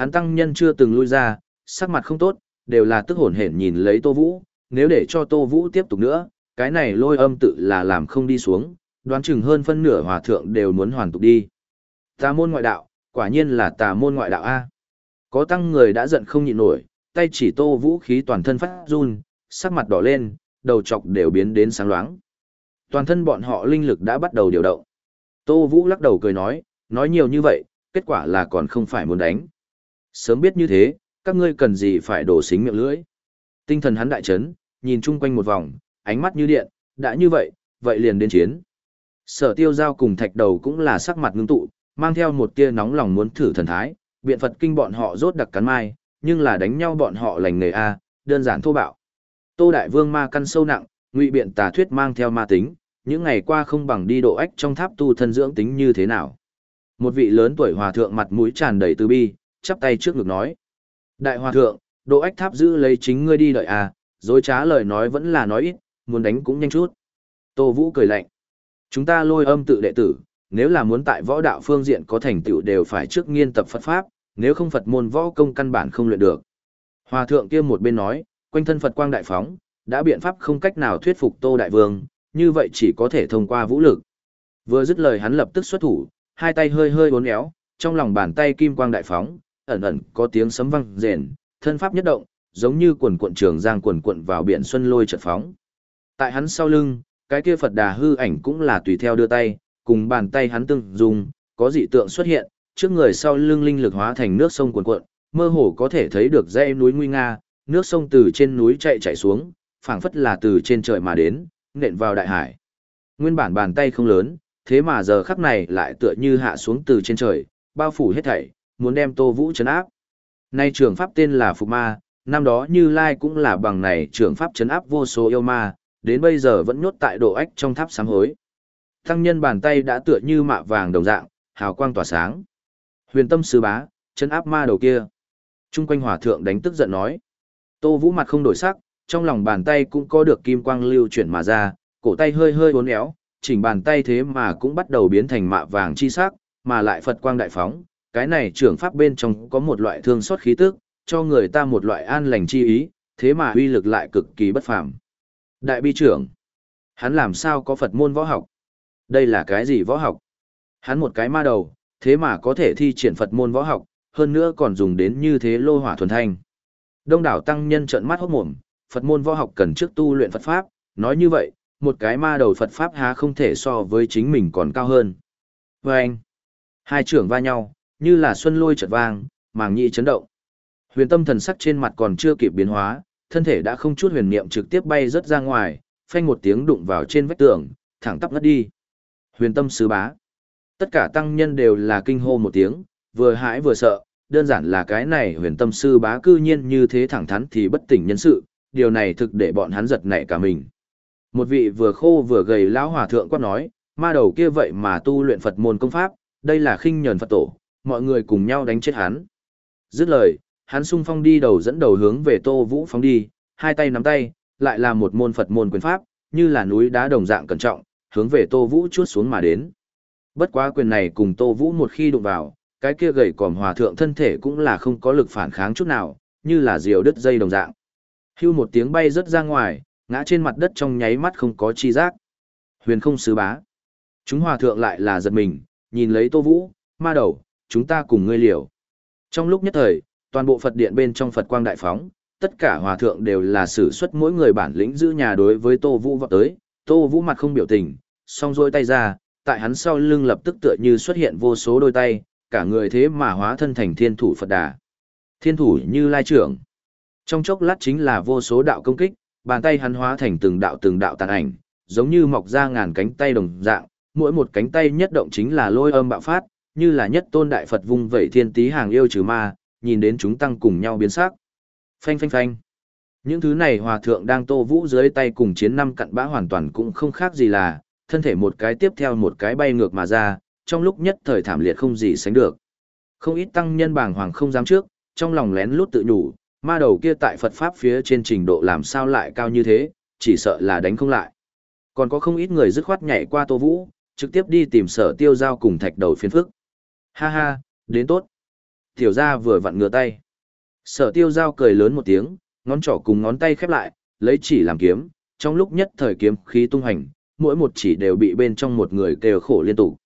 Hắn tăng nhân chưa từng lui ra, sắc mặt không tốt, đều là tức hổn hển nhìn lấy Tô Vũ, nếu để cho Tô Vũ tiếp tục nữa, cái này lôi âm tự là làm không đi xuống, đoán chừng hơn phân nửa hòa thượng đều muốn hoàn tục đi. Tà môn ngoại đạo, quả nhiên là tà môn ngoại đạo A. Có tăng người đã giận không nhịn nổi, tay chỉ Tô Vũ khí toàn thân phát run, sắc mặt đỏ lên, đầu chọc đều biến đến sáng loáng. Toàn thân bọn họ linh lực đã bắt đầu điều động. Tô Vũ lắc đầu cười nói, nói nhiều như vậy, kết quả là còn không phải muốn đánh. Sớm biết như thế, các ngươi cần gì phải đổ xính miệng lưỡi. Tinh thần hắn đại chấn, nhìn chung quanh một vòng, ánh mắt như điện, đã như vậy, vậy liền đến chiến. Sở tiêu giao cùng thạch đầu cũng là sắc mặt ngưng tụ, mang theo một tia nóng lòng muốn thử thần thái, biện Phật kinh bọn họ rốt đặc cắn mai, nhưng là đánh nhau bọn họ lành nghề A, đơn giản thô bạo. Tô Đại Vương ma căn sâu nặng, ngụy biện tà thuyết mang theo ma tính, những ngày qua không bằng đi độ ách trong tháp tu thân dưỡng tính như thế nào. Một vị lớn tuổi hòa thượng mặt mũi tràn đầy từ bi, chắp tay trước ngực nói. Đại hòa thượng, độ ách tháp giữ lấy chính ngươi đi đợi à, dối trá lời nói vẫn là nói ít, muốn đánh cũng nhanh chút. Tô Vũ cười lạnh. Chúng ta lôi âm tự đệ tử, nếu là muốn tại võ đạo phương diện có thành tựu đều phải trước nghiên tập Phật Pháp, nếu không Phật môn võ công căn bản không luyện được. Hòa thượng kia một bên nói, quanh thân Phật quang đại phóng, đã biện pháp không cách nào thuyết phục Tô Đại Vương, như vậy chỉ có thể thông qua vũ lực. Vừa dứt lời hắn lập tức xuất thủ, hai tay hơi hơi uốn éo, trong lòng bàn tay kim quang đại phóng, ẩn ẩn có tiếng sấm vang rền, thân pháp nhất động, giống như quần cuộn trường giang quần cuộn vào biển xuân lôi chợt phóng. Tại hắn sau lưng, cái kia Phật Đà hư ảnh cũng là tùy theo đưa tay, cùng bàn tay hắn tương dùng, có dị tượng xuất hiện, trước người sau lưng linh lực hóa thành nước sông cuồn cuộn, mơ hồ có thể thấy được dãy núi nguy nga, nước sông từ trên núi chạy chảy xuống, phảng phất là từ trên trời mà đến, nện vào đại hải. Nguyên bản bàn tay không lớn, thế mà giờ khắc này lại tựa như hạ xuống từ trên trời, bao phủ hết thảy, muốn đem Tô Vũ chấn áp. Nay trưởng pháp tên là Phục Ma, năm đó Như Lai cũng là bằng này trưởng pháp chấn áp vô số yêu ma, đến bây giờ vẫn nhốt tại độ ách trong tháp sám hối. Thăng nhân bàn tay đã tựa như mạ vàng đồng dạng, hào quang tỏa sáng. Huyền tâm sư bá, chấn áp ma đầu kia. Trung quanh hỏa thượng đánh tức giận nói. Tô Vũ mặt không đổi sắc, trong lòng bàn tay cũng có được kim quang lưu chuyển mà ra, cổ tay hơi hơi uốn éo, chỉnh bàn tay thế mà cũng bắt đầu biến thành mạ vàng chi sắc, mà lại Phật quang đại phóng, cái này trưởng pháp bên trong có một loại thương xót khí tức, cho người ta một loại an lành chi ý, thế mà uy lực lại cực kỳ bất phàm. Đại bi trưởng, hắn làm sao có Phật môn võ học? Đây là cái gì võ học? Hắn một cái ma đầu, thế mà có thể thi triển Phật môn võ học, hơn nữa còn dùng đến như thế lô hỏa thuần thanh. Đông đảo tăng nhân trợn mắt hốt mồm, Phật môn võ học cần trước tu luyện Phật Pháp, nói như vậy, một cái ma đầu Phật Pháp há không thể so với chính mình còn cao hơn. Và anh, hai trưởng va nhau, như là xuân lôi chợt vang, màng nhĩ chấn động. Huyền tâm thần sắc trên mặt còn chưa kịp biến hóa, thân thể đã không chút huyền niệm trực tiếp bay rất ra ngoài, phanh một tiếng đụng vào trên vách tường, thẳng tắp ngất đi. Huyền tâm sứ bá. Tất cả tăng nhân đều là kinh hô một tiếng, vừa hãi vừa sợ, đơn giản là cái này huyền tâm sư bá cư nhiên như thế thẳng thắn thì bất tỉnh nhân sự, điều này thực để bọn hắn giật nảy cả mình. Một vị vừa khô vừa gầy lão hòa thượng quát nói, ma đầu kia vậy mà tu luyện Phật môn công pháp, đây là khinh nhẫn Phật tổ, mọi người cùng nhau đánh chết hắn. Dứt lời, hắn sung phong đi đầu dẫn đầu hướng về Tô Vũ phóng đi, hai tay nắm tay, lại là một môn Phật môn quyền pháp, như là núi đá đồng dạng cẩn trọng, hướng về Tô Vũ chuốt xuống mà đến. Bất quá quyền này cùng Tô Vũ một khi đụng vào, cái kia gầy còm hòa thượng thân thể cũng là không có lực phản kháng chút nào, như là diều đứt dây đồng dạng. Hưu một tiếng bay rất ra ngoài, ngã trên mặt đất trong nháy mắt không có chi giác. Huyền không sứ bá. Chúng hòa thượng lại là giật mình, nhìn lấy Tô Vũ, ma đầu, chúng ta cùng ngươi liều. Trong lúc nhất thời, toàn bộ Phật điện bên trong Phật quang đại phóng, tất cả hòa thượng đều là sử xuất mỗi người bản lĩnh giữ nhà đối với Tô Vũ vọt tới, Tô Vũ mặt không biểu tình, song rôi tay ra, tại hắn sau lưng lập tức tựa như xuất hiện vô số đôi tay, cả người thế mà hóa thân thành thiên thủ Phật đà. Thiên thủ như lai trưởng. Trong chốc lát chính là vô số đạo công kích, bàn tay hắn hóa thành từng đạo từng đạo tàn ảnh, giống như mọc ra ngàn cánh tay đồng dạng, mỗi một cánh tay nhất động chính là lôi âm bạo phát, như là nhất tôn đại Phật vung vẩy thiên tí hàng yêu trừ ma, nhìn đến chúng tăng cùng nhau biến sắc. Phanh phanh phanh. Những thứ này hòa thượng đang tô vũ dưới tay cùng chiến năm cặn bã hoàn toàn cũng không khác gì là, thân thể một cái tiếp theo một cái bay ngược mà ra, trong lúc nhất thời thảm liệt không gì sánh được. Không ít tăng nhân bàng hoàng không dám trước, trong lòng lén lút tự nhủ, ma đầu kia tại Phật Pháp phía trên trình độ làm sao lại cao như thế, chỉ sợ là đánh không lại. Còn có không ít người dứt khoát nhảy qua Tô Vũ, trực tiếp đi tìm sở tiêu giao cùng thạch đầu phiến phức. Ha ha, đến tốt. Tiểu gia vừa vặn ngửa tay. Sở tiêu giao cười lớn một tiếng, ngón trỏ cùng ngón tay khép lại, lấy chỉ làm kiếm, trong lúc nhất thời kiếm khí tung hành, mỗi một chỉ đều bị bên trong một người kêu khổ liên tục.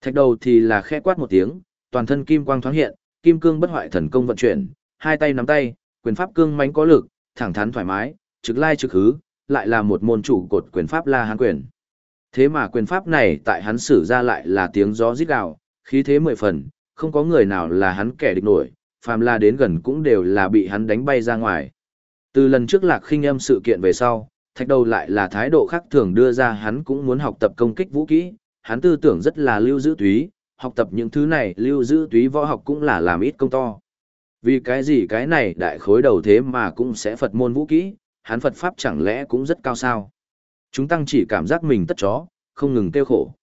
Thạch đầu thì là khẽ quát một tiếng, toàn thân kim quang thoáng hiện, kim cương bất hoại thần công vận chuyển, hai tay nắm tay, quyền pháp cương mãnh có lực, thẳng thắn thoải mái, trực lai trực hứ, lại là một môn chủ cột quyền pháp La Hán quyền. Thế mà quyền pháp này tại hắn sử ra lại là tiếng gió rít gào, khí thế mười phần, không có người nào là hắn kẻ địch nổi, phàm là đến gần cũng đều là bị hắn đánh bay ra ngoài. Từ lần trước lạc khinh âm sự kiện về sau, thạch đầu lại là thái độ khác thường đưa ra hắn cũng muốn học tập công kích vũ kỹ, hắn tư tưởng rất là lưu giữ túy, học tập những thứ này lưu giữ túy võ học cũng là làm ít công to. Vì cái gì cái này đại khối đầu thế mà cũng sẽ Phật môn vũ kỹ, hắn Phật Pháp chẳng lẽ cũng rất cao sao. Chúng tăng chỉ cảm giác mình tất chó, không ngừng tiêu khổ.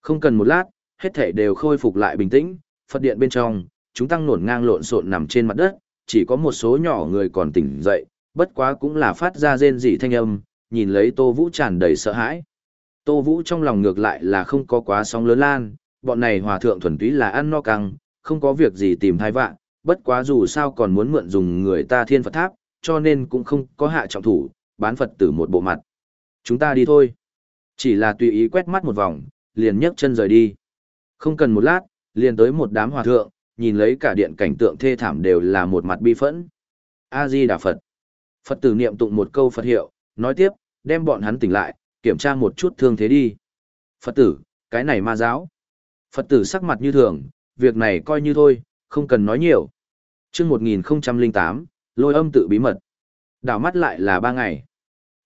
Không cần một lát, hết thể đều khôi phục lại bình tĩnh, Phật điện bên trong, chúng tăng nổn ngang lộn xộn nằm trên mặt đất, chỉ có một số nhỏ người còn tỉnh dậy, bất quá cũng là phát ra rên rỉ thanh âm, nhìn lấy Tô Vũ tràn đầy sợ hãi. Tô Vũ trong lòng ngược lại là không có quá sóng lớn lan, bọn này hòa thượng thuần túy là ăn no căng, không có việc gì tìm thai vạn, bất quá dù sao còn muốn mượn dùng người ta thiên Phật tháp, cho nên cũng không có hạ trọng thủ, bán Phật tử một bộ mặt. Chúng ta đi thôi. Chỉ là tùy ý quét mắt một vòng, liền nhấc chân rời đi. Không cần một lát, liền tới một đám hòa thượng, nhìn lấy cả điện cảnh tượng thê thảm đều là một mặt bi phẫn. A-di Đà Phật. Phật tử niệm tụng một câu Phật hiệu, nói tiếp, đem bọn hắn tỉnh lại, kiểm tra một chút thương thế đi. Phật tử, cái này ma giáo. Phật tử sắc mặt như thường, việc này coi như thôi, không cần nói nhiều. chương 1008, lôi âm tự bí mật. Đảo mắt lại là ba ngày.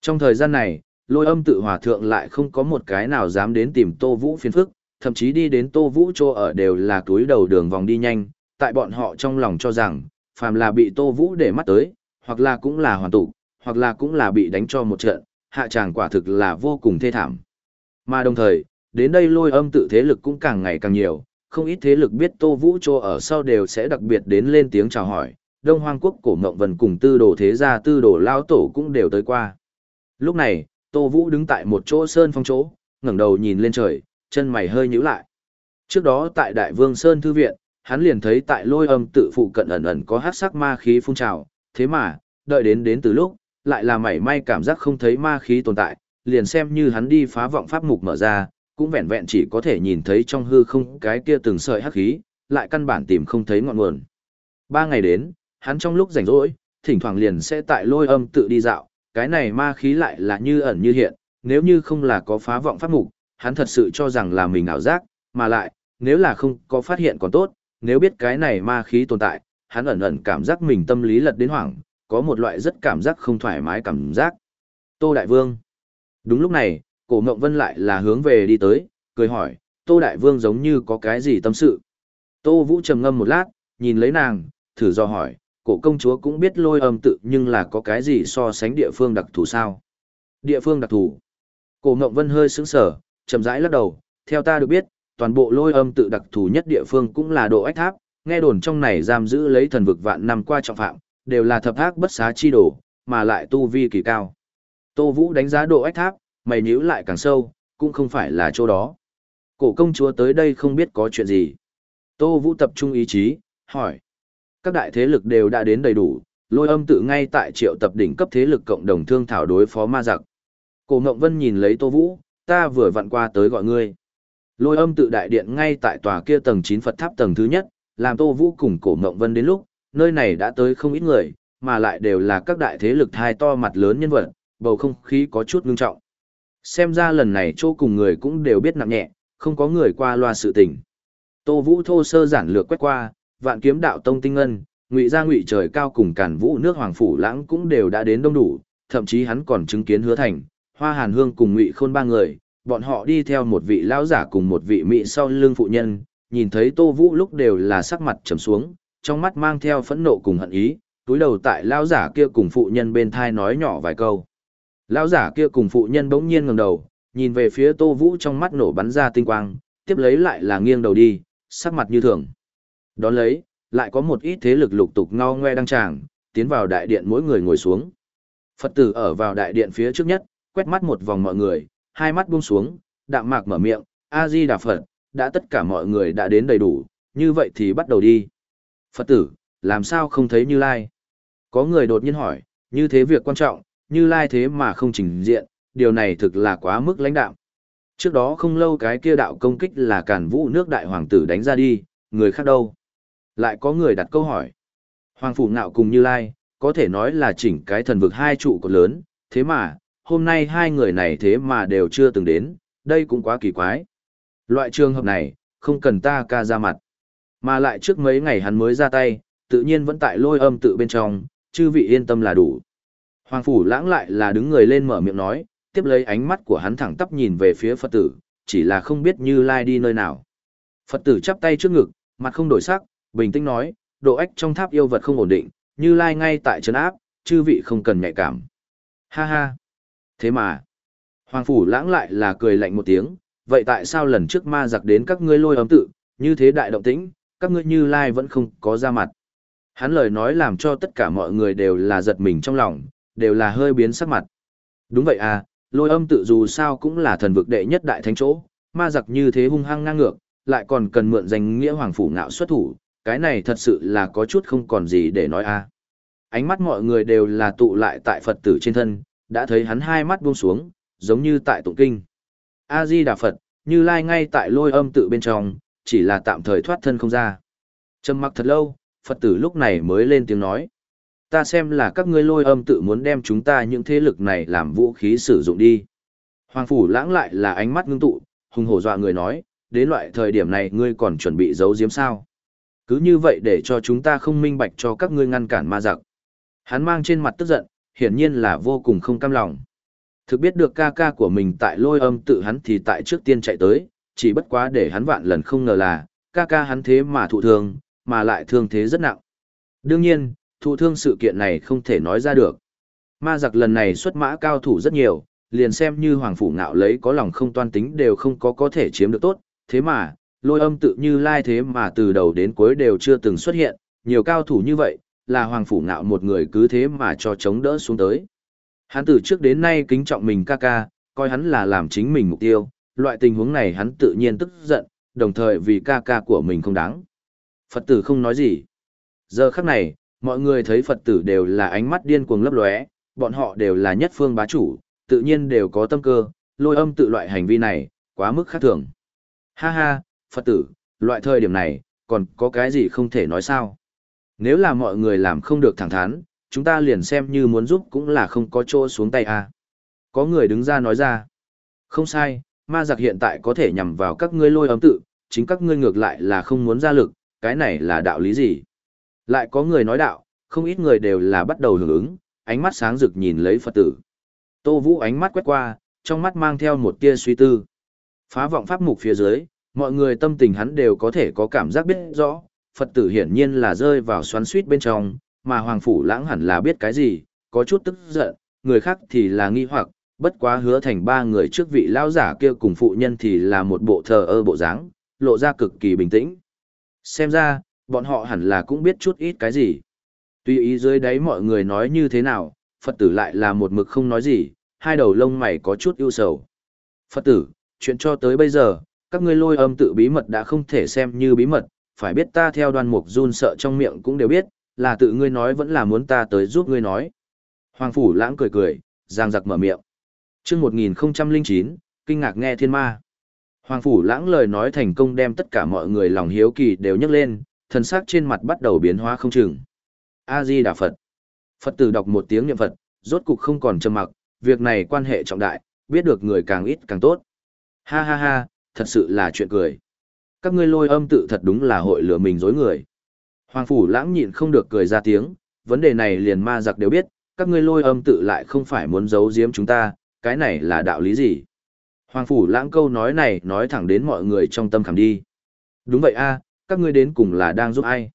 Trong thời gian này, lôi âm tự hòa thượng lại không có một cái nào dám đến tìm Tô Vũ phiền phức, thậm chí đi đến Tô Vũ chỗ ở đều là túi đầu đường vòng đi nhanh, tại bọn họ trong lòng cho rằng, phàm là bị Tô Vũ để mắt tới, hoặc là cũng là hoàn tụ, hoặc là cũng là bị đánh cho một trận, hạ tràng quả thực là vô cùng thê thảm. Mà đồng thời, đến đây lôi âm tự thế lực cũng càng ngày càng nhiều, không ít thế lực biết Tô Vũ chỗ ở sau đều sẽ đặc biệt đến lên tiếng chào hỏi, Đông Hoang Quốc cổ Mộng Vân cùng tư đồ thế gia tư đồ lao tổ cũng đều tới qua. Lúc này, Tô Vũ đứng tại một chỗ sơn phong chỗ, ngẩng đầu nhìn lên trời, chân mày hơi nhíu lại. Trước đó tại Đại Vương Sơn Thư Viện, hắn liền thấy tại lôi âm tự phụ cận ẩn ẩn có hát sắc ma khí phun trào, thế mà, đợi đến đến từ lúc, lại là mảy may cảm giác không thấy ma khí tồn tại, liền xem như hắn đi phá vọng pháp mục mở ra, cũng vẹn vẹn chỉ có thể nhìn thấy trong hư không cái kia từng sợi hắc khí, lại căn bản tìm không thấy ngọn nguồn. Ba ngày đến, hắn trong lúc rảnh rỗi, thỉnh thoảng liền sẽ tại lôi âm tự đi dạo, cái này ma khí lại là như ẩn như hiện, nếu như không là có phá vọng pháp mục, hắn thật sự cho rằng là mình ảo giác, mà lại, nếu là không có phát hiện còn tốt, nếu biết cái này ma khí tồn tại, hắn ẩn ẩn cảm giác mình tâm lý lật đến hoảng, có một loại rất cảm giác không thoải mái cảm giác. Tô Đại Vương. Đúng lúc này, cổ Ngộng Vân lại là hướng về đi tới, cười hỏi, Tô Đại Vương giống như có cái gì tâm sự. Tô Vũ trầm ngâm một lát, nhìn lấy nàng, thử do hỏi, cổ công chúa cũng biết lôi âm tự nhưng là có cái gì so sánh địa phương đặc thù sao? Địa phương đặc thù. Cổ Ngộng Vân hơi sững sở, chậm rãi lắc đầu, theo ta được biết, toàn bộ lôi âm tự đặc thù nhất địa phương cũng là độ ách tháp, nghe đồn trong này giam giữ lấy thần vực vạn năm qua trọng phạm, đều là thập ác bất xá chi đồ, mà lại tu vi kỳ cao. Tô Vũ đánh giá độ ách tháp, mày nhíu lại càng sâu, cũng không phải là chỗ đó. Cổ công chúa tới đây không biết có chuyện gì. Tô Vũ tập trung ý chí, hỏi. Các đại thế lực đều đã đến đầy đủ, lôi âm tự ngay tại triệu tập đỉnh cấp thế lực cộng đồng thương thảo đối phó ma giặc. Cổ Ngộng Vân nhìn lấy Tô Vũ, ta vừa vặn qua tới gọi ngươi. Lôi âm tự đại điện ngay tại tòa kia tầng 9 Phật tháp tầng thứ nhất, làm Tô Vũ cùng Cổ Mộng Vân đến lúc, nơi này đã tới không ít người, mà lại đều là các đại thế lực thai to mặt lớn nhân vật, bầu không khí có chút ngưng trọng. Xem ra lần này chỗ cùng người cũng đều biết nặng nhẹ, không có người qua loa sự tình. Tô Vũ thô sơ giản lược quét qua, vạn kiếm đạo tông tinh ngân, ngụy gia ngụy trời cao cùng càn vũ nước hoàng phủ lãng cũng đều đã đến đông đủ, thậm chí hắn còn chứng kiến hứa thành, hoa hàn hương cùng ngụy khôn ba người, bọn họ đi theo một vị lão giả cùng một vị mỹ sau lưng phụ nhân, nhìn thấy Tô Vũ lúc đều là sắc mặt trầm xuống, trong mắt mang theo phẫn nộ cùng hận ý, túi đầu tại lão giả kia cùng phụ nhân bên thai nói nhỏ vài câu. Lão giả kia cùng phụ nhân bỗng nhiên ngẩng đầu, nhìn về phía Tô Vũ trong mắt nổ bắn ra tinh quang, tiếp lấy lại là nghiêng đầu đi, sắc mặt như thường. Đón lấy, lại có một ít thế lực lục tục ngao ngoe đăng tràng, tiến vào đại điện mỗi người ngồi xuống. Phật tử ở vào đại điện phía trước nhất, quét mắt một vòng mọi người, hai mắt buông xuống, đạm mạc mở miệng, A-di Đà Phật, đã tất cả mọi người đã đến đầy đủ, như vậy thì bắt đầu đi. Phật tử, làm sao không thấy Như Lai? Có người đột nhiên hỏi, như thế việc quan trọng, Như Lai thế mà không trình diện, điều này thực là quá mức lãnh đạo. Trước đó không lâu cái kia đạo công kích là cản vũ nước đại hoàng tử đánh ra đi, người khác đâu? Lại có người đặt câu hỏi. Hoàng phủ ngạo cùng Như Lai, có thể nói là chỉnh cái thần vực hai trụ cột lớn, thế mà, hôm nay hai người này thế mà đều chưa từng đến, đây cũng quá kỳ quái. Loại trường hợp này, không cần ta ca ra mặt. Mà lại trước mấy ngày hắn mới ra tay, tự nhiên vẫn tại lôi âm tự bên trong, chư vị yên tâm là đủ. Hoàng phủ lãng lại là đứng người lên mở miệng nói, tiếp lấy ánh mắt của hắn thẳng tắp nhìn về phía Phật tử, chỉ là không biết Như Lai đi nơi nào. Phật tử chắp tay trước ngực, mặt không đổi sắc, bình tĩnh nói, độ ách trong tháp yêu vật không ổn định, Như Lai ngay tại trấn áp, chư vị không cần nhạy cảm. Ha ha. Thế mà, Hoàng phủ lãng lại là cười lạnh một tiếng, vậy tại sao lần trước ma giặc đến các ngươi lôi ấm tự, như thế đại động tĩnh, các ngươi Như Lai vẫn không có ra mặt. Hắn lời nói làm cho tất cả mọi người đều là giật mình trong lòng, đều là hơi biến sắc mặt. Đúng vậy à, lôi âm tự dù sao cũng là thần vực đệ nhất đại thánh chỗ, ma giặc như thế hung hăng ngang ngược, lại còn cần mượn danh nghĩa hoàng phủ ngạo xuất thủ, cái này thật sự là có chút không còn gì để nói a. À. Ánh mắt mọi người đều là tụ lại tại Phật tử trên thân, đã thấy hắn hai mắt buông xuống, giống như tại tụng kinh. A Di Đà Phật, như lai ngay tại lôi âm tự bên trong, chỉ là tạm thời thoát thân không ra. Trầm mặc thật lâu, Phật tử lúc này mới lên tiếng nói. Ta xem là các ngươi lôi âm tự muốn đem chúng ta những thế lực này làm vũ khí sử dụng đi. Hoàng phủ lãng lại là ánh mắt ngưng tụ, hùng hổ dọa người nói, đến loại thời điểm này ngươi còn chuẩn bị giấu giếm sao. Cứ như vậy để cho chúng ta không minh bạch cho các ngươi ngăn cản ma giặc. Hắn mang trên mặt tức giận, hiển nhiên là vô cùng không cam lòng. Thực biết được ca ca của mình tại lôi âm tự hắn thì tại trước tiên chạy tới, chỉ bất quá để hắn vạn lần không ngờ là, ca ca hắn thế mà thụ thương, mà lại thương thế rất nặng. Đương nhiên, thụ thương sự kiện này không thể nói ra được. Ma giặc lần này xuất mã cao thủ rất nhiều, liền xem như hoàng phủ ngạo lấy có lòng không toan tính đều không có có thể chiếm được tốt, thế mà, lôi âm tự như lai thế mà từ đầu đến cuối đều chưa từng xuất hiện, nhiều cao thủ như vậy, là hoàng phủ ngạo một người cứ thế mà cho chống đỡ xuống tới. Hắn từ trước đến nay kính trọng mình ca ca, coi hắn là làm chính mình mục tiêu, loại tình huống này hắn tự nhiên tức giận, đồng thời vì ca ca của mình không đáng. Phật tử không nói gì. Giờ khắc này, mọi người thấy Phật tử đều là ánh mắt điên cuồng lấp lóe, bọn họ đều là nhất phương bá chủ, tự nhiên đều có tâm cơ, lôi âm tự loại hành vi này, quá mức khác thường. Ha ha, Phật tử, loại thời điểm này, còn có cái gì không thể nói sao? Nếu là mọi người làm không được thẳng thắn, chúng ta liền xem như muốn giúp cũng là không có chỗ xuống tay à. Có người đứng ra nói ra. Không sai, ma giặc hiện tại có thể nhằm vào các ngươi lôi ấm tự, chính các ngươi ngược lại là không muốn ra lực, cái này là đạo lý gì? Lại có người nói đạo, không ít người đều là bắt đầu hưởng ứng, ánh mắt sáng rực nhìn lấy Phật tử. Tô Vũ ánh mắt quét qua, trong mắt mang theo một tia suy tư. Phá vọng pháp mục phía dưới, mọi người tâm tình hắn đều có thể có cảm giác biết rõ, Phật tử hiển nhiên là rơi vào xoắn suýt bên trong, mà Hoàng Phủ lãng hẳn là biết cái gì, có chút tức giận, người khác thì là nghi hoặc, bất quá hứa thành ba người trước vị lao giả kia cùng phụ nhân thì là một bộ thờ ơ bộ dáng, lộ ra cực kỳ bình tĩnh. Xem ra, bọn họ hẳn là cũng biết chút ít cái gì. Tuy ý dưới đấy mọi người nói như thế nào, Phật tử lại là một mực không nói gì, hai đầu lông mày có chút ưu sầu. Phật tử, chuyện cho tới bây giờ, các ngươi lôi âm tự bí mật đã không thể xem như bí mật, phải biết ta theo đoan mục run sợ trong miệng cũng đều biết, là tự ngươi nói vẫn là muốn ta tới giúp ngươi nói. Hoàng Phủ lãng cười cười, giang giặc mở miệng. chương 1009, kinh ngạc nghe thiên ma. Hoàng Phủ lãng lời nói thành công đem tất cả mọi người lòng hiếu kỳ đều nhấc lên, thần sắc trên mặt bắt đầu biến hóa không chừng. A-di Đà Phật. Phật tử đọc một tiếng niệm Phật, rốt cục không còn trầm mặc, việc này quan hệ trọng đại, biết được người càng ít càng tốt. Ha ha ha, thật sự là chuyện cười. Các ngươi lôi âm tự thật đúng là hội lửa mình dối người. Hoàng phủ lãng nhịn không được cười ra tiếng, vấn đề này liền ma giặc đều biết, các ngươi lôi âm tự lại không phải muốn giấu giếm chúng ta, cái này là đạo lý gì? Hoàng phủ lãng câu nói này nói thẳng đến mọi người trong tâm khảm đi. Đúng vậy a, các ngươi đến cùng là đang giúp ai?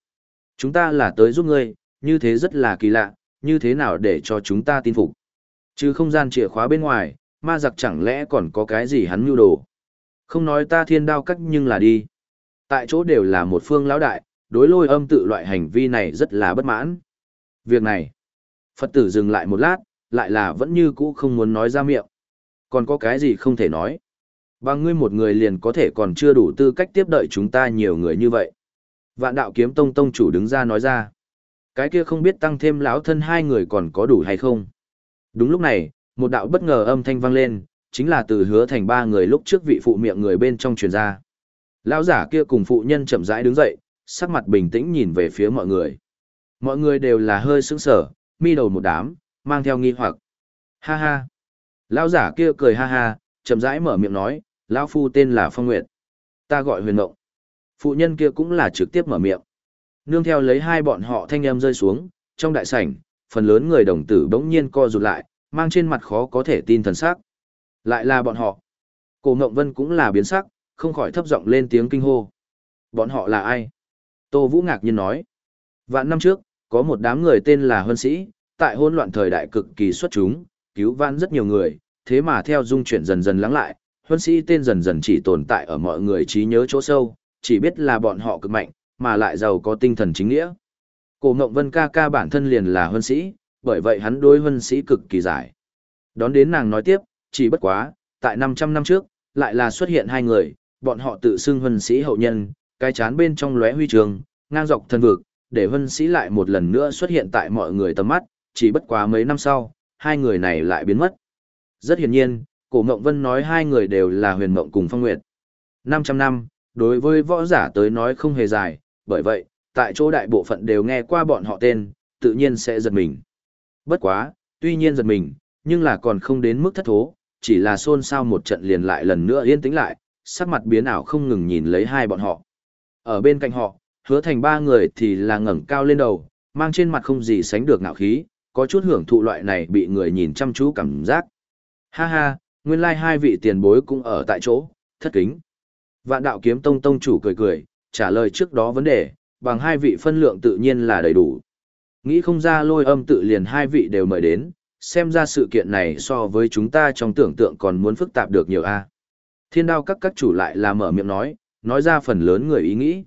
Chúng ta là tới giúp ngươi, như thế rất là kỳ lạ, như thế nào để cho chúng ta tin phục? Chứ không gian chìa khóa bên ngoài, ma giặc chẳng lẽ còn có cái gì hắn mưu đồ? Không nói ta thiên đao cách nhưng là đi. Tại chỗ đều là một phương lão đại, đối lôi âm tự loại hành vi này rất là bất mãn. Việc này, Phật tử dừng lại một lát, lại là vẫn như cũ không muốn nói ra miệng. Còn có cái gì không thể nói? Bằng ngươi một người liền có thể còn chưa đủ tư cách tiếp đợi chúng ta nhiều người như vậy. Vạn đạo kiếm tông tông chủ đứng ra nói ra. Cái kia không biết tăng thêm lão thân hai người còn có đủ hay không. Đúng lúc này, một đạo bất ngờ âm thanh vang lên, chính là từ hứa thành ba người lúc trước vị phụ miệng người bên trong truyền ra. Lão giả kia cùng phụ nhân chậm rãi đứng dậy, sắc mặt bình tĩnh nhìn về phía mọi người. Mọi người đều là hơi sững sờ, mi đầu một đám, mang theo nghi hoặc. Ha ha. Lão giả kia cười ha ha, chậm rãi mở miệng nói, lão phu tên là Phong Nguyệt. Ta gọi Huyền Mộng. Phụ nhân kia cũng là trực tiếp mở miệng. Nương theo lấy hai bọn họ thanh em rơi xuống, trong đại sảnh, phần lớn người đồng tử bỗng nhiên co rụt lại, mang trên mặt khó có thể tin thần sắc. Lại là bọn họ. Cổ Ngộng Vân cũng là biến sắc, không khỏi thấp giọng lên tiếng kinh hô. Bọn họ là ai? Tô Vũ ngạc nhiên nói. Vạn năm trước, có một đám người tên là Huân Sĩ, tại hỗn loạn thời đại cực kỳ xuất chúng, cứu vãn rất nhiều người, thế mà theo dung chuyển dần dần lắng lại, Huân Sĩ tên dần dần chỉ tồn tại ở mọi người trí nhớ chỗ sâu, chỉ biết là bọn họ cực mạnh, mà lại giàu có tinh thần chính nghĩa. Cổ Ngộng Vân ca ca bản thân liền là Huân Sĩ, bởi vậy hắn đối Huân Sĩ cực kỳ giải. Đón đến nàng nói tiếp, chỉ bất quá, tại 500 năm trước, lại là xuất hiện hai người, bọn họ tự xưng Huân Sĩ hậu nhân, cái chán bên trong lóe huy trường, ngang dọc thân vực, để Vân Sĩ lại một lần nữa xuất hiện tại mọi người tầm mắt, chỉ bất quá mấy năm sau, hai người này lại biến mất. Rất hiển nhiên, Cổ Mộng Vân nói hai người đều là Huyền Mộng cùng Phong Nguyệt. 500 năm, đối với võ giả tới nói không hề dài, bởi vậy, tại chỗ đại bộ phận đều nghe qua bọn họ tên, tự nhiên sẽ giật mình. Bất quá, tuy nhiên giật mình, nhưng là còn không đến mức thất thố, chỉ là xôn xao một trận liền lại lần nữa yên tĩnh lại, sắc mặt biến ảo không ngừng nhìn lấy hai bọn họ. Ở bên cạnh họ, hứa thành ba người thì là ngẩng cao lên đầu, mang trên mặt không gì sánh được ngạo khí, có chút hưởng thụ loại này bị người nhìn chăm chú cảm giác. Ha ha, nguyên lai like hai vị tiền bối cũng ở tại chỗ, thất kính. Vạn đạo kiếm tông tông chủ cười cười, trả lời trước đó vấn đề, bằng hai vị phân lượng tự nhiên là đầy đủ. Nghĩ không ra lôi âm tự liền hai vị đều mời đến, xem ra sự kiện này so với chúng ta trong tưởng tượng còn muốn phức tạp được nhiều a. Thiên đao các các chủ lại là mở miệng nói, nói ra phần lớn người ý nghĩ.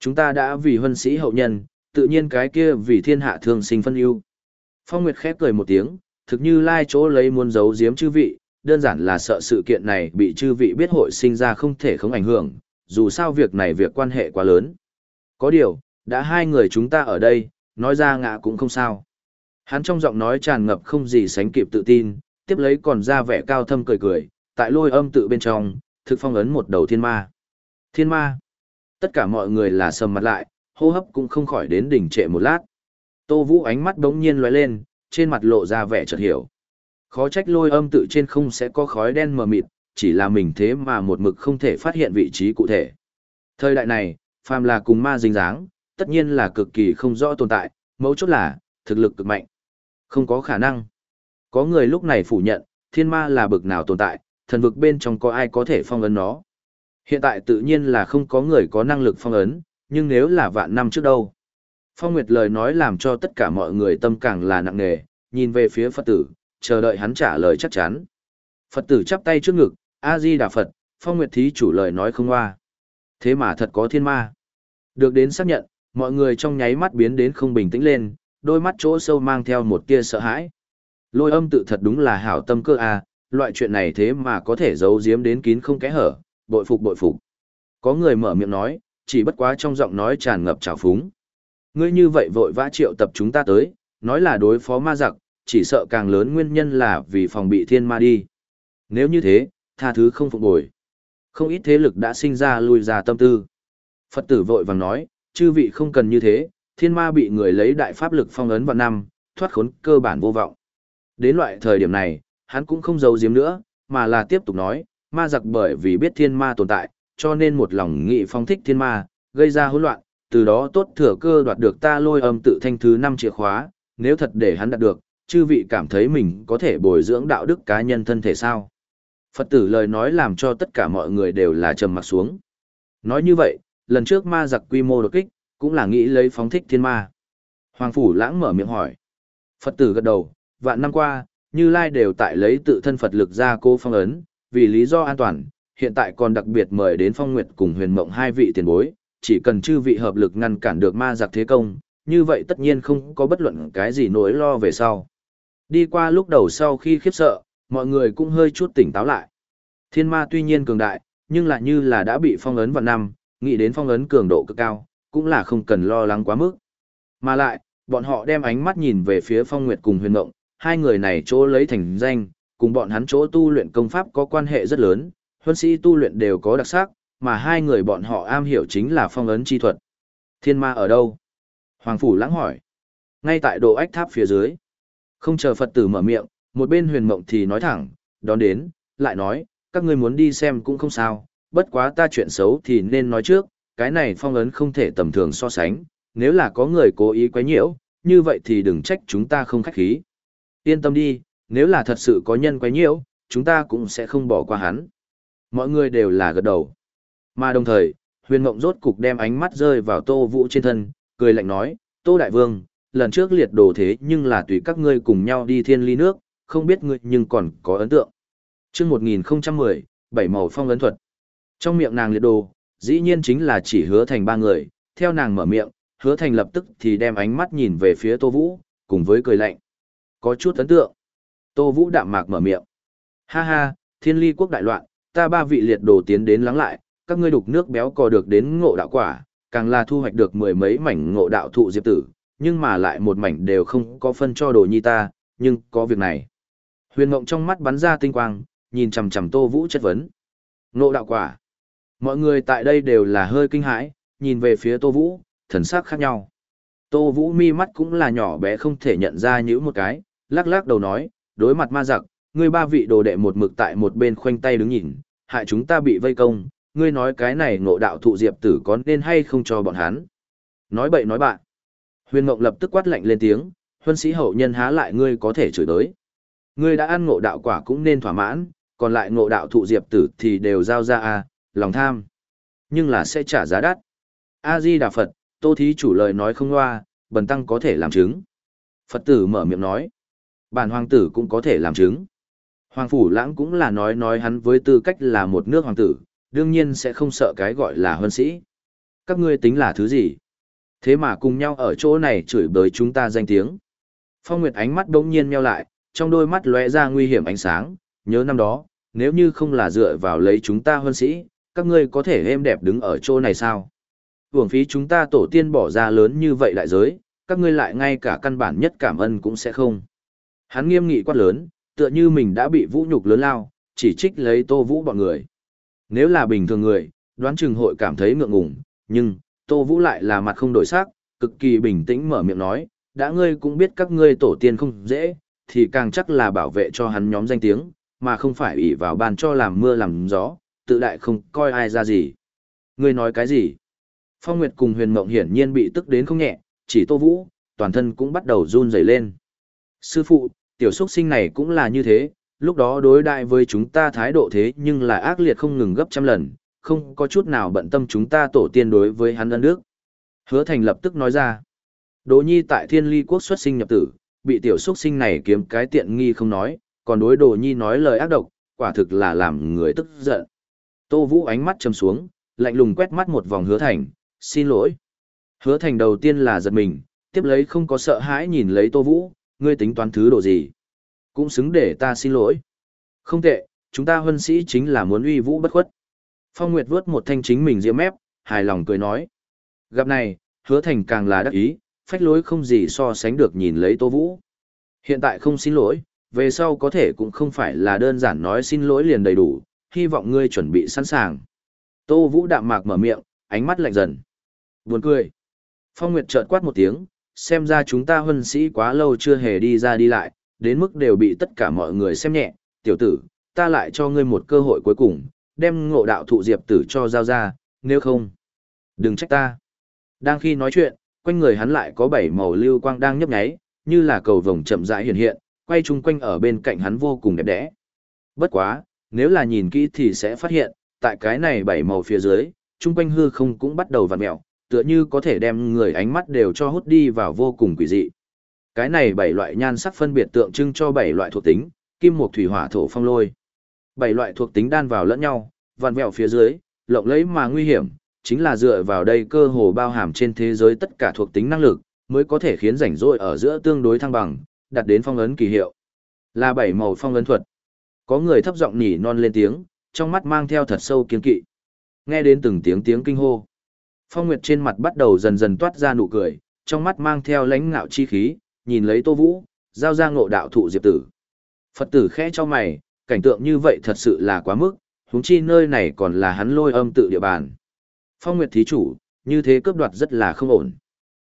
Chúng ta đã vì huân sĩ hậu nhân, tự nhiên cái kia vì thiên hạ thương sinh phân ưu. Phong Nguyệt khép cười một tiếng, thực như lai chỗ lấy muốn giấu giếm chư vị, đơn giản là sợ sự kiện này bị chư vị biết hội sinh ra không thể không ảnh hưởng, dù sao việc này việc quan hệ quá lớn. Có điều, đã hai người chúng ta ở đây, nói ra ngạ cũng không sao. Hắn trong giọng nói tràn ngập không gì sánh kịp tự tin, tiếp lấy còn ra vẻ cao thâm cười cười, tại lôi âm tự bên trong, thực phong ấn một đầu thiên ma. Thiên ma. Tất cả mọi người là sầm mặt lại, hô hấp cũng không khỏi đến đỉnh trệ một lát. Tô Vũ ánh mắt đống nhiên lóe lên, trên mặt lộ ra vẻ chợt hiểu. Khó trách lôi âm tự trên không sẽ có khói đen mờ mịt, chỉ là mình thế mà một mực không thể phát hiện vị trí cụ thể. Thời đại này, phàm là cùng ma dính dáng, tất nhiên là cực kỳ không rõ tồn tại, mấu chốt là, thực lực cực mạnh. Không có khả năng. Có người lúc này phủ nhận, thiên ma là bực nào tồn tại, thần vực bên trong có ai có thể phong ấn nó. Hiện tại tự nhiên là không có người có năng lực phong ấn, nhưng nếu là vạn năm trước đâu. Phong Nguyệt lời nói làm cho tất cả mọi người tâm càng là nặng nề, nhìn về phía Phật tử, chờ đợi hắn trả lời chắc chắn. Phật tử chắp tay trước ngực, A-di Đà Phật, Phong Nguyệt Thí chủ lời nói không hoa. Thế mà thật có thiên ma. Được đến xác nhận, mọi người trong nháy mắt biến đến không bình tĩnh lên, đôi mắt chỗ sâu mang theo một tia sợ hãi. Lôi âm tự thật đúng là hảo tâm cơ à? Loại chuyện này thế mà có thể giấu giếm đến kín không kẽ hở, bội phục bội phục. Có người mở miệng nói, chỉ bất quá trong giọng nói tràn ngập trào phúng. Ngươi như vậy vội vã triệu tập chúng ta tới, nói là đối phó ma giặc, chỉ sợ càng lớn nguyên nhân là vì phòng bị thiên ma đi. Nếu như thế, tha thứ không phục bồi. Không ít thế lực đã sinh ra lui ra tâm tư. Phật tử vội vàng nói, chư vị không cần như thế, thiên ma bị người lấy đại pháp lực phong ấn vào năm, thoát khốn cơ bản vô vọng. Đến loại thời điểm này, hắn cũng không giấu giếm nữa, mà là tiếp tục nói, ma giặc bởi vì biết thiên ma tồn tại, cho nên một lòng nghị phong thích thiên ma, gây ra hỗn loạn, từ đó tốt thừa cơ đoạt được ta lôi âm tự thanh thứ năm chìa khóa, nếu thật để hắn đạt được, chư vị cảm thấy mình có thể bồi dưỡng đạo đức cá nhân thân thể sao. Phật tử lời nói làm cho tất cả mọi người đều là trầm mặt xuống. Nói như vậy, lần trước ma giặc quy mô đột kích, cũng là nghĩ lấy phóng thích thiên ma. Hoàng Phủ lãng mở miệng hỏi. Phật tử gật đầu, vạn năm qua, như Lai đều tại lấy tự thân Phật lực ra cô phong ấn, vì lý do an toàn, hiện tại còn đặc biệt mời đến phong nguyệt cùng huyền mộng hai vị tiền bối, chỉ cần chư vị hợp lực ngăn cản được ma giặc thế công, như vậy tất nhiên không có bất luận cái gì nỗi lo về sau. Đi qua lúc đầu sau khi khiếp sợ, mọi người cũng hơi chút tỉnh táo lại. Thiên ma tuy nhiên cường đại, nhưng lại như là đã bị phong ấn vào năm, nghĩ đến phong ấn cường độ cực cao, cũng là không cần lo lắng quá mức. Mà lại, bọn họ đem ánh mắt nhìn về phía Phong Nguyệt cùng Huyền Mộng, hai người này chỗ lấy thành danh, cùng bọn hắn chỗ tu luyện công pháp có quan hệ rất lớn, huân sĩ tu luyện đều có đặc sắc, mà hai người bọn họ am hiểu chính là phong ấn chi thuật. Thiên ma ở đâu? Hoàng Phủ lãng hỏi. Ngay tại độ ách tháp phía dưới. Không chờ Phật tử mở miệng, một bên huyền mộng thì nói thẳng, đón đến, lại nói, các ngươi muốn đi xem cũng không sao, bất quá ta chuyện xấu thì nên nói trước, cái này phong ấn không thể tầm thường so sánh, nếu là có người cố ý quấy nhiễu, như vậy thì đừng trách chúng ta không khách khí. Yên tâm đi, nếu là thật sự có nhân quấy nhiễu, chúng ta cũng sẽ không bỏ qua hắn. Mọi người đều là gật đầu. Mà đồng thời, huyền mộng rốt cục đem ánh mắt rơi vào tô vũ trên thân, cười lạnh nói, tô đại vương, lần trước liệt đồ thế nhưng là tùy các ngươi cùng nhau đi thiên ly nước, không biết ngươi nhưng còn có ấn tượng. chương 1010, bảy màu phong ấn thuật. Trong miệng nàng liệt đồ, dĩ nhiên chính là chỉ hứa thành ba người, theo nàng mở miệng, hứa thành lập tức thì đem ánh mắt nhìn về phía tô vũ, cùng với cười lạnh. Có chút ấn tượng. Tô vũ đạm mạc mở miệng. Ha ha, thiên ly quốc đại loạn, ta ba vị liệt đồ tiến đến lắng lại, các ngươi đục nước béo cò được đến ngộ đạo quả, càng là thu hoạch được mười mấy mảnh ngộ đạo thụ diệp tử, nhưng mà lại một mảnh đều không có phân cho đồ nhi ta, nhưng có việc này. Huyền Ngộng trong mắt bắn ra tinh quang, nhìn chằm chằm Tô Vũ chất vấn. Ngộ đạo quả. Mọi người tại đây đều là hơi kinh hãi, nhìn về phía Tô Vũ, thần sắc khác nhau. Tô Vũ mi mắt cũng là nhỏ bé không thể nhận ra những một cái, lắc lắc đầu nói, đối mặt ma giặc, ngươi ba vị đồ đệ một mực tại một bên khoanh tay đứng nhìn, hại chúng ta bị vây công, ngươi nói cái này ngộ đạo thụ diệp tử có nên hay không cho bọn hắn. Nói bậy nói bạn. Huyền Ngộng lập tức quát lạnh lên tiếng, huân sĩ hậu nhân há lại ngươi có thể chửi tới. Ngươi đã ăn ngộ đạo quả cũng nên thỏa mãn, còn lại ngộ đạo thụ diệp tử thì đều giao ra a, lòng tham. Nhưng là sẽ trả giá đắt. A Di Đà Phật, Tô thí chủ lời nói không loa, bần tăng có thể làm chứng. Phật tử mở miệng nói, bản hoàng tử cũng có thể làm chứng. Hoàng phủ lãng cũng là nói nói hắn với tư cách là một nước hoàng tử, đương nhiên sẽ không sợ cái gọi là huân sĩ. Các ngươi tính là thứ gì? Thế mà cùng nhau ở chỗ này chửi bới chúng ta danh tiếng. Phong Nguyệt ánh mắt đống nhiên nheo lại, trong đôi mắt lóe ra nguy hiểm ánh sáng, nhớ năm đó, nếu như không là dựa vào lấy chúng ta huân sĩ, các ngươi có thể êm đẹp đứng ở chỗ này sao? Hưởng phí chúng ta tổ tiên bỏ ra lớn như vậy đại giới, các ngươi lại ngay cả căn bản nhất cảm ơn cũng sẽ không. Hắn nghiêm nghị quát lớn, tựa như mình đã bị vũ nhục lớn lao, chỉ trích lấy tô vũ bọn người. Nếu là bình thường người, đoán chừng hội cảm thấy ngượng ngùng, nhưng, Tô Vũ lại là mặt không đổi sắc, cực kỳ bình tĩnh mở miệng nói, đã ngươi cũng biết các ngươi tổ tiên không dễ, thì càng chắc là bảo vệ cho hắn nhóm danh tiếng, mà không phải ủy vào bàn cho làm mưa làm gió, tự đại không coi ai ra gì. Ngươi nói cái gì? Phong Nguyệt cùng huyền mộng hiển nhiên bị tức đến không nhẹ, chỉ Tô Vũ, toàn thân cũng bắt đầu run rẩy lên. Sư phụ, tiểu xuất sinh này cũng là như thế, lúc đó đối đại với chúng ta thái độ thế nhưng là ác liệt không ngừng gấp trăm lần, không có chút nào bận tâm chúng ta tổ tiên đối với hắn ân đức. Hứa Thành lập tức nói ra, Đỗ Nhi tại Thiên Ly quốc xuất sinh nhập tử, bị tiểu xuất sinh này kiếm cái tiện nghi không nói, còn đối Đỗ Nhi nói lời ác độc, quả thực là làm người tức giận. Tô Vũ ánh mắt trầm xuống, lạnh lùng quét mắt một vòng Hứa Thành, xin lỗi. Hứa Thành đầu tiên là giật mình, tiếp lấy không có sợ hãi nhìn lấy Tô Vũ, ngươi tính toán thứ độ gì cũng xứng để ta xin lỗi. Không tệ, chúng ta huân sĩ chính là muốn uy vũ bất khuất. Phong Nguyệt vuốt một thanh chính mình diễm mép, hài lòng cười nói. Gặp này, hứa thành càng là đắc ý, phách lối không gì so sánh được nhìn lấy Tô Vũ. Hiện tại không xin lỗi, về sau có thể cũng không phải là đơn giản nói xin lỗi liền đầy đủ, hy vọng ngươi chuẩn bị sẵn sàng. Tô Vũ đạm mạc mở miệng, ánh mắt lạnh dần. Buồn cười. Phong Nguyệt chợt quát một tiếng, xem ra chúng ta huân sĩ quá lâu chưa hề đi ra đi lại, đến mức đều bị tất cả mọi người xem nhẹ, tiểu tử, ta lại cho ngươi một cơ hội cuối cùng, đem ngộ đạo thụ diệp tử cho giao ra, nếu không, đừng trách ta. Đang khi nói chuyện, quanh người hắn lại có bảy màu lưu quang đang nhấp nháy, như là cầu vồng chậm rãi hiện hiện, quay chung quanh ở bên cạnh hắn vô cùng đẹp đẽ. Bất quá, nếu là nhìn kỹ thì sẽ phát hiện, tại cái này bảy màu phía dưới, chung quanh hư không cũng bắt đầu vặn mèo, tựa như có thể đem người ánh mắt đều cho hút đi vào vô cùng quỷ dị. Cái này bảy loại nhan sắc phân biệt tượng trưng cho bảy loại thuộc tính, kim mộc thủy hỏa thổ phong lôi. Bảy loại thuộc tính đan vào lẫn nhau, vặn vẹo phía dưới, lộng lẫy mà nguy hiểm, chính là dựa vào đây cơ hồ bao hàm trên thế giới tất cả thuộc tính năng lực, mới có thể khiến rảnh rỗi ở giữa tương đối thăng bằng, đạt đến phong ấn kỳ hiệu. Là bảy màu phong ấn thuật. Có người thấp giọng nhỉ non lên tiếng, trong mắt mang theo thật sâu kiên kỵ. Nghe đến từng tiếng tiếng kinh hô. Phong Nguyệt trên mặt bắt đầu dần dần toát ra nụ cười, trong mắt mang theo lãnh ngạo chi khí, nhìn lấy Tô Vũ, giao ra ngộ đạo thụ diệp tử. Phật tử khẽ cho mày, cảnh tượng như vậy thật sự là quá mức, huống chi nơi này còn là hắn lôi âm tự địa bàn. Phong Nguyệt thí chủ, như thế cướp đoạt rất là không ổn.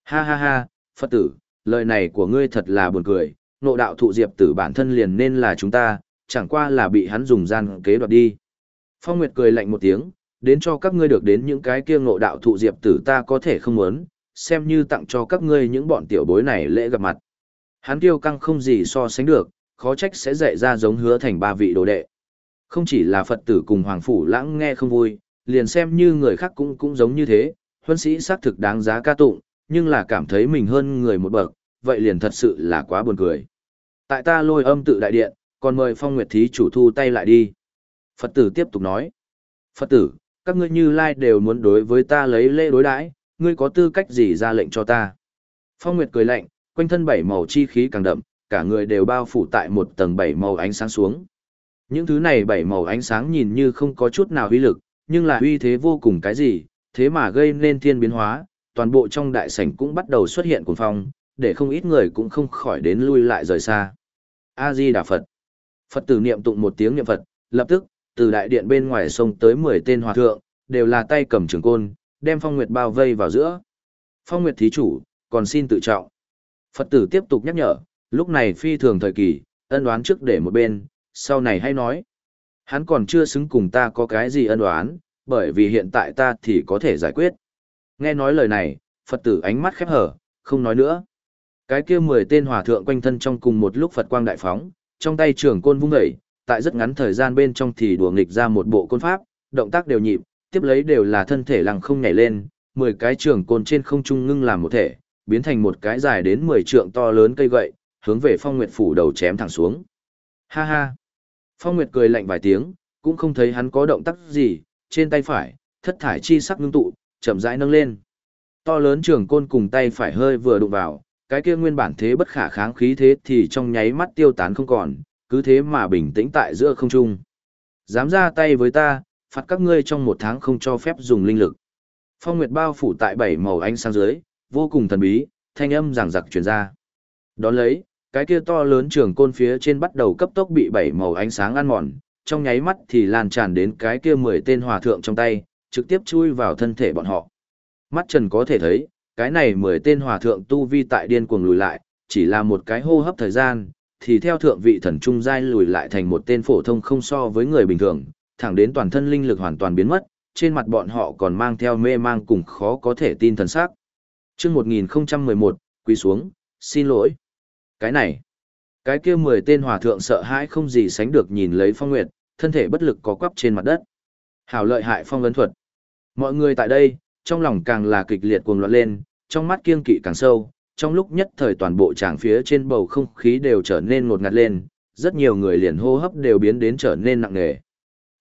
Ha ha ha, Phật tử, lời này của ngươi thật là buồn cười, ngộ đạo thụ diệp tử bản thân liền nên là chúng ta, chẳng qua là bị hắn dùng gian kế đoạt đi. Phong Nguyệt cười lạnh một tiếng, đến cho các ngươi được đến những cái kia ngộ đạo thụ diệp tử ta có thể không muốn, xem như tặng cho các ngươi những bọn tiểu bối này lễ gặp mặt. Hắn kiêu căng không gì so sánh được, khó trách sẽ dạy ra giống hứa thành ba vị đồ đệ. Không chỉ là Phật tử cùng Hoàng Phủ lãng nghe không vui, liền xem như người khác cũng cũng giống như thế, huân sĩ xác thực đáng giá ca tụng, nhưng là cảm thấy mình hơn người một bậc, vậy liền thật sự là quá buồn cười. Tại ta lôi âm tự đại điện, còn mời phong nguyệt thí chủ thu tay lại đi. Phật tử tiếp tục nói. Phật tử, các ngươi như lai đều muốn đối với ta lấy lễ đối đãi, ngươi có tư cách gì ra lệnh cho ta? Phong Nguyệt cười lạnh, quanh thân bảy màu chi khí càng đậm, cả người đều bao phủ tại một tầng bảy màu ánh sáng xuống. Những thứ này bảy màu ánh sáng nhìn như không có chút nào uy lực, nhưng là uy thế vô cùng cái gì, thế mà gây nên thiên biến hóa, toàn bộ trong đại sảnh cũng bắt đầu xuất hiện cuồng phong, để không ít người cũng không khỏi đến lui lại rời xa. A Di Đà Phật. Phật tử niệm tụng một tiếng niệm Phật, lập tức, từ đại điện bên ngoài sông tới 10 tên hòa thượng, đều là tay cầm trường côn, đem Phong Nguyệt bao vây vào giữa. Phong Nguyệt thí chủ, còn xin tự trọng. Phật tử tiếp tục nhắc nhở, lúc này phi thường thời kỳ, ân đoán trước để một bên, sau này hay nói. Hắn còn chưa xứng cùng ta có cái gì ân đoán, bởi vì hiện tại ta thì có thể giải quyết. Nghe nói lời này, Phật tử ánh mắt khép hở, không nói nữa. Cái kia 10 tên hòa thượng quanh thân trong cùng một lúc Phật quang đại phóng, trong tay trường côn vung dậy, tại rất ngắn thời gian bên trong thì đùa nghịch ra một bộ côn pháp, động tác đều nhịp, tiếp lấy đều là thân thể lằng không nhảy lên, 10 cái trường côn trên không trung ngưng làm một thể, biến thành một cái dài đến 10 trượng to lớn cây gậy, hướng về Phong Nguyệt phủ đầu chém thẳng xuống. Ha ha. Phong Nguyệt cười lạnh vài tiếng, cũng không thấy hắn có động tác gì, trên tay phải, thất thải chi sắc ngưng tụ, chậm rãi nâng lên. To lớn trường côn cùng tay phải hơi vừa đụng vào, cái kia nguyên bản thế bất khả kháng khí thế thì trong nháy mắt tiêu tán không còn, cứ thế mà bình tĩnh tại giữa không trung. Dám ra tay với ta, phạt các ngươi trong một tháng không cho phép dùng linh lực. Phong Nguyệt bao phủ tại bảy màu ánh sáng dưới, vô cùng thần bí, thanh âm giảng giặc truyền ra. Đón lấy, cái kia to lớn trường côn phía trên bắt đầu cấp tốc bị bảy màu ánh sáng ăn mòn, trong nháy mắt thì lan tràn đến cái kia mười tên hòa thượng trong tay, trực tiếp chui vào thân thể bọn họ. Mắt trần có thể thấy, cái này mười tên hòa thượng tu vi tại điên cuồng lùi lại, chỉ là một cái hô hấp thời gian, thì theo thượng vị thần trung giai lùi lại thành một tên phổ thông không so với người bình thường, thẳng đến toàn thân linh lực hoàn toàn biến mất, trên mặt bọn họ còn mang theo mê mang cùng khó có thể tin thần sắc. Chương 1011, quỳ xuống, xin lỗi. Cái này, cái kia 10 tên hòa thượng sợ hãi không gì sánh được nhìn lấy Phong Nguyệt, thân thể bất lực có quắp trên mặt đất. Hảo lợi hại phong ấn thuật. Mọi người tại đây, trong lòng càng là kịch liệt cuồng loạn lên, trong mắt kiên kỵ càng sâu, trong lúc nhất thời toàn bộ tràng phía trên bầu không khí đều trở nên ngột ngạt lên, rất nhiều người liền hô hấp đều biến đến trở nên nặng nề.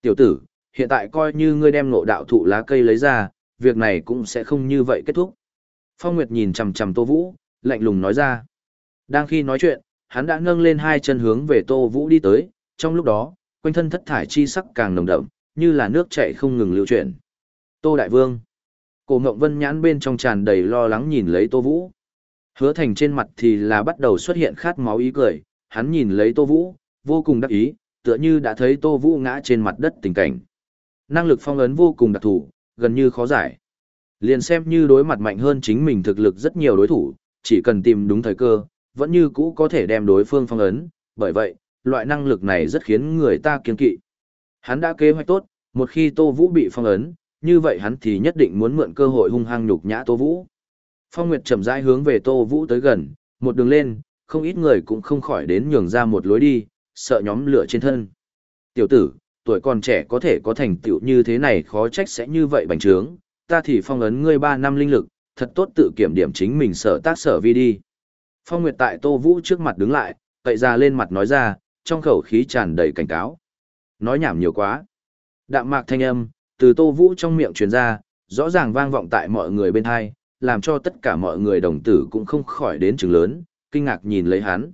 Tiểu tử, hiện tại coi như ngươi đem ngộ đạo thụ lá cây lấy ra, việc này cũng sẽ không như vậy kết thúc. Phong Nguyệt nhìn chằm chằm Tô Vũ, lạnh lùng nói ra. Đang khi nói chuyện, hắn đã nâng lên hai chân hướng về Tô Vũ đi tới, trong lúc đó, quanh thân thất thải chi sắc càng nồng đậm, như là nước chảy không ngừng lưu chuyển. Tô Đại Vương. Cổ Ngộng Vân nhãn bên trong tràn đầy lo lắng nhìn lấy Tô Vũ. Hứa Thành trên mặt thì là bắt đầu xuất hiện khát máu ý cười, hắn nhìn lấy Tô Vũ, vô cùng đắc ý, tựa như đã thấy Tô Vũ ngã trên mặt đất tình cảnh. Năng lực phong ấn vô cùng đặc thù, gần như khó giải. Liền xem như đối mặt mạnh hơn chính mình thực lực rất nhiều đối thủ, chỉ cần tìm đúng thời cơ, vẫn như cũ có thể đem đối phương phong ấn, bởi vậy, loại năng lực này rất khiến người ta kiên kỵ. Hắn đã kế hoạch tốt, một khi Tô Vũ bị phong ấn, như vậy hắn thì nhất định muốn mượn cơ hội hung hăng nhục nhã Tô Vũ. Phong Nguyệt chậm rãi hướng về Tô Vũ tới gần, một đường lên, không ít người cũng không khỏi đến nhường ra một lối đi, sợ nhóm lửa trên thân. Tiểu tử, tuổi còn trẻ có thể có thành tựu như thế này khó trách sẽ như vậy bành trướng, ta thì phong ấn ngươi 3 năm linh lực, thật tốt tự kiểm điểm chính mình sở tác sở vi đi. Phong Nguyệt tại Tô Vũ trước mặt đứng lại, cậy ra lên mặt nói ra, trong khẩu khí tràn đầy cảnh cáo. Nói nhảm nhiều quá. Đạm mạc thanh âm, từ Tô Vũ trong miệng truyền ra, rõ ràng vang vọng tại mọi người bên hai, làm cho tất cả mọi người đồng tử cũng không khỏi đến trường lớn, kinh ngạc nhìn lấy hắn.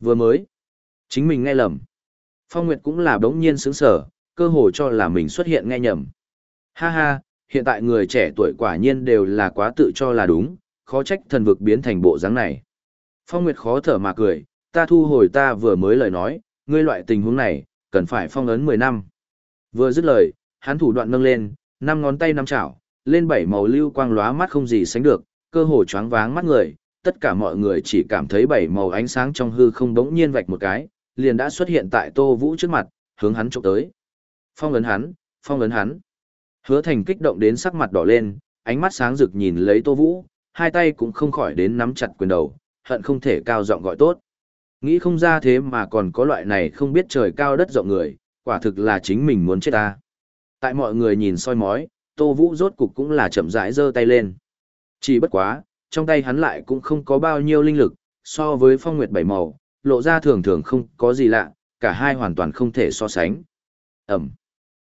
Vừa mới, chính mình nghe lầm. Phong Nguyệt cũng là đống nhiên sướng sở, cơ hồ cho là mình xuất hiện nghe nhầm. Ha ha, Hiện tại người trẻ tuổi quả nhiên đều là quá tự cho là đúng, khó trách thần vực biến thành bộ dáng này. Phong Nguyệt khó thở mà cười, ta thu hồi ta vừa mới lời nói, ngươi loại tình huống này, cần phải phong ấn 10 năm. Vừa dứt lời, hắn thủ đoạn nâng lên, năm ngón tay năm chảo, lên bảy màu lưu quang lóa mắt không gì sánh được, cơ hồ choáng váng mắt người, tất cả mọi người chỉ cảm thấy bảy màu ánh sáng trong hư không bỗng nhiên vạch một cái, liền đã xuất hiện tại Tô Vũ trước mặt, hướng hắn chụp tới. Phong ấn hắn, phong ấn hắn. Hứa Thành kích động đến sắc mặt đỏ lên, ánh mắt sáng rực nhìn lấy Tô Vũ, hai tay cũng không khỏi đến nắm chặt quyền đầu, hận không thể cao giọng gọi tốt. Nghĩ không ra thế mà còn có loại này không biết trời cao đất rộng người, quả thực là chính mình muốn chết ta. Tại mọi người nhìn soi mói, Tô Vũ rốt cục cũng là chậm rãi giơ tay lên. Chỉ bất quá, trong tay hắn lại cũng không có bao nhiêu linh lực, so với phong nguyệt bảy màu, lộ ra thường thường không có gì lạ, cả hai hoàn toàn không thể so sánh. Ẩm.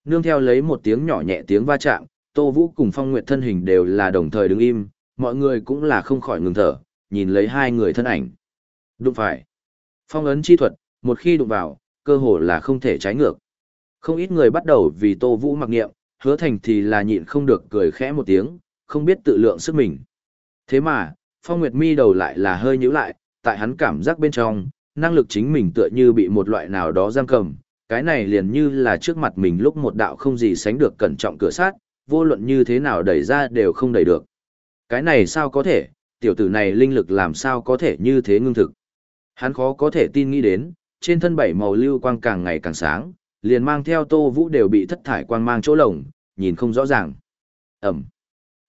Nương theo lấy một tiếng nhỏ nhẹ tiếng va chạm, Tô Vũ cùng phong nguyệt thân hình đều là đồng thời đứng im, mọi người cũng là không khỏi ngừng thở, nhìn lấy hai người thân ảnh. Đụng phải. Phong ấn chi thuật, một khi đụng vào, cơ hồ là không thể trái ngược. Không ít người bắt đầu vì Tô Vũ mặc nghiệm, hứa thành thì là nhịn không được cười khẽ một tiếng, không biết tự lượng sức mình. Thế mà, Phong Nguyệt Mi đầu lại là hơi nhíu lại, tại hắn cảm giác bên trong, năng lực chính mình tựa như bị một loại nào đó giam cầm, cái này liền như là trước mặt mình lúc một đạo không gì sánh được cẩn trọng cửa sát, vô luận như thế nào đẩy ra đều không đẩy được. Cái này sao có thể, tiểu tử này linh lực làm sao có thể như thế ngưng thực. Hắn khó có thể tin nghĩ đến, trên thân bảy màu lưu quang càng ngày càng sáng, liền mang theo tô vũ đều bị thất thải quang mang chỗ lồng, nhìn không rõ ràng. Ẩm.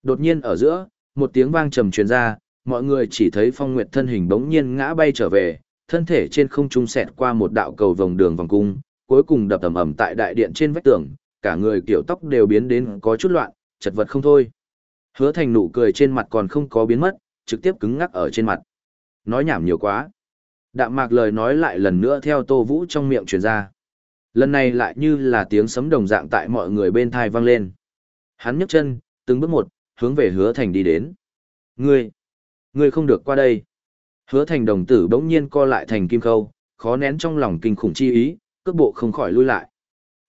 Đột nhiên ở giữa, một tiếng vang trầm truyền ra, mọi người chỉ thấy phong nguyệt thân hình bỗng nhiên ngã bay trở về, thân thể trên không trung xẹt qua một đạo cầu vòng đường vòng cung, cuối cùng đập ầm ầm tại đại điện trên vách tường, cả người kiểu tóc đều biến đến có chút loạn, chật vật không thôi. Hứa thành nụ cười trên mặt còn không có biến mất, trực tiếp cứng ngắc ở trên mặt. Nói nhảm nhiều quá. Đạm mạc lời nói lại lần nữa theo Tô Vũ trong miệng truyền ra. Lần này lại như là tiếng sấm đồng dạng tại mọi người bên thai vang lên. Hắn nhấc chân, từng bước một, hướng về hứa thành đi đến. Ngươi, ngươi không được qua đây. Hứa thành đồng tử bỗng nhiên co lại thành kim khâu, khó nén trong lòng kinh khủng chi ý, cước bộ không khỏi lui lại.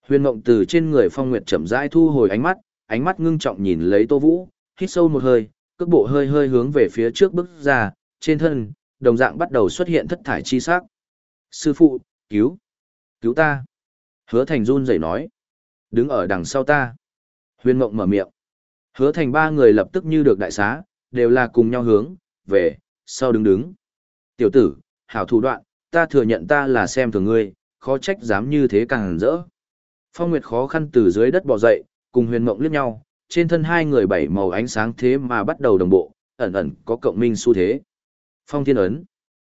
Huyền mộng từ trên người phong nguyệt chậm rãi thu hồi ánh mắt, ánh mắt ngưng trọng nhìn lấy tô vũ, hít sâu một hơi, cước bộ hơi hơi hướng về phía trước bước ra, trên thân, đồng dạng bắt đầu xuất hiện thất thải chi sắc. Sư phụ, cứu, cứu ta. Hứa thành run rẩy nói, đứng ở đằng sau ta. Huyền mộng mở miệng. Hứa thành ba người lập tức như được đại xá, đều là cùng nhau hướng, về, sau đứng đứng. Tiểu tử, hảo thủ đoạn, ta thừa nhận ta là xem thường ngươi, khó trách dám như thế càng rỡ. Phong Nguyệt khó khăn từ dưới đất bò dậy, cùng huyền mộng liếc nhau, trên thân hai người bảy màu ánh sáng thế mà bắt đầu đồng bộ, ẩn ẩn có cộng minh xu thế. Phong Thiên Ấn.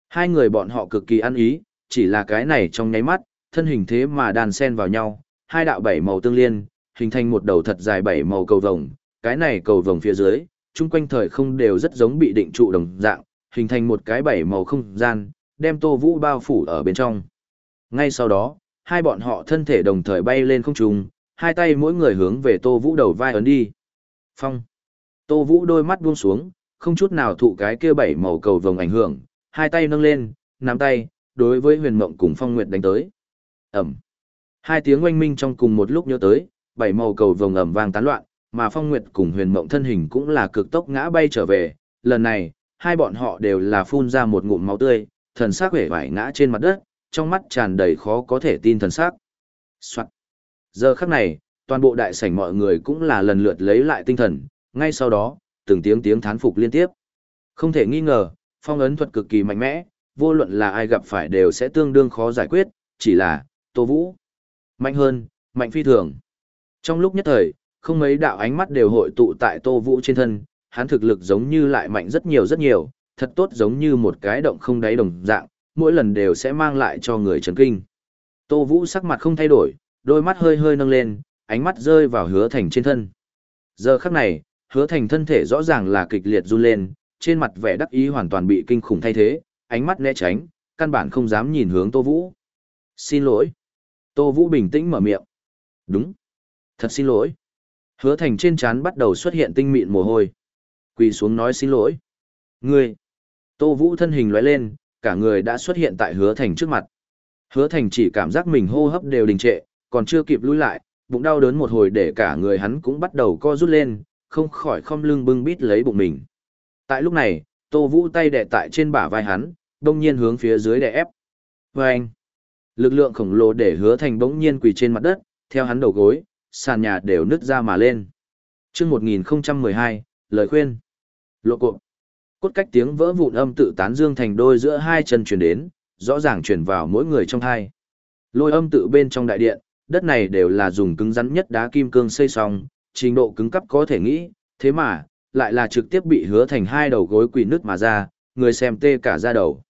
Hai người bọn họ cực kỳ ăn ý, chỉ là cái này trong nháy mắt, thân hình thế mà đàn sen vào nhau, hai đạo bảy màu tương liên, hình thành một đầu thật dài bảy màu cầu vồng, cái này cầu vồng phía dưới, chung quanh thời không đều rất giống bị định trụ đồng dạng, hình thành một cái bảy màu không gian, đem Tô Vũ bao phủ ở bên trong. Ngay sau đó, hai bọn họ thân thể đồng thời bay lên không trung, hai tay mỗi người hướng về Tô Vũ đầu vai ấn đi. Phong. Tô Vũ đôi mắt buông xuống, không chút nào thụ cái kia bảy màu cầu vồng ảnh hưởng, hai tay nâng lên, nắm tay, đối với huyền mộng cùng phong nguyệt đánh tới. Ẩm. Hai tiếng oanh minh trong cùng một lúc nhớ tới, bảy màu cầu vồng ẩm vang tán loạn, mà phong nguyệt cùng huyền mộng thân hình cũng là cực tốc ngã bay trở về. Lần này, hai bọn họ đều là phun ra một ngụm máu tươi, thần sắc vẻ vải ngã trên mặt đất, trong mắt tràn đầy khó có thể tin thần sắc. Soạn. Giờ khắc này, toàn bộ đại sảnh mọi người cũng là lần lượt lấy lại tinh thần, ngay sau đó, từng tiếng tiếng thán phục liên tiếp. Không thể nghi ngờ, phong ấn thuật cực kỳ mạnh mẽ, vô luận là ai gặp phải đều sẽ tương đương khó giải quyết, chỉ là, Tô Vũ. Mạnh hơn, mạnh phi thường. Trong lúc nhất thời, không mấy đạo ánh mắt đều hội tụ tại Tô Vũ trên thân, hắn thực lực giống như lại mạnh rất nhiều rất nhiều, thật tốt giống như một cái động không đáy đồng dạng, mỗi lần đều sẽ mang lại cho người chấn kinh. Tô Vũ sắc mặt không thay đổi, đôi mắt hơi hơi nâng lên, ánh mắt rơi vào hứa thành trên thân. Giờ khắc này, hứa thành thân thể rõ ràng là kịch liệt run lên, trên mặt vẻ đắc ý hoàn toàn bị kinh khủng thay thế, ánh mắt né tránh, căn bản không dám nhìn hướng Tô Vũ. Xin lỗi. Tô Vũ bình tĩnh mở miệng. Đúng. Thật xin lỗi. Hứa thành trên trán bắt đầu xuất hiện tinh mịn mồ hôi. Quỳ xuống nói xin lỗi. Ngươi. Tô Vũ thân hình lóe lên, cả người đã xuất hiện tại hứa thành trước mặt. Hứa thành chỉ cảm giác mình hô hấp đều đình trệ, còn chưa kịp lui lại, bụng đau đớn một hồi để cả người hắn cũng bắt đầu co rút lên, không khỏi không lưng bưng bít lấy bụng mình. Tại lúc này, Tô Vũ tay đè tại trên bả vai hắn, đông nhiên hướng phía dưới đè ép. Vâng! anh, lực lượng khổng lồ để hứa thành bỗng nhiên quỳ trên mặt đất, theo hắn đầu gối, sàn nhà đều nứt ra mà lên. Trước 1012, lời khuyên. Lộ cộp. Cốt cách tiếng vỡ vụn âm tự tán dương thành đôi giữa hai chân truyền đến, rõ ràng truyền vào mỗi người trong hai. Lôi âm tự bên trong đại điện, đất này đều là dùng cứng rắn nhất đá kim cương xây xong, trình độ cứng cấp có thể nghĩ, thế mà, lại là trực tiếp bị hứa thành hai đầu gối quỳ nứt mà ra, người xem tê cả da đầu.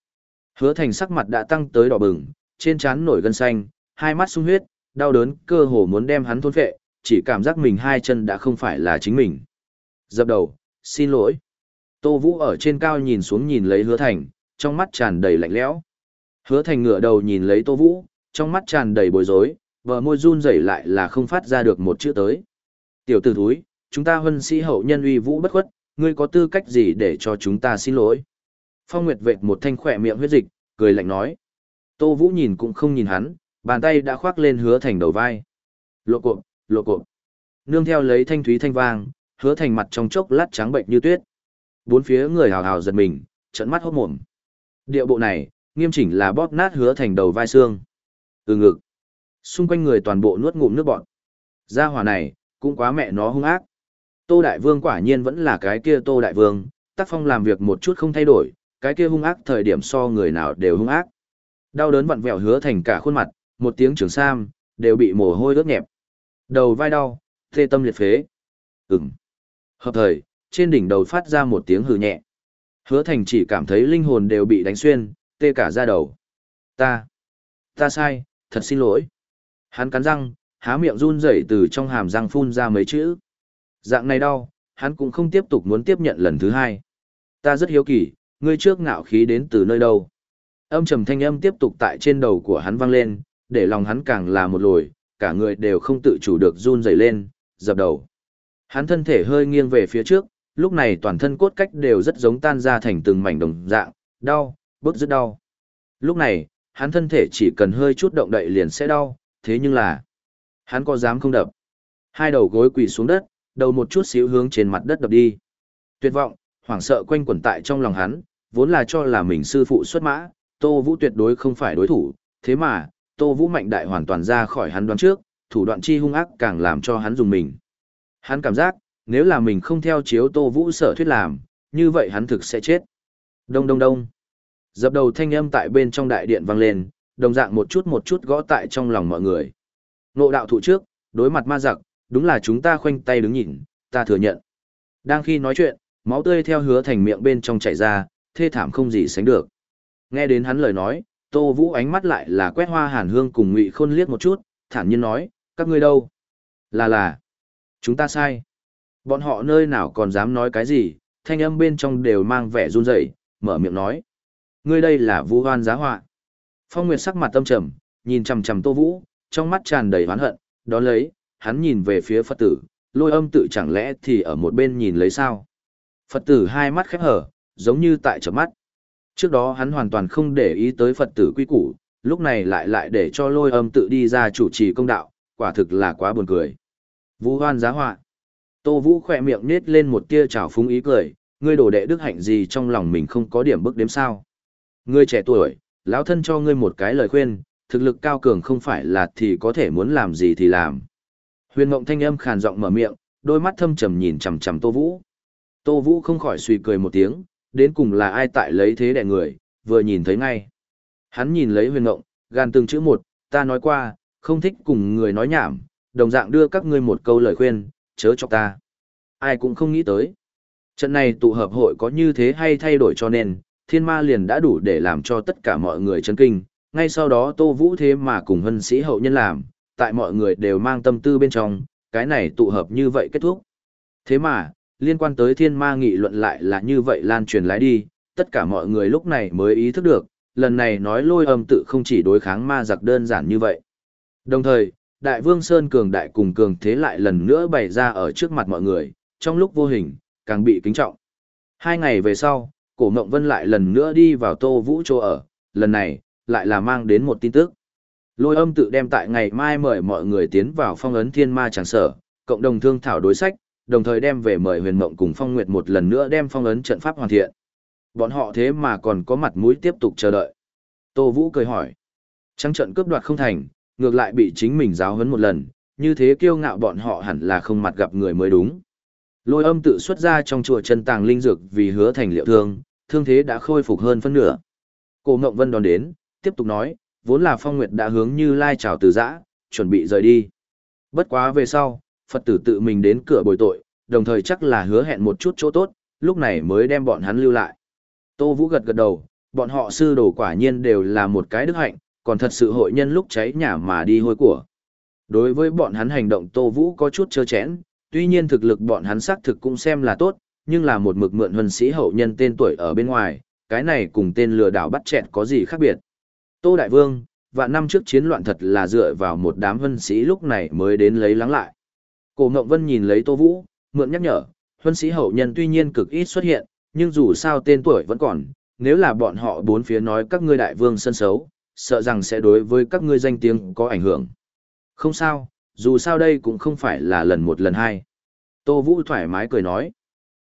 Hứa thành sắc mặt đã tăng tới đỏ bừng, trên trán nổi gân xanh, hai mắt sung huyết, đau đớn cơ hồ muốn đem hắn thôn phệ, chỉ cảm giác mình hai chân đã không phải là chính mình. Dập đầu, xin lỗi. Tô Vũ ở trên cao nhìn xuống nhìn lấy hứa thành, trong mắt tràn đầy lạnh lẽo. Hứa thành ngửa đầu nhìn lấy Tô Vũ, trong mắt tràn đầy bối rối, vợ môi run rẩy lại là không phát ra được một chữ tới. Tiểu tử thúi, chúng ta huân sĩ hậu nhân uy vũ bất khuất, ngươi có tư cách gì để cho chúng ta xin lỗi? Phong Nguyệt vệt một thanh khỏe miệng huyết dịch, cười lạnh nói. Tô Vũ nhìn cũng không nhìn hắn, bàn tay đã khoác lên hứa thành đầu vai. Lộ cộp, lộ cộp. Nương theo lấy thanh thúy thanh vang, hứa thành mặt trong chốc lát trắng bệnh như tuyết. Bốn phía người hào hào giật mình, trận mắt hốt mồm. Điệu bộ này, nghiêm chỉnh là bóp nát hứa thành đầu vai xương. Từ ngực. Xung quanh người toàn bộ nuốt ngụm nước bọn. Gia hỏa này, cũng quá mẹ nó hung ác. Tô Đại Vương quả nhiên vẫn là cái kia Tô Đại Vương, tác phong làm việc một chút không thay đổi, cái kia hung ác thời điểm so người nào đều hung ác. Đau đớn vặn vẹo hứa thành cả khuôn mặt, một tiếng trường sam, đều bị mồ hôi ướt nhẹp. Đầu vai đau, tê tâm liệt phế. Ừm. Hợp thời, trên đỉnh đầu phát ra một tiếng hừ nhẹ. Hứa thành chỉ cảm thấy linh hồn đều bị đánh xuyên, tê cả ra đầu. Ta, ta sai, thật xin lỗi. Hắn cắn răng, há miệng run rẩy từ trong hàm răng phun ra mấy chữ. Dạng này đau, hắn cũng không tiếp tục muốn tiếp nhận lần thứ hai. Ta rất hiếu kỳ, ngươi trước ngạo khí đến từ nơi đâu. Âm trầm thanh âm tiếp tục tại trên đầu của hắn vang lên, để lòng hắn càng là một lồi, cả người đều không tự chủ được run rẩy lên, dập đầu. Hắn thân thể hơi nghiêng về phía trước, lúc này toàn thân cốt cách đều rất giống tan ra thành từng mảnh đồng dạng, đau, bức rất đau. Lúc này, hắn thân thể chỉ cần hơi chút động đậy liền sẽ đau, thế nhưng là, hắn có dám không đập. Hai đầu gối quỳ xuống đất, đầu một chút xíu hướng trên mặt đất đập đi. Tuyệt vọng, hoảng sợ quanh quẩn tại trong lòng hắn, vốn là cho là mình sư phụ xuất mã, Tô Vũ tuyệt đối không phải đối thủ, thế mà, Tô Vũ mạnh đại hoàn toàn ra khỏi hắn đoán trước, thủ đoạn chi hung ác càng làm cho hắn dùng mình. Hắn cảm giác, nếu là mình không theo chiếu Tô Vũ sở thuyết làm, như vậy hắn thực sẽ chết. Đông đông đông. Dập đầu thanh âm tại bên trong đại điện vang lên, đồng dạng một chút một chút gõ tại trong lòng mọi người. Nộ đạo thụ trước, đối mặt ma giặc, đúng là chúng ta khoanh tay đứng nhìn, ta thừa nhận. Đang khi nói chuyện, máu tươi theo hứa thành miệng bên trong chảy ra, thê thảm không gì sánh được. Nghe đến hắn lời nói, Tô Vũ ánh mắt lại là quét hoa hàn hương cùng ngụy khôn liếc một chút, thản nhiên nói, các ngươi đâu? Là là, chúng ta sai. Bọn họ nơi nào còn dám nói cái gì, thanh âm bên trong đều mang vẻ run rẩy, mở miệng nói. Ngươi đây là vu hoan giá họa. Phong Nguyệt sắc mặt tâm trầm, nhìn chằm chằm Tô Vũ, trong mắt tràn đầy oán hận, đó lấy, hắn nhìn về phía Phật tử, lôi âm tự chẳng lẽ thì ở một bên nhìn lấy sao. Phật tử hai mắt khép hở, giống như tại chớp mắt. Trước đó hắn hoàn toàn không để ý tới Phật tử quy củ, lúc này lại lại để cho lôi âm tự đi ra chủ trì công đạo, quả thực là quá buồn cười. Vũ hoan giá họa. Tô Vũ khỏe miệng nết lên một tia trào phúng ý cười, ngươi đổ đệ đức hạnh gì trong lòng mình không có điểm bức đếm sao. Ngươi trẻ tuổi, lão thân cho ngươi một cái lời khuyên, thực lực cao cường không phải là thì có thể muốn làm gì thì làm. Huyền Mộng thanh âm khàn giọng mở miệng, đôi mắt thâm trầm nhìn chằm chằm Tô Vũ. Tô Vũ không khỏi suy cười một tiếng, đến cùng là ai tại lấy thế đẻ người, vừa nhìn thấy ngay. Hắn nhìn lấy Huyền ngộng, gan từng chữ một, ta nói qua, không thích cùng người nói nhảm, đồng dạng đưa các ngươi một câu lời khuyên, chớ cho ta. Ai cũng không nghĩ tới. Trận này tụ hợp hội có như thế hay thay đổi cho nên, thiên ma liền đã đủ để làm cho tất cả mọi người chấn kinh. Ngay sau đó Tô Vũ thế mà cùng hân sĩ hậu nhân làm, tại mọi người đều mang tâm tư bên trong, cái này tụ hợp như vậy kết thúc. Thế mà, liên quan tới thiên ma nghị luận lại là như vậy lan truyền lái đi, tất cả mọi người lúc này mới ý thức được, lần này nói lôi âm tự không chỉ đối kháng ma giặc đơn giản như vậy. Đồng thời, Đại Vương Sơn cường đại cùng cường thế lại lần nữa bày ra ở trước mặt mọi người, trong lúc vô hình, càng bị kính trọng. Hai ngày về sau, cổ mộng vân lại lần nữa đi vào tô vũ chỗ ở, lần này, lại là mang đến một tin tức. Lôi âm tự đem tại ngày mai mời mọi người tiến vào phong ấn thiên ma tràng sở, cộng đồng thương thảo đối sách, đồng thời đem về mời huyền mộng cùng phong nguyệt một lần nữa đem phong ấn trận pháp hoàn thiện. Bọn họ thế mà còn có mặt mũi tiếp tục chờ đợi. Tô Vũ cười hỏi. Trắng trận cướp đoạt không thành, ngược lại bị chính mình giáo huấn một lần, như thế kiêu ngạo bọn họ hẳn là không mặt gặp người mới đúng. Lôi âm tự xuất ra trong chùa chân tàng linh dược vì hứa thành liệu thương, thương thế đã khôi phục hơn phân nửa. Cổ Ngộng Vân đón đến, tiếp tục nói, vốn là Phong Nguyệt đã hướng như lai chào từ giã, chuẩn bị rời đi. Bất quá về sau, Phật tử tự mình đến cửa bồi tội, đồng thời chắc là hứa hẹn một chút chỗ tốt, lúc này mới đem bọn hắn lưu lại. Tô Vũ gật gật đầu, bọn họ sư đồ quả nhiên đều là một cái đức hạnh, còn thật sự hội nhân lúc cháy nhà mà đi hôi của. Đối với bọn hắn hành động Tô Vũ có chút chơ chẽn, tuy nhiên thực lực bọn hắn xác thực cũng xem là tốt, nhưng là một mực mượn huân sĩ hậu nhân tên tuổi ở bên ngoài, cái này cùng tên lừa đảo bắt chẹn có gì khác biệt. Tô Đại Vương, vạn năm trước chiến loạn thật là dựa vào một đám huân sĩ lúc này mới đến lấy lắng lại. Cổ Ngộng Vân nhìn lấy Tô Vũ, mượn nhắc nhở, huân sĩ hậu nhân tuy nhiên cực ít xuất hiện, nhưng dù sao tên tuổi vẫn còn, nếu là bọn họ bốn phía nói các ngươi đại vương sân xấu, sợ rằng sẽ đối với các ngươi danh tiếng có ảnh hưởng. Không sao, dù sao đây cũng không phải là lần một lần hai. Tô Vũ thoải mái cười nói.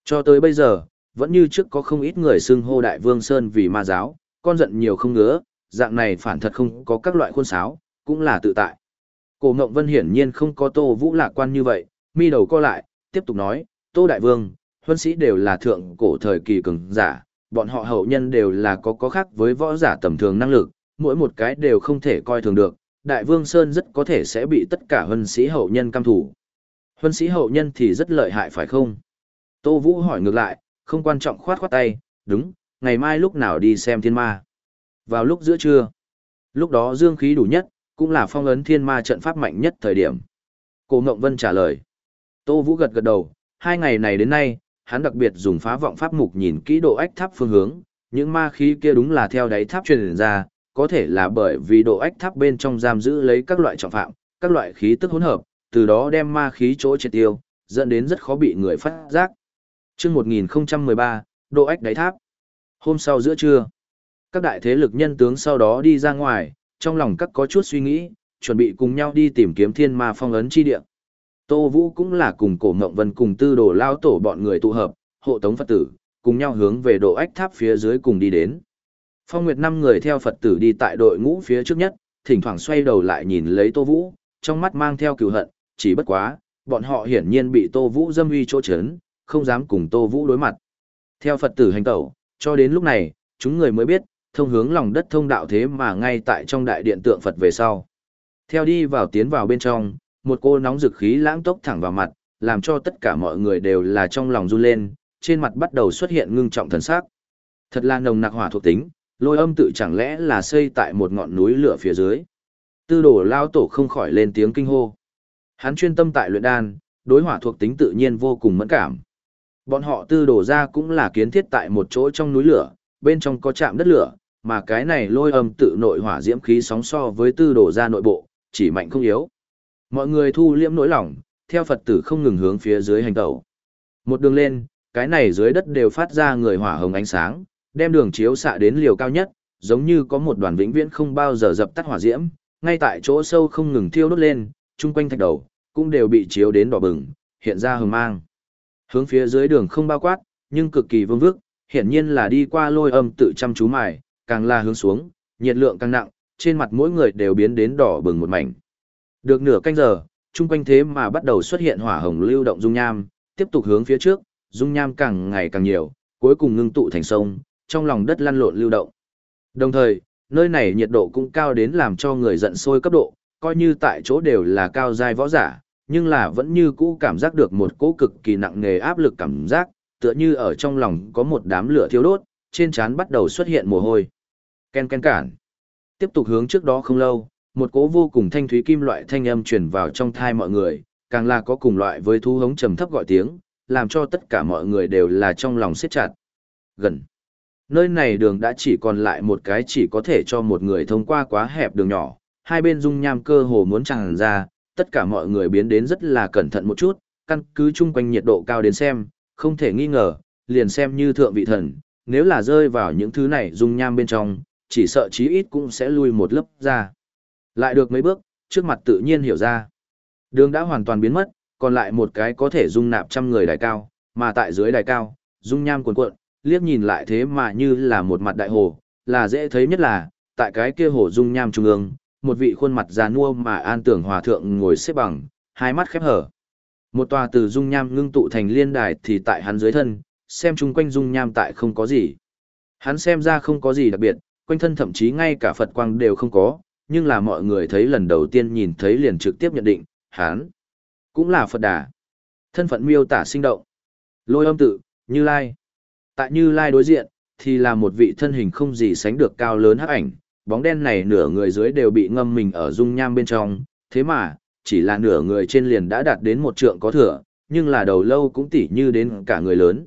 Cho tới bây giờ, vẫn như trước có không ít người xưng hô đại vương Sơn vì ma giáo, con giận nhiều không ngứa, dạng này phản thật không có các loại khuôn sáo, cũng là tự tại. Cổ Ngộng Vân hiển nhiên không có Tô Vũ lạc quan như vậy, mi đầu co lại, tiếp tục nói, Tô Đại Vương, huân sĩ đều là thượng cổ thời kỳ cường giả, bọn họ hậu nhân đều là có có khác với võ giả tầm thường năng lực, mỗi một cái đều không thể coi thường được, Đại Vương Sơn rất có thể sẽ bị tất cả huân sĩ hậu nhân cam thủ. Huân sĩ hậu nhân thì rất lợi hại phải không? Tô Vũ hỏi ngược lại, không quan trọng khoát khoát tay, đúng, ngày mai lúc nào đi xem thiên ma. Vào lúc giữa trưa, lúc đó dương khí đủ nhất, cũng là phong ấn thiên ma trận pháp mạnh nhất thời điểm. Cổ Ngộng Vân trả lời. Tô Vũ gật gật đầu, hai ngày này đến nay, hắn đặc biệt dùng phá vọng pháp mục nhìn kỹ độ ách tháp phương hướng, những ma khí kia đúng là theo đáy tháp truyền ra, có thể là bởi vì độ ách tháp bên trong giam giữ lấy các loại trọng phạm, các loại khí tức hỗn hợp, từ đó đem ma khí chỗ triệt tiêu, dẫn đến rất khó bị người phát giác. Chương 1013, độ ách đáy tháp. Hôm sau giữa trưa, các đại thế lực nhân tướng sau đó đi ra ngoài, trong lòng các có chút suy nghĩ, chuẩn bị cùng nhau đi tìm kiếm thiên ma phong ấn chi địa. Tô Vũ cũng là cùng cổ mộng vân cùng tư đồ lao tổ bọn người tụ hợp, hộ tống Phật tử, cùng nhau hướng về độ ách tháp phía dưới cùng đi đến. Phong Nguyệt năm người theo Phật tử đi tại đội ngũ phía trước nhất, thỉnh thoảng xoay đầu lại nhìn lấy Tô Vũ, trong mắt mang theo cừu hận, chỉ bất quá, bọn họ hiển nhiên bị Tô Vũ dâm uy chỗ chấn, không dám cùng Tô Vũ đối mặt. Theo Phật tử hành tẩu, cho đến lúc này, chúng người mới biết, thông hướng lòng đất thông đạo thế mà ngay tại trong đại điện tượng Phật về sau. Theo đi vào tiến vào bên trong, một cô nóng dực khí lãng tốc thẳng vào mặt, làm cho tất cả mọi người đều là trong lòng run lên, trên mặt bắt đầu xuất hiện ngưng trọng thần sắc. Thật là nồng nặc hỏa thuộc tính, lôi âm tự chẳng lẽ là xây tại một ngọn núi lửa phía dưới. Tư đồ lao tổ không khỏi lên tiếng kinh hô. Hắn chuyên tâm tại luyện đan, đối hỏa thuộc tính tự nhiên vô cùng mẫn cảm. Bọn họ tư đồ ra cũng là kiến thiết tại một chỗ trong núi lửa, bên trong có chạm đất lửa, mà cái này lôi âm tự nội hỏa diễm khí sóng so với tư đồ ra nội bộ, chỉ mạnh không yếu. Mọi người thu liễm nỗi lòng, theo Phật tử không ngừng hướng phía dưới hành tẩu. Một đường lên, cái này dưới đất đều phát ra người hỏa hồng ánh sáng, đem đường chiếu xạ đến liều cao nhất, giống như có một đoàn vĩnh viễn không bao giờ dập tắt hỏa diễm, ngay tại chỗ sâu không ngừng thiêu đốt lên, chung quanh thạch đầu, cũng đều bị chiếu đến đỏ bừng, hiện ra hừng mang. Hướng phía dưới đường không bao quát, nhưng cực kỳ vương vức, hiển nhiên là đi qua lôi âm tự chăm chú mài, càng là hướng xuống, nhiệt lượng càng nặng, trên mặt mỗi người đều biến đến đỏ bừng một mảnh. Được nửa canh giờ, chung quanh thế mà bắt đầu xuất hiện hỏa hồng lưu động dung nham, tiếp tục hướng phía trước, dung nham càng ngày càng nhiều, cuối cùng ngưng tụ thành sông, trong lòng đất lăn lộn lưu động. Đồng thời, nơi này nhiệt độ cũng cao đến làm cho người giận sôi cấp độ, coi như tại chỗ đều là cao giai võ giả, nhưng là vẫn như cũ cảm giác được một cỗ cực kỳ nặng nề áp lực cảm giác, tựa như ở trong lòng có một đám lửa thiêu đốt, trên trán bắt đầu xuất hiện mồ hôi. Ken ken cản. Tiếp tục hướng trước đó không lâu, một cỗ vô cùng thanh thúy kim loại thanh âm truyền vào trong thai mọi người, càng là có cùng loại với thu hống trầm thấp gọi tiếng, làm cho tất cả mọi người đều là trong lòng siết chặt. Gần. Nơi này đường đã chỉ còn lại một cái chỉ có thể cho một người thông qua quá hẹp đường nhỏ, hai bên dung nham cơ hồ muốn tràn ra, tất cả mọi người biến đến rất là cẩn thận một chút, căn cứ chung quanh nhiệt độ cao đến xem, không thể nghi ngờ, liền xem như thượng vị thần, nếu là rơi vào những thứ này dung nham bên trong, chỉ sợ chí ít cũng sẽ lui một lớp ra. Lại được mấy bước, trước mặt tự nhiên hiểu ra. Đường đã hoàn toàn biến mất, còn lại một cái có thể dung nạp trăm người đài cao, mà tại dưới đài cao, dung nham cuồn cuộn, liếc nhìn lại thế mà như là một mặt đại hồ, là dễ thấy nhất là, tại cái kia hồ dung nham trung ương, một vị khuôn mặt già nua mà an tưởng hòa thượng ngồi xếp bằng, hai mắt khép hở. Một tòa từ dung nham ngưng tụ thành liên đài thì tại hắn dưới thân, xem chung quanh dung nham tại không có gì. Hắn xem ra không có gì đặc biệt, quanh thân thậm chí ngay cả Phật quang đều không có, nhưng là mọi người thấy lần đầu tiên nhìn thấy liền trực tiếp nhận định, hắn cũng là Phật Đà. Thân phận miêu tả sinh động. Lôi âm tự, Như Lai. Tại Như Lai đối diện, thì là một vị thân hình không gì sánh được cao lớn hắc ảnh, bóng đen này nửa người dưới đều bị ngâm mình ở dung nham bên trong, thế mà, chỉ là nửa người trên liền đã đạt đến một trượng có thừa, nhưng là đầu lâu cũng tỉ như đến cả người lớn.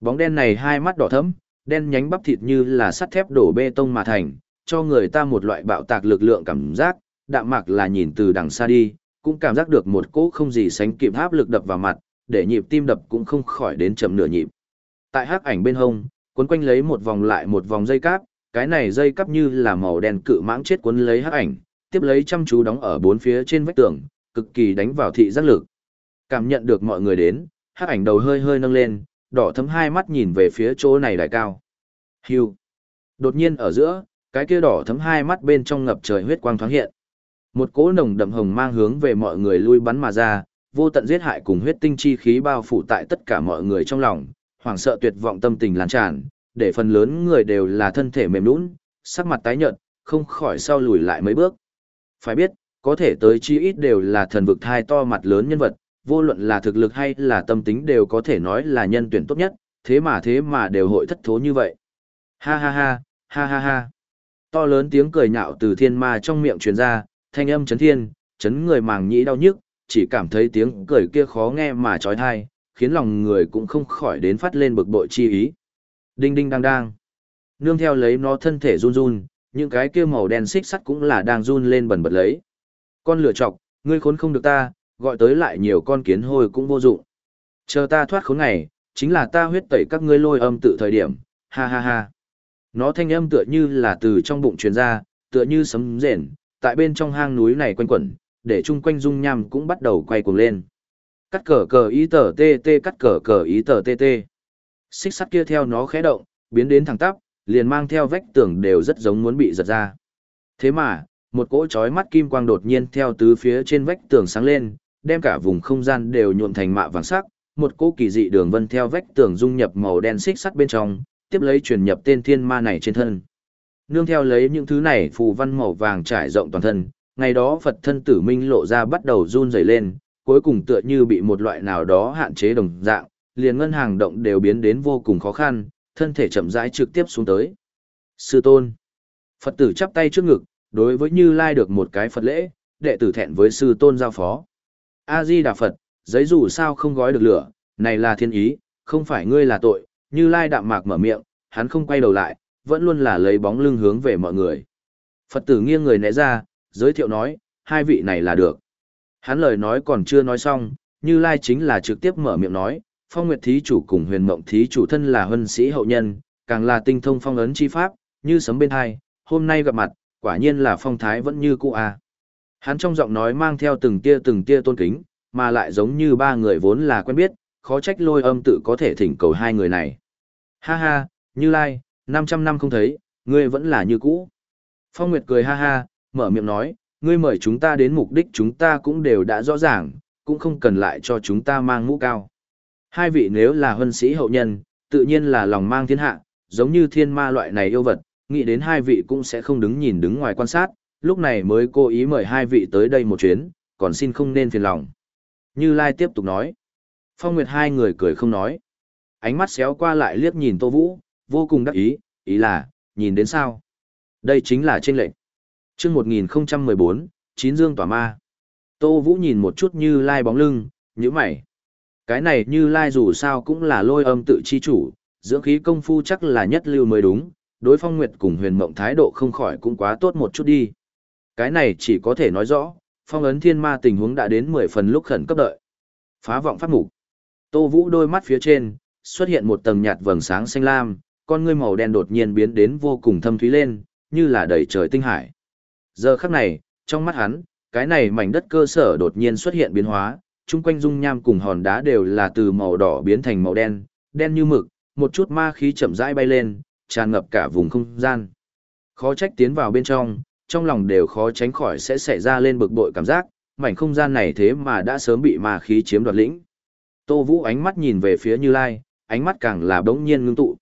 Bóng đen này hai mắt đỏ thẫm, đen nhánh bắp thịt như là sắt thép đổ bê tông mà thành, cho người ta một loại bạo tạc lực lượng cảm giác, đạm mạc là nhìn từ đằng xa đi, cũng cảm giác được một cỗ không gì sánh kịp áp lực đập vào mặt, để nhịp tim đập cũng không khỏi đến chậm nửa nhịp. Tại hắc ảnh bên hông, cuốn quanh lấy một vòng lại một vòng dây cáp, cái này dây cáp như là màu đen cự mãng chết cuốn lấy hắc ảnh, tiếp lấy chăm chú đóng ở bốn phía trên vách tường, cực kỳ đánh vào thị giác lực. Cảm nhận được mọi người đến, hắc ảnh đầu hơi hơi nâng lên, đỏ thấm hai mắt nhìn về phía chỗ này đại cao. Hưu. Đột nhiên ở giữa, cái kia đỏ thấm hai mắt bên trong ngập trời huyết quang thoáng hiện. Một cỗ nồng đậm hồng mang hướng về mọi người lui bắn mà ra, vô tận giết hại cùng huyết tinh chi khí bao phủ tại tất cả mọi người trong lòng, hoảng sợ tuyệt vọng tâm tình lan tràn, để phần lớn người đều là thân thể mềm nhũn, sắc mặt tái nhợt, không khỏi sau lùi lại mấy bước. Phải biết, có thể tới chi ít đều là thần vực thai to mặt lớn nhân vật, vô luận là thực lực hay là tâm tính đều có thể nói là nhân tuyển tốt nhất, thế mà thế mà đều hội thất thố như vậy. Ha ha ha, ha ha ha. To lớn tiếng cười nhạo từ thiên ma trong miệng truyền ra, thanh âm chấn thiên, chấn người màng nhĩ đau nhức, chỉ cảm thấy tiếng cười kia khó nghe mà trói thai, khiến lòng người cũng không khỏi đến phát lên bực bội chi ý. Đinh đinh đang đang. Nương theo lấy nó thân thể run run, những cái kia màu đen xích sắt cũng là đang run lên bẩn bật lấy. Con lửa chọc, ngươi khốn không được ta, gọi tới lại nhiều con kiến hôi cũng vô dụng. Chờ ta thoát khốn này, chính là ta huyết tẩy các ngươi lôi âm tự thời điểm, ha ha ha. Nó thanh âm tựa như là từ trong bụng truyền ra, tựa như sấm rền, tại bên trong hang núi này quanh quẩn, để chung quanh dung nham cũng bắt đầu quay cuồng lên. Cắt cờ cờ ý tờ tê tê cắt cờ cờ ý tờ tê tê. Xích sắt kia theo nó khẽ động, biến đến thẳng tắp, liền mang theo vách tường đều rất giống muốn bị giật ra. Thế mà, một cỗ chói mắt kim quang đột nhiên theo tứ phía trên vách tường sáng lên, đem cả vùng không gian đều nhuộm thành mạ vàng sắc, một cỗ kỳ dị đường vân theo vách tường dung nhập màu đen xích sắt bên trong, tiếp lấy truyền nhập tên thiên ma này trên thân. Nương theo lấy những thứ này phù văn màu vàng trải rộng toàn thân, ngày đó Phật thân tử minh lộ ra bắt đầu run rẩy lên, cuối cùng tựa như bị một loại nào đó hạn chế đồng dạng, liền ngân hàng động đều biến đến vô cùng khó khăn, thân thể chậm rãi trực tiếp xuống tới. Sư tôn. Phật tử chắp tay trước ngực, đối với Như Lai được một cái Phật lễ, đệ tử thẹn với sư tôn giao phó. A-di Đà Phật, giấy dù sao không gói được lửa, này là thiên ý, không phải ngươi là tội, Như Lai đạm mạc mở miệng, hắn không quay đầu lại, vẫn luôn là lấy bóng lưng hướng về mọi người. Phật tử nghiêng người né ra, giới thiệu nói, hai vị này là được. Hắn lời nói còn chưa nói xong, Như Lai chính là trực tiếp mở miệng nói, Phong Nguyệt Thí Chủ cùng huyền mộng Thí Chủ thân là huân sĩ hậu nhân, càng là tinh thông phong ấn chi pháp, như sấm bên hai, hôm nay gặp mặt, quả nhiên là phong thái vẫn như cũ à. Hắn trong giọng nói mang theo từng tia từng tia tôn kính, mà lại giống như ba người vốn là quen biết, khó trách lôi âm tự có thể thỉnh cầu hai người này. Ha ha, Như Lai, 500 năm không thấy, ngươi vẫn là như cũ. Phong Nguyệt cười ha ha, mở miệng nói, ngươi mời chúng ta đến mục đích chúng ta cũng đều đã rõ ràng, cũng không cần lại cho chúng ta mang mũ cao. Hai vị nếu là huân sĩ hậu nhân, tự nhiên là lòng mang thiên hạ, giống như thiên ma loại này yêu vật, nghĩ đến hai vị cũng sẽ không đứng nhìn đứng ngoài quan sát, lúc này mới cố ý mời hai vị tới đây một chuyến, còn xin không nên phiền lòng. Như Lai tiếp tục nói. Phong Nguyệt hai người cười không nói. Ánh mắt xéo qua lại liếc nhìn Tô Vũ, vô cùng đắc ý, ý là, nhìn đến sao? Đây chính là trên lệnh. chương 1014, Chín Dương Tỏa Ma. Tô Vũ nhìn một chút như lai bóng lưng, như mày. Cái này như lai dù sao cũng là lôi âm tự chi chủ, dưỡng khí công phu chắc là nhất lưu mới đúng, đối phong nguyệt cùng huyền mộng thái độ không khỏi cũng quá tốt một chút đi. Cái này chỉ có thể nói rõ, phong ấn thiên ma tình huống đã đến 10 phần lúc khẩn cấp đợi. Phá vọng phát mục. Tô Vũ đôi mắt phía trên, xuất hiện một tầng nhạt vầng sáng xanh lam, con ngươi màu đen đột nhiên biến đến vô cùng thâm thúy lên, như là đầy trời tinh hải. Giờ khắc này, trong mắt hắn, cái này mảnh đất cơ sở đột nhiên xuất hiện biến hóa, chung quanh dung nham cùng hòn đá đều là từ màu đỏ biến thành màu đen, đen như mực, một chút ma khí chậm rãi bay lên, tràn ngập cả vùng không gian. Khó trách tiến vào bên trong, trong lòng đều khó tránh khỏi sẽ xảy ra lên bực bội cảm giác, mảnh không gian này thế mà đã sớm bị ma khí chiếm đoạt lĩnh. Tô Vũ ánh mắt nhìn về phía Như Lai, ánh mắt càng là bỗng nhiên ngưng tụ.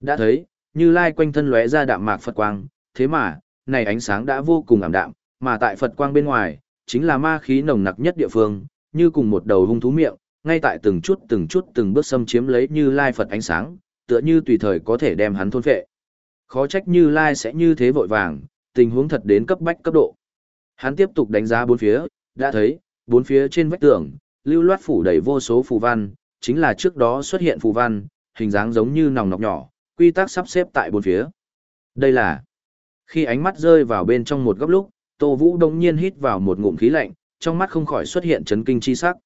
Đã thấy, Như Lai quanh thân lóe ra đạm mạc Phật quang, thế mà, này ánh sáng đã vô cùng ảm đạm, mà tại Phật quang bên ngoài, chính là ma khí nồng nặc nhất địa phương, như cùng một đầu hung thú miệng, ngay tại từng chút từng chút từng bước xâm chiếm lấy Như Lai Phật ánh sáng, tựa như tùy thời có thể đem hắn thôn phệ. Khó trách Như Lai sẽ như thế vội vàng, tình huống thật đến cấp bách cấp độ. Hắn tiếp tục đánh giá bốn phía, đã thấy, bốn phía trên vách tường, lưu loát phủ đầy vô số phù văn, chính là trước đó xuất hiện phù văn, hình dáng giống như nòng nọc nhỏ, quy tắc sắp xếp tại bốn phía. Đây là khi ánh mắt rơi vào bên trong một góc lúc, Tô Vũ đông nhiên hít vào một ngụm khí lạnh, trong mắt không khỏi xuất hiện chấn kinh chi sắc.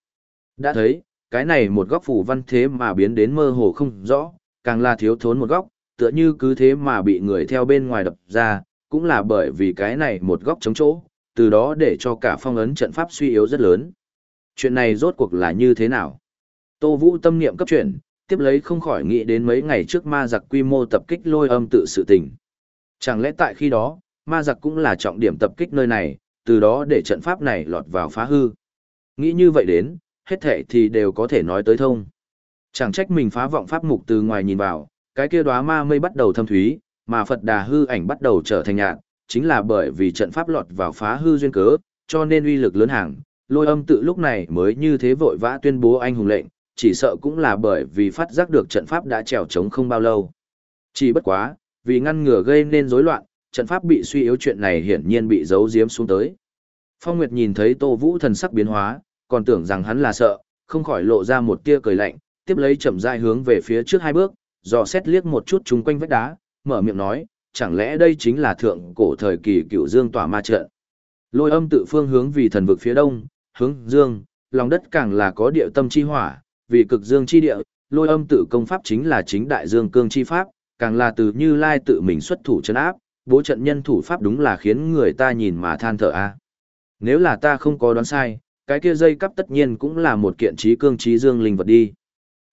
Đã thấy, cái này một góc phù văn thế mà biến đến mơ hồ không rõ, càng là thiếu thốn một góc, tựa như cứ thế mà bị người theo bên ngoài đập ra, cũng là bởi vì cái này một góc chống chỗ, từ đó để cho cả phong ấn trận pháp suy yếu rất lớn. Chuyện này rốt cuộc là như thế nào? Tô Vũ tâm niệm cấp chuyển, tiếp lấy không khỏi nghĩ đến mấy ngày trước ma giặc quy mô tập kích lôi âm tự sự tình. Chẳng lẽ tại khi đó, ma giặc cũng là trọng điểm tập kích nơi này, từ đó để trận pháp này lọt vào phá hư. Nghĩ như vậy đến, hết thể thì đều có thể nói tới thông. Chẳng trách mình phá vọng pháp mục từ ngoài nhìn vào, cái kia đóa ma mây bắt đầu thâm thúy, mà Phật đà hư ảnh bắt đầu trở thành nhạt, chính là bởi vì trận pháp lọt vào phá hư duyên cớ, cho nên uy lực lớn hàng, lôi âm tự lúc này mới như thế vội vã tuyên bố anh hùng lệnh, chỉ sợ cũng là bởi vì phát giác được trận pháp đã trèo trống không bao lâu. Chỉ bất quá, vì ngăn ngừa gây nên rối loạn, trận pháp bị suy yếu chuyện này hiển nhiên bị giấu giếm xuống tới. Phong Nguyệt nhìn thấy Tô Vũ thần sắc biến hóa, còn tưởng rằng hắn là sợ, không khỏi lộ ra một tia cười lạnh, tiếp lấy chậm rãi hướng về phía trước hai bước, dò xét liếc một chút chung quanh vách đá, mở miệng nói, chẳng lẽ đây chính là thượng cổ thời kỳ cựu dương tỏa ma trận. Lôi âm tự phương hướng vì thần vực phía đông, hướng dương, lòng đất càng là có địa tâm chi hỏa, vì cực dương chi địa, lôi âm tự công pháp chính là chính đại dương cương chi pháp, càng là từ như lai tự mình xuất thủ chân áp, bố trận nhân thủ pháp đúng là khiến người ta nhìn mà than thở a. Nếu là ta không có đoán sai, cái kia dây cắp tất nhiên cũng là một kiện trí cương trí dương linh vật đi.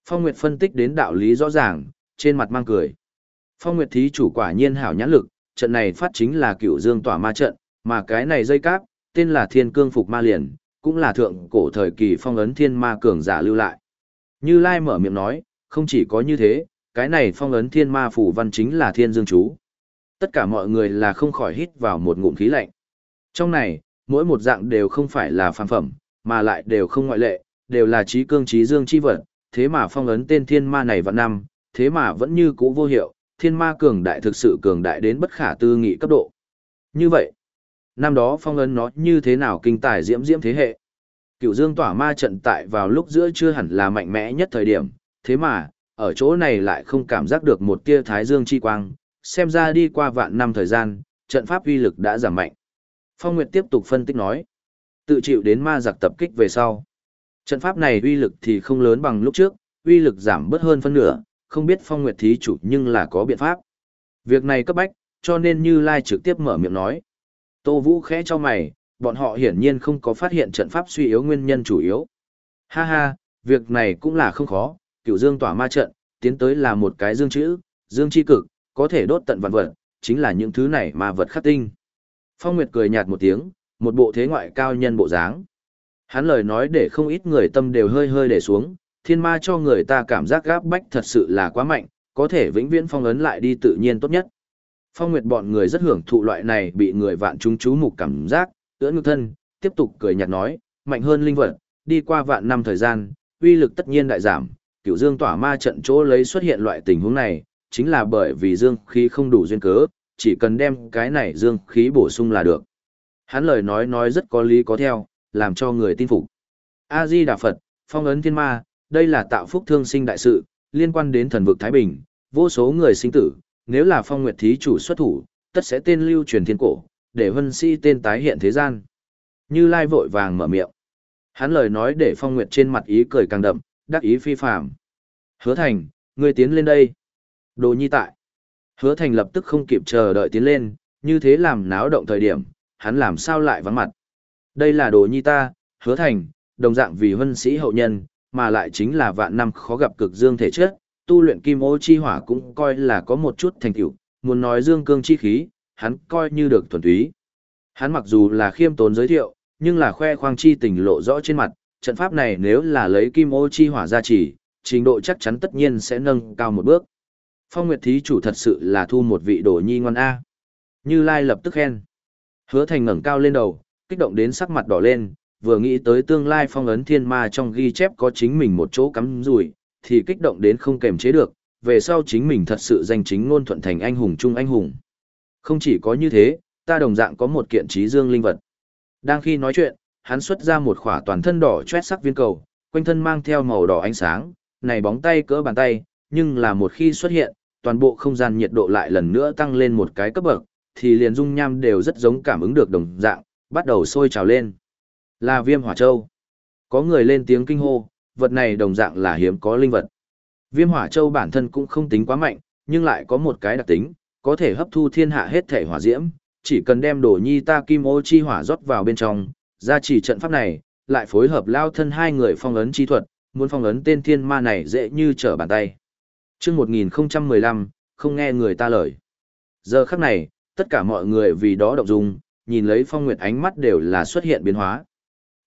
Phong Nguyệt phân tích đến đạo lý rõ ràng, trên mặt mang cười. Phong Nguyệt thí chủ quả nhiên hảo nhãn lực, trận này phát chính là cựu dương tỏa ma trận, mà cái này dây cáp, tên là thiên cương phục ma liền, cũng là thượng cổ thời kỳ phong ấn thiên ma cường giả lưu lại. Như Lai mở miệng nói, không chỉ có như thế, cái này phong ấn thiên ma phủ văn chính là thiên dương chú. Tất cả mọi người là không khỏi hít vào một ngụm khí lạnh. Trong này, mỗi một dạng đều không phải là phàm phẩm, mà lại đều không ngoại lệ, đều là trí cương trí dương chi vật, thế mà phong ấn tên thiên ma này vạn năm, thế mà vẫn như cũ vô hiệu, thiên ma cường đại thực sự cường đại đến bất khả tư nghị cấp độ. Như vậy, năm đó phong ấn nó như thế nào kinh tài diễm diễm thế hệ. Cựu dương tỏa ma trận tại vào lúc giữa chưa hẳn là mạnh mẽ nhất thời điểm, thế mà, ở chỗ này lại không cảm giác được một tia thái dương chi quang, xem ra đi qua vạn năm thời gian, trận pháp uy lực đã giảm mạnh. Phong Nguyệt tiếp tục phân tích nói, tự chịu đến ma giặc tập kích về sau. Trận pháp này uy lực thì không lớn bằng lúc trước, uy lực giảm bớt hơn phân nửa, không biết Phong Nguyệt thí chủ nhưng là có biện pháp. Việc này cấp bách, cho nên Như Lai trực tiếp mở miệng nói. Tô Vũ khẽ cho mày, bọn họ hiển nhiên không có phát hiện trận pháp suy yếu nguyên nhân chủ yếu. Ha ha, việc này cũng là không khó, cựu dương tỏa ma trận, tiến tới là một cái dương chữ, dương chi cực, có thể đốt tận vạn vật, chính là những thứ này mà vật khắc tinh. Phong Nguyệt cười nhạt một tiếng, một bộ thế ngoại cao nhân bộ dáng. Hắn lời nói để không ít người tâm đều hơi hơi để xuống, thiên ma cho người ta cảm giác gáp bách thật sự là quá mạnh, có thể vĩnh viễn phong ấn lại đi tự nhiên tốt nhất. Phong Nguyệt bọn người rất hưởng thụ loại này bị người vạn chúng chú mục cảm giác, ưỡn ngực thân, tiếp tục cười nhạt nói, mạnh hơn linh vật, đi qua vạn năm thời gian, uy lực tất nhiên đại giảm, cựu dương tỏa ma trận chỗ lấy xuất hiện loại tình huống này, chính là bởi vì dương khí không đủ duyên cớ, chỉ cần đem cái này dương khí bổ sung là được. Hắn lời nói nói rất có lý có theo, làm cho người tin phục. A-di Đà Phật, phong ấn thiên ma, đây là tạo phúc thương sinh đại sự, liên quan đến thần vực Thái Bình, vô số người sinh tử, nếu là phong nguyệt thí chủ xuất thủ, tất sẽ tên lưu truyền thiên cổ, để hân si tên tái hiện thế gian. Như Lai vội vàng mở miệng. Hắn lời nói để phong nguyệt trên mặt ý cười càng đậm, đắc ý phi phàm. Hứa thành, ngươi tiến lên đây. Đồ nhi tại. Hứa thành lập tức không kịp chờ đợi tiến lên, như thế làm náo động thời điểm, hắn làm sao lại vắng mặt. Đây là đồ nhi ta, hứa thành, đồng dạng vì huân sĩ hậu nhân, mà lại chính là vạn năm khó gặp cực dương thể chất, tu luyện kim ô chi hỏa cũng coi là có một chút thành tựu, muốn nói dương cương chi khí, hắn coi như được thuần túy. Hắn mặc dù là khiêm tốn giới thiệu, nhưng là khoe khoang chi tình lộ rõ trên mặt, trận pháp này nếu là lấy kim ô chi hỏa ra chỉ, trình độ chắc chắn tất nhiên sẽ nâng cao một bước. Phong Nguyệt Thí chủ thật sự là thu một vị đồ nhi ngoan A. Như Lai lập tức khen. Hứa Thành ngẩng cao lên đầu, kích động đến sắc mặt đỏ lên, vừa nghĩ tới tương lai phong ấn thiên ma trong ghi chép có chính mình một chỗ cắm rủi, thì kích động đến không kềm chế được, về sau chính mình thật sự danh chính ngôn thuận thành anh hùng trung anh hùng. Không chỉ có như thế, ta đồng dạng có một kiện trí dương linh vật. Đang khi nói chuyện, hắn xuất ra một khỏa toàn thân đỏ chét sắc viên cầu, quanh thân mang theo màu đỏ ánh sáng, này bóng tay cỡ bàn tay, nhưng là một khi xuất hiện, toàn bộ không gian nhiệt độ lại lần nữa tăng lên một cái cấp bậc, thì liền dung nham đều rất giống cảm ứng được đồng dạng, bắt đầu sôi trào lên. Là viêm hỏa châu. Có người lên tiếng kinh hô, vật này đồng dạng là hiếm có linh vật. Viêm hỏa châu bản thân cũng không tính quá mạnh, nhưng lại có một cái đặc tính, có thể hấp thu thiên hạ hết thể hỏa diễm, chỉ cần đem đồ nhi ta kim ô chi hỏa rót vào bên trong, ra chỉ trận pháp này, lại phối hợp lao thân hai người phong ấn chi thuật, muốn phong ấn tên thiên ma này dễ như trở bàn tay. chương 1015, không nghe người ta lời. Giờ khắc này, tất cả mọi người vì đó động dung, nhìn lấy phong nguyệt ánh mắt đều là xuất hiện biến hóa.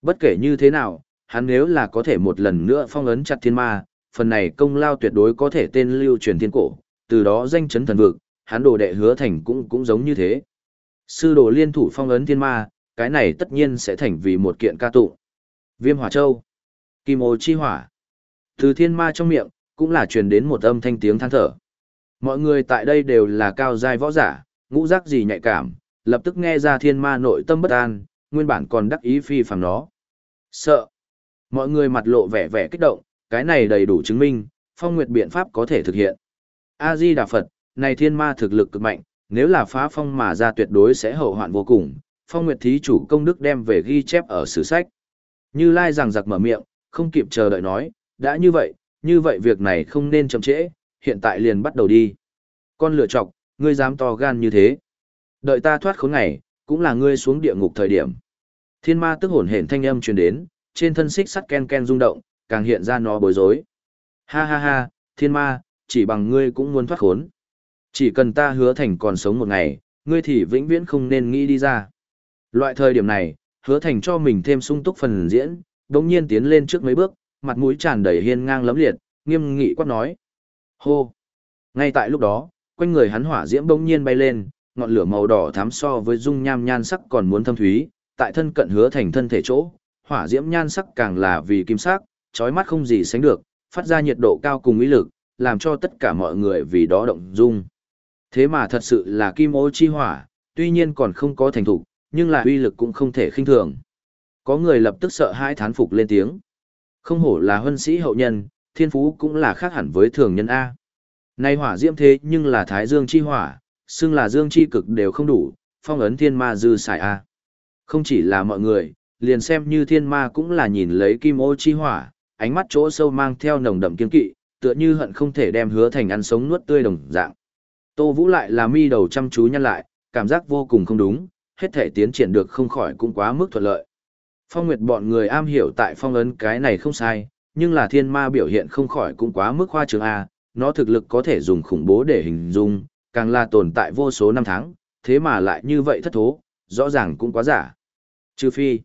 Bất kể như thế nào, hắn nếu là có thể một lần nữa phong ấn chặt thiên ma, phần này công lao tuyệt đối có thể tên lưu truyền thiên cổ, từ đó danh chấn thần vực, hắn đồ đệ hứa thành cũng cũng giống như thế. Sư đồ liên thủ phong ấn thiên ma, cái này tất nhiên sẽ thành vì một kiện ca tụ. Viêm hỏa châu, kim ô chi hỏa. Từ thiên ma trong miệng, cũng là truyền đến một âm thanh tiếng than thở. Mọi người tại đây đều là cao giai võ giả, ngũ giác gì nhạy cảm, lập tức nghe ra thiên ma nội tâm bất an, nguyên bản còn đắc ý phi phàm nó. Sợ. Mọi người mặt lộ vẻ vẻ kích động, cái này đầy đủ chứng minh, phong nguyệt biện pháp có thể thực hiện. A-di Đà Phật, này thiên ma thực lực cực mạnh, nếu là phá phong mà ra tuyệt đối sẽ hậu hoạn vô cùng, phong nguyệt thí chủ công đức đem về ghi chép ở sử sách. Như Lai rằng giặc mở miệng, không kịp chờ đợi nói, đã như vậy, như vậy việc này không nên chậm trễ, hiện tại liền bắt đầu đi. Con lựa chọc, ngươi dám to gan như thế. Đợi ta thoát khốn ngày, cũng là ngươi xuống địa ngục thời điểm. Thiên ma tức hồn hển thanh âm truyền đến, trên thân xích sắt ken ken rung động, càng hiện ra nó bối rối. Ha ha ha, thiên ma, chỉ bằng ngươi cũng muốn thoát khốn. Chỉ cần ta hứa thành còn sống một ngày, ngươi thì vĩnh viễn không nên nghĩ đi ra. Loại thời điểm này, hứa thành cho mình thêm sung túc phần diễn, đồng nhiên tiến lên trước mấy bước, mặt mũi tràn đầy hiên ngang lấm liệt, nghiêm nghị quát nói. Hô! Ngay tại lúc đó, quanh người hắn hỏa diễm bỗng nhiên bay lên, ngọn lửa màu đỏ thắm so với dung nham nhan sắc còn muốn thâm thúy, tại thân cận hứa thành thân thể chỗ, hỏa diễm nhan sắc càng là vì kim sắc, chói mắt không gì sánh được, phát ra nhiệt độ cao cùng ý lực, làm cho tất cả mọi người vì đó động dung. Thế mà thật sự là kim ô chi hỏa, tuy nhiên còn không có thành thủ, nhưng là uy lực cũng không thể khinh thường. Có người lập tức sợ hãi thán phục lên tiếng. Không hổ là huân sĩ hậu nhân, thiên phú cũng là khác hẳn với thường nhân A. Nay hỏa diễm thế nhưng là thái dương chi hỏa, xưng là dương chi cực đều không đủ, phong ấn thiên ma dư xài A. Không chỉ là mọi người, liền xem như thiên ma cũng là nhìn lấy kim ô chi hỏa, ánh mắt chỗ sâu mang theo nồng đậm kiên kỵ, tựa như hận không thể đem hứa thành ăn sống nuốt tươi đồng dạng. Tô Vũ lại là mi đầu chăm chú nhăn lại, cảm giác vô cùng không đúng, hết thể tiến triển được không khỏi cũng quá mức thuận lợi. Phong Nguyệt bọn người am hiểu tại phong ấn cái này không sai, nhưng là thiên ma biểu hiện không khỏi cũng quá mức khoa trương A, nó thực lực có thể dùng khủng bố để hình dung, càng là tồn tại vô số năm tháng, thế mà lại như vậy thất thố, rõ ràng cũng quá giả. Trừ phi,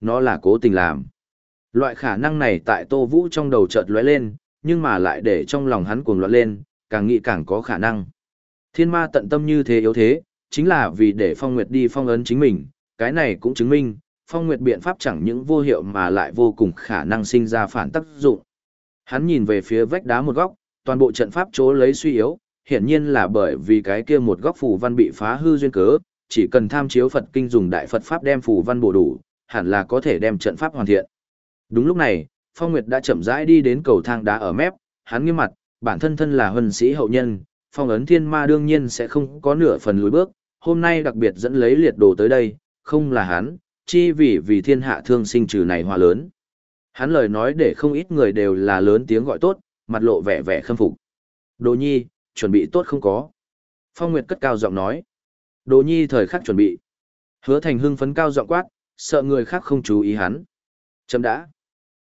nó là cố tình làm. Loại khả năng này tại Tô Vũ trong đầu chợt lóe lên, nhưng mà lại để trong lòng hắn cuồng loạn lên, càng nghĩ càng có khả năng. Thiên ma tận tâm như thế yếu thế, chính là vì để Phong Nguyệt đi phong ấn chính mình, cái này cũng chứng minh, Phong Nguyệt biện pháp chẳng những vô hiệu mà lại vô cùng khả năng sinh ra phản tác dụng. Hắn nhìn về phía vách đá một góc, toàn bộ trận pháp chỗ lấy suy yếu, hiển nhiên là bởi vì cái kia một góc phù văn bị phá hư duyên cớ, chỉ cần tham chiếu Phật kinh dùng đại Phật pháp đem phù văn bổ đủ, hẳn là có thể đem trận pháp hoàn thiện. Đúng lúc này, Phong Nguyệt đã chậm rãi đi đến cầu thang đá ở mép, hắn nghiêm mặt, bản thân thân là huân sĩ hậu nhân, phong ấn thiên ma đương nhiên sẽ không có nửa phần lùi bước, hôm nay đặc biệt dẫn lấy liệt đồ tới đây, không là hắn, chi vì vì thiên hạ thương sinh trừ này hòa lớn. Hắn lời nói để không ít người đều là lớn tiếng gọi tốt, mặt lộ vẻ vẻ khâm phục. Đồ nhi, chuẩn bị tốt không có. Phong Nguyệt cất cao giọng nói. Đồ nhi thời khắc chuẩn bị. Hứa thành hưng phấn cao giọng quát, sợ người khác không chú ý hắn. Chấm đã.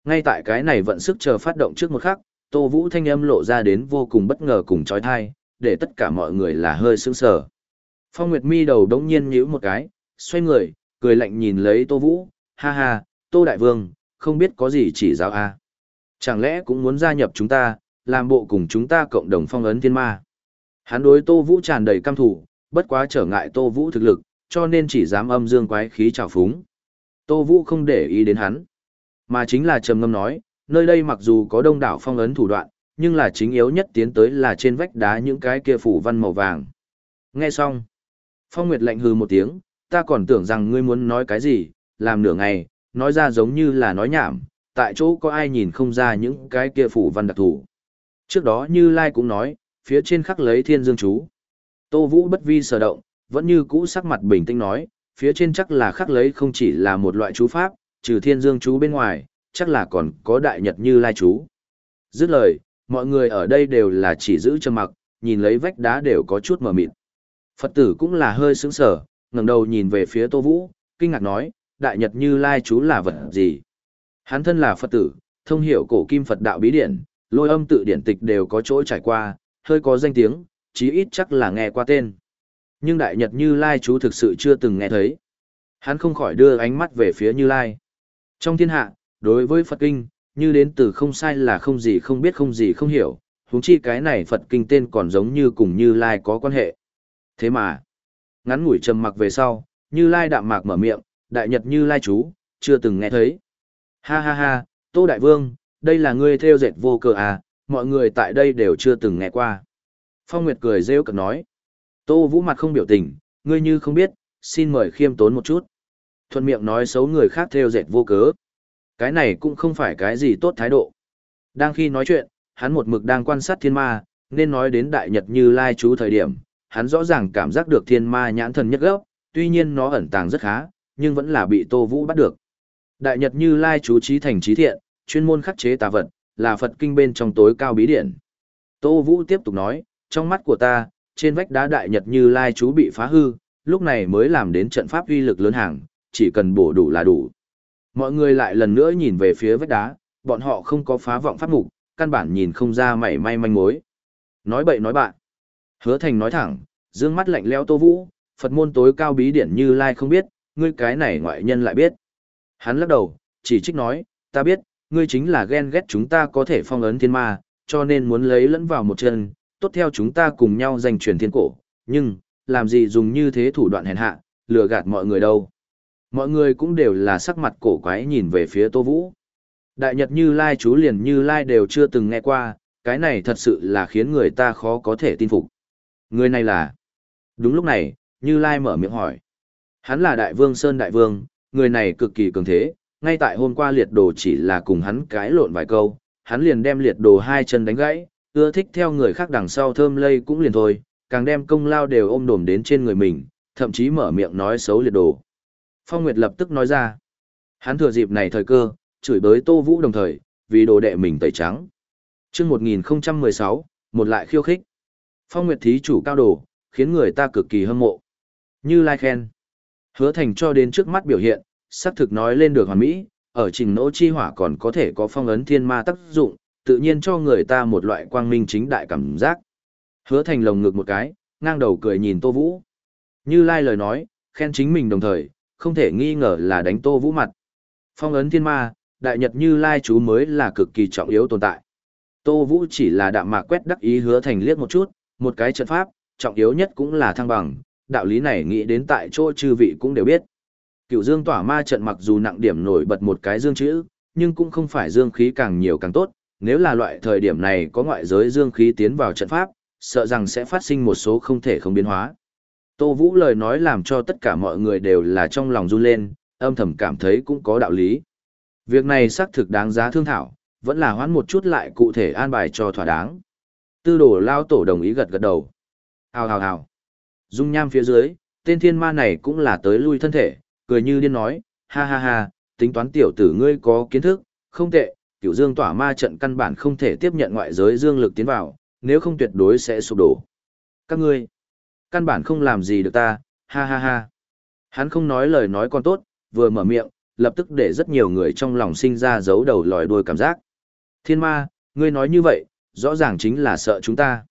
Ngay tại cái này vận sức chờ phát động trước một khắc, Tô Vũ thanh âm lộ ra đến vô cùng bất ngờ cùng trói thai, để tất cả mọi người là hơi sững sờ. Phong Nguyệt Mi đầu đống nhiên nhíu một cái, xoay người, cười lạnh nhìn lấy Tô Vũ, ha ha, Tô Đại Vương, không biết có gì chỉ giáo a Chẳng lẽ cũng muốn gia nhập chúng ta, làm bộ cùng chúng ta cộng đồng phong ấn thiên ma. Hắn đối Tô Vũ tràn đầy căm thủ, bất quá trở ngại Tô Vũ thực lực, cho nên chỉ dám âm dương quái khí trào phúng. Tô Vũ không để ý đến hắn, mà chính là trầm ngâm nói, nơi đây mặc dù có đông đảo phong ấn thủ đoạn, nhưng là chính yếu nhất tiến tới là trên vách đá những cái kia phủ văn màu vàng. Nghe xong, Phong Nguyệt lạnh hừ một tiếng, ta còn tưởng rằng ngươi muốn nói cái gì, làm nửa ngày, nói ra giống như là nói nhảm, tại chỗ có ai nhìn không ra những cái kia phủ văn đặc thủ. Trước đó Như Lai cũng nói, phía trên khắc lấy thiên dương chú. Tô Vũ bất vi sở động, vẫn như cũ sắc mặt bình tĩnh nói, phía trên chắc là khắc lấy không chỉ là một loại chú pháp, trừ thiên dương chú bên ngoài, chắc là còn có đại nhật như lai chú. Dứt lời, mọi người ở đây đều là chỉ giữ cho mặc, nhìn lấy vách đá đều có chút mờ mịt. Phật tử cũng là hơi sững sở, ngẩng đầu nhìn về phía Tô Vũ, kinh ngạc nói, đại nhật như lai chú là vật gì? Hắn thân là Phật tử, thông hiểu cổ kim Phật đạo bí điển, lôi âm tự điển tịch đều có chỗ trải qua, hơi có danh tiếng, chí ít chắc là nghe qua tên. Nhưng đại nhật như lai chú thực sự chưa từng nghe thấy. Hắn không khỏi đưa ánh mắt về phía như lai. Trong thiên hạ, đối với Phật kinh, như đến từ không sai là không gì không biết không gì không hiểu, huống chi cái này Phật kinh tên còn giống như cùng Như Lai có quan hệ. Thế mà, ngắn ngủi trầm mặc về sau, Như Lai đạm mạc mở miệng, đại nhật Như Lai chú, chưa từng nghe thấy. Ha ha ha, Tô Đại Vương, đây là ngươi theo dệt vô cơ à, mọi người tại đây đều chưa từng nghe qua. Phong Nguyệt cười rêu cực nói. Tô Vũ mặt không biểu tình, ngươi như không biết, xin mời khiêm tốn một chút. Thuận miệng nói xấu người khác theo dệt vô cớ. Cái này cũng không phải cái gì tốt thái độ. Đang khi nói chuyện, hắn một mực đang quan sát thiên ma, nên nói đến đại nhật như lai chú thời điểm, hắn rõ ràng cảm giác được thiên ma nhãn thần nhất gốc, tuy nhiên nó ẩn tàng rất khá, nhưng vẫn là bị Tô Vũ bắt được. Đại nhật như lai chú trí thành trí thiện, chuyên môn khắc chế tà vật, là Phật kinh bên trong tối cao bí điển. Tô Vũ tiếp tục nói, trong mắt của ta, trên vách đá đại nhật như lai chú bị phá hư, lúc này mới làm đến trận pháp uy lực lớn hàng, chỉ cần bổ đủ là đủ. Mọi người lại lần nữa nhìn về phía vách đá, bọn họ không có phá vọng pháp mục, căn bản nhìn không ra mảy may manh mối. Nói bậy nói bạn. Hứa thành nói thẳng, dương mắt lạnh leo tô vũ, Phật môn tối cao bí điển như lai không biết, ngươi cái này ngoại nhân lại biết. Hắn lắc đầu, chỉ trích nói, ta biết, ngươi chính là ghen ghét chúng ta có thể phong ấn thiên ma, cho nên muốn lấy lẫn vào một chân, tốt theo chúng ta cùng nhau giành truyền thiên cổ, nhưng, làm gì dùng như thế thủ đoạn hèn hạ, lừa gạt mọi người đâu. Mọi người cũng đều là sắc mặt cổ quái nhìn về phía Tô Vũ. Đại Nhật Như Lai chú liền Như Lai đều chưa từng nghe qua, cái này thật sự là khiến người ta khó có thể tin phục. Người này là... Đúng lúc này, Như Lai mở miệng hỏi. Hắn là Đại Vương Sơn Đại Vương, người này cực kỳ cường thế, ngay tại hôm qua liệt đồ chỉ là cùng hắn cái lộn vài câu, hắn liền đem liệt đồ hai chân đánh gãy, ưa thích theo người khác đằng sau thơm lây cũng liền thôi, càng đem công lao đều ôm đồm đến trên người mình, thậm chí mở miệng nói xấu liệt đồ. Phong Nguyệt lập tức nói ra. Hắn thừa dịp này thời cơ, chửi bới Tô Vũ đồng thời, vì đồ đệ mình tẩy trắng. chương 1016, một lại khiêu khích. Phong Nguyệt thí chủ cao đồ, khiến người ta cực kỳ hâm mộ. Như Lai khen. Hứa thành cho đến trước mắt biểu hiện, xác thực nói lên được hoàn mỹ, ở trình nỗ chi hỏa còn có thể có phong ấn thiên ma tác dụng, tự nhiên cho người ta một loại quang minh chính đại cảm giác. Hứa thành lồng ngực một cái, ngang đầu cười nhìn Tô Vũ. Như Lai lời nói, khen chính mình đồng thời, không thể nghi ngờ là đánh Tô Vũ mặt. Phong ấn thiên ma, đại nhật như Lai chú mới là cực kỳ trọng yếu tồn tại. Tô Vũ chỉ là đạm mạc quét đắc ý hứa thành liếc một chút, một cái trận pháp, trọng yếu nhất cũng là thăng bằng, đạo lý này nghĩ đến tại chỗ chư vị cũng đều biết. Cựu dương tỏa ma trận mặc dù nặng điểm nổi bật một cái dương chữ, nhưng cũng không phải dương khí càng nhiều càng tốt, nếu là loại thời điểm này có ngoại giới dương khí tiến vào trận pháp, sợ rằng sẽ phát sinh một số không thể không biến hóa. Tô Vũ lời nói làm cho tất cả mọi người đều là trong lòng run lên, âm thầm cảm thấy cũng có đạo lý. Việc này xác thực đáng giá thương thảo, vẫn là hoãn một chút lại cụ thể an bài cho thỏa đáng. Tư đồ lao tổ đồng ý gật gật đầu. Hào hào hào. Dung nham phía dưới, tên thiên ma này cũng là tới lui thân thể, cười như điên nói, ha ha ha, tính toán tiểu tử ngươi có kiến thức, không tệ, cửu dương tỏa ma trận căn bản không thể tiếp nhận ngoại giới dương lực tiến vào, nếu không tuyệt đối sẽ sụp đổ. Các ngươi, căn bản không làm gì được ta, ha ha ha. Hắn không nói lời nói con tốt, vừa mở miệng, lập tức để rất nhiều người trong lòng sinh ra dấu đầu lòi đuôi cảm giác. Thiên ma, ngươi nói như vậy, rõ ràng chính là sợ chúng ta.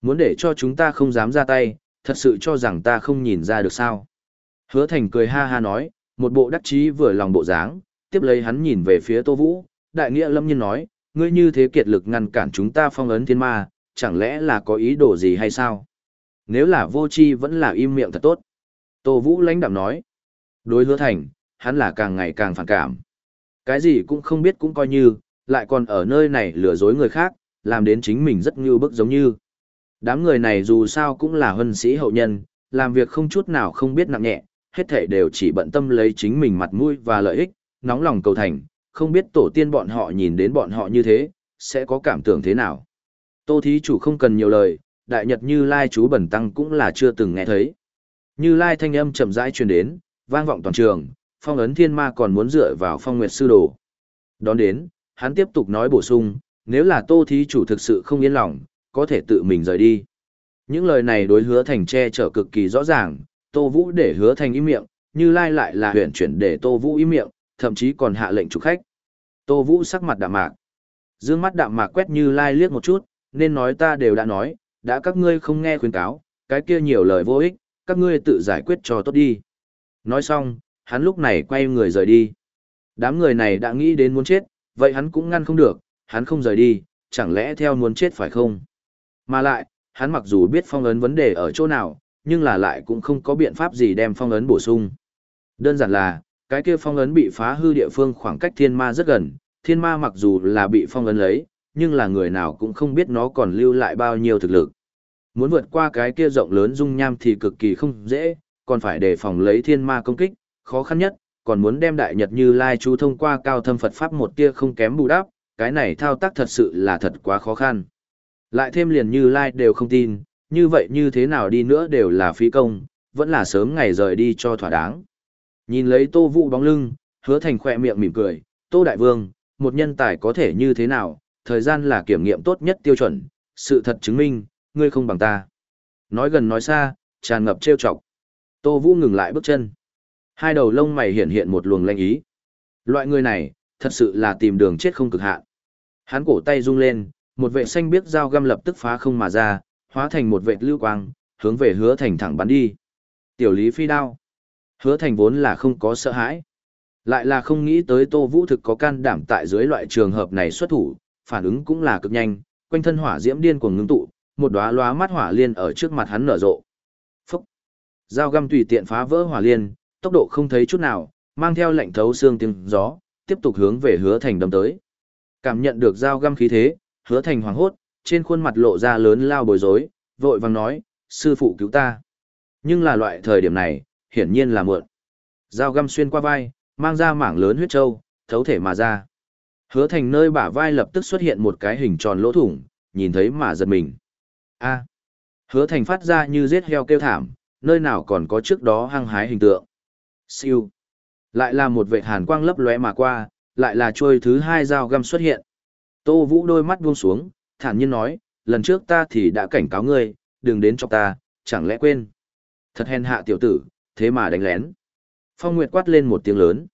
Muốn để cho chúng ta không dám ra tay, thật sự cho rằng ta không nhìn ra được sao. Hứa thành cười ha ha nói, một bộ đắc chí vừa lòng bộ dáng, tiếp lấy hắn nhìn về phía Tô Vũ, đại nghĩa lâm nhiên nói, ngươi như thế kiệt lực ngăn cản chúng ta phong ấn thiên ma, chẳng lẽ là có ý đồ gì hay sao? Nếu là vô chi vẫn là im miệng thật tốt. Tô Vũ lãnh đạm nói, đối hứa thành, hắn là càng ngày càng phản cảm. Cái gì cũng không biết cũng coi như, lại còn ở nơi này lừa dối người khác, làm đến chính mình rất như bức giống như. Đám người này dù sao cũng là hân sĩ hậu nhân, làm việc không chút nào không biết nặng nhẹ, hết thể đều chỉ bận tâm lấy chính mình mặt mũi và lợi ích, nóng lòng cầu thành, không biết tổ tiên bọn họ nhìn đến bọn họ như thế, sẽ có cảm tưởng thế nào. Tô thí chủ không cần nhiều lời, đại nhật như lai chú bẩn tăng cũng là chưa từng nghe thấy. Như lai thanh âm chậm rãi truyền đến, vang vọng toàn trường, phong ấn thiên ma còn muốn dựa vào phong nguyệt sư đồ. Đón đến, hắn tiếp tục nói bổ sung, nếu là tô thí chủ thực sự không yên lòng, có thể tự mình rời đi. Những lời này đối hứa thành che chở cực kỳ rõ ràng, tô vũ để hứa thành im miệng, như lai lại là huyện chuyển để tô vũ im miệng, thậm chí còn hạ lệnh trục khách. Tô vũ sắc mặt đạm mạc. Dương mắt đạm mạc quét như lai liếc một chút, nên nói ta đều đã nói, đã các ngươi không nghe khuyến cáo, cái kia nhiều lời vô ích, các ngươi tự giải quyết cho tốt đi. Nói xong, hắn lúc này quay người rời đi. Đám người này đã nghĩ đến muốn chết, vậy hắn cũng ngăn không được, hắn không rời đi, chẳng lẽ theo muốn chết phải không? Mà lại, hắn mặc dù biết phong ấn vấn đề ở chỗ nào, nhưng là lại cũng không có biện pháp gì đem phong ấn bổ sung. Đơn giản là, cái kia phong ấn bị phá hư địa phương khoảng cách thiên ma rất gần, thiên ma mặc dù là bị phong ấn lấy, nhưng là người nào cũng không biết nó còn lưu lại bao nhiêu thực lực. Muốn vượt qua cái kia rộng lớn dung nham thì cực kỳ không dễ, còn phải đề phòng lấy thiên ma công kích, khó khăn nhất, còn muốn đem đại nhật như lai chú thông qua cao thâm Phật Pháp một tia không kém bù đắp, cái này thao tác thật sự là thật quá khó khăn. Lại thêm liền như lai đều không tin, như vậy như thế nào đi nữa đều là phí công, vẫn là sớm ngày rời đi cho thỏa đáng. Nhìn lấy tô vũ bóng lưng, hứa thành khỏe miệng mỉm cười, tô đại vương, một nhân tài có thể như thế nào, thời gian là kiểm nghiệm tốt nhất tiêu chuẩn, sự thật chứng minh, ngươi không bằng ta. Nói gần nói xa, tràn ngập trêu chọc. Tô Vũ ngừng lại bước chân. Hai đầu lông mày hiện hiện một luồng lanh ý. Loại người này, thật sự là tìm đường chết không cực hạn. Hắn cổ tay rung lên, một vệ xanh biếc dao găm lập tức phá không mà ra, hóa thành một vệ lưu quang, hướng về hứa thành thẳng bắn đi. Tiểu lý phi đao. Hứa thành vốn là không có sợ hãi. Lại là không nghĩ tới Tô Vũ thực có can đảm tại dưới loại trường hợp này xuất thủ, phản ứng cũng là cực nhanh, quanh thân hỏa diễm điên cuồng ngưng tụ, một đóa lóa mắt hỏa liên ở trước mặt hắn nở rộ. Phúc! Dao găm tùy tiện phá vỡ hỏa liên, tốc độ không thấy chút nào, mang theo lệnh thấu xương tiếng gió, tiếp tục hướng về hứa thành đâm tới. Cảm nhận được dao găm khí thế, hứa thành hoảng hốt, trên khuôn mặt lộ ra lớn lao bối rối, vội vàng nói, sư phụ cứu ta. Nhưng là loại thời điểm này, hiển nhiên là mượn. Dao găm xuyên qua vai, mang ra mảng lớn huyết trâu, thấu thể mà ra. Hứa thành nơi bả vai lập tức xuất hiện một cái hình tròn lỗ thủng, nhìn thấy mà giật mình. a Hứa thành phát ra như giết heo kêu thảm, nơi nào còn có trước đó hăng hái hình tượng. Siêu. Lại là một vệ hàn quang lấp lóe mà qua, lại là chuôi thứ hai dao găm xuất hiện. Tô Vũ đôi mắt buông xuống, thản nhiên nói, lần trước ta thì đã cảnh cáo ngươi, đừng đến cho ta, chẳng lẽ quên. Thật hèn hạ tiểu tử, thế mà đánh lén. Phong Nguyệt quát lên một tiếng lớn.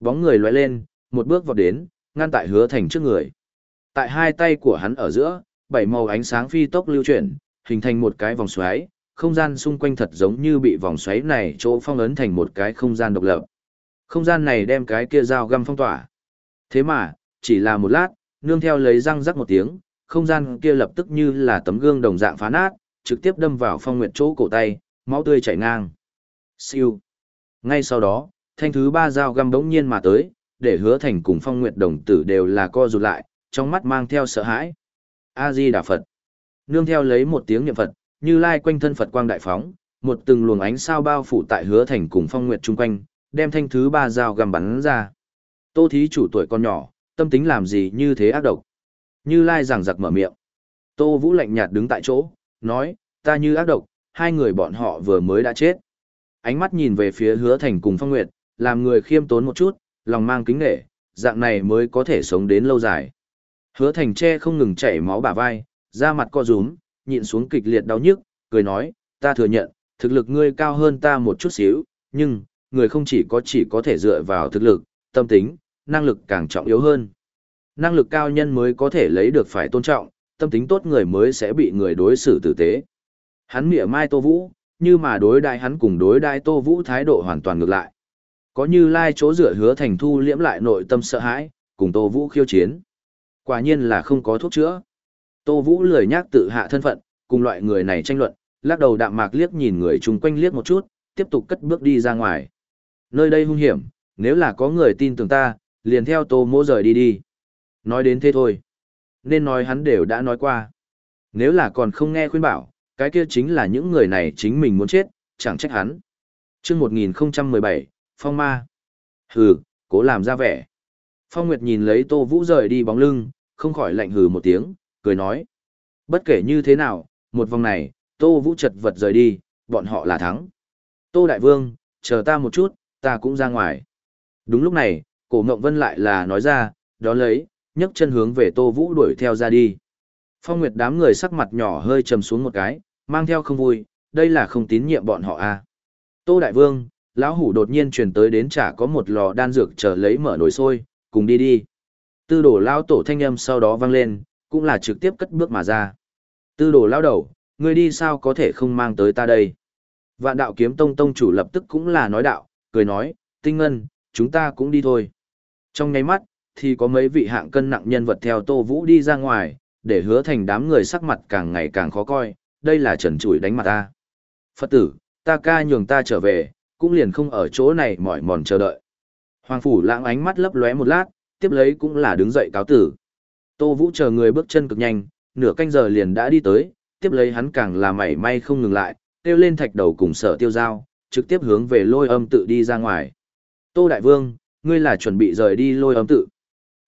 Bóng người lóe lên, một bước vào đến, ngăn tại hứa thành trước người. Tại hai tay của hắn ở giữa, bảy màu ánh sáng phi tốc lưu chuyển, hình thành một cái vòng xoáy, không gian xung quanh thật giống như bị vòng xoáy này chỗ phong ấn thành một cái không gian độc lập. Không gian này đem cái kia dao găm phong tỏa. Thế mà, chỉ là một lát, nương theo lấy răng rắc một tiếng, không gian kia lập tức như là tấm gương đồng dạng phá nát, trực tiếp đâm vào phong nguyệt chỗ cổ tay, máu tươi chảy ngang. Siêu. Ngay sau đó, thanh thứ ba dao găm bỗng nhiên mà tới, để hứa thành cùng phong nguyệt đồng tử đều là co rụt lại, trong mắt mang theo sợ hãi. A-di Đà Phật. Nương theo lấy một tiếng niệm Phật, như lai quanh thân Phật quang đại phóng, một từng luồng ánh sao bao phủ tại hứa thành cùng phong nguyệt chung quanh, đem thanh thứ ba dao găm bắn ra. Tô thí chủ tuổi con nhỏ, tâm tính làm gì như thế ác độc. Như lai giảng giặc mở miệng. Tô vũ lạnh nhạt đứng tại chỗ, nói, ta như ác độc, hai người bọn họ vừa mới đã chết. Ánh mắt nhìn về phía hứa thành cùng phong nguyệt, làm người khiêm tốn một chút, lòng mang kính nghệ, dạng này mới có thể sống đến lâu dài. Hứa thành che không ngừng chảy máu bả vai, da mặt co rúm, nhịn xuống kịch liệt đau nhức, cười nói, ta thừa nhận, thực lực ngươi cao hơn ta một chút xíu, nhưng, người không chỉ có chỉ có thể dựa vào thực lực, tâm tính, năng lực càng trọng yếu hơn. Năng lực cao nhân mới có thể lấy được phải tôn trọng, tâm tính tốt người mới sẽ bị người đối xử tử tế. Hắn mỉa mai Tô Vũ, như mà đối đại hắn cùng đối đại Tô Vũ thái độ hoàn toàn ngược lại. Có như lai chỗ rửa hứa thành thu liễm lại nội tâm sợ hãi, cùng Tô Vũ khiêu chiến. Quả nhiên là không có thuốc chữa. Tô Vũ lười nhác tự hạ thân phận, cùng loại người này tranh luận, lắc đầu đạm mạc liếc nhìn người chung quanh liếc một chút, tiếp tục cất bước đi ra ngoài. Nơi đây hung hiểm, nếu là có người tin tưởng ta, liền theo Tô Mỗ rời đi đi. Nói đến thế thôi. Nên nói hắn đều đã nói qua. Nếu là còn không nghe khuyên bảo, cái kia chính là những người này chính mình muốn chết, chẳng trách hắn. chương 1017, Phong Ma. Hừ, cố làm ra vẻ. Phong Nguyệt nhìn lấy Tô Vũ rời đi bóng lưng, không khỏi lạnh hừ một tiếng, cười nói. Bất kể như thế nào, một vòng này, Tô Vũ chật vật rời đi, bọn họ là thắng. Tô Đại Vương, chờ ta một chút, ta cũng ra ngoài. Đúng lúc này, cổ Ngộng Vân lại là nói ra, đó lấy, nhấc chân hướng về Tô Vũ đuổi theo ra đi. Phong Nguyệt đám người sắc mặt nhỏ hơi trầm xuống một cái, mang theo không vui, đây là không tín nhiệm bọn họ à. Tô Đại Vương, lão hủ đột nhiên truyền tới đến chả có một lò đan dược chờ lấy mở nồi sôi, cùng đi đi. Tư đổ lao tổ thanh âm sau đó vang lên, cũng là trực tiếp cất bước mà ra. Tư đổ lao đầu, ngươi đi sao có thể không mang tới ta đây. Vạn đạo kiếm tông tông chủ lập tức cũng là nói đạo, cười nói, tinh ngân, chúng ta cũng đi thôi. Trong nháy mắt, thì có mấy vị hạng cân nặng nhân vật theo Tô Vũ đi ra ngoài, để hứa thành đám người sắc mặt càng ngày càng khó coi, đây là trần chủi đánh mặt ta. Phật tử, ta ca nhường ta trở về, cũng liền không ở chỗ này mỏi mòn chờ đợi. Hoàng phủ lãng ánh mắt lấp lóe một lát, tiếp lấy cũng là đứng dậy cáo tử. Tô Vũ chờ người bước chân cực nhanh, nửa canh giờ liền đã đi tới, tiếp lấy hắn càng là mảy may không ngừng lại, tiêu lên thạch đầu cùng sở tiêu giao, trực tiếp hướng về lôi âm tự đi ra ngoài. Tô Đại Vương, ngươi là chuẩn bị rời đi lôi âm tự.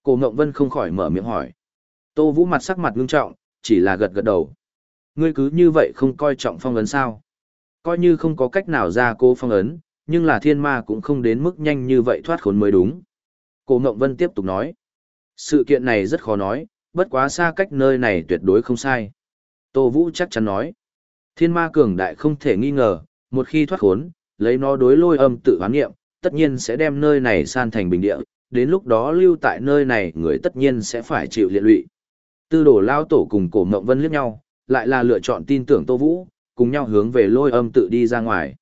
Cổ Ngộng Vân không khỏi mở miệng hỏi. Tô Vũ mặt sắc mặt ngưng trọng, chỉ là gật gật đầu. Ngươi cứ như vậy không coi trọng phong ấn sao? Coi như không có cách nào ra cô phong ấn, nhưng là thiên ma cũng không đến mức nhanh như vậy thoát khốn mới đúng. Cổ Ngộng Vân tiếp tục nói. Sự kiện này rất khó nói, bất quá xa cách nơi này tuyệt đối không sai. Tô Vũ chắc chắn nói. Thiên ma cường đại không thể nghi ngờ, một khi thoát khốn, lấy nó đối lôi âm tự hoán nghiệm, tất nhiên sẽ đem nơi này san thành bình địa, đến lúc đó lưu tại nơi này người tất nhiên sẽ phải chịu liệt lụy. Tư Đồ lao tổ cùng cổ mộng vân liếc nhau, lại là lựa chọn tin tưởng Tô Vũ, cùng nhau hướng về lôi âm tự đi ra ngoài.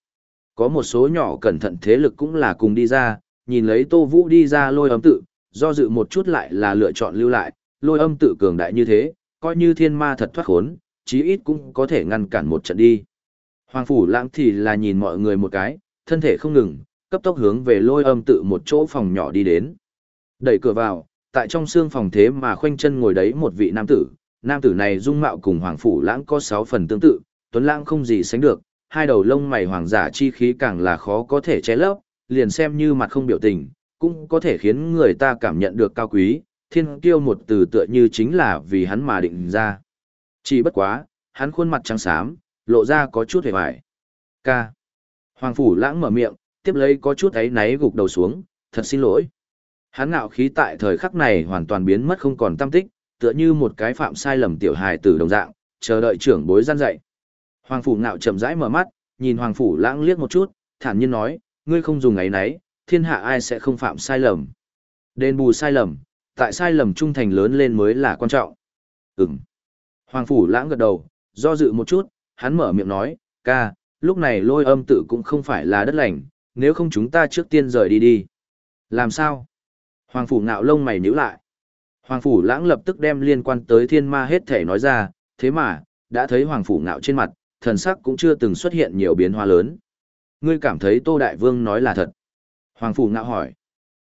Có một số nhỏ cẩn thận thế lực cũng là cùng đi ra, nhìn lấy Tô Vũ đi ra lôi âm tự, do dự một chút lại là lựa chọn lưu lại, lôi âm tự cường đại như thế, coi như thiên ma thật thoát khốn, chí ít cũng có thể ngăn cản một trận đi. Hoàng Phủ Lãng thì là nhìn mọi người một cái, thân thể không ngừng, cấp tốc hướng về lôi âm tự một chỗ phòng nhỏ đi đến. Đẩy cửa vào, tại trong xương phòng thế mà khoanh chân ngồi đấy một vị nam tử, nam tử này dung mạo cùng Hoàng Phủ Lãng có sáu phần tương tự, Tuấn Lãng không gì sánh được, hai đầu lông mày hoàng giả chi khí càng là khó có thể che lấp, liền xem như mặt không biểu tình, cũng có thể khiến người ta cảm nhận được cao quý, thiên kiêu một từ tựa như chính là vì hắn mà định ra. Chỉ bất quá, hắn khuôn mặt trắng xám, lộ ra có chút hề hoài. Ca. Hoàng phủ lãng mở miệng, tiếp lấy có chút ấy náy gục đầu xuống, thật xin lỗi. Hắn ngạo khí tại thời khắc này hoàn toàn biến mất không còn tâm tích, tựa như một cái phạm sai lầm tiểu hài tử đồng dạng, chờ đợi trưởng bối gian dạy. Hoàng phủ ngạo chậm rãi mở mắt, nhìn Hoàng phủ lãng liếc một chút, thản nhiên nói, ngươi không dùng ấy nấy, thiên hạ ai sẽ không phạm sai lầm. Đền bù sai lầm, tại sai lầm trung thành lớn lên mới là quan trọng. Ừm. Hoàng phủ lãng gật đầu, do dự một chút, hắn mở miệng nói, ca, lúc này lôi âm tự cũng không phải là đất lành, nếu không chúng ta trước tiên rời đi đi. Làm sao? Hoàng phủ ngạo lông mày nhíu lại. Hoàng phủ lãng lập tức đem liên quan tới thiên ma hết thể nói ra, thế mà, đã thấy hoàng phủ ngạo trên mặt, thần sắc cũng chưa từng xuất hiện nhiều biến hóa lớn. Ngươi cảm thấy Tô Đại Vương nói là thật. Hoàng phủ ngạo hỏi.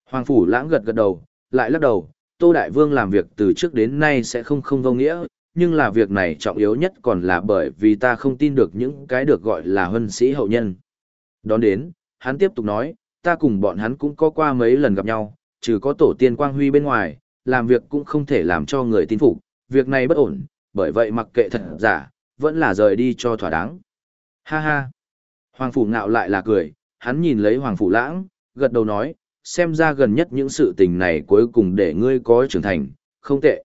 Hoàng phủ lãng gật gật đầu, lại lắc đầu, Tô Đại Vương làm việc từ trước đến nay sẽ không không vô nghĩa, nhưng là việc này trọng yếu nhất còn là bởi vì ta không tin được những cái được gọi là hân sĩ hậu nhân. Đón đến, hắn tiếp tục nói, ta cùng bọn hắn cũng có qua mấy lần gặp nhau, trừ có tổ tiên quang huy bên ngoài, làm việc cũng không thể làm cho người tin phục, việc này bất ổn, bởi vậy mặc kệ thật giả, vẫn là rời đi cho thỏa đáng. Ha ha. Hoàng phủ ngạo lại là cười, hắn nhìn lấy Hoàng phủ lãng, gật đầu nói, xem ra gần nhất những sự tình này cuối cùng để ngươi có trưởng thành, không tệ.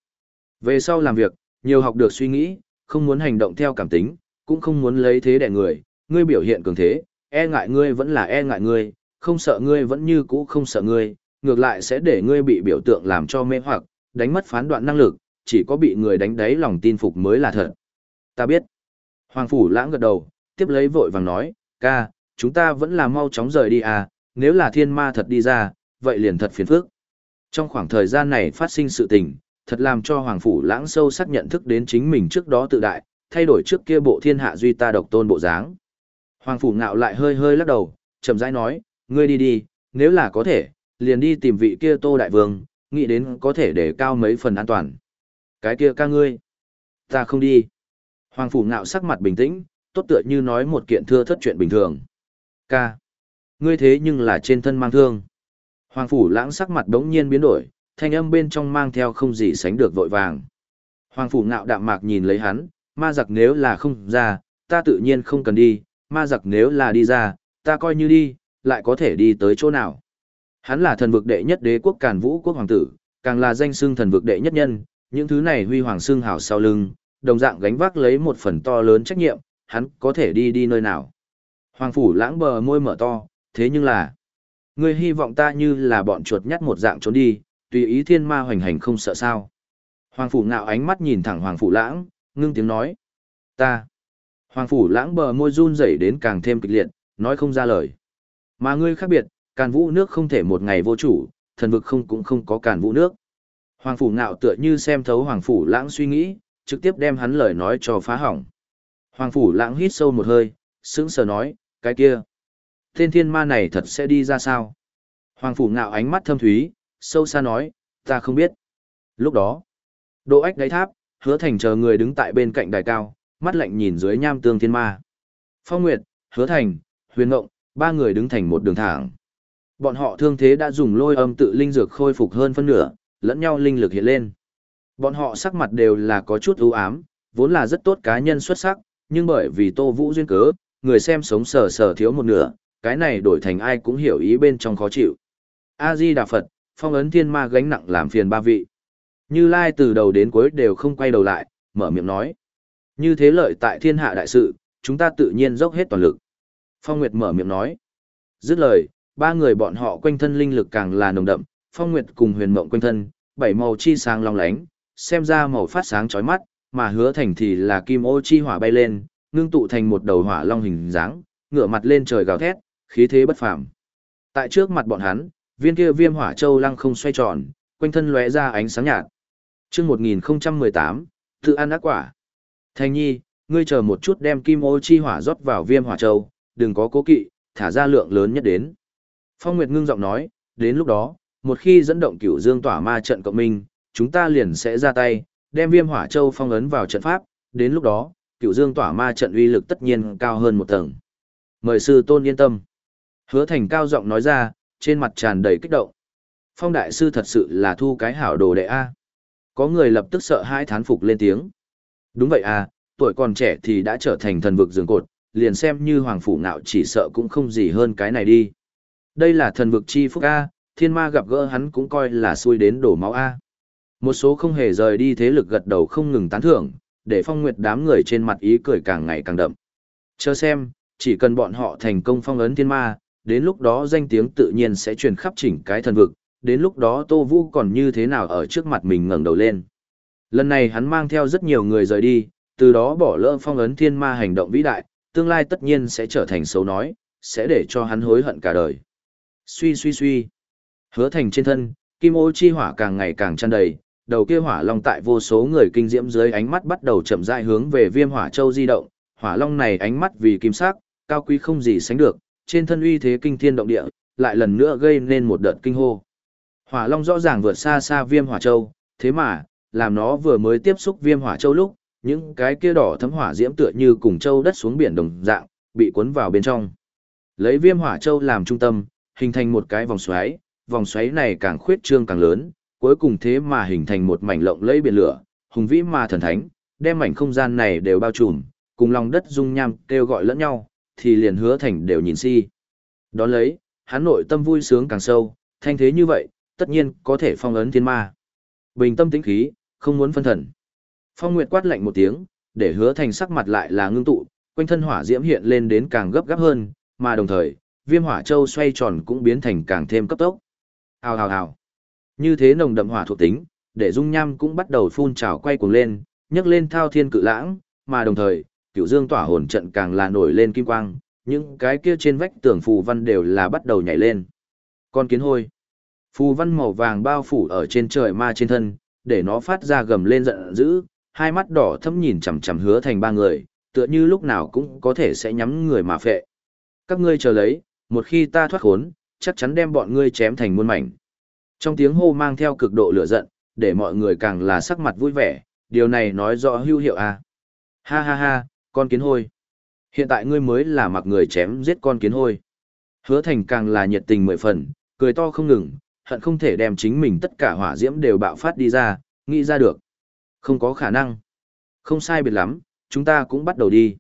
Về sau làm việc, nhiều học được suy nghĩ, không muốn hành động theo cảm tính, cũng không muốn lấy thế đẻ người, ngươi biểu hiện cường thế, e ngại ngươi vẫn là e ngại ngươi, không sợ ngươi vẫn như cũ không sợ ngươi, ngược lại sẽ để ngươi bị biểu tượng làm cho mê hoặc, đánh mất phán đoạn năng lực, chỉ có bị người đánh đáy lòng tin phục mới là thật. Ta biết. Hoàng Phủ lãng gật đầu, tiếp lấy vội vàng nói, ca, chúng ta vẫn là mau chóng rời đi à, nếu là thiên ma thật đi ra, vậy liền thật phiền phức. Trong khoảng thời gian này phát sinh sự tình, thật làm cho Hoàng Phủ lãng sâu sắc nhận thức đến chính mình trước đó tự đại, thay đổi trước kia bộ thiên hạ duy ta độc tôn bộ dáng. Hoàng Phủ ngạo lại hơi hơi lắc đầu, chậm rãi nói, ngươi đi đi, nếu là có thể, liền đi tìm vị kia Tô Đại Vương, nghĩ đến có thể để cao mấy phần an toàn. Cái kia ca ngươi. Ta không đi. Hoàng Phủ ngạo sắc mặt bình tĩnh, tốt tựa như nói một kiện thưa thất chuyện bình thường. Ca. Ngươi thế nhưng là trên thân mang thương. Hoàng Phủ lãng sắc mặt đống nhiên biến đổi, thanh âm bên trong mang theo không gì sánh được vội vàng. Hoàng Phủ ngạo đạm mạc nhìn lấy hắn, ma giặc nếu là không ra, ta tự nhiên không cần đi, ma giặc nếu là đi ra, ta coi như đi, lại có thể đi tới chỗ nào. Hắn là thần vực đệ nhất đế quốc Càn Vũ quốc hoàng tử, càng là danh xưng thần vực đệ nhất nhân, những thứ này huy hoàng xưng hào sau lưng, đồng dạng gánh vác lấy một phần to lớn trách nhiệm, hắn có thể đi đi nơi nào. Hoàng phủ lãng bờ môi mở to, thế nhưng là, ngươi hy vọng ta như là bọn chuột nhắt một dạng trốn đi, tùy ý thiên ma hoành hành không sợ sao. Hoàng phủ ngạo ánh mắt nhìn thẳng hoàng phủ lãng, ngưng tiếng nói, ta. Hoàng phủ lãng bờ môi run rẩy đến càng thêm kịch liệt, nói không ra lời. Mà ngươi khác biệt, càn vũ nước không thể một ngày vô chủ, thần vực không cũng không có càn vũ nước. Hoàng phủ ngạo tựa như xem thấu hoàng phủ lãng suy nghĩ, trực tiếp đem hắn lời nói cho phá hỏng. Hoàng phủ lãng hít sâu một hơi, sững sờ nói, cái kia. Thiên thiên ma này thật sẽ đi ra sao? Hoàng phủ ngạo ánh mắt thâm thúy, sâu xa nói, ta không biết. Lúc đó, độ ách đáy tháp, hứa thành chờ người đứng tại bên cạnh đài cao, mắt lạnh nhìn dưới nham tương thiên ma. Phong Nguyệt, hứa thành, huyền ngộng, ba người đứng thành một đường thẳng. Bọn họ thương thế đã dùng lôi âm tự linh dược khôi phục hơn phân nửa, lẫn nhau linh lực hiện lên. Bọn họ sắc mặt đều là có chút ưu ám, vốn là rất tốt cá nhân xuất sắc, nhưng bởi vì Tô Vũ duyên cớ, người xem sống sờ sờ thiếu một nửa, cái này đổi thành ai cũng hiểu ý bên trong khó chịu. A-di Đà Phật, phong ấn thiên ma gánh nặng làm phiền ba vị. Như Lai từ đầu đến cuối đều không quay đầu lại, mở miệng nói. Như thế lợi tại thiên hạ đại sự, chúng ta tự nhiên dốc hết toàn lực. Phong Nguyệt mở miệng nói. Dứt lời, ba người bọn họ quanh thân linh lực càng là nồng đậm, Phong Nguyệt cùng huyền mộng quanh thân, bảy màu chi sáng long lánh, xem ra màu phát sáng chói mắt, mà hứa thành thì là kim ô chi hỏa bay lên, ngưng tụ thành một đầu hỏa long hình dáng, ngửa mặt lên trời gào thét, khí thế bất phàm. Tại trước mặt bọn hắn, viên kia viêm hỏa châu lăng không xoay tròn, quanh thân lóe ra ánh sáng nhạt. Chương 1018, tự ăn ác quả. Thành Nhi, ngươi chờ một chút đem kim ô chi hỏa rót vào viêm hỏa châu, đừng có cố kỵ, thả ra lượng lớn nhất đến. Phong Nguyệt ngưng giọng nói, đến lúc đó, một khi dẫn động cửu dương tỏa ma trận cộng minh, chúng ta liền sẽ ra tay, đem viêm hỏa châu phong ấn vào trận pháp, đến lúc đó, cửu dương tỏa ma trận uy lực tất nhiên cao hơn một tầng. Mời sư tôn yên tâm. Hứa thành cao giọng nói ra, trên mặt tràn đầy kích động. Phong đại sư thật sự là thu cái hảo đồ đệ A. Có người lập tức sợ hãi thán phục lên tiếng. Đúng vậy à, tuổi còn trẻ thì đã trở thành thần vực dương cột, liền xem như hoàng phủ nạo chỉ sợ cũng không gì hơn cái này đi. Đây là thần vực chi phúc A, thiên ma gặp gỡ hắn cũng coi là xui đến đổ máu A. Một số không hề rời đi thế lực gật đầu không ngừng tán thưởng, để phong nguyệt đám người trên mặt ý cười càng ngày càng đậm. Chờ xem, chỉ cần bọn họ thành công phong ấn thiên ma, đến lúc đó danh tiếng tự nhiên sẽ truyền khắp chỉnh cái thần vực, đến lúc đó Tô Vũ còn như thế nào ở trước mặt mình ngẩng đầu lên. Lần này hắn mang theo rất nhiều người rời đi, từ đó bỏ lỡ phong ấn thiên ma hành động vĩ đại, tương lai tất nhiên sẽ trở thành xấu nói, sẽ để cho hắn hối hận cả đời. Suy suy suy. Hứa thành trên thân, kim ô chi hỏa càng ngày càng tràn đầy, đầu kia hỏa long tại vô số người kinh diễm dưới ánh mắt bắt đầu chậm rãi hướng về viêm hỏa châu di động, hỏa long này ánh mắt vì kim sắc, cao quý không gì sánh được, trên thân uy thế kinh thiên động địa, lại lần nữa gây nên một đợt kinh hô. Hỏa long rõ ràng vượt xa xa viêm hỏa châu, thế mà, làm nó vừa mới tiếp xúc viêm hỏa châu lúc, những cái kia đỏ thấm hỏa diễm tựa như cùng châu đất xuống biển đồng dạng, bị cuốn vào bên trong. Lấy viêm hỏa châu làm trung tâm, hình thành một cái vòng xoáy, vòng xoáy này càng khuyết trương càng lớn, cuối cùng thế mà hình thành một mảnh lộng lẫy biển lửa, hùng vĩ mà thần thánh, đem mảnh không gian này đều bao trùm, cùng lòng đất dung nham kêu gọi lẫn nhau, thì liền hứa thành đều nhìn si. Đón lấy, hắn nội tâm vui sướng càng sâu, thanh thế như vậy, tất nhiên có thể phong ấn thiên ma. Bình tâm tĩnh khí, không muốn phân thần. Phong Nguyệt quát lạnh một tiếng, để hứa thành sắc mặt lại là ngưng tụ, quanh thân hỏa diễm hiện lên đến càng gấp gáp hơn, mà đồng thời, viêm hỏa châu xoay tròn cũng biến thành càng thêm cấp tốc. Hào hào hào. Như thế nồng đậm hỏa thuộc tính, để dung nham cũng bắt đầu phun trào quay cuồng lên, nhấc lên thao thiên cự lãng, mà đồng thời, cựu dương tỏa hồn trận càng là nổi lên kim quang, những cái kia trên vách tường phù văn đều là bắt đầu nhảy lên. Con kiến hôi. Phù văn màu vàng bao phủ ở trên trời ma trên thân, để nó phát ra gầm lên giận dữ, hai mắt đỏ thâm nhìn chằm chằm hứa thành ba người, tựa như lúc nào cũng có thể sẽ nhắm người mà phệ. Các ngươi chờ lấy, một khi ta thoát khốn, chắc chắn đem bọn ngươi chém thành muôn mảnh. Trong tiếng hô mang theo cực độ lửa giận, để mọi người càng là sắc mặt vui vẻ, điều này nói rõ hữu hiệu à. Ha ha ha, con kiến hôi. Hiện tại ngươi mới là mặc người chém giết con kiến hôi. Hứa thành càng là nhiệt tình mười phần, cười to không ngừng, hận không thể đem chính mình tất cả hỏa diễm đều bạo phát đi ra, nghĩ ra được. Không có khả năng. Không sai biệt lắm, chúng ta cũng bắt đầu đi.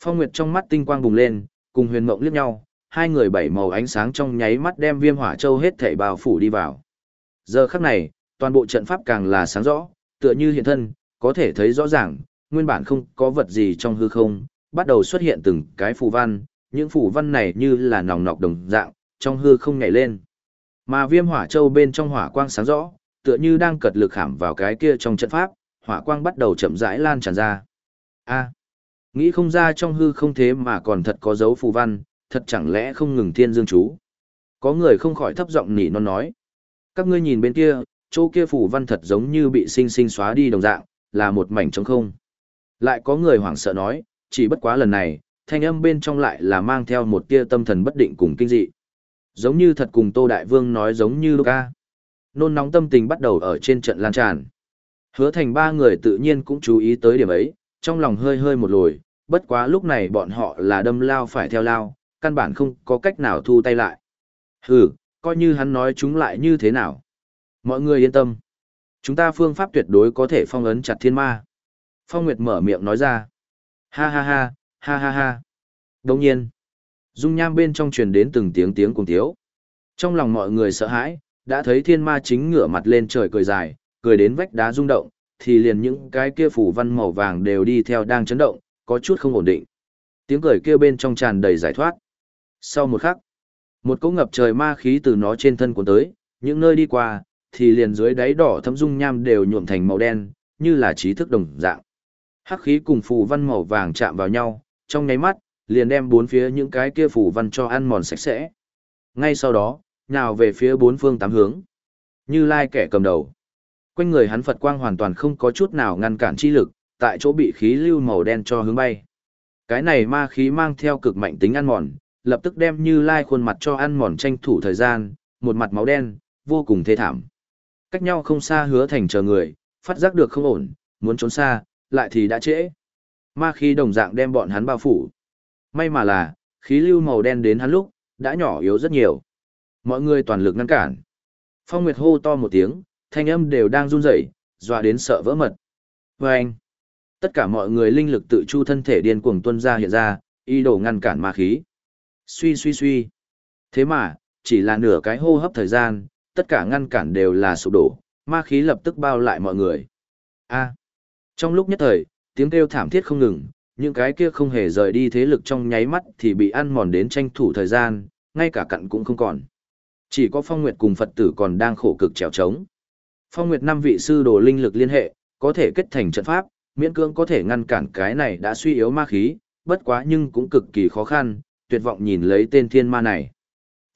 Phong Nguyệt trong mắt tinh quang bùng lên, cùng huyền mộng liếc nhau, hai người bảy màu ánh sáng trong nháy mắt đem viêm hỏa châu hết thảy bao phủ đi vào. Giờ khắc này, toàn bộ trận pháp càng là sáng rõ, tựa như hiện thân, có thể thấy rõ ràng, nguyên bản không có vật gì trong hư không, bắt đầu xuất hiện từng cái phù văn, những phù văn này như là nòng nọc đồng dạng, trong hư không nhảy lên. Mà viêm hỏa châu bên trong hỏa quang sáng rõ, tựa như đang cật lực hãm vào cái kia trong trận pháp, hỏa quang bắt đầu chậm rãi lan tràn ra. A, nghĩ không ra trong hư không thế mà còn thật có dấu phù văn, thật chẳng lẽ không ngừng thiên dương chú. Có người không khỏi thấp giọng nỉ non nói. Các ngươi nhìn bên kia, chỗ kia phủ văn thật giống như bị sinh sinh xóa đi đồng dạng, là một mảnh trống không. Lại có người hoảng sợ nói, chỉ bất quá lần này, thanh âm bên trong lại là mang theo một tia tâm thần bất định cùng kinh dị. Giống như thật cùng Tô Đại Vương nói giống như Luca. Nôn nóng tâm tình bắt đầu ở trên trận lan tràn. Hứa thành ba người tự nhiên cũng chú ý tới điểm ấy, trong lòng hơi hơi một lồi, bất quá lúc này bọn họ là đâm lao phải theo lao, căn bản không có cách nào thu tay lại. Hừ, coi như hắn nói chúng lại như thế nào. Mọi người yên tâm. Chúng ta phương pháp tuyệt đối có thể phong ấn chặt thiên ma. Phong Nguyệt mở miệng nói ra. Ha ha ha, ha ha ha. Đồng nhiên, dung nham bên trong truyền đến từng tiếng tiếng cùng thiếu. Trong lòng mọi người sợ hãi, đã thấy thiên ma chính ngửa mặt lên trời cười dài, cười đến vách đá rung động, thì liền những cái kia phủ văn màu vàng đều đi theo đang chấn động, có chút không ổn định. Tiếng cười kia bên trong tràn đầy giải thoát. Sau một khắc, một cỗ ngập trời ma khí từ nó trên thân cuốn tới, những nơi đi qua, thì liền dưới đáy đỏ thấm dung nham đều nhuộm thành màu đen, như là trí thức đồng dạng. Hắc khí cùng phù văn màu vàng chạm vào nhau, trong nháy mắt, liền đem bốn phía những cái kia phù văn cho ăn mòn sạch sẽ. Ngay sau đó, nhào về phía bốn phương tám hướng. Như lai kẻ cầm đầu. Quanh người hắn Phật quang hoàn toàn không có chút nào ngăn cản chi lực, tại chỗ bị khí lưu màu đen cho hướng bay. Cái này ma khí mang theo cực mạnh tính ăn mòn, lập tức đem Như Lai khuôn mặt cho ăn mòn tranh thủ thời gian, một mặt máu đen, vô cùng thê thảm. Cách nhau không xa hứa thành chờ người, phát giác được không ổn, muốn trốn xa, lại thì đã trễ. Ma khí đồng dạng đem bọn hắn bao phủ. May mà là, khí lưu màu đen đến hắn lúc, đã nhỏ yếu rất nhiều. Mọi người toàn lực ngăn cản. Phong Nguyệt hô to một tiếng, thanh âm đều đang run rẩy, dọa đến sợ vỡ mật. Và anh, tất cả mọi người linh lực tự chu thân thể điên cuồng tuân ra hiện ra, y đổ ngăn cản ma khí. Suy suy suy. Thế mà, chỉ là nửa cái hô hấp thời gian, tất cả ngăn cản đều là sụp đổ, ma khí lập tức bao lại mọi người. A. Trong lúc nhất thời, tiếng kêu thảm thiết không ngừng, những cái kia không hề rời đi thế lực trong nháy mắt thì bị ăn mòn đến tranh thủ thời gian, ngay cả cặn cũng không còn. Chỉ có Phong Nguyệt cùng Phật tử còn đang khổ cực trèo trống. Phong Nguyệt năm vị sư đồ linh lực liên hệ, có thể kết thành trận pháp, miễn cưỡng có thể ngăn cản cái này đã suy yếu ma khí, bất quá nhưng cũng cực kỳ khó khăn, tuyệt vọng nhìn lấy tên thiên ma này.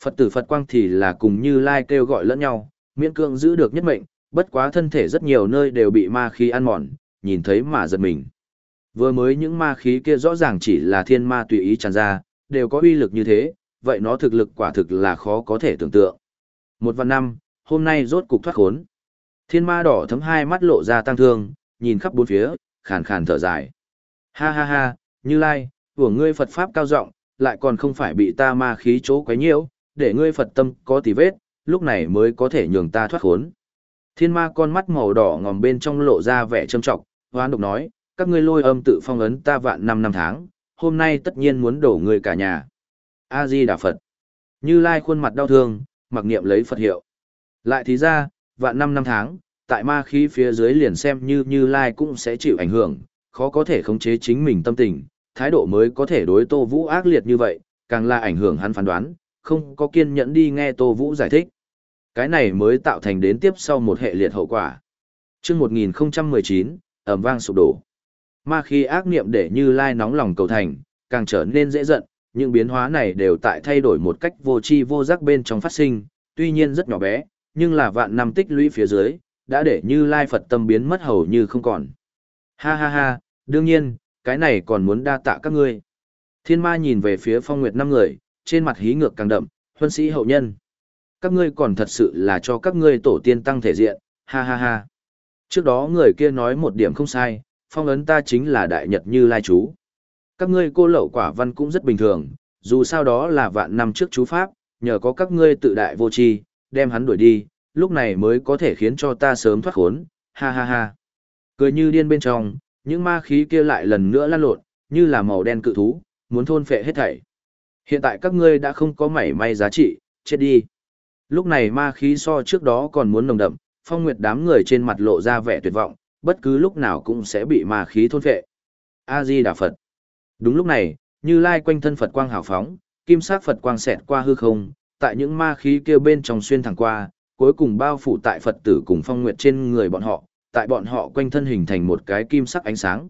Phật tử Phật quang thì là cùng như lai kêu gọi lẫn nhau, miễn cưỡng giữ được nhất mệnh, bất quá thân thể rất nhiều nơi đều bị ma khí ăn mòn, nhìn thấy mà giật mình. Vừa mới những ma khí kia rõ ràng chỉ là thiên ma tùy ý tràn ra, đều có uy lực như thế, vậy nó thực lực quả thực là khó có thể tưởng tượng. Một vạn năm, hôm nay rốt cục thoát khốn. Thiên ma đỏ thấm hai mắt lộ ra tăng thương, nhìn khắp bốn phía, khàn khàn thở dài. Ha ha ha, như lai, của ngươi Phật Pháp cao rộng, lại còn không phải bị ta ma khí chỗ quấy nhiễu, để ngươi Phật tâm có tì vết, lúc này mới có thể nhường ta thoát khốn. Thiên ma con mắt màu đỏ ngòm bên trong lộ ra vẻ trâm trọng, hoán độc nói, các ngươi lôi âm tự phong ấn ta vạn năm năm tháng, hôm nay tất nhiên muốn đổ người cả nhà. A-di Đà Phật. Như Lai khuôn mặt đau thương, mặc niệm lấy Phật hiệu. Lại thì ra, vạn năm năm tháng, tại ma khí phía dưới liền xem như Như Lai cũng sẽ chịu ảnh hưởng, khó có thể khống chế chính mình tâm tình, thái độ mới có thể đối Tô Vũ ác liệt như vậy, càng là ảnh hưởng hắn phán đoán, không có kiên nhẫn đi nghe Tô Vũ giải thích. Cái này mới tạo thành đến tiếp sau một hệ liệt hậu quả. chương 1019, ẩm vang sụp đổ. Ma khi ác niệm để như lai nóng lòng cầu thành, càng trở nên dễ giận, những biến hóa này đều tại thay đổi một cách vô tri vô giác bên trong phát sinh, tuy nhiên rất nhỏ bé, nhưng là vạn năm tích lũy phía dưới, đã để như lai Phật tâm biến mất hầu như không còn. Ha ha ha, đương nhiên, cái này còn muốn đa tạ các ngươi. Thiên ma nhìn về phía phong nguyệt năm người, trên mặt hí ngược càng đậm, huân sĩ hậu nhân. Các ngươi còn thật sự là cho các ngươi tổ tiên tăng thể diện, ha ha ha. Trước đó người kia nói một điểm không sai, phong ấn ta chính là đại nhật như lai chú. Các ngươi cô lậu quả văn cũng rất bình thường, dù sao đó là vạn năm trước chú pháp, nhờ có các ngươi tự đại vô tri, đem hắn đuổi đi, lúc này mới có thể khiến cho ta sớm thoát khốn, ha ha ha. Cười như điên bên trong, những ma khí kia lại lần nữa lan lộn, như là màu đen cự thú, muốn thôn phệ hết thảy. Hiện tại các ngươi đã không có mảy may giá trị, chết đi. Lúc này ma khí so trước đó còn muốn nồng đậm, phong nguyệt đám người trên mặt lộ ra vẻ tuyệt vọng, bất cứ lúc nào cũng sẽ bị ma khí thôn phệ. A-di Đà Phật. Đúng lúc này, như lai quanh thân Phật quang hào phóng, kim sắc Phật quang xẹt qua hư không, tại những ma khí kia bên trong xuyên thẳng qua, cuối cùng bao phủ tại Phật tử cùng phong nguyệt trên người bọn họ, tại bọn họ quanh thân hình thành một cái kim sắc ánh sáng.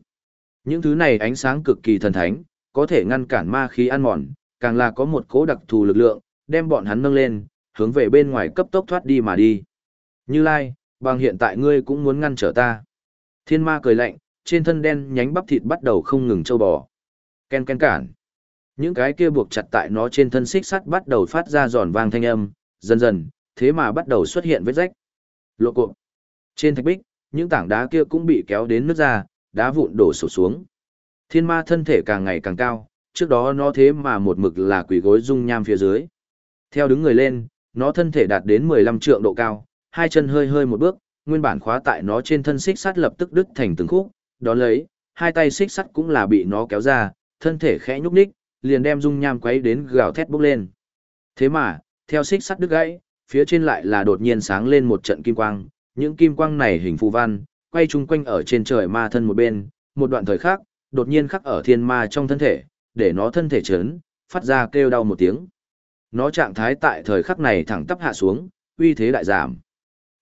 Những thứ này ánh sáng cực kỳ thần thánh, có thể ngăn cản ma khí ăn mòn, càng là có một cố đặc thù lực lượng, đem bọn hắn nâng lên, hướng về bên ngoài cấp tốc thoát đi mà đi. Như Lai, bằng hiện tại ngươi cũng muốn ngăn trở ta. Thiên ma cười lạnh, trên thân đen nhánh bắp thịt bắt đầu không ngừng trâu bò. Ken ken cản. Những cái kia buộc chặt tại nó trên thân xích sắt bắt đầu phát ra giòn vang thanh âm, dần dần, thế mà bắt đầu xuất hiện vết rách. Lộ cộp. Trên thạch bích, những tảng đá kia cũng bị kéo đến nước ra, đá vụn đổ sổ xuống. Thiên ma thân thể càng ngày càng cao, trước đó nó thế mà một mực là quỷ gối dung nham phía dưới. Theo đứng người lên, nó thân thể đạt đến 15 trượng độ cao, hai chân hơi hơi một bước, nguyên bản khóa tại nó trên thân xích sắt lập tức đứt thành từng khúc, đó lấy, hai tay xích sắt cũng là bị nó kéo ra, thân thể khẽ nhúc nhích, liền đem dung nham quấy đến gào thét bốc lên. Thế mà, theo xích sắt đứt gãy, phía trên lại là đột nhiên sáng lên một trận kim quang, những kim quang này hình phù văn, quay chung quanh ở trên trời ma thân một bên, một đoạn thời khác, đột nhiên khắc ở thiên ma trong thân thể, để nó thân thể chấn, phát ra kêu đau một tiếng. Nó trạng thái tại thời khắc này thẳng tắp hạ xuống, uy thế đại giảm.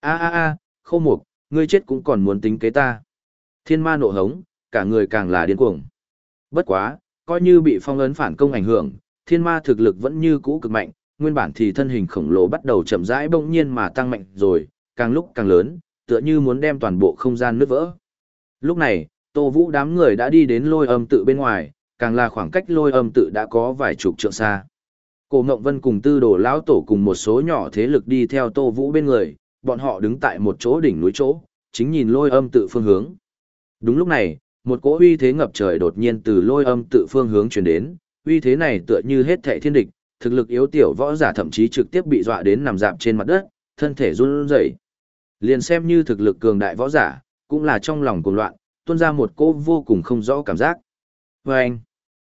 A a a, khâu mục, ngươi chết cũng còn muốn tính kế ta. Thiên ma nộ hống, cả người càng là điên cuồng. Bất quá, coi như bị phong ấn phản công ảnh hưởng, thiên ma thực lực vẫn như cũ cực mạnh, nguyên bản thì thân hình khổng lồ bắt đầu chậm rãi bỗng nhiên mà tăng mạnh rồi, càng lúc càng lớn, tựa như muốn đem toàn bộ không gian nứt vỡ. Lúc này, Tô Vũ đám người đã đi đến lôi âm tự bên ngoài, càng là khoảng cách lôi âm tự đã có vài chục trượng xa. Cổ Ngộng Vân cùng tư đồ lão tổ cùng một số nhỏ thế lực đi theo Tô Vũ bên người, bọn họ đứng tại một chỗ đỉnh núi chỗ, chính nhìn lôi âm tự phương hướng. Đúng lúc này, một cỗ uy thế ngập trời đột nhiên từ lôi âm tự phương hướng truyền đến, uy thế này tựa như hết thảy thiên địch, thực lực yếu tiểu võ giả thậm chí trực tiếp bị dọa đến nằm dạp trên mặt đất, thân thể run rẩy. Liền xem như thực lực cường đại võ giả, cũng là trong lòng cuồng loạn, tuôn ra một cỗ vô cùng không rõ cảm giác. Và anh,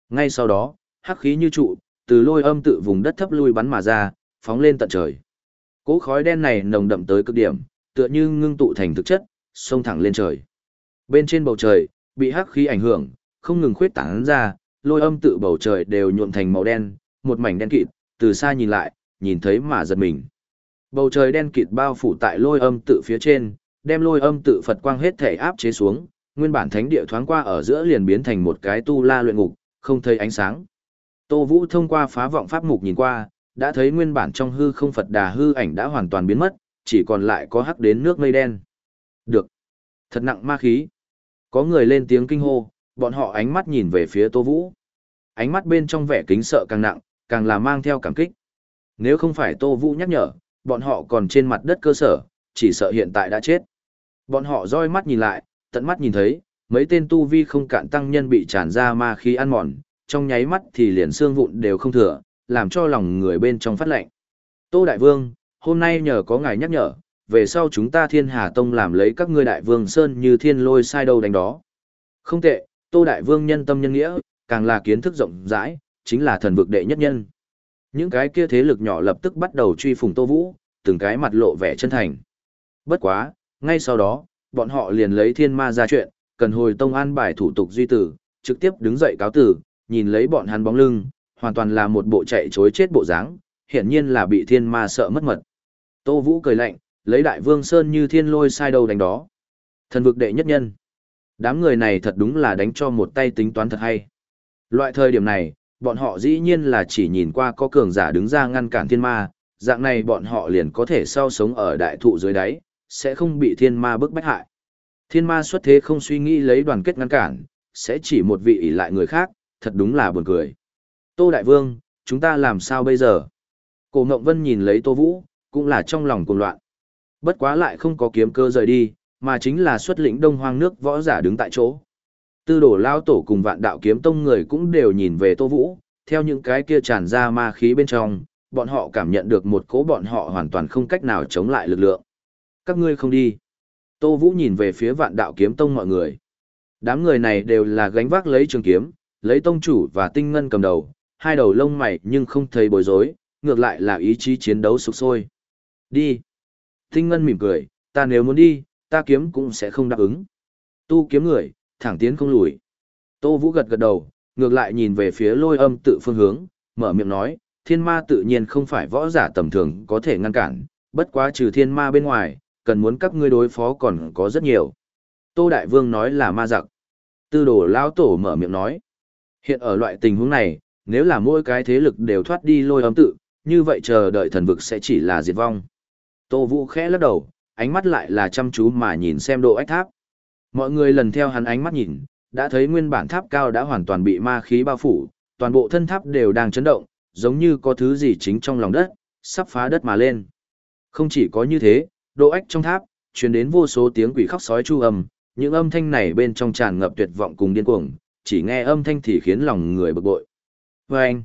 ngay sau đó, hắc khí như trụ, từ lôi âm tự vùng đất thấp lui bắn mà ra, phóng lên tận trời. Cỗ khói đen này nồng đậm tới cực điểm, tựa như ngưng tụ thành thực chất, xông thẳng lên trời. Bên trên bầu trời, bị hắc khí ảnh hưởng, không ngừng khuyết tán ra, lôi âm tự bầu trời đều nhuộm thành màu đen, một mảnh đen kịt, từ xa nhìn lại, nhìn thấy mà giật mình. Bầu trời đen kịt bao phủ tại lôi âm tự phía trên, đem lôi âm tự Phật quang hết thể áp chế xuống, nguyên bản thánh địa thoáng qua ở giữa liền biến thành một cái tu la luyện ngục, không thấy ánh sáng. Tô Vũ thông qua phá vọng pháp mục nhìn qua, đã thấy nguyên bản trong hư không Phật đà hư ảnh đã hoàn toàn biến mất, chỉ còn lại có hắc đến nước mây đen. Được. Thật nặng ma khí. Có người lên tiếng kinh hô, bọn họ ánh mắt nhìn về phía Tô Vũ. Ánh mắt bên trong vẻ kính sợ càng nặng, càng là mang theo cảm kích. Nếu không phải Tô Vũ nhắc nhở, bọn họ còn trên mặt đất cơ sở, chỉ sợ hiện tại đã chết. Bọn họ roi mắt nhìn lại, tận mắt nhìn thấy, mấy tên tu vi không cạn tăng nhân bị tràn ra ma khí ăn mòn, trong nháy mắt thì liền xương vụn đều không thừa, làm cho lòng người bên trong phát lạnh. Tô Đại Vương, hôm nay nhờ có ngài nhắc nhở, về sau chúng ta thiên hà tông làm lấy các ngươi đại vương sơn như thiên lôi sai đâu đánh đó. Không tệ, Tô Đại Vương nhân tâm nhân nghĩa, càng là kiến thức rộng rãi, chính là thần vực đệ nhất nhân. Những cái kia thế lực nhỏ lập tức bắt đầu truy phùng Tô Vũ, từng cái mặt lộ vẻ chân thành. Bất quá, ngay sau đó, bọn họ liền lấy thiên ma ra chuyện, cần hồi tông an bài thủ tục duy tử, trực tiếp đứng dậy cáo tử, nhìn lấy bọn hắn bóng lưng, hoàn toàn là một bộ chạy chối chết bộ dáng, hiển nhiên là bị thiên ma sợ mất mật. Tô Vũ cười lạnh, lấy đại vương sơn như thiên lôi sai đầu đánh đó. Thần vực đệ nhất nhân. Đám người này thật đúng là đánh cho một tay tính toán thật hay. Loại thời điểm này, bọn họ dĩ nhiên là chỉ nhìn qua có cường giả đứng ra ngăn cản thiên ma, dạng này bọn họ liền có thể sau sống ở đại thụ dưới đáy, sẽ không bị thiên ma bức bách hại. Thiên ma xuất thế không suy nghĩ lấy đoàn kết ngăn cản, sẽ chỉ một vị ỷ lại người khác, thật đúng là buồn cười. Tô Đại Vương, chúng ta làm sao bây giờ? Cổ Ngộng Vân nhìn lấy Tô Vũ, cũng là trong lòng cuồng loạn. Bất quá lại không có kiếm cơ rời đi, mà chính là xuất lĩnh đông hoang nước võ giả đứng tại chỗ. Tư đổ lao tổ cùng vạn đạo kiếm tông người cũng đều nhìn về Tô Vũ, theo những cái kia tràn ra ma khí bên trong, bọn họ cảm nhận được một cố bọn họ hoàn toàn không cách nào chống lại lực lượng. Các ngươi không đi. Tô Vũ nhìn về phía vạn đạo kiếm tông mọi người. Đám người này đều là gánh vác lấy trường kiếm, lấy tông chủ và tinh ngân cầm đầu, hai đầu lông mày nhưng không thấy bối rối, ngược lại là ý chí chiến đấu sục sôi. Đi. Tinh ngân mỉm cười, ta nếu muốn đi, ta kiếm cũng sẽ không đáp ứng. Tu kiếm người, thẳng tiến không lùi. Tô Vũ gật gật đầu, ngược lại nhìn về phía lôi âm tự phương hướng, mở miệng nói, thiên ma tự nhiên không phải võ giả tầm thường có thể ngăn cản, bất quá trừ thiên ma bên ngoài, cần muốn các ngươi đối phó còn có rất nhiều. Tô Đại Vương nói là ma giặc. Tư đồ lão tổ mở miệng nói. Hiện ở loại tình huống này, nếu là mỗi cái thế lực đều thoát đi lôi âm tự, như vậy chờ đợi thần vực sẽ chỉ là diệt vong. Tô Vũ khẽ lắc đầu, ánh mắt lại là chăm chú mà nhìn xem độ ách tháp. Mọi người lần theo hắn ánh mắt nhìn, đã thấy nguyên bản tháp cao đã hoàn toàn bị ma khí bao phủ, toàn bộ thân tháp đều đang chấn động, giống như có thứ gì chính trong lòng đất, sắp phá đất mà lên. Không chỉ có như thế, độ ách trong tháp, truyền đến vô số tiếng quỷ khóc sói chu âm, những âm thanh này bên trong tràn ngập tuyệt vọng cùng điên cuồng, chỉ nghe âm thanh thì khiến lòng người bực bội. Và anh,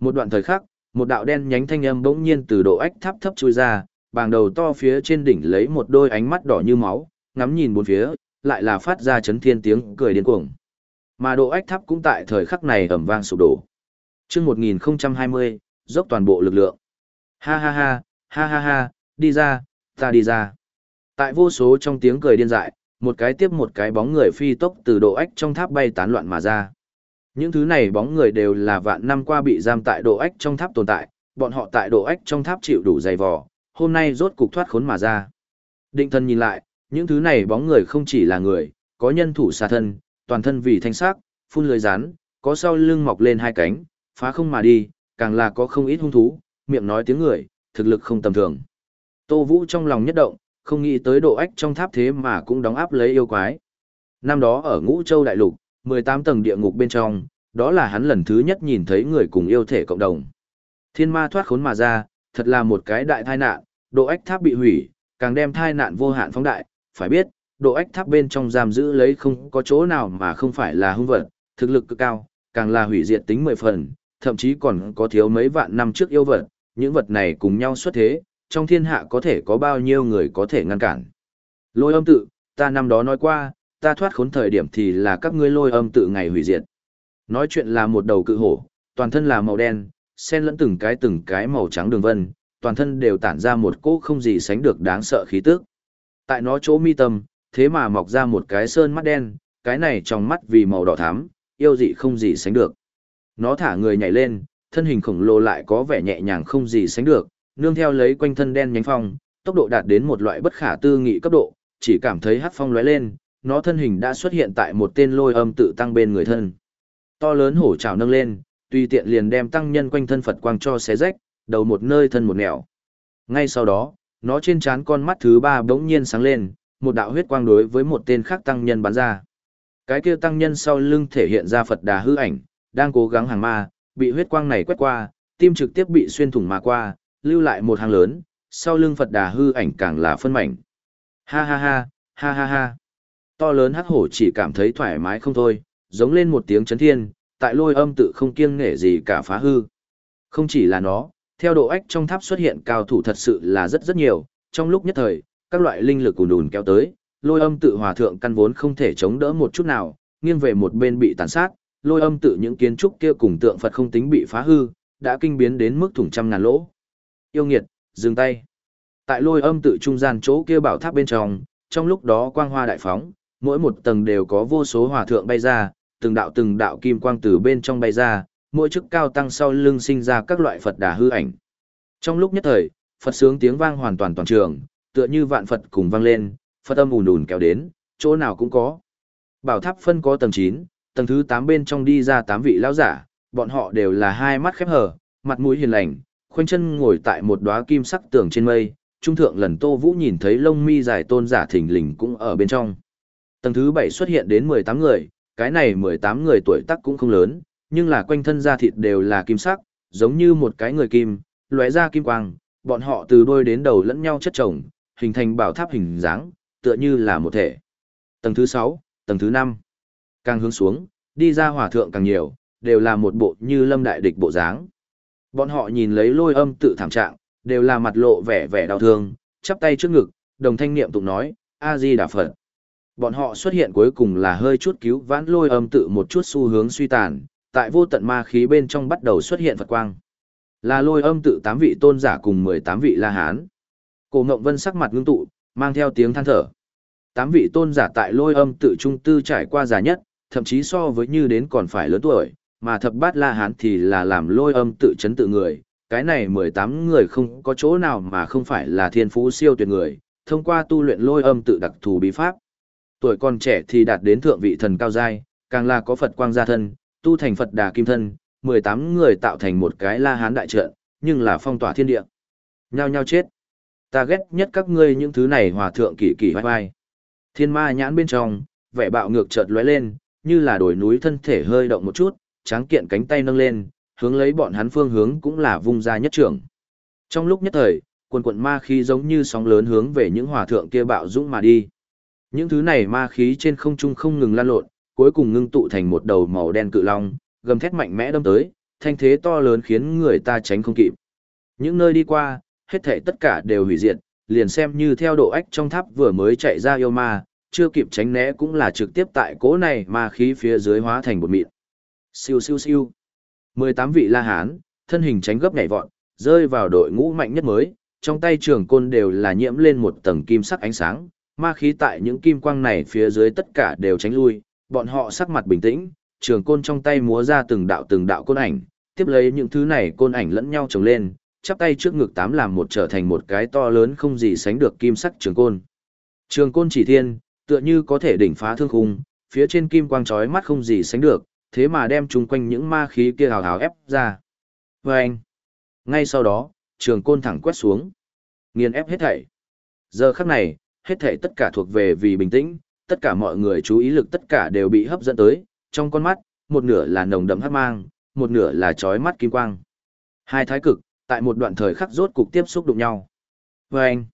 một đoạn thời khắc, một đạo đen nhánh thanh âm bỗng nhiên từ độ ách tháp thấp chui ra, bàng đầu to phía trên đỉnh lấy một đôi ánh mắt đỏ như máu, ngắm nhìn bốn phía, lại là phát ra chấn thiên tiếng cười điên cuồng. Mà độ ách tháp cũng tại thời khắc này ầm vang sụp đổ. Chương 1020, dốc toàn bộ lực lượng. Ha ha ha, ha ha ha, đi ra, ta đi ra. Tại vô số trong tiếng cười điên dại, một cái tiếp một cái bóng người phi tốc từ độ ách trong tháp bay tán loạn mà ra. Những thứ này bóng người đều là vạn năm qua bị giam tại độ ách trong tháp tồn tại, bọn họ tại độ ách trong tháp chịu đủ dày vò, hôm nay rốt cục thoát khốn mà ra. Định thân nhìn lại, những thứ này bóng người không chỉ là người, có nhân thủ xà thân, toàn thân vì thanh sắc, phun lưới rán, có sau lưng mọc lên hai cánh, phá không mà đi, càng là có không ít hung thú, miệng nói tiếng người, thực lực không tầm thường. Tô Vũ trong lòng nhất động, không nghĩ tới độ ách trong tháp thế mà cũng đóng áp lấy yêu quái. Năm đó ở Ngũ Châu Đại Lục, 18 tầng địa ngục bên trong, đó là hắn lần thứ nhất nhìn thấy người cùng yêu thể cộng đồng. Thiên ma thoát khốn mà ra, thật là một cái đại tai nạn, độ ách tháp bị hủy, càng đem tai nạn vô hạn phóng đại, phải biết, độ ách tháp bên trong giam giữ lấy không có chỗ nào mà không phải là hung vật, thực lực cực cao, càng là hủy diệt tính mười phần, thậm chí còn có thiếu mấy vạn năm trước yêu vật, những vật này cùng nhau xuất thế, trong thiên hạ có thể có bao nhiêu người có thể ngăn cản. Lôi âm tự, ta năm đó nói qua, ta thoát khốn thời điểm thì là các ngươi lôi âm tự ngày hủy diệt. Nói chuyện là một đầu cự hổ, toàn thân là màu đen, xen lẫn từng cái từng cái màu trắng đường vân, toàn thân đều tản ra một cỗ không gì sánh được đáng sợ khí tức. Tại nó chỗ mi tâm, thế mà mọc ra một cái sơn mắt đen, cái này trong mắt vì màu đỏ thắm, yêu dị không gì sánh được. Nó thả người nhảy lên, thân hình khổng lồ lại có vẻ nhẹ nhàng không gì sánh được, nương theo lấy quanh thân đen nhánh phong, tốc độ đạt đến một loại bất khả tư nghị cấp độ, chỉ cảm thấy hắc phong lóe lên, nó thân hình đã xuất hiện tại một tên lôi âm tự tăng bên người thân. To lớn hổ trảo nâng lên, tùy tiện liền đem tăng nhân quanh thân Phật quang cho xé rách, đầu một nơi thân một nẻo. Ngay sau đó, nó trên trán con mắt thứ ba bỗng nhiên sáng lên, một đạo huyết quang đối với một tên khác tăng nhân bắn ra. Cái kia tăng nhân sau lưng thể hiện ra Phật đà hư ảnh, đang cố gắng hàng ma, bị huyết quang này quét qua, tim trực tiếp bị xuyên thủng mà qua, lưu lại một hàng lớn, sau lưng Phật đà hư ảnh càng là phân mảnh. Ha ha ha, ha ha ha. To lớn hắc hổ chỉ cảm thấy thoải mái không thôi, giống lên một tiếng chấn thiên, tại lôi âm tự không kiêng nể gì cả phá hư. Không chỉ là nó, theo độ ách trong tháp xuất hiện cao thủ thật sự là rất rất nhiều, trong lúc nhất thời, các loại linh lực ùn ùn kéo tới, lôi âm tự hòa thượng căn vốn không thể chống đỡ một chút nào, nghiêng về một bên bị tàn sát, lôi âm tự những kiến trúc kia cùng tượng Phật không tính bị phá hư, đã kinh biến đến mức thủng trăm ngàn lỗ. Yêu nghiệt, dừng tay. Tại lôi âm tự trung gian chỗ kia bảo tháp bên trong, trong lúc đó quang hoa đại phóng, mỗi một tầng đều có vô số hòa thượng bay ra, từng đạo từng đạo kim quang từ bên trong bay ra, mỗi chức cao tăng sau lưng sinh ra các loại Phật đà hư ảnh. Trong lúc nhất thời, Phật sướng tiếng vang hoàn toàn toàn trường, tựa như vạn Phật cùng vang lên, Phật âm ùn ùn kéo đến, chỗ nào cũng có. Bảo tháp phân có tầng 9, tầng thứ 8 bên trong đi ra 8 vị lão giả, bọn họ đều là hai mắt khép hờ, mặt mũi hiền lành, khoanh chân ngồi tại một đóa kim sắc tường trên mây, trung thượng lần Tô Vũ nhìn thấy lông mi dài tôn giả thỉnh lình cũng ở bên trong. Tầng thứ 7 xuất hiện đến 18 người, cái này 18 người tuổi tác cũng không lớn, nhưng là quanh thân da thịt đều là kim sắc, giống như một cái người kim, lóe ra kim quang, bọn họ từ đôi đến đầu lẫn nhau chất chồng, hình thành bảo tháp hình dáng, tựa như là một thể. Tầng thứ 6, tầng thứ 5. Càng hướng xuống, đi ra hỏa thượng càng nhiều, đều là một bộ như lâm đại địch bộ dáng. Bọn họ nhìn lấy lôi âm tự thảm trạng, đều là mặt lộ vẻ vẻ đau thương, chắp tay trước ngực, đồng thanh niệm tụng nói, A-di Đà Phật. Bọn họ xuất hiện cuối cùng là hơi chút cứu vãn lôi âm tự một chút xu hướng suy tàn, tại vô tận ma khí bên trong bắt đầu xuất hiện Phật quang. Là lôi âm tự tám vị tôn giả cùng 18 vị La Hán. Cổ Ngộng Vân sắc mặt ngưng tụ, mang theo tiếng than thở. Tám vị tôn giả tại lôi âm tự trung tư trải qua già nhất, thậm chí so với như đến còn phải lớn tuổi, mà thập bát La Hán thì là làm lôi âm tự chấn tự người. Cái này 18 người không có chỗ nào mà không phải là thiên phú siêu tuyệt người, thông qua tu luyện lôi âm tự đặc thù bí pháp. Tuổi còn trẻ thì đạt đến thượng vị thần cao giai, càng là có Phật quang gia thân, tu thành Phật đà kim thân, 18 người tạo thành một cái La Hán đại trận, nhưng là phong tỏa thiên địa. Nhao nhao chết. Ta ghét nhất các ngươi những thứ này hòa thượng kỳ kỳ vai vai. Thiên ma nhãn bên trong, vẻ bạo ngược chợt lóe lên, như là đồi núi thân thể hơi động một chút, tráng kiện cánh tay nâng lên, hướng lấy bọn hắn phương hướng cũng là vung ra nhất trưởng. Trong lúc nhất thời, quần quần ma khí giống như sóng lớn hướng về những hòa thượng kia bạo dũng mà đi. Những thứ này ma khí trên không trung không ngừng lan lộn, cuối cùng ngưng tụ thành một đầu màu đen cự long, gầm thét mạnh mẽ đâm tới, thanh thế to lớn khiến người ta tránh không kịp. Những nơi đi qua, hết thảy tất cả đều hủy diệt, liền xem như theo độ ách trong tháp vừa mới chạy ra yêu ma, chưa kịp tránh né cũng là trực tiếp tại cố này mà khí phía dưới hóa thành một mịn. Siêu siêu siêu. 18 vị La Hán, thân hình tránh gấp nhảy vọt, rơi vào đội ngũ mạnh nhất mới, trong tay trường côn đều là nhiễm lên một tầng kim sắc ánh sáng, ma khí tại những kim quang này phía dưới tất cả đều tránh lui, bọn họ sắc mặt bình tĩnh, trường côn trong tay múa ra từng đạo từng đạo côn ảnh, tiếp lấy những thứ này côn ảnh lẫn nhau chồng lên, chắp tay trước ngực tám làm một trở thành một cái to lớn không gì sánh được kim sắc trường côn. Trường côn chỉ thiên, tựa như có thể đỉnh phá thương khung, phía trên kim quang chói mắt không gì sánh được, thế mà đem chúng quanh những ma khí kia hào hào ép ra. Và anh, ngay sau đó, trường côn thẳng quét xuống, nghiền ép hết thảy. Giờ khắc này, hết thảy tất cả thuộc về vì bình tĩnh, tất cả mọi người chú ý lực tất cả đều bị hấp dẫn tới, trong con mắt, một nửa là nồng đậm hắc mang, một nửa là chói mắt kim quang. Hai thái cực, tại một đoạn thời khắc rốt cục tiếp xúc đụng nhau. Và anh,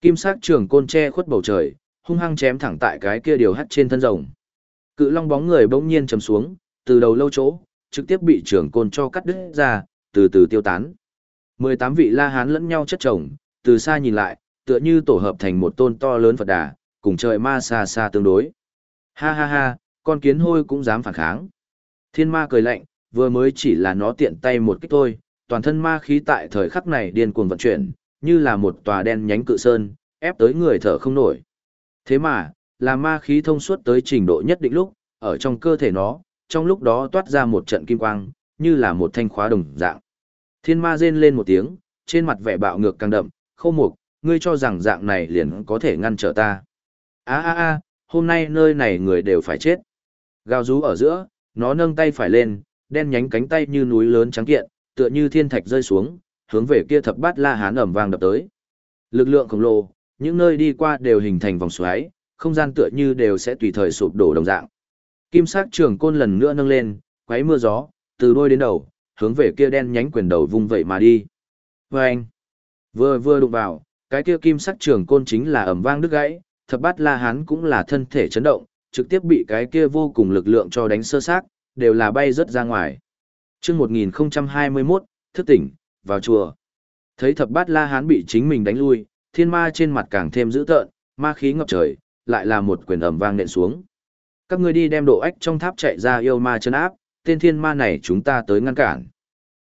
kim sắc trường côn che khuất bầu trời, hung hăng chém thẳng tại cái kia điều hắt trên thân rồng. Cự long bóng người bỗng nhiên chầm xuống, từ đầu lâu chỗ, trực tiếp bị trường côn cho cắt đứt ra, từ từ tiêu tán. 18 vị La Hán lẫn nhau chất chồng, từ xa nhìn lại, tựa như tổ hợp thành một tôn to lớn Phật đà, cùng trời ma xa xa tương đối. Ha ha ha, con kiến hôi cũng dám phản kháng. Thiên ma cười lạnh, vừa mới chỉ là nó tiện tay một kích thôi, toàn thân ma khí tại thời khắc này điên cuồng vận chuyển, như là một tòa đen nhánh cự sơn, ép tới người thở không nổi. Thế mà, là ma khí thông suốt tới trình độ nhất định lúc, ở trong cơ thể nó, trong lúc đó toát ra một trận kim quang, như là một thanh khóa đồng dạng. Thiên ma rên lên một tiếng, trên mặt vẻ bạo ngược càng đậm, khô mục, ngươi cho rằng dạng này liền có thể ngăn trở ta a a a hôm nay nơi này người đều phải chết. Gào rú ở giữa, nó nâng tay phải lên, đen nhánh cánh tay như núi lớn trắng kiện, tựa như thiên thạch rơi xuống, hướng về kia thập bát la hán ẩm vang đập tới. Lực lượng khổng lồ, những nơi đi qua đều hình thành vòng xoáy, không gian tựa như đều sẽ tùy thời sụp đổ đồng dạng. Kim sắc trường côn lần nữa nâng lên, quấy mưa gió, từ đôi đến đầu, hướng về kia đen nhánh quyền đầu vung vậy mà đi. Vâng! Vừa vừa đụng vào, cái kia kim sắc trường côn chính là ẩm vang đứt gãy, thập bát la hán cũng là thân thể chấn động, trực tiếp bị cái kia vô cùng lực lượng cho đánh sơ xác, đều là bay rất ra ngoài. Chương 1021, thức tỉnh, vào chùa. Thấy thập bát la hán bị chính mình đánh lui, thiên ma trên mặt càng thêm dữ tợn, ma khí ngập trời, lại là một quyền ầm vang nện xuống. Các ngươi đi đem độ ách trong tháp chạy ra yêu ma chân áp, tên thiên ma này chúng ta tới ngăn cản.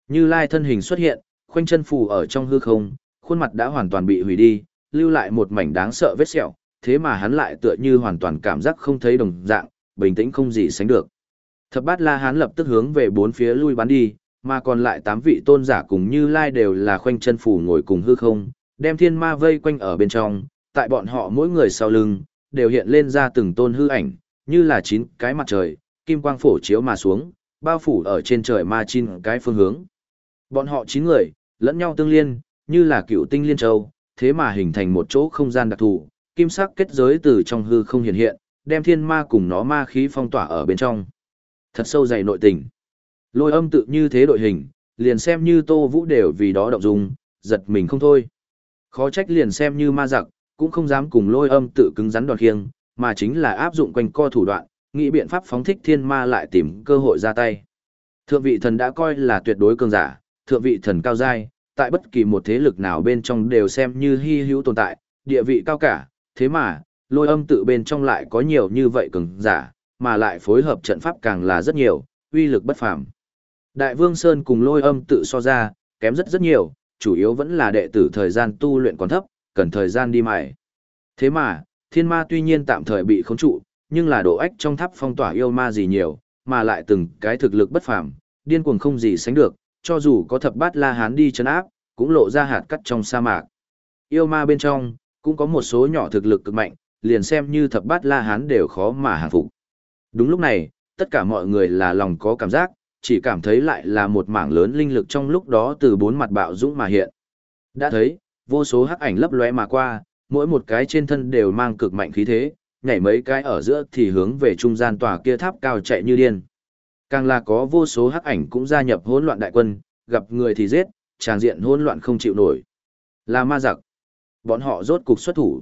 Như Lai thân hình xuất hiện, khoanh chân phù ở trong hư không, khuôn mặt đã hoàn toàn bị hủy đi, lưu lại một mảnh đáng sợ vết sẹo, thế mà hắn lại tựa như hoàn toàn cảm giác không thấy đồng dạng, bình tĩnh không gì sánh được. Thập bát La Hán lập tức hướng về bốn phía lui bắn đi, mà còn lại tám vị tôn giả cùng Như Lai đều là khoanh chân phủ ngồi cùng hư không, đem thiên ma vây quanh ở bên trong, tại bọn họ mỗi người sau lưng, đều hiện lên ra từng tôn hư ảnh, như là chín cái mặt trời, kim quang phổ chiếu mà xuống, bao phủ ở trên trời ma chín cái phương hướng. Bọn họ chín người, lẫn nhau tương liên, như là cựu tinh liên châu, thế mà hình thành một chỗ không gian đặc thù, kim sắc kết giới từ trong hư không hiện hiện, đem thiên ma cùng nó ma khí phong tỏa ở bên trong. Thật sâu dày nội tình. Lôi âm tự như thế đội hình, liền xem như Tô Vũ đều vì đó động dung, giật mình không thôi. Khó trách liền xem như ma giặc, cũng không dám cùng lôi âm tự cứng rắn đòn khiêng, mà chính là áp dụng quanh co thủ đoạn, nghĩ biện pháp phóng thích thiên ma lại tìm cơ hội ra tay. Thượng vị thần đã coi là tuyệt đối cường giả, thượng vị thần cao giai, tại bất kỳ một thế lực nào bên trong đều xem như hy hữu tồn tại, địa vị cao cả, thế mà, lôi âm tự bên trong lại có nhiều như vậy cường giả, mà lại phối hợp trận pháp càng là rất nhiều, uy lực bất phàm. Đại Vương Sơn cùng lôi âm tự so ra, kém rất rất nhiều, chủ yếu vẫn là đệ tử thời gian tu luyện còn thấp, cần thời gian đi mài. Thế mà, thiên ma tuy nhiên tạm thời bị khống trụ, nhưng là độ ách trong tháp phong tỏa yêu ma gì nhiều, mà lại từng cái thực lực bất phàm, điên cuồng không gì sánh được, cho dù có thập bát la hán đi chấn áp, cũng lộ ra hạt cắt trong sa mạc. Yêu ma bên trong, cũng có một số nhỏ thực lực cực mạnh, liền xem như thập bát la hán đều khó mà hàng phục. Đúng lúc này, tất cả mọi người là lòng có cảm giác, chỉ cảm thấy lại là một mảng lớn linh lực trong lúc đó từ bốn mặt bạo dũng mà hiện. Đã thấy, vô số hắc ảnh lấp lóe mà qua, mỗi một cái trên thân đều mang cực mạnh khí thế, nhảy mấy cái ở giữa thì hướng về trung gian tòa kia tháp cao chạy như điên. Càng là có vô số hắc ảnh cũng gia nhập hỗn loạn đại quân, gặp người thì giết, tràng diện hỗn loạn không chịu nổi. Là ma giặc. Bọn họ rốt cục xuất thủ.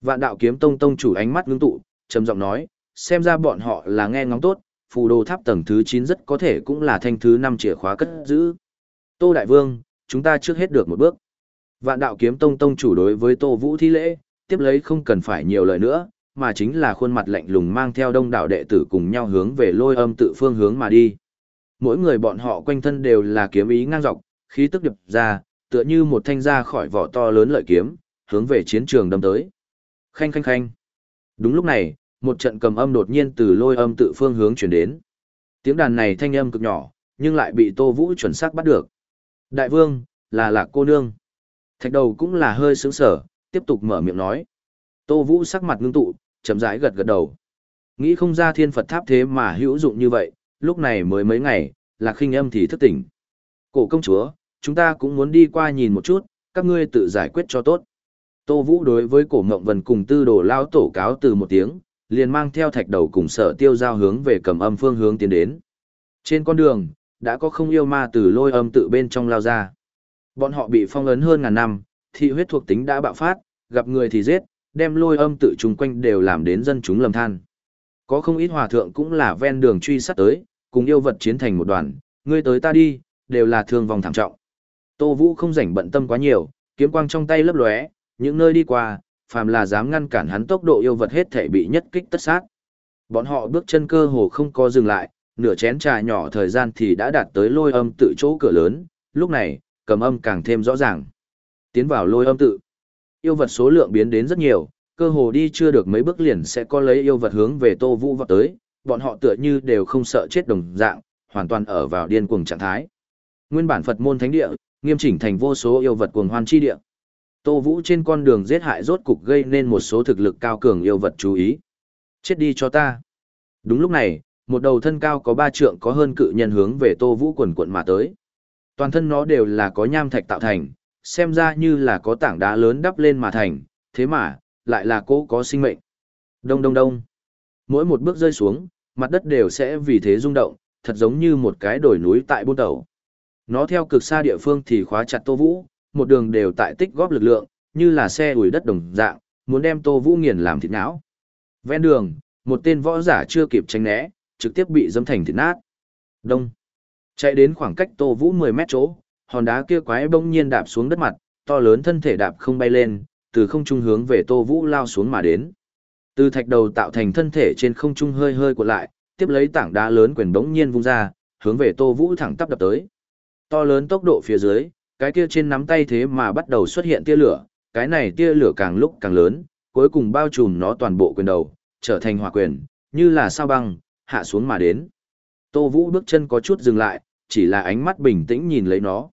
Vạn đạo kiếm tông tông chủ ánh mắt ngưng tụ, trầm giọng nói, xem ra bọn họ là nghe ngóng tốt, phù đồ tháp tầng thứ 9 rất có thể cũng là thanh thứ 5 chìa khóa cất giữ. Tô Đại Vương, chúng ta trước hết được một bước. Vạn đạo kiếm tông tông chủ đối với Tô Vũ thi lễ, tiếp lấy không cần phải nhiều lời nữa, mà chính là khuôn mặt lạnh lùng mang theo đông đảo đệ tử cùng nhau hướng về lôi âm tự phương hướng mà đi. Mỗi người bọn họ quanh thân đều là kiếm ý ngang dọc, khí tức điệp ra, tựa như một thanh ra khỏi vỏ to lớn lợi kiếm, hướng về chiến trường đâm tới. Khanh khanh khanh. Đúng lúc này, một trận cầm âm đột nhiên từ lôi âm tự phương hướng chuyển đến. Tiếng đàn này thanh âm cực nhỏ, nhưng lại bị Tô Vũ chuẩn xác bắt được. Đại vương, là lạc cô nương. Thạch đầu cũng là hơi sướng sở, tiếp tục mở miệng nói. Tô Vũ sắc mặt ngưng tụ, chậm rãi gật gật đầu. Nghĩ không ra thiên Phật tháp thế mà hữu dụng như vậy, lúc này mới mấy ngày, là khinh âm thì thức tỉnh. Cổ công chúa, chúng ta cũng muốn đi qua nhìn một chút, các ngươi tự giải quyết cho tốt. Tô Vũ đối với cổ mộng vần cùng tư đồ lao tổ cáo từ một tiếng, liền mang theo thạch đầu cùng sở tiêu giao hướng về cầm âm phương hướng tiến đến. Trên con đường, đã có không yêu ma từ lôi âm tự bên trong lao ra. Bọn họ bị phong ấn hơn ngàn năm, thị huyết thuộc tính đã bạo phát, gặp người thì giết, đem lôi âm tự chung quanh đều làm đến dân chúng lầm than. Có không ít hòa thượng cũng là ven đường truy sát tới, cùng yêu vật chiến thành một đoàn, ngươi tới ta đi, đều là thương vòng thảm trọng. Tô Vũ không rảnh bận tâm quá nhiều, kiếm quang trong tay lấp lóe, những nơi đi qua, phàm là dám ngăn cản hắn tốc độ yêu vật hết thể bị nhất kích tất sát. Bọn họ bước chân cơ hồ không có dừng lại, nửa chén trà nhỏ thời gian thì đã đạt tới lôi âm tự chỗ cửa lớn, lúc này, cầm âm càng thêm rõ ràng. Tiến vào lôi âm tự. Yêu vật số lượng biến đến rất nhiều, cơ hồ đi chưa được mấy bước liền sẽ có lấy yêu vật hướng về Tô Vũ vọt tới, bọn họ tựa như đều không sợ chết đồng dạng, hoàn toàn ở vào điên cuồng trạng thái. Nguyên bản Phật môn thánh địa, nghiêm chỉnh thành vô số yêu vật cuồng hoan chi địa. Tô Vũ trên con đường giết hại rốt cục gây nên một số thực lực cao cường yêu vật chú ý. Chết đi cho ta. Đúng lúc này, một đầu thân cao có ba trượng có hơn cự nhân hướng về Tô Vũ quần quận mà tới. Toàn thân nó đều là có nham thạch tạo thành, xem ra như là có tảng đá lớn đắp lên mà thành, thế mà, lại là cố có sinh mệnh. Đông đông đông. Mỗi một bước rơi xuống, mặt đất đều sẽ vì thế rung động, thật giống như một cái đồi núi tại buôn đầu. Nó theo cực xa địa phương thì khóa chặt Tô Vũ, một đường đều tại tích góp lực lượng, như là xe ủi đất đồng dạng, muốn đem Tô Vũ nghiền làm thịt não. Ven đường, một tên võ giả chưa kịp tránh né, trực tiếp bị dâm thành thịt nát. Đông. Chạy đến khoảng cách Tô Vũ 10 mét chỗ, hòn đá kia quái bỗng nhiên đạp xuống đất mặt, to lớn thân thể đạp không bay lên, từ không trung hướng về Tô Vũ lao xuống mà đến. Từ thạch đầu tạo thành thân thể trên không trung hơi hơi cuộn lại, tiếp lấy tảng đá lớn quyền bỗng nhiên vung ra, hướng về Tô Vũ thẳng tắp đập tới. To lớn tốc độ phía dưới, cái kia trên nắm tay thế mà bắt đầu xuất hiện tia lửa, cái này tia lửa càng lúc càng lớn, cuối cùng bao trùm nó toàn bộ quyền đầu, trở thành hỏa quyền, như là sao băng, hạ xuống mà đến. Tô Vũ bước chân có chút dừng lại, chỉ là ánh mắt bình tĩnh nhìn lấy nó.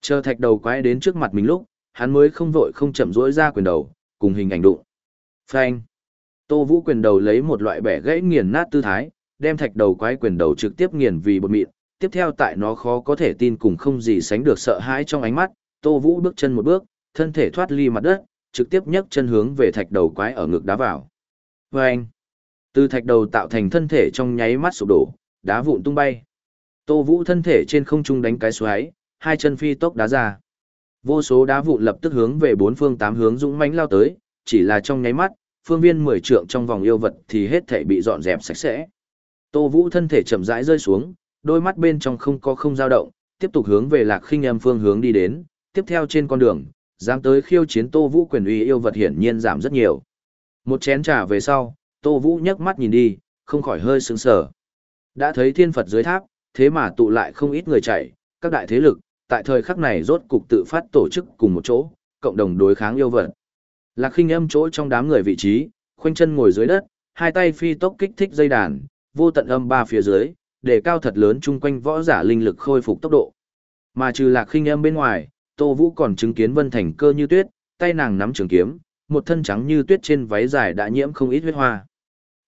Chờ thạch đầu quái đến trước mặt mình lúc, hắn mới không vội không chậm rỗi ra quyền đầu, cùng hình ảnh đụng. Phanh. Tô Vũ quyền đầu lấy một loại bẻ gãy nghiền nát tư thái, đem thạch đầu quái quyền đầu trực tiếp nghiền vì bột mịn, tiếp theo tại nó khó có thể tin cùng không gì sánh được sợ hãi trong ánh mắt, Tô Vũ bước chân một bước, thân thể thoát ly mặt đất, trực tiếp nhấc chân hướng về thạch đầu quái ở ngực đá vào. Vâng! Từ thạch đầu tạo thành thân thể trong nháy mắt sụp đổ, đá vụn tung bay. Tô Vũ thân thể trên không trung đánh cái xoáy, hai chân phi tốc đá ra. Vô số đá vụn lập tức hướng về bốn phương tám hướng dũng mãnh lao tới, chỉ là trong nháy mắt, phương viên mười trượng trong vòng yêu vật thì hết thể bị dọn dẹp sạch sẽ. Tô Vũ thân thể chậm rãi rơi xuống, đôi mắt bên trong không có không dao động, tiếp tục hướng về Lạc Khinh Âm phương hướng đi đến, tiếp theo trên con đường, dám tới khiêu chiến Tô Vũ quyền uy yêu vật hiển nhiên giảm rất nhiều. Một chén trà về sau, Tô Vũ nhấc mắt nhìn đi, không khỏi hơi sững sờ. Đã thấy thiên Phật dưới tháp, thế mà tụ lại không ít người chạy, các đại thế lực, tại thời khắc này rốt cục tự phát tổ chức cùng một chỗ, cộng đồng đối kháng yêu vật. Lạc Khinh Âm chỗ trong đám người vị trí, khoanh chân ngồi dưới đất, hai tay phi tốc kích thích dây đàn, vô tận âm ba phía dưới, để cao thật lớn chung quanh võ giả linh lực khôi phục tốc độ. Mà trừ Lạc Khinh Âm bên ngoài, Tô Vũ còn chứng kiến Vân Thành cơ như tuyết, tay nàng nắm trường kiếm, một thân trắng như tuyết trên váy dài đã nhiễm không ít huyết hoa.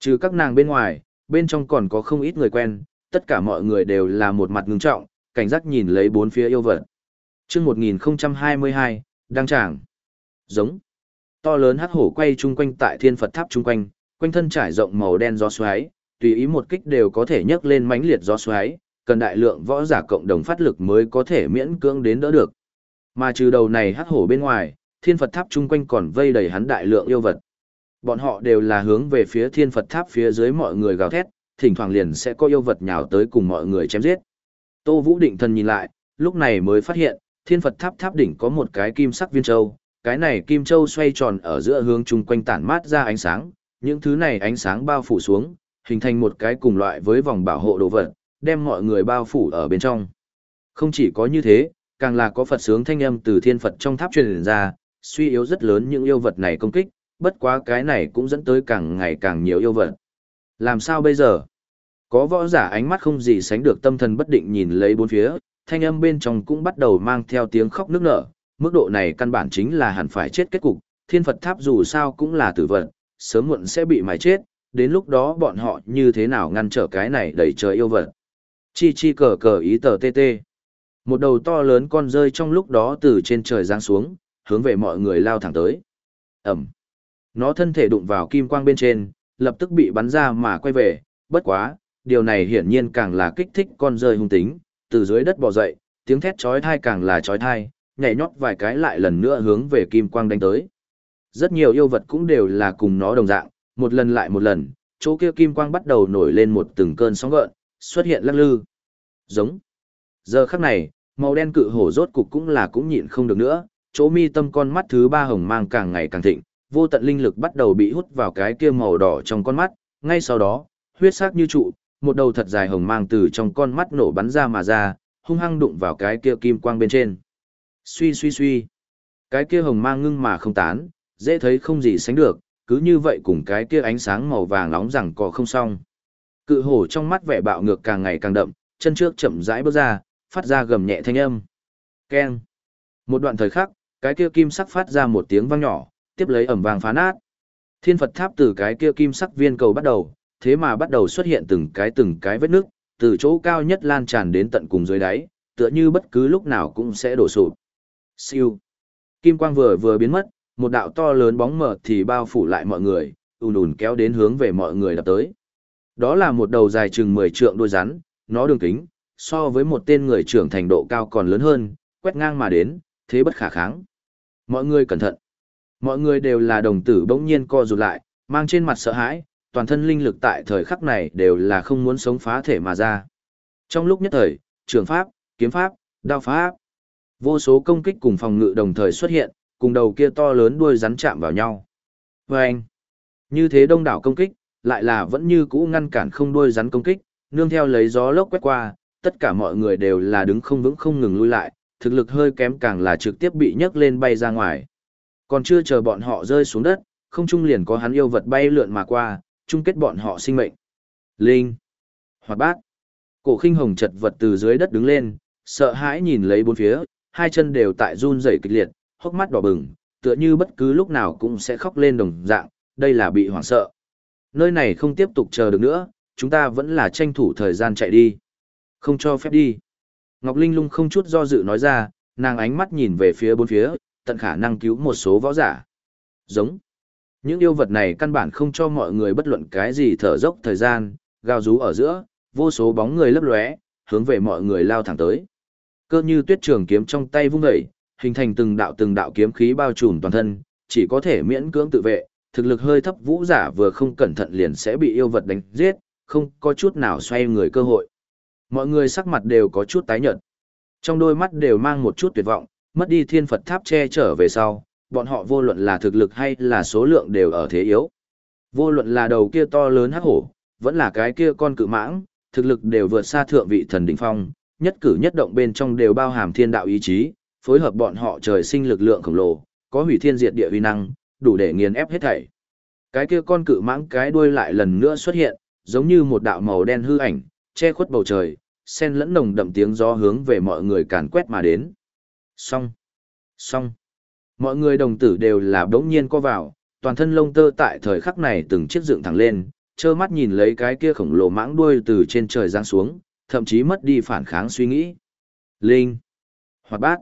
Trừ các nàng bên ngoài, bên trong còn có không ít người quen, tất cả mọi người đều là một mặt ngưng trọng, cảnh giác nhìn lấy bốn phía yêu vật. chương 1022, đăng tràng. Giống. To lớn hắc hổ quay chung quanh tại thiên Phật tháp chung quanh, quanh thân trải rộng màu đen gió xoáy, tùy ý một kích đều có thể nhấc lên mãnh liệt gió xoáy, cần đại lượng võ giả cộng đồng phát lực mới có thể miễn cưỡng đến đỡ được. Mà trừ đầu này hắc hổ bên ngoài, thiên Phật tháp chung quanh còn vây đầy hắn đại lượng yêu vật. Bọn họ đều là hướng về phía thiên Phật tháp phía dưới mọi người gào thét, thỉnh thoảng liền sẽ có yêu vật nhào tới cùng mọi người chém giết. Tô Vũ định thần nhìn lại, lúc này mới phát hiện, thiên Phật tháp tháp đỉnh có một cái kim sắc viên châu, cái này kim châu xoay tròn ở giữa hướng chung quanh tản mát ra ánh sáng, những thứ này ánh sáng bao phủ xuống, hình thành một cái cùng loại với vòng bảo hộ đồ vật, đem mọi người bao phủ ở bên trong. Không chỉ có như thế, càng là có Phật sướng thanh âm từ thiên Phật trong tháp truyền ra, suy yếu rất lớn những yêu vật này công kích, bất quá cái này cũng dẫn tới càng ngày càng nhiều yêu vật. Làm sao bây giờ? Có võ giả ánh mắt không gì sánh được tâm thần bất định nhìn lấy bốn phía, thanh âm bên trong cũng bắt đầu mang theo tiếng khóc nức nở, mức độ này căn bản chính là hẳn phải chết kết cục, thiên Phật tháp dù sao cũng là tử vật, sớm muộn sẽ bị mài chết, đến lúc đó bọn họ như thế nào ngăn trở cái này đẩy trời yêu vật. Chi chi cờ cờ ý tờ tê tê. Một đầu to lớn con rơi trong lúc đó từ trên trời giáng xuống, hướng về mọi người lao thẳng tới. Ẩm. Nó thân thể đụng vào kim quang bên trên, lập tức bị bắn ra mà quay về, bất quá, điều này hiển nhiên càng là kích thích con rơi hung tính, từ dưới đất bò dậy, tiếng thét chói tai càng là chói tai, nhảy nhót vài cái lại lần nữa hướng về kim quang đánh tới. Rất nhiều yêu vật cũng đều là cùng nó đồng dạng, một lần lại một lần, chỗ kia kim quang bắt đầu nổi lên một từng cơn sóng gợn, xuất hiện lắc lư. Giống. Giờ khắc này, màu đen cự hổ rốt cục cũng là cũng nhịn không được nữa, chỗ mi tâm con mắt thứ ba hồng mang càng ngày càng thịnh, vô tận linh lực bắt đầu bị hút vào cái kia màu đỏ trong con mắt, ngay sau đó, huyết sắc như trụ, một đầu thật dài hồng mang từ trong con mắt nổ bắn ra mà ra, hung hăng đụng vào cái kia kim quang bên trên. Suy suy suy, cái kia hồng mang ngưng mà không tán, dễ thấy không gì sánh được, cứ như vậy cùng cái kia ánh sáng màu vàng nóng rằng có không xong. Cự hổ trong mắt vẻ bạo ngược càng ngày càng đậm, chân trước chậm rãi bước ra, phát ra gầm nhẹ thanh âm. Keng. Một đoạn thời khắc, cái kia kim sắc phát ra một tiếng vang nhỏ, tiếp lấy ẩm vàng phá nát. Thiên Phật tháp từ cái kia kim sắc viên cầu bắt đầu, thế mà bắt đầu xuất hiện từng cái từng cái vết nước, từ chỗ cao nhất lan tràn đến tận cùng dưới đáy, tựa như bất cứ lúc nào cũng sẽ đổ sụp. Siêu. Kim quang vừa vừa biến mất, một đạo to lớn bóng mờ thì bao phủ lại mọi người, ùn ùn kéo đến hướng về mọi người đập tới. Đó là một đầu dài chừng 10 trượng đuôi rắn, nó đường kính, so với một tên người trưởng thành độ cao còn lớn hơn, quét ngang mà đến, thế bất khả kháng. Mọi người cẩn thận. Mọi người đều là đồng tử bỗng nhiên co rụt lại, mang trên mặt sợ hãi, toàn thân linh lực tại thời khắc này đều là không muốn sống phá thể mà ra. Trong lúc nhất thời, trường pháp, kiếm pháp, đao pháp, vô số công kích cùng phòng ngự đồng thời xuất hiện, cùng đầu kia to lớn đuôi rắn chạm vào nhau. Và anh, như thế đông đảo công kích, lại là vẫn như cũ ngăn cản không đuôi rắn công kích, nương theo lấy gió lốc quét qua, tất cả mọi người đều là đứng không vững không ngừng lui lại, thực lực hơi kém càng là trực tiếp bị nhấc lên bay ra ngoài. Còn chưa chờ bọn họ rơi xuống đất, không trung liền có hắn yêu vật bay lượn mà qua, chung kết bọn họ sinh mệnh. Linh, Hoạt Bát, Cổ khinh hồng chật vật từ dưới đất đứng lên, sợ hãi nhìn lấy bốn phía, hai chân đều tại run rẩy kịch liệt, hốc mắt đỏ bừng, tựa như bất cứ lúc nào cũng sẽ khóc lên đồng dạng, đây là bị hoảng sợ. Nơi này không tiếp tục chờ được nữa, chúng ta vẫn là tranh thủ thời gian chạy đi. Không cho phép đi. Ngọc Linh lung không chút do dự nói ra, nàng ánh mắt nhìn về phía bốn phía, tận khả năng cứu một số võ giả. Giống. Những yêu vật này căn bản không cho mọi người bất luận cái gì thở dốc thời gian, gào rú ở giữa, vô số bóng người lấp lóe, hướng về mọi người lao thẳng tới. Cơ như tuyết trường kiếm trong tay vung dậy, hình thành từng đạo từng đạo kiếm khí bao trùm toàn thân, chỉ có thể miễn cưỡng tự vệ, thực lực hơi thấp vũ giả vừa không cẩn thận liền sẽ bị yêu vật đánh giết, không có chút nào xoay người cơ hội. Mọi người sắc mặt đều có chút tái nhợt. Trong đôi mắt đều mang một chút tuyệt vọng, mất đi thiên Phật tháp che trở về sau, bọn họ vô luận là thực lực hay là số lượng đều ở thế yếu. Vô luận là đầu kia to lớn hắc hổ, vẫn là cái kia con cự mãng, thực lực đều vượt xa thượng vị thần đỉnh phong, nhất cử nhất động bên trong đều bao hàm thiên đạo ý chí, phối hợp bọn họ trời sinh lực lượng khổng lồ, có hủy thiên diệt địa uy năng, đủ để nghiền ép hết thảy. Cái kia con cự mãng cái đuôi lại lần nữa xuất hiện, giống như một đạo màu đen hư ảnh, che khuất bầu trời, sen lẫn nồng đậm tiếng gió hướng về mọi người càn quét mà đến. Xong, xong. Mọi người đồng tử đều là đống nhiên co vào, toàn thân lông tơ tại thời khắc này từng chiếc dựng thẳng lên, trơ mắt nhìn lấy cái kia khổng lồ mãng đuôi từ trên trời giáng xuống, thậm chí mất đi phản kháng suy nghĩ. Linh, hoạt bát,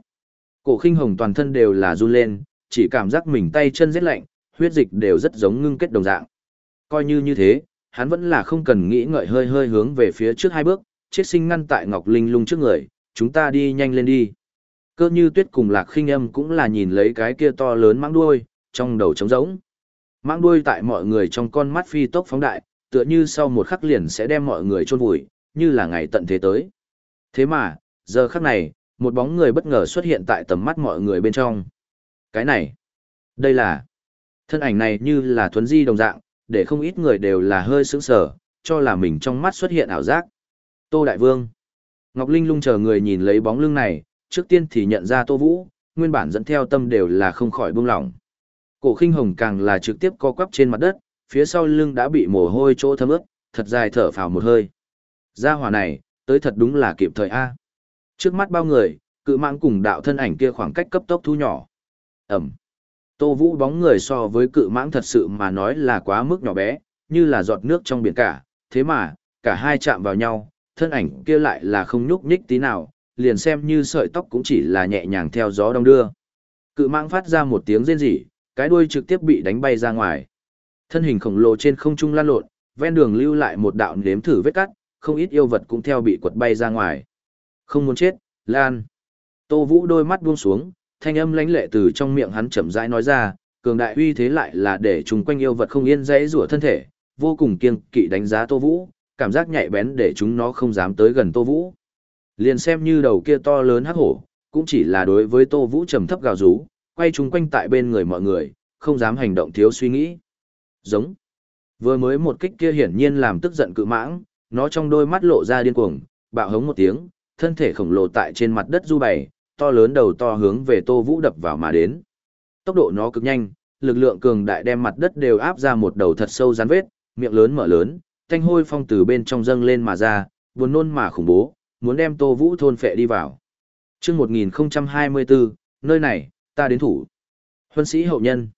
cổ khinh hồng toàn thân đều là run lên, chỉ cảm giác mình tay chân rét lạnh, huyết dịch đều rất giống ngưng kết đồng dạng. Coi như như thế, hắn vẫn là không cần nghĩ ngợi hơi hơi hướng về phía trước hai bước, chết sinh ngăn tại Ngọc Linh lung trước người, chúng ta đi nhanh lên đi. Cơ như tuyết cùng lạc khinh âm cũng là nhìn lấy cái kia to lớn mãng đuôi, trong đầu trống rỗng. Mãng đuôi tại mọi người trong con mắt phi tốc phóng đại, tựa như sau một khắc liền sẽ đem mọi người chôn vùi, như là ngày tận thế tới. Thế mà, giờ khắc này, một bóng người bất ngờ xuất hiện tại tầm mắt mọi người bên trong. Cái này, đây là, thân ảnh này như là thuấn di đồng dạng, để không ít người đều là hơi sững sờ, cho là mình trong mắt xuất hiện ảo giác. Tô Đại Vương. Ngọc Linh lung chờ người nhìn lấy bóng lưng này, trước tiên thì nhận ra Tô Vũ, nguyên bản dẫn theo tâm đều là không khỏi buông lỏng. Cổ khinh hồng càng là trực tiếp co quắp trên mặt đất, phía sau lưng đã bị mồ hôi chỗ thấm ướt, thật dài thở phào một hơi. Gia hỏa này, tới thật đúng là kịp thời A. Trước mắt bao người, cự mạng cùng đạo thân ảnh kia khoảng cách cấp tốc thu nhỏ. Ẩm. Tô Vũ bóng người so với cự mãng thật sự mà nói là quá mức nhỏ bé, như là giọt nước trong biển cả, thế mà, cả hai chạm vào nhau, thân ảnh kia lại là không nhúc nhích tí nào, liền xem như sợi tóc cũng chỉ là nhẹ nhàng theo gió đông đưa. Cự mãng phát ra một tiếng rên rỉ, cái đuôi trực tiếp bị đánh bay ra ngoài. Thân hình khổng lồ trên không trung lan lộn, ven đường lưu lại một đạo nếm thử vết cắt, không ít yêu vật cũng theo bị quật bay ra ngoài. Không muốn chết, Lan. Tô Vũ đôi mắt buông xuống, thanh âm lãnh lệ từ trong miệng hắn chậm rãi nói ra, cường đại uy thế lại là để chúng quanh yêu vật không yên dãy rủa thân thể, vô cùng kiêng kỵ đánh giá Tô Vũ, cảm giác nhạy bén để chúng nó không dám tới gần Tô Vũ. Liền xem như đầu kia to lớn hắc hổ, cũng chỉ là đối với Tô Vũ trầm thấp gào rú, quay chúng quanh tại bên người mọi người, không dám hành động thiếu suy nghĩ. Giống. Vừa mới một kích kia hiển nhiên làm tức giận cự mãng, nó trong đôi mắt lộ ra điên cuồng, bạo hống một tiếng, thân thể khổng lồ tại trên mặt đất du bày, to lớn đầu to hướng về Tô Vũ đập vào mà đến. Tốc độ nó cực nhanh, lực lượng cường đại đem mặt đất đều áp ra một đầu thật sâu rắn vết, miệng lớn mở lớn, thanh hôi phong từ bên trong dâng lên mà ra, buồn nôn mà khủng bố, muốn đem Tô Vũ thôn phệ đi vào. Chương 1024, nơi này, ta đến thủ. Huân sĩ hậu nhân.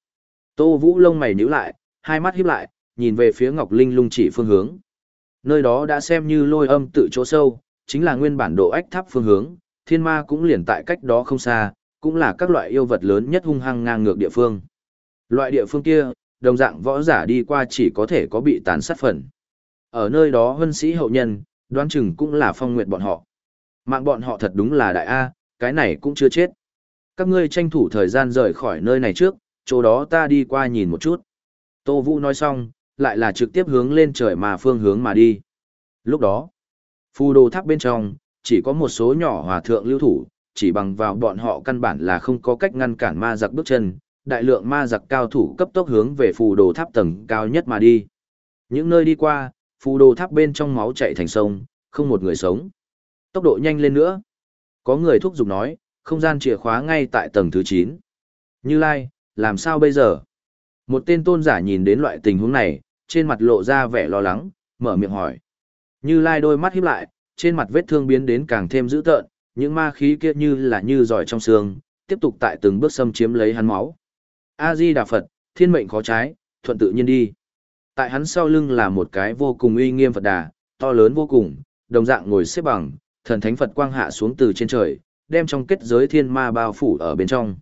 Tô Vũ lông mày nhíu lại, hai mắt híp lại, nhìn về phía Ngọc Linh lung chỉ phương hướng. Nơi đó đã xem như lôi âm tự chỗ sâu, chính là nguyên bản độ ách tháp phương hướng, thiên ma cũng liền tại cách đó không xa, cũng là các loại yêu vật lớn nhất hung hăng ngang ngược địa phương. Loại địa phương kia, đồng dạng võ giả đi qua chỉ có thể có bị tàn sát phần. Ở nơi đó hân sĩ hậu nhân, đoán chừng cũng là phong nguyện bọn họ. Mạng bọn họ thật đúng là đại A, cái này cũng chưa chết. Các ngươi tranh thủ thời gian rời khỏi nơi này trước, chỗ đó ta đi qua nhìn một chút. Tô Vũ nói xong, lại là trực tiếp hướng lên trời mà phương hướng mà đi. Lúc đó, phù đồ tháp bên trong, chỉ có một số nhỏ hòa thượng lưu thủ, chỉ bằng vào bọn họ căn bản là không có cách ngăn cản ma giặc bước chân, đại lượng ma giặc cao thủ cấp tốc hướng về phù đồ tháp tầng cao nhất mà đi. Những nơi đi qua, phù đồ tháp bên trong máu chạy thành sông, không một người sống. Tốc độ nhanh lên nữa. Có người thúc giục nói, không gian chìa khóa ngay tại tầng thứ 9. Như Lai, làm sao bây giờ? Một tên tôn giả nhìn đến loại tình huống này, trên mặt lộ ra vẻ lo lắng, mở miệng hỏi. Như Lai đôi mắt híp lại, trên mặt vết thương biến đến càng thêm dữ tợn, những ma khí kia như là như giỏi trong xương, tiếp tục tại từng bước xâm chiếm lấy hắn máu. A Di Đà Phật, thiên mệnh khó trái, thuận tự nhiên đi. Tại hắn sau lưng là một cái vô cùng uy nghiêm Phật đà, to lớn vô cùng, đồng dạng ngồi xếp bằng, thần thánh Phật quang hạ xuống từ trên trời, đem trong kết giới thiên ma bao phủ ở bên trong.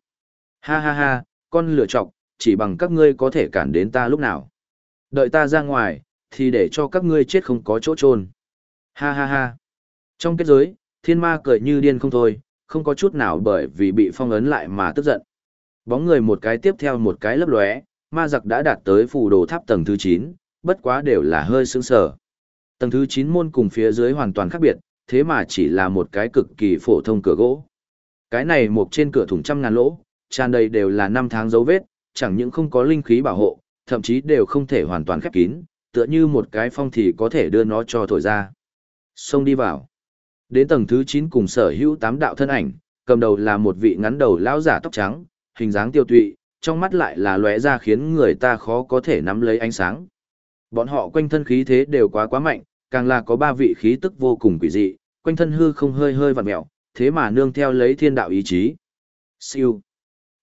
Ha ha ha, con lựa chọc, chỉ bằng các ngươi có thể cản đến ta lúc nào. Đợi ta ra ngoài, thì để cho các ngươi chết không có chỗ trôn. Ha ha ha. Trong kết giới, thiên ma cười như điên không thôi, không có chút nào bởi vì bị phong ấn lại mà tức giận. Bóng người một cái tiếp theo một cái lấp lóe, ma giặc đã đạt tới phù đồ tháp tầng thứ 9, bất quá đều là hơi sướng sở. Tầng thứ 9 môn cùng phía dưới hoàn toàn khác biệt, thế mà chỉ là một cái cực kỳ phổ thông cửa gỗ. Cái này một trên cửa thủng trăm ngàn lỗ, tràn đầy đều là năm tháng dấu vết, chẳng những không có linh khí bảo hộ, thậm chí đều không thể hoàn toàn khép kín, tựa như một cái phong thì có thể đưa nó cho thổi ra. Xông đi vào. Đến tầng thứ 9 cùng sở hữu tám đạo thân ảnh, cầm đầu là một vị ngắn đầu lão giả tóc trắng, hình dáng tiêu tụy, trong mắt lại là lóe ra khiến người ta khó có thể nắm lấy ánh sáng. Bọn họ quanh thân khí thế đều quá quá mạnh, càng là có ba vị khí tức vô cùng quỷ dị, quanh thân hư không hơi hơi vặn mèo, thế mà nương theo lấy thiên đạo ý chí. Siêu.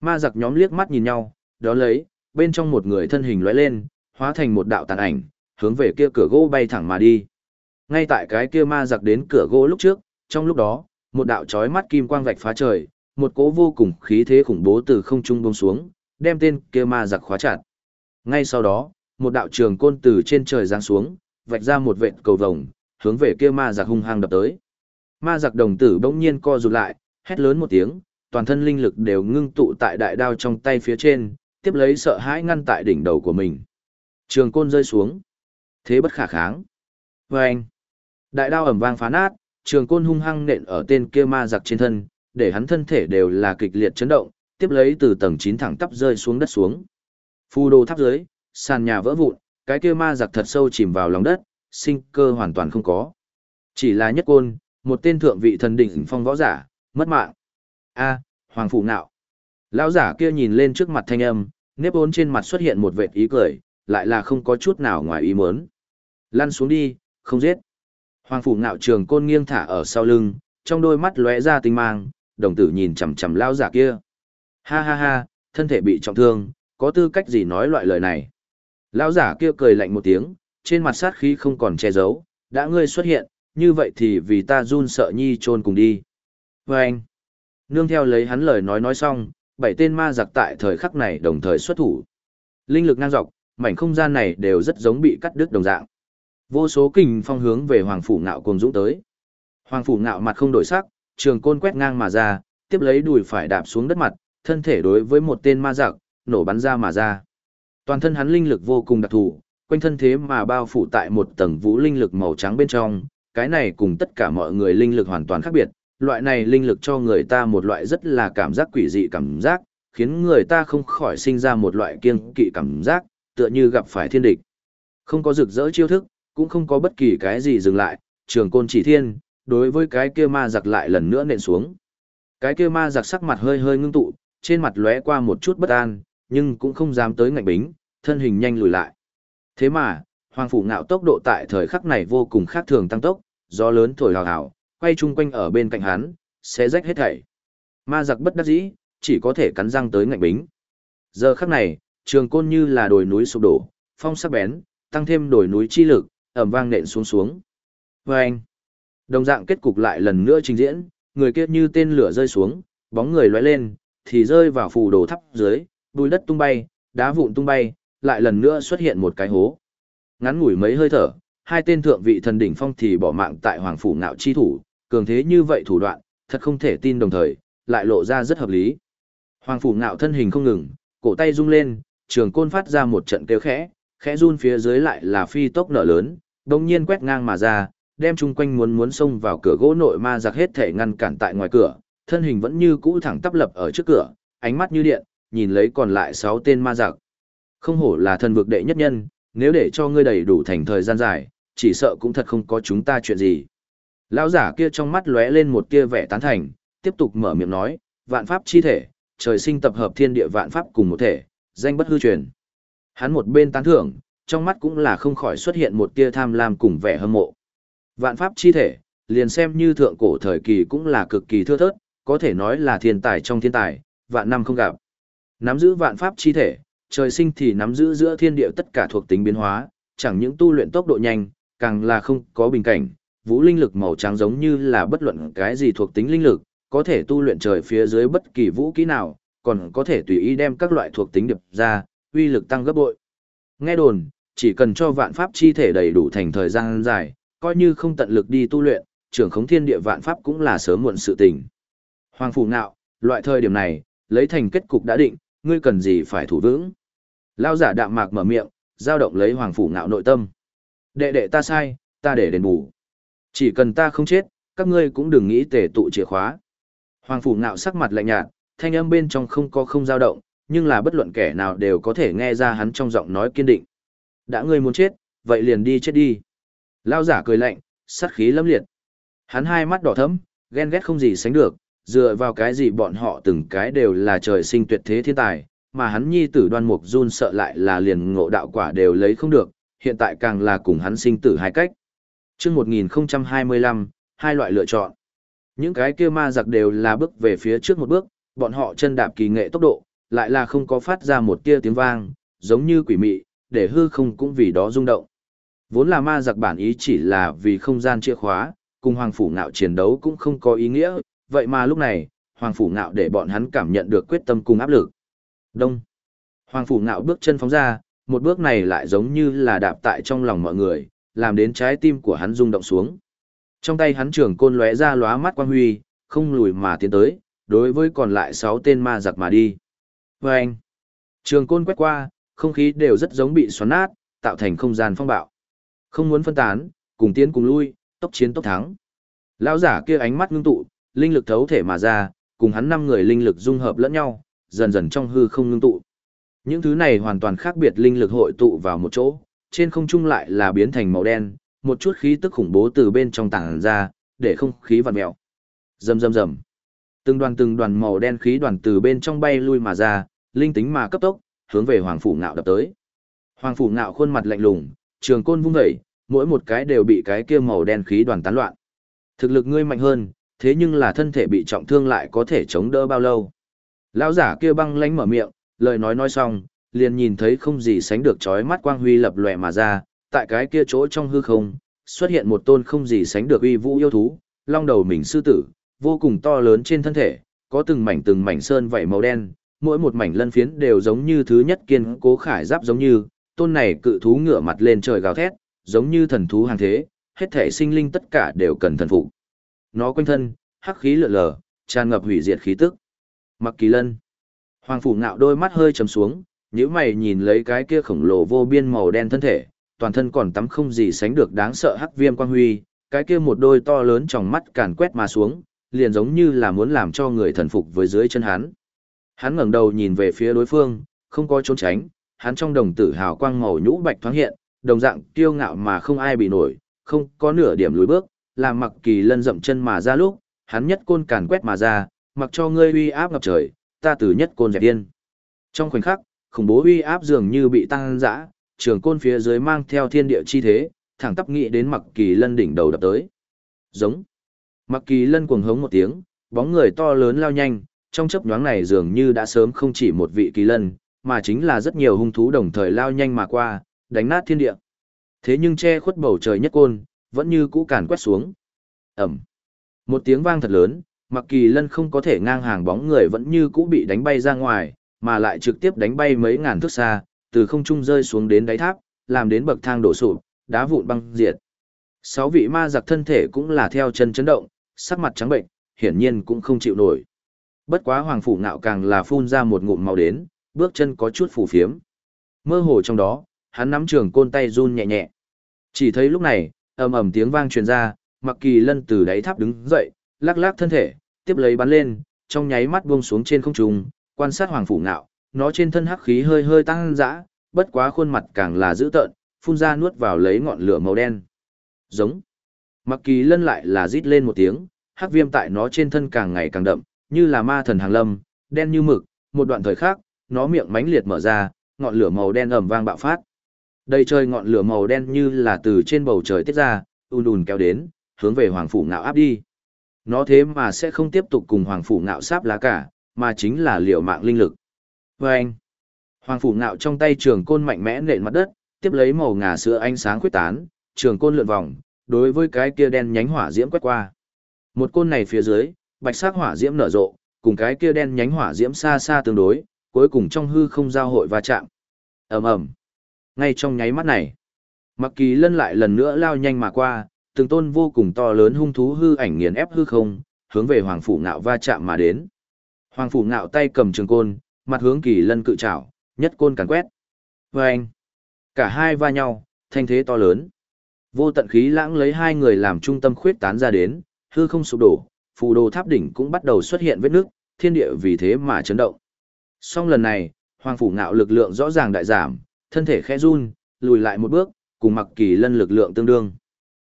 Ma giặc nhóm liếc mắt nhìn nhau, đó lấy, bên trong một người thân hình lóe lên, hóa thành một đạo tàn ảnh, hướng về kia cửa gỗ bay thẳng mà đi. Ngay tại cái kia ma giặc đến cửa gỗ lúc trước, trong lúc đó, một đạo chói mắt kim quang vạch phá trời, một cỗ vô cùng khí thế khủng bố từ không trung buông xuống, đem tên kia ma giặc khóa chặt. Ngay sau đó, một đạo trường côn từ trên trời giáng xuống, vạch ra một vệt cầu vồng, hướng về kia ma giặc hung hăng đập tới. Ma giặc đồng tử bỗng nhiên co rụt lại, hét lớn một tiếng, toàn thân linh lực đều ngưng tụ tại đại đao trong tay phía trên, tiếp lấy sợ hãi ngăn tại đỉnh đầu của mình. Trường côn rơi xuống. Thế bất khả kháng. Vâng! Đại đao ẩm vang phá nát, trường côn hung hăng nện ở tên kia ma giặc trên thân, để hắn thân thể đều là kịch liệt chấn động, tiếp lấy từ tầng 9 thẳng tắp rơi xuống đất xuống. Phù đồ tháp dưới, sàn nhà vỡ vụn, cái kia ma giặc thật sâu chìm vào lòng đất, sinh cơ hoàn toàn không có. Chỉ là nhất côn, một tên thượng vị thần đỉnh phong võ giả, mất mạng. A, hoàng phủ nạo. Lão giả kia nhìn lên trước mặt thanh âm, nếp ốn trên mặt xuất hiện một vệt ý cười, lại là không có chút nào ngoài ý muốn. Lăn xuống đi, không giết. Hoàng phủ ngạo trường côn nghiêng thả ở sau lưng, trong đôi mắt lóe ra tinh mang, đồng tử nhìn chằm chằm lao giả kia. Ha ha ha, thân thể bị trọng thương, có tư cách gì nói loại lời này. Lao giả kia cười lạnh một tiếng, trên mặt sát khí không còn che giấu, đã ngươi xuất hiện, như vậy thì vì ta run sợ nhi trôn cùng đi. Và anh, nương theo lấy hắn lời nói nói xong, bảy tên ma giặc tại thời khắc này đồng thời xuất thủ. Linh lực ngang dọc, mảnh không gian này đều rất giống bị cắt đứt đồng dạng. Vô số kình phong hướng về Hoàng Phủ Ngạo cùng dũng tới. Hoàng Phủ Ngạo mặt không đổi sắc, trường côn quét ngang mà ra, tiếp lấy đùi phải đạp xuống đất mặt, thân thể đối với một tên ma giặc, nổ bắn ra mà ra. Toàn thân hắn linh lực vô cùng đặc thù, quanh thân thế mà bao phủ tại một tầng vũ linh lực màu trắng bên trong, cái này cùng tất cả mọi người linh lực hoàn toàn khác biệt, loại này linh lực cho người ta một loại rất là cảm giác quỷ dị cảm giác, khiến người ta không khỏi sinh ra một loại kiêng kỵ cảm giác, tựa như gặp phải thiên địch. Không có rực rỡ chiêu thức, cũng không có bất kỳ cái gì dừng lại, trường côn chỉ thiên, đối với cái kia ma giặc lại lần nữa nện xuống. Cái kia ma giặc sắc mặt hơi hơi ngưng tụ, trên mặt lóe qua một chút bất an, nhưng cũng không dám tới ngạnh bính, thân hình nhanh lùi lại. Thế mà, Hoàng phủ ngạo tốc độ tại thời khắc này vô cùng khác thường tăng tốc, gió lớn thổi hào hào, quay chung quanh ở bên cạnh hắn, sẽ rách hết thảy. Ma giặc bất đắc dĩ, chỉ có thể cắn răng tới ngạnh bính. Giờ khắc này, trường côn như là đồi núi sụp đổ, phong sắc bén, tăng thêm đồi núi chi lực, ẩm vang nện xuống xuống. Và anh, đồng dạng kết cục lại lần nữa trình diễn, người kia như tên lửa rơi xuống, bóng người lóe lên, thì rơi vào phù đồ thắp dưới, bùi đất tung bay, đá vụn tung bay, lại lần nữa xuất hiện một cái hố. Ngắn ngủi mấy hơi thở, hai tên thượng vị thần đỉnh phong thì bỏ mạng tại hoàng phủ ngạo chi thủ, cường thế như vậy thủ đoạn, thật không thể tin đồng thời, lại lộ ra rất hợp lý. Hoàng phủ ngạo thân hình không ngừng, cổ tay rung lên, trường côn phát ra một trận kêu khẽ, khẽ run phía dưới lại là phi tốc nở lớn, đồng nhiên quét ngang mà ra, đem chung quanh muốn muốn xông vào cửa gỗ nội ma giặc hết thể ngăn cản tại ngoài cửa, thân hình vẫn như cũ thẳng tắp lập ở trước cửa, ánh mắt như điện, nhìn lấy còn lại 6 tên ma giặc. Không hổ là thần vực đệ nhất nhân, nếu để cho ngươi đầy đủ thành thời gian dài, chỉ sợ cũng thật không có chúng ta chuyện gì. Lão giả kia trong mắt lóe lên một tia vẻ tán thành, tiếp tục mở miệng nói, vạn pháp chi thể, trời sinh tập hợp thiên địa vạn pháp cùng một thể, danh bất hư truyền. Hắn một bên tán thưởng, trong mắt cũng là không khỏi xuất hiện một tia tham lam cùng vẻ hâm mộ. Vạn pháp chi thể, liền xem như thượng cổ thời kỳ cũng là cực kỳ thưa thớt, có thể nói là thiên tài trong thiên tài, vạn năm không gặp. Nắm giữ vạn pháp chi thể, trời sinh thì nắm giữ giữa thiên địa tất cả thuộc tính biến hóa, chẳng những tu luyện tốc độ nhanh, càng là không có bình cảnh, vũ linh lực màu trắng giống như là bất luận cái gì thuộc tính linh lực, có thể tu luyện trời phía dưới bất kỳ vũ kỹ nào, còn có thể tùy ý đem các loại thuộc tính điệp ra, uy lực tăng gấp bội. Nghe đồn, chỉ cần cho vạn pháp chi thể đầy đủ thành thời gian dài, coi như không tận lực đi tu luyện, trưởng khống thiên địa vạn pháp cũng là sớm muộn sự tình. Hoàng phủ ngạo, loại thời điểm này, lấy thành kết cục đã định, ngươi cần gì phải thủ vững. Lao giả đạm mạc mở miệng, giao động lấy hoàng phủ ngạo nội tâm. Đệ đệ ta sai, ta để đền bù. Chỉ cần ta không chết, các ngươi cũng đừng nghĩ tề tụ chìa khóa. Hoàng phủ ngạo sắc mặt lạnh nhạt, thanh âm bên trong không có không dao động, nhưng là bất luận kẻ nào đều có thể nghe ra hắn trong giọng nói kiên định. Đã ngươi muốn chết, vậy liền đi chết đi. Lao giả cười lạnh, sát khí lâm liệt. Hắn hai mắt đỏ thẫm, ghen ghét không gì sánh được, dựa vào cái gì bọn họ từng cái đều là trời sinh tuyệt thế thiên tài, mà hắn nhi tử đoan mục run sợ lại là liền ngộ đạo quả đều lấy không được, hiện tại càng là cùng hắn sinh tử hai cách. Trước 1025, hai loại lựa chọn. Những cái kia ma giặc đều là bước về phía trước một bước, bọn họ chân đạp kỳ nghệ tốc độ, lại là không có phát ra một tia tiếng vang, giống như quỷ mị, để hư không cũng vì đó rung động. Vốn là ma giặc bản ý chỉ là vì không gian chìa khóa, cùng hoàng phủ ngạo chiến đấu cũng không có ý nghĩa, vậy mà lúc này, hoàng phủ ngạo để bọn hắn cảm nhận được quyết tâm cùng áp lực. Đông. Hoàng phủ ngạo bước chân phóng ra, một bước này lại giống như là đạp tại trong lòng mọi người, làm đến trái tim của hắn rung động xuống. Trong tay hắn trường côn lóe ra lóa mắt quang huy, không lùi mà tiến tới, đối với còn lại 6 tên ma giặc mà đi. Và anh, trường côn quét qua, không khí đều rất giống bị xoắn nát, tạo thành không gian phong bạo. Không muốn phân tán, cùng tiến cùng lui, tốc chiến tốc thắng. Lão giả kia ánh mắt ngưng tụ, linh lực thấu thể mà ra, cùng hắn năm người linh lực dung hợp lẫn nhau, dần dần trong hư không ngưng tụ. Những thứ này hoàn toàn khác biệt linh lực hội tụ vào một chỗ, trên không trung lại là biến thành màu đen, một chút khí tức khủng bố từ bên trong tảng ra, để không khí vặn mèo. Rầm rầm rầm. Từng đoàn từng đoàn màu đen khí đoàn từ bên trong bay lui mà ra, linh tính mà cấp tốc, hướng về Hoàng phủ Ngạo đập tới. Hoàng phủ Ngạo khuôn mặt lạnh lùng, trường côn vung dậy, mỗi một cái đều bị cái kia màu đen khí đoàn tán loạn. Thực lực ngươi mạnh hơn, thế nhưng là thân thể bị trọng thương lại có thể chống đỡ bao lâu? Lão giả kia băng lánh mở miệng, lời nói nói xong, liền nhìn thấy không gì sánh được chói mắt quang huy lập lòe mà ra, tại cái kia chỗ trong hư không, xuất hiện một tôn không gì sánh được uy vũ yêu thú, long đầu mình sư tử, vô cùng to lớn trên thân thể, có từng mảnh từng mảnh sơn vảy màu đen, mỗi một mảnh lân phiến đều giống như thứ nhất kiên cố khải giáp giống như, tôn này cự thú ngửa mặt lên trời gào thét, giống như thần thú hàng thế, hết thể sinh linh tất cả đều cần thần phục. Nó quanh thân, hắc khí lượn lờ, tràn ngập hủy diệt khí tức. Mặc Kỳ Lân. Hoàng phủ ngạo đôi mắt hơi trầm xuống, nhíu mày nhìn lấy cái kia khổng lồ vô biên màu đen thân thể, toàn thân còn tắm không gì sánh được đáng sợ hắc viêm quang huy, cái kia một đôi to lớn trong mắt càn quét mà xuống, liền giống như là muốn làm cho người thần phục với dưới chân hắn. Hắn ngẩng đầu nhìn về phía đối phương, không có trốn tránh, hắn trong đồng tử hào quang màu nhũ bạch thoáng hiện, đồng dạng kiêu ngạo mà không ai bị nổi, không có nửa điểm lùi bước, làm mặc kỳ lân dậm chân mà ra lúc, hắn nhất côn càn quét mà ra, mặc cho ngươi uy áp ngập trời, ta từ nhất côn dẹp điên. Trong khoảnh khắc, khủng bố uy áp dường như bị tăng dã, trường côn phía dưới mang theo thiên địa chi thế, thẳng tắp nghị đến mặc kỳ lân đỉnh đầu đập tới. Giống. Mặc kỳ lân cuồng hống một tiếng, bóng người to lớn lao nhanh, trong chấp nhoáng này dường như đã sớm không chỉ một vị kỳ lân, mà chính là rất nhiều hung thú đồng thời lao nhanh mà qua, đánh nát thiên địa. Thế nhưng che khuất bầu trời nhất côn, vẫn như cũ càn quét xuống. Ẩm. Một tiếng vang thật lớn, mặc kỳ lân không có thể ngang hàng bóng người vẫn như cũ bị đánh bay ra ngoài, mà lại trực tiếp đánh bay mấy ngàn thước xa, từ không trung rơi xuống đến đáy tháp, làm đến bậc thang đổ sụp, đá vụn băng diệt. Sáu vị ma giặc thân thể cũng là theo chân chấn động, sắc mặt trắng bệnh, hiển nhiên cũng không chịu nổi. Bất quá hoàng phủ ngạo càng là phun ra một ngụm màu đến, bước chân có chút phủ phiếm. Mơ hồ trong đó, hắn nắm trường côn tay run nhẹ nhẹ. Chỉ thấy lúc này, ầm ầm tiếng vang truyền ra, Mặc Kỳ Lân từ đáy tháp đứng dậy, lắc lắc thân thể, tiếp lấy bắn lên, trong nháy mắt buông xuống trên không trung, quan sát Hoàng phủ Ngạo, nó trên thân hắc khí hơi hơi tăng dã, bất quá khuôn mặt càng là dữ tợn, phun ra nuốt vào lấy ngọn lửa màu đen. Giống. Mặc Kỳ Lân lại là rít lên một tiếng, hắc viêm tại nó trên thân càng ngày càng đậm, như là ma thần hàng lâm, đen như mực, một đoạn thời khác, nó miệng mánh liệt mở ra, ngọn lửa màu đen ầm vang bạo phát. Đây trời ngọn lửa màu đen như là từ trên bầu trời tiết ra, ùn ùn kéo đến, hướng về Hoàng Phủ Ngạo áp đi. Nó thế mà sẽ không tiếp tục cùng Hoàng Phủ Ngạo sáp lá cả, mà chính là liều mạng linh lực. Và anh, Hoàng Phủ Ngạo trong tay trường côn mạnh mẽ nện mặt đất, tiếp lấy màu ngà sữa ánh sáng khuyết tán, trường côn lượn vòng, đối với cái kia đen nhánh hỏa diễm quét qua. Một côn này phía dưới, bạch sắc hỏa diễm nở rộ, cùng cái kia đen nhánh hỏa diễm xa xa tương đối, cuối cùng trong hư không giao hội va chạm. Ầm ầm. Ngay trong nháy mắt này, Mặc Kỳ Lân lại lần nữa lao nhanh mà qua, từng tôn vô cùng to lớn hung thú hư ảnh nghiền ép hư không, hướng về Hoàng phủ Ngạo va chạm mà đến. Hoàng phủ Ngạo tay cầm trường côn, mặt hướng Kỳ Lân cự trảo, nhất côn càn quét. Vâng! Cả hai va nhau, thanh thế to lớn. Vô tận khí lãng lấy hai người làm trung tâm khuyết tán ra đến, hư không sụp đổ, phù đồ tháp đỉnh cũng bắt đầu xuất hiện vết nước, thiên địa vì thế mà chấn động. Song lần này, Hoàng phủ ngạo lực lượng rõ ràng đại giảm, thân thể khẽ run, lùi lại một bước, cùng Mặc Kỳ Lân lực lượng tương đương.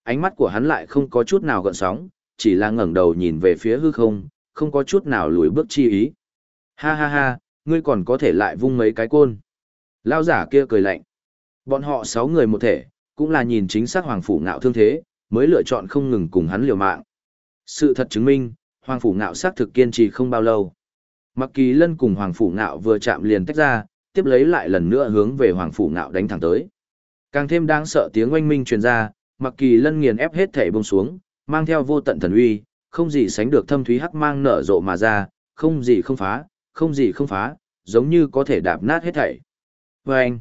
Ánh mắt của hắn lại không có chút nào gợn sóng, chỉ là ngẩng đầu nhìn về phía hư không, không có chút nào lùi bước chi ý. Ha ha ha, ngươi còn có thể lại vung mấy cái côn. Lao giả kia cười lạnh. Bọn họ sáu người một thể, cũng là nhìn chính xác Hoàng Phủ Ngạo thương thế, mới lựa chọn không ngừng cùng hắn liều mạng. Sự thật chứng minh, Hoàng Phủ Ngạo xác thực kiên trì không bao lâu. Mặc kỳ lân cùng Hoàng Phủ Ngạo vừa chạm liền tách ra, tiếp lấy lại lần nữa hướng về Hoàng Phủ Ngạo đánh thẳng tới. Càng thêm đáng sợ tiếng oanh minh truyền ra, Mặc kỳ lân nghiền ép hết thể bông xuống, mang theo vô tận thần uy, không gì sánh được thâm thúy hắc mang nở rộ mà ra, không gì không phá, không gì không phá, giống như có thể đạp nát hết thảy. Và anh,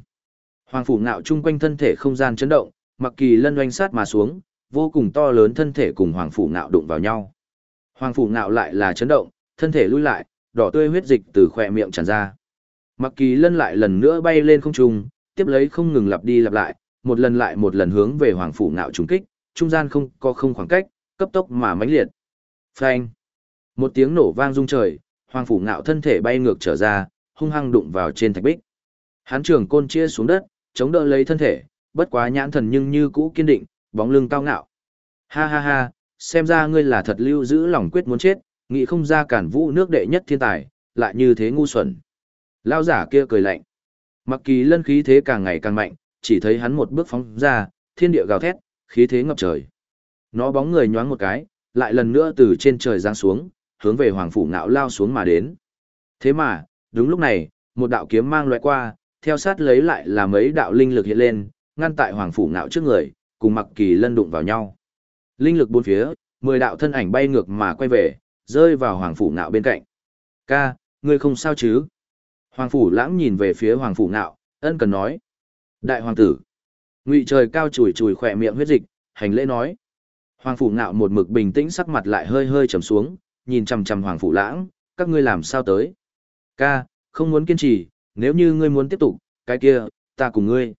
Hoàng phủ ngạo chung quanh thân thể không gian chấn động, mặc kỳ lân oanh sát mà xuống, vô cùng to lớn thân thể cùng hoàng phủ ngạo đụng vào nhau. Hoàng phủ ngạo lại là chấn động, thân thể lui lại, đỏ tươi huyết dịch từ khỏe miệng tràn ra. Mặc kỳ lân lại lần nữa bay lên không trung, tiếp lấy không ngừng lặp đi lặp lại, một lần lại một lần hướng về hoàng phủ ngạo trùng kích, trung gian không có không khoảng cách, cấp tốc mà mãnh liệt. Phanh! Một tiếng nổ vang rung trời, hoàng phủ ngạo thân thể bay ngược trở ra, hung hăng đụng vào trên thạch bích. Hắn trường côn chia xuống đất, chống đỡ lấy thân thể, bất quá nhãn thần nhưng như cũ kiên định, bóng lưng cao ngạo. Ha ha ha, xem ra ngươi là thật lưu giữ lòng quyết muốn chết, nghĩ không ra cản vũ nước đệ nhất thiên tài, lại như thế ngu xuẩn. Lao giả kia cười lạnh. Mặc kỳ lân khí thế càng ngày càng mạnh, chỉ thấy hắn một bước phóng ra, thiên địa gào thét, khí thế ngập trời. Nó bóng người nhoáng một cái, lại lần nữa từ trên trời giáng xuống, hướng về hoàng phủ ngạo lao xuống mà đến. Thế mà, đúng lúc này, một đạo kiếm mang loại qua, theo sát lấy lại là mấy đạo linh lực hiện lên, ngăn tại hoàng phủ ngạo trước người, cùng mặc kỳ lân đụng vào nhau. Linh lực bốn phía, mười đạo thân ảnh bay ngược mà quay về, rơi vào hoàng phủ ngạo bên cạnh. Ca, ngươi không sao chứ? Hoàng phủ lãng nhìn về phía hoàng phủ ngạo, ân cần nói. Đại hoàng tử. Ngụy trời cao chùi chùi khỏe miệng huyết dịch, hành lễ nói. Hoàng phủ ngạo một mực bình tĩnh sắc mặt lại hơi hơi trầm xuống, nhìn chằm chằm hoàng phủ lãng, các ngươi làm sao tới? Ca, không muốn kiên trì, nếu như ngươi muốn tiếp tục, cái kia, ta cùng ngươi.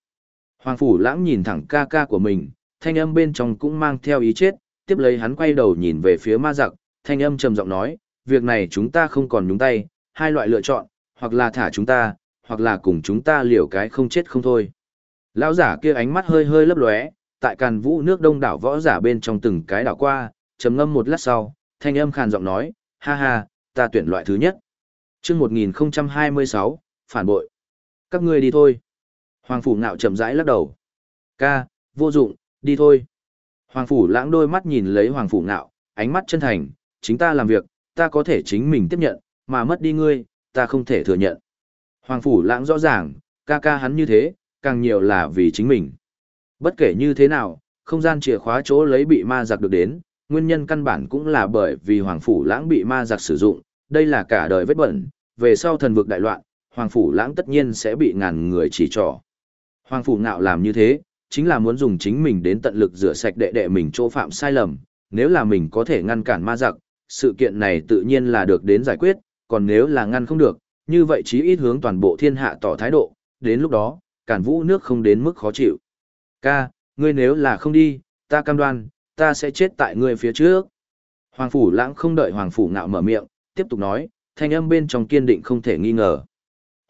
Hoàng phủ lãng nhìn thẳng ca ca của mình, thanh âm bên trong cũng mang theo ý chết, tiếp lấy hắn quay đầu nhìn về phía ma giặc, thanh âm trầm giọng nói, việc này chúng ta không còn nhúng tay, hai loại lựa chọn, hoặc là thả chúng ta, hoặc là cùng chúng ta liều cái không chết không thôi. Lão giả kia ánh mắt hơi hơi lấp lóe, tại càn vũ nước đông đảo võ giả bên trong từng cái đảo qua, trầm ngâm một lát sau, thanh âm khàn giọng nói, ha ha, ta tuyển loại thứ nhất. Trước 1026, phản bội. Các ngươi đi thôi. Hoàng phủ ngạo chậm rãi lắc đầu. Ca, vô dụng, đi thôi. Hoàng phủ lãng đôi mắt nhìn lấy hoàng phủ ngạo, ánh mắt chân thành, chính ta làm việc, ta có thể chính mình tiếp nhận, mà mất đi ngươi, ta không thể thừa nhận. Hoàng phủ lãng rõ ràng, ca ca hắn như thế, càng nhiều là vì chính mình. Bất kể như thế nào, không gian chìa khóa chỗ lấy bị ma giặc được đến, nguyên nhân căn bản cũng là bởi vì hoàng phủ lãng bị ma giặc sử dụng, đây là cả đời vết bẩn, về sau thần vực đại loạn, Hoàng Phủ Lãng tất nhiên sẽ bị ngàn người chỉ trỏ. Hoàng Phủ Ngạo làm như thế, chính là muốn dùng chính mình đến tận lực rửa sạch đệ đệ mình chỗ phạm sai lầm, nếu là mình có thể ngăn cản ma giặc, sự kiện này tự nhiên là được đến giải quyết, còn nếu là ngăn không được, như vậy chí ít hướng toàn bộ thiên hạ tỏ thái độ, đến lúc đó, cản vũ nước không đến mức khó chịu. Ca, ngươi nếu là không đi, ta cam đoan, ta sẽ chết tại ngươi phía trước. Hoàng Phủ Lãng không đợi Hoàng Phủ Ngạo mở miệng, tiếp tục nói, thanh âm bên trong kiên định không thể nghi ngờ.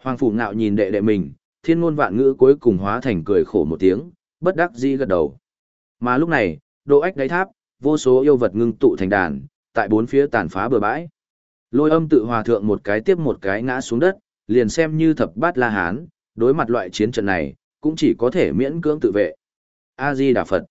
Hoàng phủ ngạo nhìn đệ đệ mình, thiên ngôn vạn ngữ cuối cùng hóa thành cười khổ một tiếng, bất đắc dĩ gật đầu. Mà lúc này, độ ách đáy tháp, vô số yêu vật ngưng tụ thành đàn, tại bốn phía tàn phá bờ bãi. Lôi âm tự hòa thượng một cái tiếp một cái ngã xuống đất, liền xem như thập bát la hán, đối mặt loại chiến trận này, cũng chỉ có thể miễn cưỡng tự vệ. A-di Đà Phật.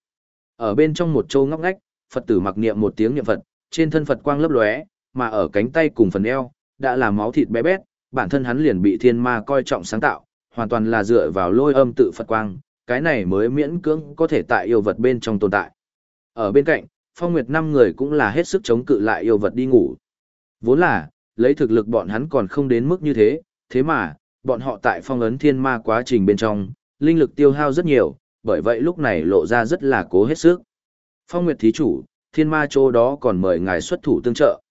Ở bên trong một châu ngóc ngách, Phật tử mặc niệm một tiếng niệm Phật, trên thân Phật quang lấp lóe, mà ở cánh tay cùng phần eo, đã là máu thịt bé bét, bản thân hắn liền bị thiên ma coi trọng sáng tạo, hoàn toàn là dựa vào lôi âm tự Phật quang, cái này mới miễn cưỡng có thể tại yêu vật bên trong tồn tại. Ở bên cạnh, Phong Nguyệt năm người cũng là hết sức chống cự lại yêu vật đi ngủ. Vốn là, lấy thực lực bọn hắn còn không đến mức như thế, thế mà, bọn họ tại phong ấn thiên ma quá trình bên trong, linh lực tiêu hao rất nhiều, bởi vậy lúc này lộ ra rất là cố hết sức. Phong Nguyệt thí chủ, thiên ma chỗ đó còn mời ngài xuất thủ tương trợ.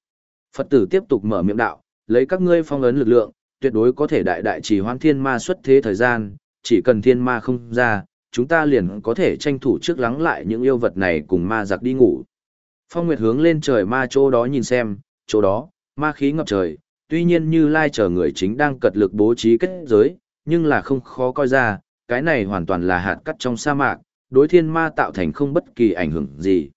Phật tử tiếp tục mở miệng đạo, lấy các ngươi phong ấn lực lượng, tuyệt đối có thể đại đại chỉ hoãn thiên ma xuất thế thời gian, chỉ cần thiên ma không ra, chúng ta liền có thể tranh thủ trước lắng lại những yêu vật này cùng ma giặc đi ngủ. Phong Nguyệt hướng lên trời ma chỗ đó nhìn xem, chỗ đó, ma khí ngập trời, tuy nhiên như lai chờ người chính đang cật lực bố trí kết giới, nhưng là không khó coi ra, cái này hoàn toàn là hạt cắt trong sa mạc, đối thiên ma tạo thành không bất kỳ ảnh hưởng gì.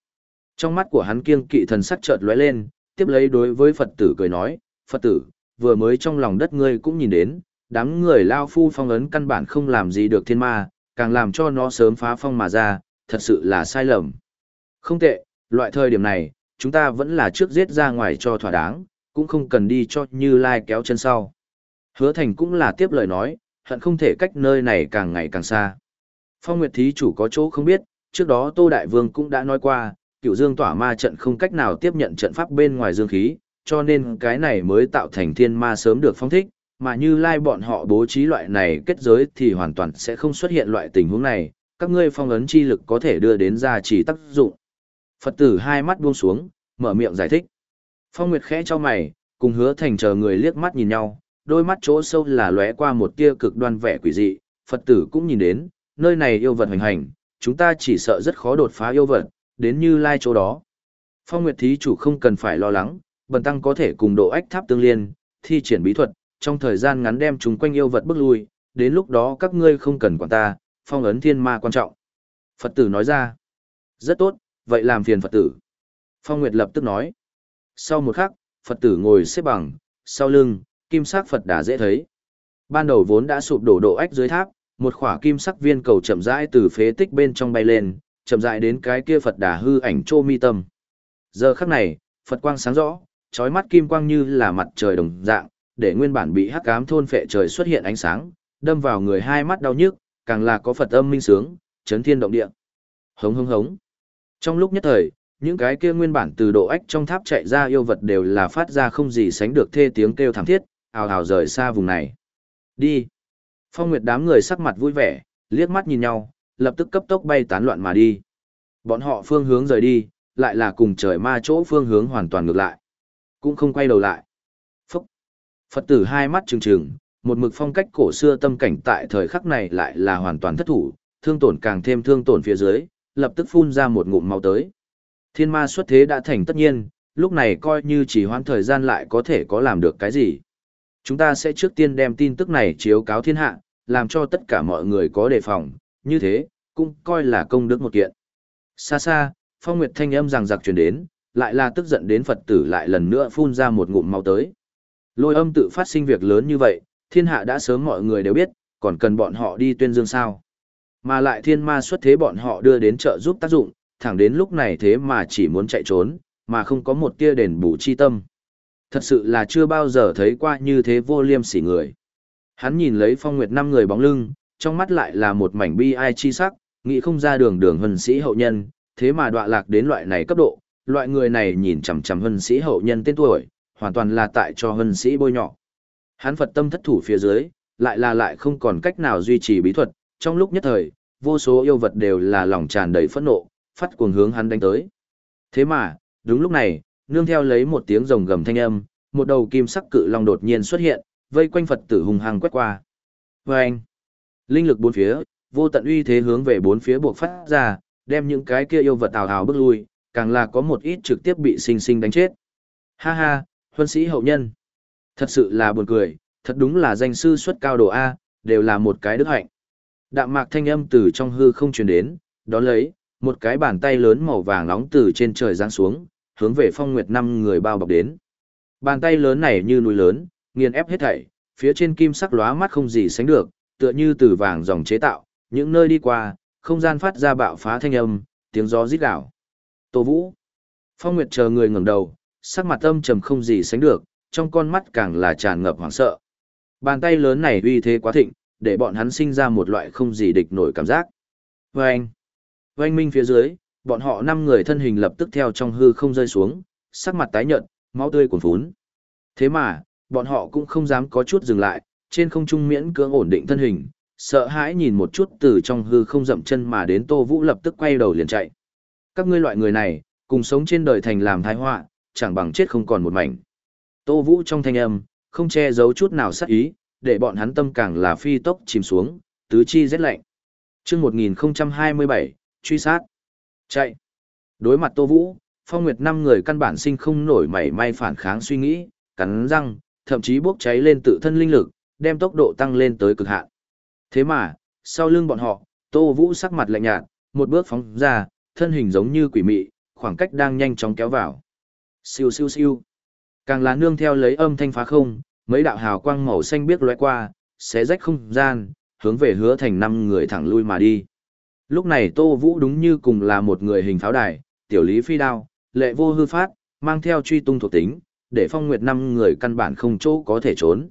Trong mắt của hắn kiêng kỵ thần sắc chợt lóe lên, tiếp lấy đối với Phật tử cười nói, Phật tử, vừa mới trong lòng đất ngươi cũng nhìn đến, đám người lao phu phong ấn căn bản không làm gì được thiên ma, càng làm cho nó sớm phá phong mà ra, thật sự là sai lầm. Không tệ, loại thời điểm này, chúng ta vẫn là trước giết ra ngoài cho thỏa đáng, cũng không cần đi cho Như Lai kéo chân sau. Hứa Thành cũng là tiếp lời nói, hận không thể cách nơi này càng ngày càng xa. Phong Nguyệt Thí chủ có chỗ không biết, trước đó Tô Đại Vương cũng đã nói qua, cựu dương tỏa ma trận không cách nào tiếp nhận trận pháp bên ngoài dương khí, cho nên cái này mới tạo thành thiên ma sớm được phong thích, mà như lai bọn họ bố trí loại này kết giới thì hoàn toàn sẽ không xuất hiện loại tình huống này, các ngươi phong ấn chi lực có thể đưa đến ra chỉ tác dụng. Phật tử hai mắt buông xuống, mở miệng giải thích. Phong Nguyệt khẽ cho mày, cùng hứa thành chờ người liếc mắt nhìn nhau, đôi mắt chỗ sâu là lóe qua một tia cực đoan vẻ quỷ dị, Phật tử cũng nhìn đến, nơi này yêu vật hành hành, chúng ta chỉ sợ rất khó đột phá yêu vật, đến như lai chỗ đó. Phong Nguyệt thí chủ không cần phải lo lắng, bần tăng có thể cùng độ ách tháp tương liên, thi triển bí thuật, trong thời gian ngắn đem chúng quanh yêu vật bước lui, đến lúc đó các ngươi không cần quản ta, phong ấn thiên ma quan trọng. Phật tử nói ra, rất tốt, vậy làm phiền Phật tử. Phong Nguyệt lập tức nói, sau một khắc, Phật tử ngồi xếp bằng, sau lưng, kim sắc Phật đã dễ thấy. Ban đầu vốn đã sụp đổ độ ách dưới tháp, một khỏa kim sắc viên cầu chậm rãi từ phế tích bên trong bay lên, chậm rãi đến cái kia Phật đà hư ảnh trô mi tâm. Giờ khắc này, Phật quang sáng rõ, chói mắt kim quang như là mặt trời đồng dạng, để nguyên bản bị hắc ám thôn phệ trời xuất hiện ánh sáng, đâm vào người hai mắt đau nhức, càng là có Phật âm minh sướng, chấn thiên động địa. Hống hống hống. Trong lúc nhất thời, những cái kia nguyên bản từ độ ách trong tháp chạy ra yêu vật đều là phát ra không gì sánh được thê tiếng kêu thảm thiết, ào ào rời xa vùng này. Đi. Phong Nguyệt đám người sắc mặt vui vẻ, liếc mắt nhìn nhau, lập tức cấp tốc bay tán loạn mà đi. Bọn họ phương hướng rời đi, lại là cùng trời ma chỗ phương hướng hoàn toàn ngược lại. Cũng không quay đầu lại. Phúc! Phật tử hai mắt trừng trừng, một mực phong cách cổ xưa tâm cảnh tại thời khắc này lại là hoàn toàn thất thủ, thương tổn càng thêm thương tổn phía dưới, lập tức phun ra một ngụm máu tới. Thiên ma xuất thế đã thành tất nhiên, lúc này coi như chỉ hoãn thời gian lại có thể có làm được cái gì. Chúng ta sẽ trước tiên đem tin tức này chiếu cáo thiên hạ, làm cho tất cả mọi người có đề phòng, như thế, cũng coi là công đức một kiện. Xa xa, phong nguyệt thanh âm rằng giặc truyền đến, lại là tức giận đến Phật tử lại lần nữa phun ra một ngụm máu tới. Lôi âm tự phát sinh việc lớn như vậy, thiên hạ đã sớm mọi người đều biết, còn cần bọn họ đi tuyên dương sao. Mà lại thiên ma xuất thế bọn họ đưa đến trợ giúp tác dụng, thẳng đến lúc này thế mà chỉ muốn chạy trốn, mà không có một tia đền bù chi tâm. Thật sự là chưa bao giờ thấy qua như thế vô liêm sỉ người. Hắn nhìn lấy phong nguyệt năm người bóng lưng, trong mắt lại là một mảnh bi ai chi sắc, nghĩ không ra đường đường hân sĩ hậu nhân, thế mà đọa lạc đến loại này cấp độ, loại người này nhìn chằm chằm hân sĩ hậu nhân tên tuổi, hoàn toàn là tại cho hân sĩ bôi nhọ. Hắn Phật tâm thất thủ phía dưới, lại là lại không còn cách nào duy trì bí thuật, trong lúc nhất thời, vô số yêu vật đều là lòng tràn đầy phẫn nộ, phát cuồng hướng hắn đánh tới. Thế mà, đúng lúc này, nương theo lấy một tiếng rồng gầm thanh âm, một đầu kim sắc cự long đột nhiên xuất hiện, vây quanh Phật tử hùng hăng quét qua. Vâng! Linh lực bốn phía, vô tận uy thế hướng về bốn phía buộc phát ra, đem những cái kia yêu vật tào hào bước lui, càng là có một ít trực tiếp bị sinh sinh đánh chết. Ha ha, huân sĩ hậu nhân. Thật sự là buồn cười, thật đúng là danh sư xuất cao độ A, đều là một cái đức hạnh. Đạm mạc thanh âm từ trong hư không truyền đến, đó lấy, một cái bàn tay lớn màu vàng nóng từ trên trời giáng xuống, hướng về phong nguyệt năm người bao bọc đến. Bàn tay lớn này như núi lớn, nghiền ép hết thảy, phía trên kim sắc lóa mắt không gì sánh được, tựa như từ vàng dòng chế tạo, những nơi đi qua, không gian phát ra bạo phá thanh âm, tiếng gió rít gào. Tô Vũ, Phong Nguyệt chờ người ngẩng đầu, sắc mặt âm trầm không gì sánh được, trong con mắt càng là tràn ngập hoảng sợ. Bàn tay lớn này uy thế quá thịnh, để bọn hắn sinh ra một loại không gì địch nổi cảm giác. Vâng! Vâng minh phía dưới, bọn họ năm người thân hình lập tức theo trong hư không rơi xuống, sắc mặt tái nhợt, máu tươi cuồn phún. Thế mà, bọn họ cũng không dám có chút dừng lại, trên không trung miễn cưỡng ổn định thân hình, sợ hãi nhìn một chút từ trong hư không dậm chân mà đến Tô Vũ lập tức quay đầu liền chạy. Các ngươi loại người này, cùng sống trên đời thành làm thái họa, chẳng bằng chết không còn một mảnh. Tô Vũ trong thanh âm, không che giấu chút nào sát ý, để bọn hắn tâm càng là phi tốc chìm xuống, tứ chi rét lạnh. chương 1027, truy sát. Chạy. Đối mặt Tô Vũ, Phong Nguyệt năm người căn bản sinh không nổi mảy may phản kháng suy nghĩ, cắn răng, thậm chí bốc cháy lên tự thân linh lực, đem tốc độ tăng lên tới cực hạn. Thế mà, sau lưng bọn họ, Tô Vũ sắc mặt lạnh nhạt, một bước phóng ra, thân hình giống như quỷ mị, khoảng cách đang nhanh chóng kéo vào. Siêu siêu siêu. Càng là nương theo lấy âm thanh phá không, mấy đạo hào quang màu xanh biếc lóe qua, xé rách không gian, hướng về hứa thành năm người thẳng lui mà đi. Lúc này Tô Vũ đúng như cùng là một người hình pháo đài, tiểu lý phi đao, lệ vô hư phát, mang theo truy tung thuộc tính, để phong nguyệt năm người căn bản không chỗ có thể trốn.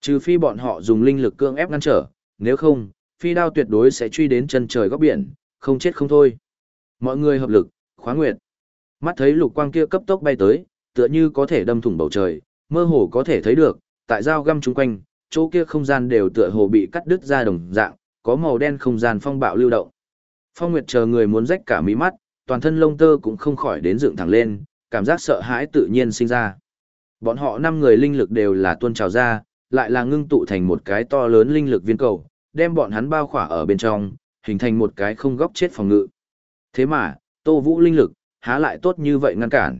Trừ phi bọn họ dùng linh lực cương ép ngăn trở, nếu không, phi đao tuyệt đối sẽ truy đến chân trời góc biển, không chết không thôi. Mọi người hợp lực, khóa nguyệt. Mắt thấy lục quang kia cấp tốc bay tới, tựa như có thể đâm thủng bầu trời, mơ hồ có thể thấy được, tại dao găm chung quanh, chỗ kia không gian đều tựa hồ bị cắt đứt ra đồng dạng, có màu đen không gian phong bạo lưu động. Phong Nguyệt chờ người muốn rách cả mí mắt, toàn thân lông tơ cũng không khỏi đến dựng thẳng lên, cảm giác sợ hãi tự nhiên sinh ra. Bọn họ năm người linh lực đều là tuôn trào ra, lại là ngưng tụ thành một cái to lớn linh lực viên cầu, đem bọn hắn bao khỏa ở bên trong, hình thành một cái không góc chết phòng ngự. Thế mà, Tô Vũ linh lực, há lại tốt như vậy ngăn cản.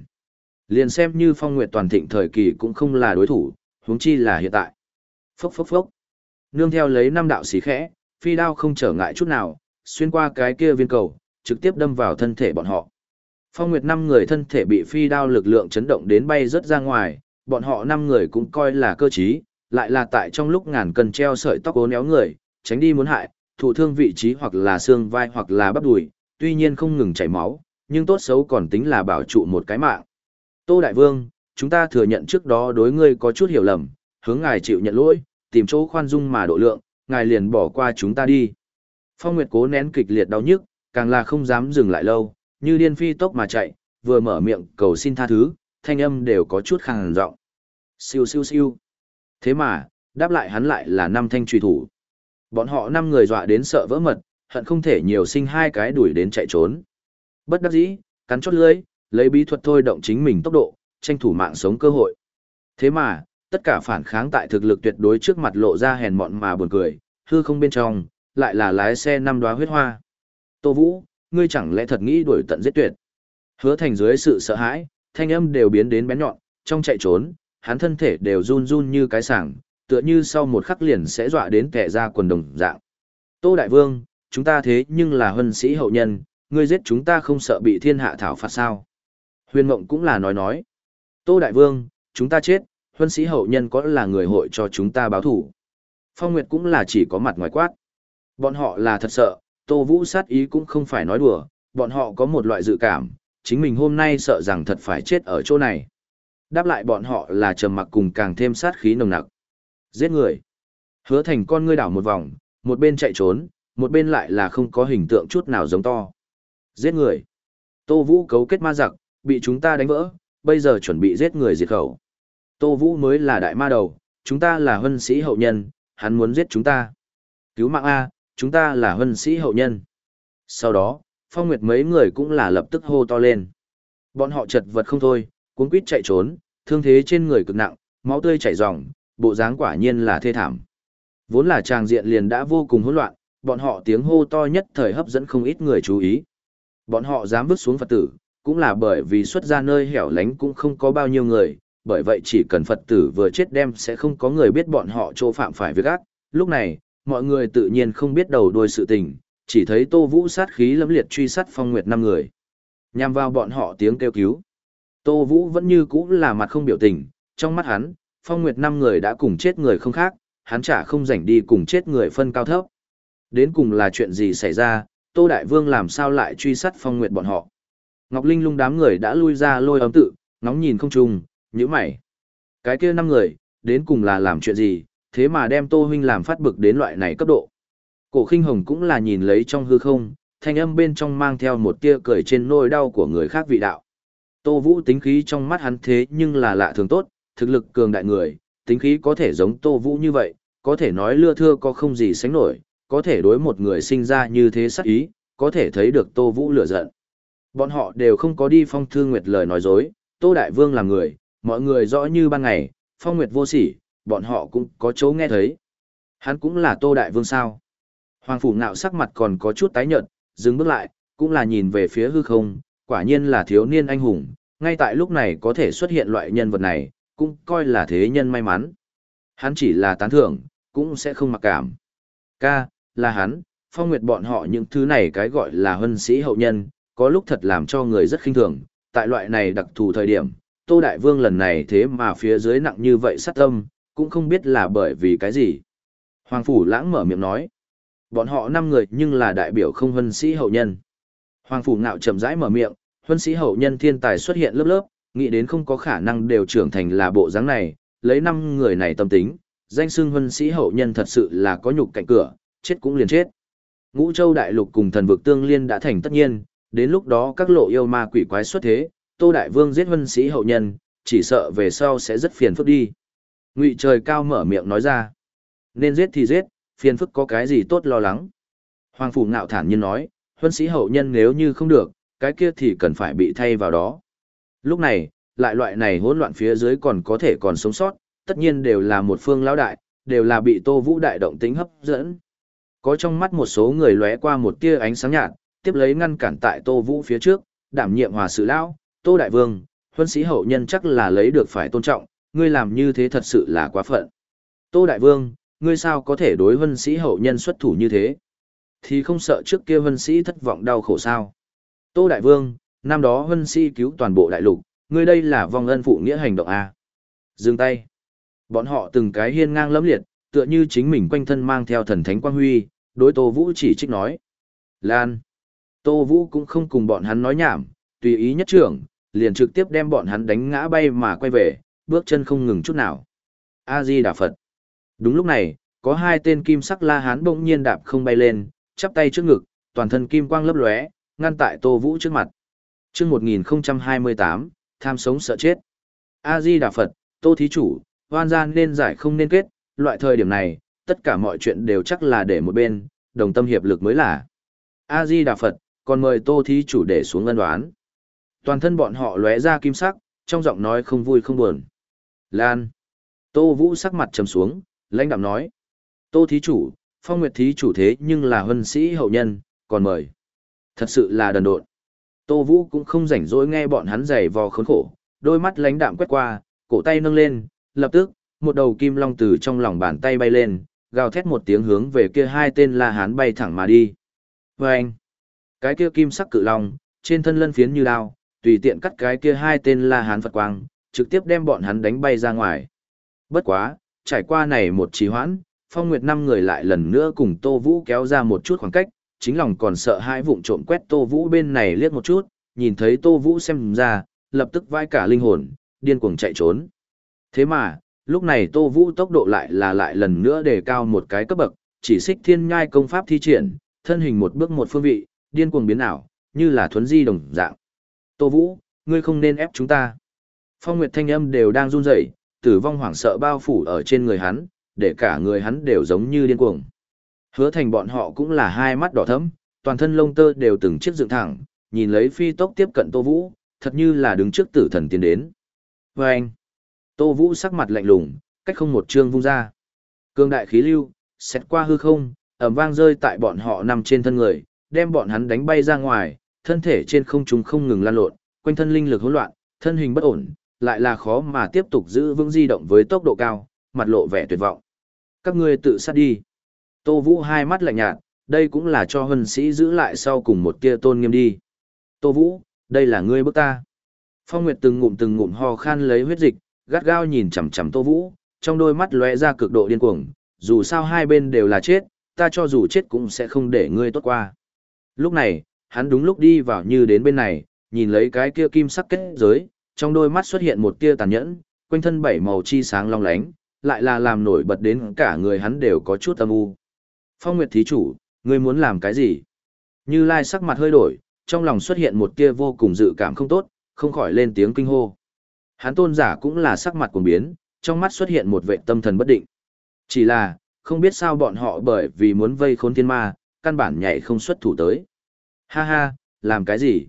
Liền xem như phong nguyệt toàn thịnh thời kỳ cũng không là đối thủ, huống chi là hiện tại. Phốc phốc phốc. Nương theo lấy năm đạo xí khẽ, phi đao không trở ngại chút nào, xuyên qua cái kia viên cầu, trực tiếp đâm vào thân thể bọn họ. Phong Nguyệt năm người thân thể bị phi đao lực lượng chấn động đến bay rất ra ngoài, bọn họ năm người cũng coi là cơ trí, lại là tại trong lúc ngàn cân treo sợi tóc ố néo người, tránh đi muốn hại, thụ thương vị trí hoặc là xương vai hoặc là bắp đùi, tuy nhiên không ngừng chảy máu, nhưng tốt xấu còn tính là bảo trụ một cái mạng. Tô Đại Vương, chúng ta thừa nhận trước đó đối ngươi có chút hiểu lầm, hướng ngài chịu nhận lỗi, tìm chỗ khoan dung mà độ lượng, ngài liền bỏ qua chúng ta đi. Phong Nguyệt cố nén kịch liệt đau nhức, càng là không dám dừng lại lâu, như điên phi tốc mà chạy, vừa mở miệng cầu xin tha thứ, thanh âm đều có chút khàn giọng. Siêu siêu siêu. Thế mà, đáp lại hắn lại là năm thanh truy thủ. Bọn họ năm người dọa đến sợ vỡ mật, hận không thể nhiều sinh hai cái đuổi đến chạy trốn. Bất đắc dĩ, cắn chót lưỡi, lấy bí thuật thôi động chính mình tốc độ, tranh thủ mạng sống cơ hội. Thế mà, tất cả phản kháng tại thực lực tuyệt đối trước mặt lộ ra hèn mọn mà buồn cười, hư không bên trong, lại là lái xe năm đóa huyết hoa. Tô Vũ, ngươi chẳng lẽ thật nghĩ đuổi tận giết tuyệt. Hứa thành dưới sự sợ hãi, thanh âm đều biến đến bén nhọn, trong chạy trốn, hắn thân thể đều run run như cái sảng, tựa như sau một khắc liền sẽ dọa đến kẻ ra quần đồng dạng. Tô Đại Vương, chúng ta thế nhưng là huân sĩ hậu nhân, ngươi giết chúng ta không sợ bị thiên hạ thảo phạt sao. Huyền Mộng cũng là nói nói. Tô Đại Vương, chúng ta chết, huân sĩ hậu nhân có là người hội cho chúng ta báo thủ. Phong Nguyệt cũng là chỉ có mặt ngoài quát. Bọn họ là thật sợ, Tô Vũ sát ý cũng không phải nói đùa, bọn họ có một loại dự cảm, chính mình hôm nay sợ rằng thật phải chết ở chỗ này. Đáp lại bọn họ là trầm mặc cùng càng thêm sát khí nồng nặc. Giết người. Hứa thành con ngươi đảo một vòng, một bên chạy trốn, một bên lại là không có hình tượng chút nào giống to. Giết người. Tô Vũ cấu kết ma giặc, bị chúng ta đánh vỡ, bây giờ chuẩn bị giết người diệt khẩu. Tô Vũ mới là đại ma đầu, chúng ta là hân sĩ hậu nhân, hắn muốn giết chúng ta. Cứu mạng A, chúng ta là hân sĩ hậu nhân. Sau đó, Phong Nguyệt mấy người cũng là lập tức hô to lên. Bọn họ chật vật không thôi, cuốn quýt chạy trốn, thương thế trên người cực nặng, máu tươi chảy ròng, bộ dáng quả nhiên là thê thảm. Vốn là tràng diện liền đã vô cùng hỗn loạn, bọn họ tiếng hô to nhất thời hấp dẫn không ít người chú ý. Bọn họ dám vứt xuống Phật tử, cũng là bởi vì xuất ra nơi hẻo lánh cũng không có bao nhiêu người, bởi vậy chỉ cần Phật tử vừa chết đem sẽ không có người biết bọn họ chỗ phạm phải việc ác. Lúc này, mọi người tự nhiên không biết đầu đuôi sự tình, chỉ thấy Tô Vũ sát khí lẫm liệt truy sát Phong Nguyệt năm người. Nhằm vào bọn họ tiếng kêu cứu. Tô Vũ vẫn như cũ là mặt không biểu tình, trong mắt hắn, Phong Nguyệt năm người đã cùng chết người không khác, hắn chả không rảnh đi cùng chết người phân cao thấp. Đến cùng là chuyện gì xảy ra, Tô Đại Vương làm sao lại truy sát Phong Nguyệt bọn họ. Ngọc Linh lung đám người đã lui ra lôi ấm tự, ngóng nhìn không trùng, nhíu mày. Cái kia năm người, đến cùng là làm chuyện gì, thế mà đem Tô huynh làm phát bực đến loại này cấp độ. Cổ Khinh Hồng cũng là nhìn lấy trong hư không, thanh âm bên trong mang theo một tia cười trên nỗi đau của người khác vị đạo. Tô Vũ tính khí trong mắt hắn thế nhưng là lạ thường tốt, thực lực cường đại người, tính khí có thể giống Tô Vũ như vậy, có thể nói lưa thưa có không gì sánh nổi, có thể đối một người sinh ra như thế sắc ý, có thể thấy được Tô Vũ lửa giận. Bọn họ đều không có đi phong thương nguyệt lời nói dối, Tô Đại Vương là người, mọi người rõ như ban ngày, phong nguyệt vô sỉ, bọn họ cũng có chỗ nghe thấy. Hắn cũng là Tô Đại Vương sao. Hoàng Phủ Nạo sắc mặt còn có chút tái nhợt, dừng bước lại, cũng là nhìn về phía hư không, quả nhiên là thiếu niên anh hùng, ngay tại lúc này có thể xuất hiện loại nhân vật này, cũng coi là thế nhân may mắn. Hắn chỉ là tán thưởng, cũng sẽ không mặc cảm. Ca, là hắn, phong nguyệt bọn họ những thứ này cái gọi là hân sĩ hậu nhân, có lúc thật làm cho người rất khinh thường, tại loại này đặc thù thời điểm, Tô Đại Vương lần này thế mà phía dưới nặng như vậy sát tâm, cũng không biết là bởi vì cái gì. Hoàng Phủ Lãng mở miệng nói, bọn họ năm người nhưng là đại biểu không hân sĩ hậu nhân. Hoàng Phủ Ngạo chậm rãi mở miệng, hân sĩ hậu nhân thiên tài xuất hiện lớp lớp, nghĩ đến không có khả năng đều trưởng thành là bộ dáng này, lấy năm người này tâm tính, danh xưng hân sĩ hậu nhân thật sự là có nhục cạnh cửa, chết cũng liền chết. Ngũ Châu Đại Lục cùng thần vực tương liên đã thành tất nhiên, đến lúc đó các lộ yêu ma quỷ quái xuất thế, Tô Đại Vương giết vân sĩ hậu nhân, chỉ sợ về sau sẽ rất phiền phức đi. Ngụy trời cao mở miệng nói ra. Nên giết thì giết, phiền phức có cái gì tốt lo lắng. Hoàng Phủ ngạo thản nhiên nói, huân sĩ hậu nhân nếu như không được, cái kia thì cần phải bị thay vào đó. Lúc này, lại loại này hỗn loạn phía dưới còn có thể còn sống sót, tất nhiên đều là một phương lão đại, đều là bị Tô Vũ đại động tính hấp dẫn. Có trong mắt một số người lóe qua một tia ánh sáng nhạt, tiếp lấy ngăn cản tại Tô Vũ phía trước, đảm nhiệm hòa sự lão, Tô đại vương, huân sĩ hậu nhân chắc là lấy được phải tôn trọng, ngươi làm như thế thật sự là quá phận. Tô đại vương, ngươi sao có thể đối huân sĩ hậu nhân xuất thủ như thế? Thì không sợ trước kia huân sĩ thất vọng đau khổ sao? Tô đại vương, năm đó huân sĩ cứu toàn bộ đại lục, ngươi đây là vong ân phụ nghĩa hành động a. Dừng tay. Bọn họ từng cái hiên ngang lẫm liệt, tựa như chính mình quanh thân mang theo thần thánh quang huy, đối Tô Vũ chỉ trích nói. Lan. Tô Vũ cũng không cùng bọn hắn nói nhảm, tùy ý nhất trưởng, liền trực tiếp đem bọn hắn đánh ngã bay mà quay về, bước chân không ngừng chút nào. A-di Đà Phật. Đúng lúc này, có hai tên kim sắc la hán bỗng nhiên đạp không bay lên, chắp tay trước ngực, toàn thân kim quang lấp lóe, ngăn tại Tô Vũ trước mặt. Chương 1028, tham sống sợ chết. A Di Đà Phật, Tô thí chủ, hoan gian nên giải không nên kết, loại thời điểm này, tất cả mọi chuyện đều chắc là để một bên, đồng tâm hiệp lực mới là. A Di Đà Phật, còn mời Tô thí chủ để xuống ân đoán. Toàn thân bọn họ lóe ra kim sắc, trong giọng nói không vui không buồn. Lan. Tô Vũ sắc mặt trầm xuống, lãnh đạm nói. Tô thí chủ, phong nguyệt thí chủ thế nhưng là huân sĩ hậu nhân, còn mời. Thật sự là đần độn. Tô Vũ cũng không rảnh rỗi nghe bọn hắn giày vò khốn khổ, đôi mắt lãnh đạm quét qua, cổ tay nâng lên, lập tức, một đầu kim long từ trong lòng bàn tay bay lên, gào thét một tiếng hướng về kia hai tên La Hán bay thẳng mà đi. Và anh, cái kia kim sắc cự long, trên thân lân phiến như đao, tùy tiện cắt cái kia hai tên La Hán Phật quang, trực tiếp đem bọn hắn đánh bay ra ngoài. Bất quá, trải qua này một trì hoãn, Phong Nguyệt năm người lại lần nữa cùng Tô Vũ kéo ra một chút khoảng cách, chính lòng còn sợ hai vụng trộm quét Tô Vũ bên này liếc một chút, nhìn thấy Tô Vũ xem ra, lập tức vai cả linh hồn, điên cuồng chạy trốn. Thế mà, lúc này Tô Vũ tốc độ lại là lại lần nữa đề cao một cái cấp bậc, chỉ xích thiên nhai công pháp thi triển, thân hình một bước một phương vị, điên cuồng biến ảo, như là thuấn di đồng dạng. Tô Vũ, ngươi không nên ép chúng ta. Phong Nguyệt thanh âm đều đang run rẩy, tử vong hoảng sợ bao phủ ở trên người hắn, để cả người hắn đều giống như điên cuồng. Hứa thành bọn họ cũng là hai mắt đỏ thẫm, toàn thân lông tơ đều từng chiếc dựng thẳng, nhìn lấy phi tốc tiếp cận Tô Vũ, thật như là đứng trước tử thần tiến đến. Và anh, Tô Vũ sắc mặt lạnh lùng, cách không một chương vung ra. Cương đại khí lưu, xét qua hư không, ẩm vang rơi tại bọn họ nằm trên thân người, đem bọn hắn đánh bay ra ngoài, thân thể trên không trung không ngừng lan lộn, quanh thân linh lực hỗn loạn, thân hình bất ổn, lại là khó mà tiếp tục giữ vững di động với tốc độ cao, mặt lộ vẻ tuyệt vọng. Các ngươi tự sát đi. Tô Vũ hai mắt lạnh nhạt, đây cũng là cho hân sĩ giữ lại sau cùng một tia tôn nghiêm đi. Tô Vũ, đây là ngươi bức ta. Phong Nguyệt từng ngụm từng ngụm ho khan lấy huyết dịch, gắt gao nhìn chằm chằm Tô Vũ, trong đôi mắt lóe ra cực độ điên cuồng, dù sao hai bên đều là chết, ta cho dù chết cũng sẽ không để ngươi tốt qua. Lúc này, hắn đúng lúc đi vào như đến bên này, nhìn lấy cái kia kim sắc kết giới, trong đôi mắt xuất hiện một tia tàn nhẫn, quanh thân bảy màu chi sáng long lánh, lại là làm nổi bật đến cả người hắn đều có chút âm u. Phong Nguyệt thí chủ, ngươi muốn làm cái gì? Như Lai sắc mặt hơi đổi, trong lòng xuất hiện một tia vô cùng dự cảm không tốt, không khỏi lên tiếng kinh hô. Hắn tôn giả cũng là sắc mặt cuồng biến, trong mắt xuất hiện một vệ tâm thần bất định. Chỉ là, không biết sao bọn họ bởi vì muốn vây khốn thiên ma, căn bản nhảy không xuất thủ tới. Ha ha, làm cái gì?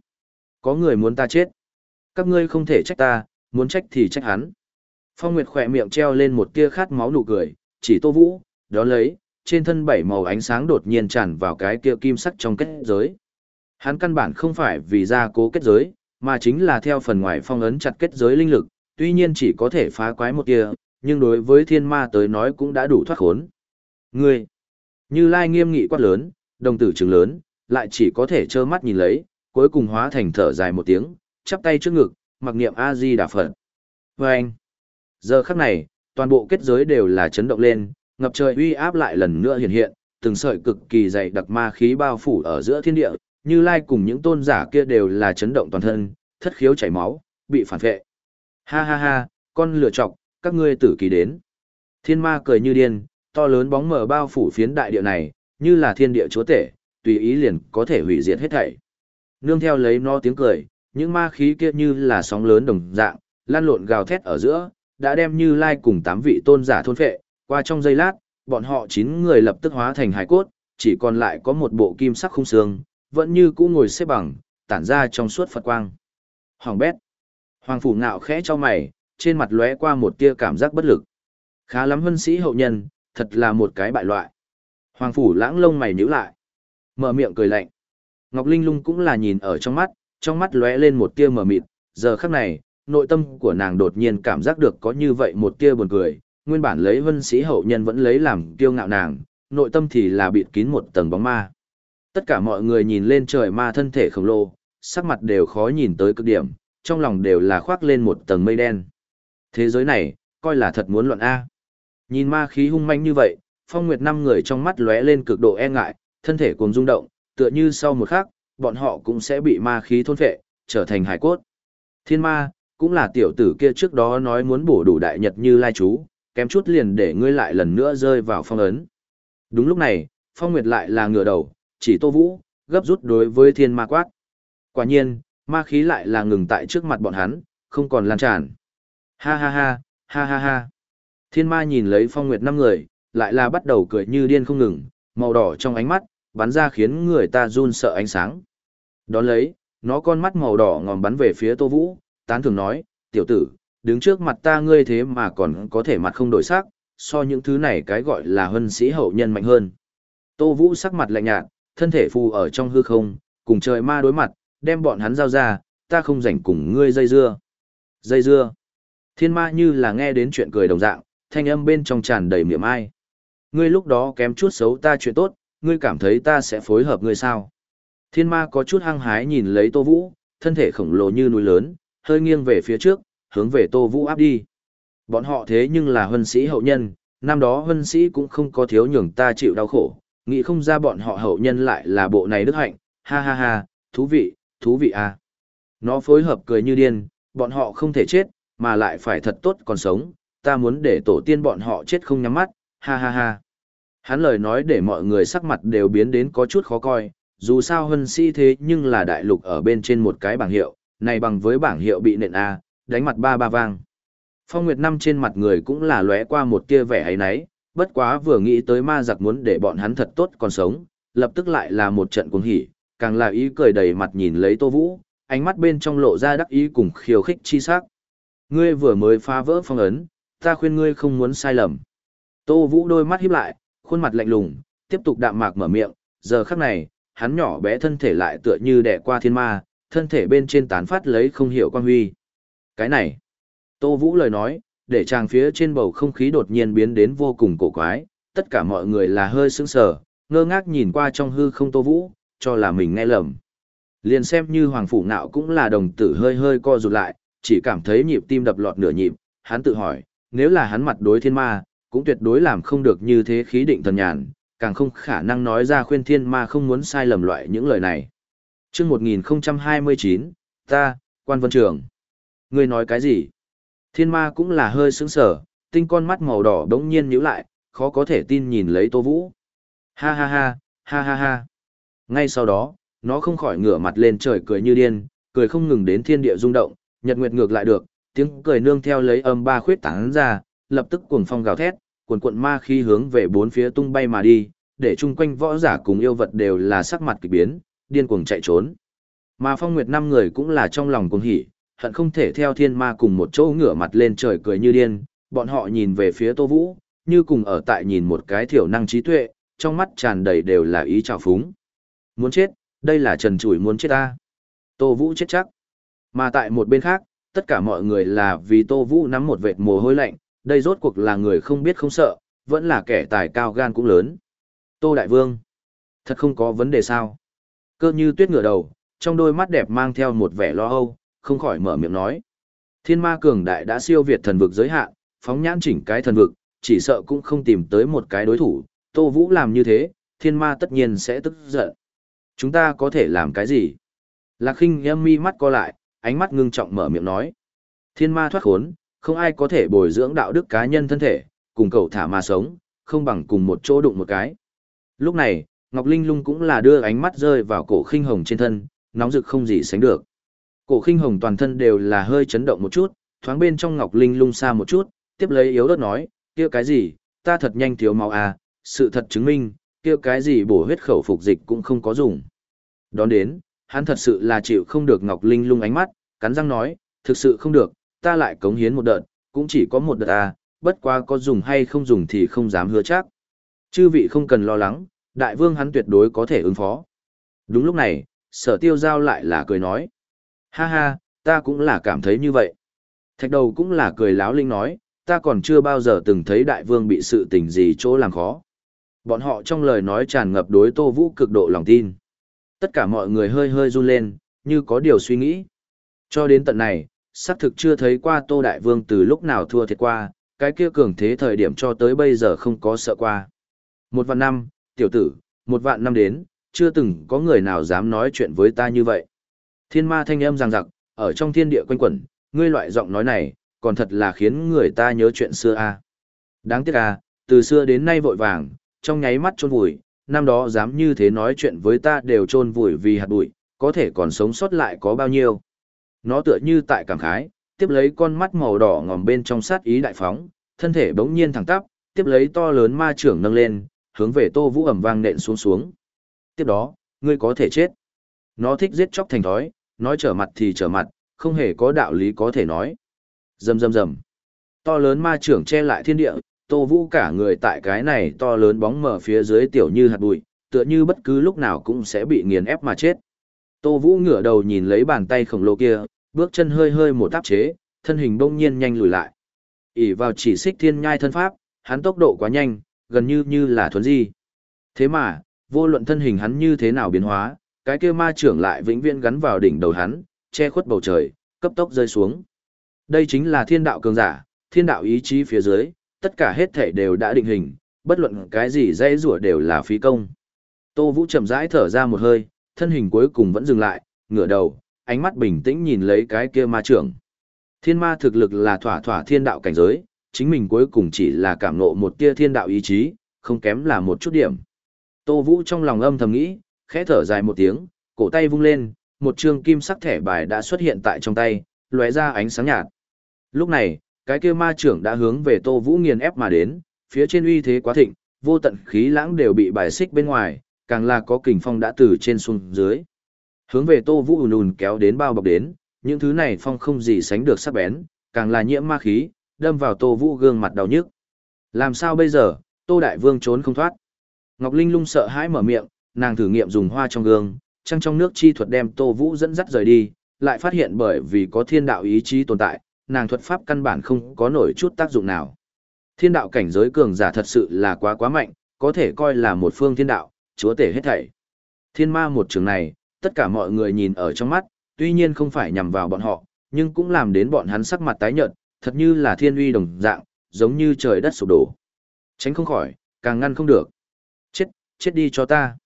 Có người muốn ta chết. Các ngươi không thể trách ta, muốn trách thì trách hắn. Phong Nguyệt khỏe miệng treo lên một tia khát máu nụ cười, chỉ Tô Vũ, đó lấy, trên thân bảy màu ánh sáng đột nhiên tràn vào cái kia kim sắc trong kết giới. Hắn căn bản không phải vì ra cố kết giới, mà chính là theo phần ngoài phong ấn chặt kết giới linh lực, tuy nhiên chỉ có thể phá quái một tia, nhưng đối với thiên ma tới nói cũng đã đủ thoát khốn. Ngươi, như lai nghiêm nghị quát lớn, đồng tử trừng lớn, lại chỉ có thể trơ mắt nhìn lấy, cuối cùng hóa thành thở dài một tiếng, chắp tay trước ngực, mặc niệm A-di đà Phật. Và anh, giờ khắc này, toàn bộ kết giới đều là chấn động lên, ngập trời uy áp lại lần nữa hiện hiện, từng sợi cực kỳ dày đặc ma khí bao phủ ở giữa thiên địa, như lai cùng những tôn giả kia đều là chấn động toàn thân, thất khiếu chảy máu, bị phản vệ. Ha ha ha, con lửa chọc, các ngươi tử kỳ đến. Thiên ma cười như điên, to lớn bóng mờ bao phủ phiến đại địa này, như là thiên địa chúa tể, tùy ý liền có thể hủy diệt hết thảy. Nương theo lấy no tiếng cười, những ma khí kia như là sóng lớn đồng dạng, lan lộn gào thét ở giữa, đã đem Như Lai cùng tám vị tôn giả thôn phệ, qua trong giây lát, bọn họ chín người lập tức hóa thành hải cốt, chỉ còn lại có một bộ kim sắc khung xương, vẫn như cũ ngồi xếp bằng, tản ra trong suốt Phật quang. Hoàng bét. Hoàng phủ ngạo khẽ cho mày, trên mặt lóe qua một tia cảm giác bất lực. Khá lắm hân sĩ hậu nhân, thật là một cái bại loại. Hoàng phủ lãng lông mày nhíu lại. Mở miệng cười lạnh. Ngọc Linh lung cũng là nhìn ở trong mắt, trong mắt lóe lên một tia mờ mịt, giờ khắc này, nội tâm của nàng đột nhiên cảm giác được có như vậy một tia buồn cười, nguyên bản lấy vân sĩ hậu nhân vẫn lấy làm kiêu ngạo nàng, nội tâm thì là bịt kín một tầng bóng ma. Tất cả mọi người nhìn lên trời ma thân thể khổng lồ, sắc mặt đều khó nhìn tới cực điểm, trong lòng đều là khoác lên một tầng mây đen. Thế giới này, coi là thật muốn loạn A. Nhìn ma khí hung manh như vậy, phong nguyệt năm người trong mắt lóe lên cực độ e ngại, thân thể cùng rung động, tựa như sau một khắc, bọn họ cũng sẽ bị ma khí thôn phệ, trở thành hải cốt. Thiên ma, cũng là tiểu tử kia trước đó nói muốn bổ đủ đại nhật như lai chú, kém chút liền để ngươi lại lần nữa rơi vào phong ấn. Đúng lúc này, phong nguyệt lại là ngửa đầu, chỉ tô vũ, gấp rút đối với thiên ma quát. Quả nhiên, ma khí lại là ngừng tại trước mặt bọn hắn, không còn lan tràn. Ha ha ha, ha ha ha. Thiên ma nhìn lấy phong nguyệt năm người, lại là bắt đầu cười như điên không ngừng, màu đỏ trong ánh mắt, bắn ra khiến người ta run sợ ánh sáng. Đón lấy, nó con mắt màu đỏ ngòm bắn về phía Tô Vũ, tán thường nói, tiểu tử, đứng trước mặt ta ngươi thế mà còn có thể mặt không đổi sắc, so những thứ này cái gọi là hân sĩ hậu nhân mạnh hơn. Tô Vũ sắc mặt lạnh nhạt, thân thể phù ở trong hư không, cùng trời ma đối mặt, đem bọn hắn giao ra, ta không rảnh cùng ngươi dây dưa. Dây dưa. Thiên ma như là nghe đến chuyện cười đồng dạng, thanh âm bên trong tràn đầy miệng ai. Ngươi lúc đó kém chút xấu ta chuyện tốt, ngươi cảm thấy ta sẽ phối hợp ngươi sao? Thiên ma có chút hăng hái nhìn lấy Tô Vũ, thân thể khổng lồ như núi lớn, hơi nghiêng về phía trước, hướng về Tô Vũ áp đi. Bọn họ thế nhưng là huân sĩ hậu nhân, năm đó huân sĩ cũng không có thiếu nhường ta chịu đau khổ, nghĩ không ra bọn họ hậu nhân lại là bộ này đức hạnh, ha ha ha, thú vị, thú vị à. Nó phối hợp cười như điên, bọn họ không thể chết, mà lại phải thật tốt còn sống, ta muốn để tổ tiên bọn họ chết không nhắm mắt, ha ha ha. Hắn lời nói để mọi người sắc mặt đều biến đến có chút khó coi, dù sao hân sĩ thế nhưng là đại lục ở bên trên một cái bảng hiệu, này bằng với bảng hiệu bị nện A, đánh mặt ba ba vang. Phong Nguyệt Năm trên mặt người cũng là lóe qua một tia vẻ ấy nấy, bất quá vừa nghĩ tới ma giặc muốn để bọn hắn thật tốt còn sống, lập tức lại là một trận cuồng hỉ, càng là ý cười đầy mặt nhìn lấy Tô Vũ, ánh mắt bên trong lộ ra đắc ý cùng khiêu khích chi sắc. Ngươi vừa mới phá vỡ phong ấn, ta khuyên ngươi không muốn sai lầm. Tô Vũ đôi mắt híp lại, khuôn mặt lạnh lùng, tiếp tục đạm mạc mở miệng, giờ khắc này, hắn nhỏ bé thân thể lại tựa như đẻ qua thiên ma, thân thể bên trên tán phát lấy không hiểu quan huy. Cái này, Tô Vũ lời nói, để chàng phía trên bầu không khí đột nhiên biến đến vô cùng cổ quái, tất cả mọi người là hơi sững sờ, ngơ ngác nhìn qua trong hư không Tô Vũ, cho là mình nghe lầm. Liền xem như Hoàng Phủ Nạo cũng là đồng tử hơi hơi co rụt lại, chỉ cảm thấy nhịp tim đập lọt nửa nhịp, hắn tự hỏi, nếu là hắn mặt đối thiên ma, cũng tuyệt đối làm không được như thế khí định thần nhàn, càng không khả năng nói ra khuyên thiên ma không muốn sai lầm loại những lời này. chương 1029, Ta, quan vân trường. Ngươi nói cái gì? Thiên ma cũng là hơi sững sờ, tinh con mắt màu đỏ đống nhiên nhíu lại, khó có thể tin nhìn lấy Tô Vũ. Ha ha ha, ha ha ha. Ngay sau đó, nó không khỏi ngửa mặt lên trời cười như điên, cười không ngừng đến thiên địa rung động, nhật nguyệt ngược lại được, tiếng cười nương theo lấy âm ba khuyết tán ra, lập tức cuồng phong gào thét, cuồn cuộn ma khí hướng về bốn phía tung bay mà đi, để chung quanh võ giả cùng yêu vật đều là sắc mặt kỳ biến, điên cuồng chạy trốn. Mà Phong Nguyệt năm người cũng là trong lòng cuồng hỉ, hận không thể theo thiên ma cùng một chỗ ngửa mặt lên trời cười như điên, bọn họ nhìn về phía Tô Vũ, như cùng ở tại nhìn một cái thiểu năng trí tuệ, trong mắt tràn đầy đều là ý trào phúng. Muốn chết, đây là trần chủi muốn chết ta. Tô Vũ chết chắc. Mà tại một bên khác, tất cả mọi người là vì Tô Vũ nắm một vệt mồ hôi lạnh, đây rốt cuộc là người không biết không sợ, vẫn là kẻ tài cao gan cũng lớn. Tô Đại Vương, thật không có vấn đề sao. Cơ như tuyết ngửa đầu, trong đôi mắt đẹp mang theo một vẻ lo âu, không khỏi mở miệng nói. Thiên ma cường đại đã siêu việt thần vực giới hạn, phóng nhãn chỉnh cái thần vực, chỉ sợ cũng không tìm tới một cái đối thủ, Tô Vũ làm như thế, thiên ma tất nhiên sẽ tức giận. Chúng ta có thể làm cái gì? Lạc khinh em mi mắt co lại, ánh mắt ngưng trọng mở miệng nói. Thiên ma thoát khốn, không ai có thể bồi dưỡng đạo đức cá nhân thân thể, cùng cầu thả ma sống, không bằng cùng một chỗ đụng một cái. Lúc này, Ngọc Linh Lung cũng là đưa ánh mắt rơi vào cổ khinh hồng trên thân, nóng rực không gì sánh được. Cổ khinh hồng toàn thân đều là hơi chấn động một chút, thoáng bên trong Ngọc Linh Lung xa một chút, tiếp lấy yếu đất nói, kia cái gì, ta thật nhanh thiếu máu à, sự thật chứng minh, kia cái gì bổ huyết khẩu phục dịch cũng không có dùng. Đón đến, hắn thật sự là chịu không được Ngọc Linh lung ánh mắt, cắn răng nói, thực sự không được, ta lại cống hiến một đợt, cũng chỉ có một đợt à, bất quá có dùng hay không dùng thì không dám hứa chắc. Chư vị không cần lo lắng, đại vương hắn tuyệt đối có thể ứng phó. Đúng lúc này, sở tiêu giao lại là cười nói. Ha ha, ta cũng là cảm thấy như vậy. Thạch đầu cũng là cười láo linh nói, ta còn chưa bao giờ từng thấy đại vương bị sự tình gì chỗ làm khó. Bọn họ trong lời nói tràn ngập đối Tô Vũ cực độ lòng tin. Tất cả mọi người hơi hơi run lên, như có điều suy nghĩ. Cho đến tận này, xác thực chưa thấy qua Tô Đại Vương từ lúc nào thua thiệt qua, cái kia cường thế thời điểm cho tới bây giờ không có sợ qua. Một vạn năm, tiểu tử, một vạn năm đến, chưa từng có người nào dám nói chuyện với ta như vậy. Thiên ma thanh âm ràng rặc, ở trong thiên địa quanh quẩn, ngươi loại giọng nói này, còn thật là khiến người ta nhớ chuyện xưa a. Đáng tiếc à, từ xưa đến nay vội vàng, trong nháy mắt chôn vùi, năm đó dám như thế nói chuyện với ta đều chôn vùi vì hạt bụi, có thể còn sống sót lại có bao nhiêu. Nó tựa như tại cảm khái, tiếp lấy con mắt màu đỏ ngòm bên trong sát ý đại phóng, thân thể bỗng nhiên thẳng tắp, tiếp lấy to lớn ma trưởng nâng lên, hướng về Tô Vũ ầm vang nện xuống xuống. Tiếp đó, ngươi có thể chết. Nó thích giết chóc thành thói, nói trở mặt thì trở mặt, không hề có đạo lý có thể nói. Rầm rầm rầm. To lớn ma trưởng che lại thiên địa, Tô Vũ cả người tại cái này to lớn bóng mở phía dưới tiểu như hạt bụi, tựa như bất cứ lúc nào cũng sẽ bị nghiền ép mà chết. Tô Vũ ngửa đầu nhìn lấy bàn tay khổng lồ kia, bước chân hơi hơi một áp chế, thân hình đông nhiên nhanh lùi lại. ỉ vào chỉ xích thiên nhai thân pháp, hắn tốc độ quá nhanh, gần như như là thuần di. Thế mà, vô luận thân hình hắn như thế nào biến hóa, cái kia ma trưởng lại vĩnh viễn gắn vào đỉnh đầu hắn, che khuất bầu trời, cấp tốc rơi xuống. Đây chính là thiên đạo cường giả, thiên đạo ý chí phía dưới, tất cả hết thể đều đã định hình, bất luận cái gì dây rủa đều là phí công. Tô Vũ chậm rãi thở ra một hơi, thân hình cuối cùng vẫn dừng lại, ngửa đầu, ánh mắt bình tĩnh nhìn lấy cái kia ma trưởng. Thiên ma thực lực là thỏa thỏa thiên đạo cảnh giới, chính mình cuối cùng chỉ là cảm ngộ một tia thiên đạo ý chí, không kém là một chút điểm. Tô Vũ trong lòng âm thầm nghĩ, khẽ thở dài một tiếng, cổ tay vung lên, một trường kim sắc thẻ bài đã xuất hiện tại trong tay, lóe ra ánh sáng nhạt. Lúc này, cái kia ma trưởng đã hướng về Tô Vũ nghiền ép mà đến, phía trên uy thế quá thịnh, vô tận khí lãng đều bị bài xích bên ngoài, càng là có kình phong đã từ trên xuống dưới. Hướng về Tô Vũ ùn ùn kéo đến bao bọc đến, những thứ này phong không gì sánh được sắc bén, càng là nhiễm ma khí, đâm vào Tô Vũ gương mặt đau nhức. Làm sao bây giờ, Tô Đại Vương trốn không thoát. Ngọc Linh lung sợ hãi mở miệng, nàng thử nghiệm dùng hoa trong gương, trăng trong nước chi thuật đem Tô Vũ dẫn dắt rời đi, lại phát hiện bởi vì có thiên đạo ý chí tồn tại, nàng thuật pháp căn bản không có nổi chút tác dụng nào. Thiên đạo cảnh giới cường giả thật sự là quá quá mạnh, có thể coi là một phương thiên đạo, chúa tể hết thảy. Thiên ma một trường này, tất cả mọi người nhìn ở trong mắt, tuy nhiên không phải nhằm vào bọn họ, nhưng cũng làm đến bọn hắn sắc mặt tái nhợt, thật như là thiên uy đồng dạng, giống như trời đất sụp đổ. Tránh không khỏi, càng ngăn không được. Chết, chết đi cho ta.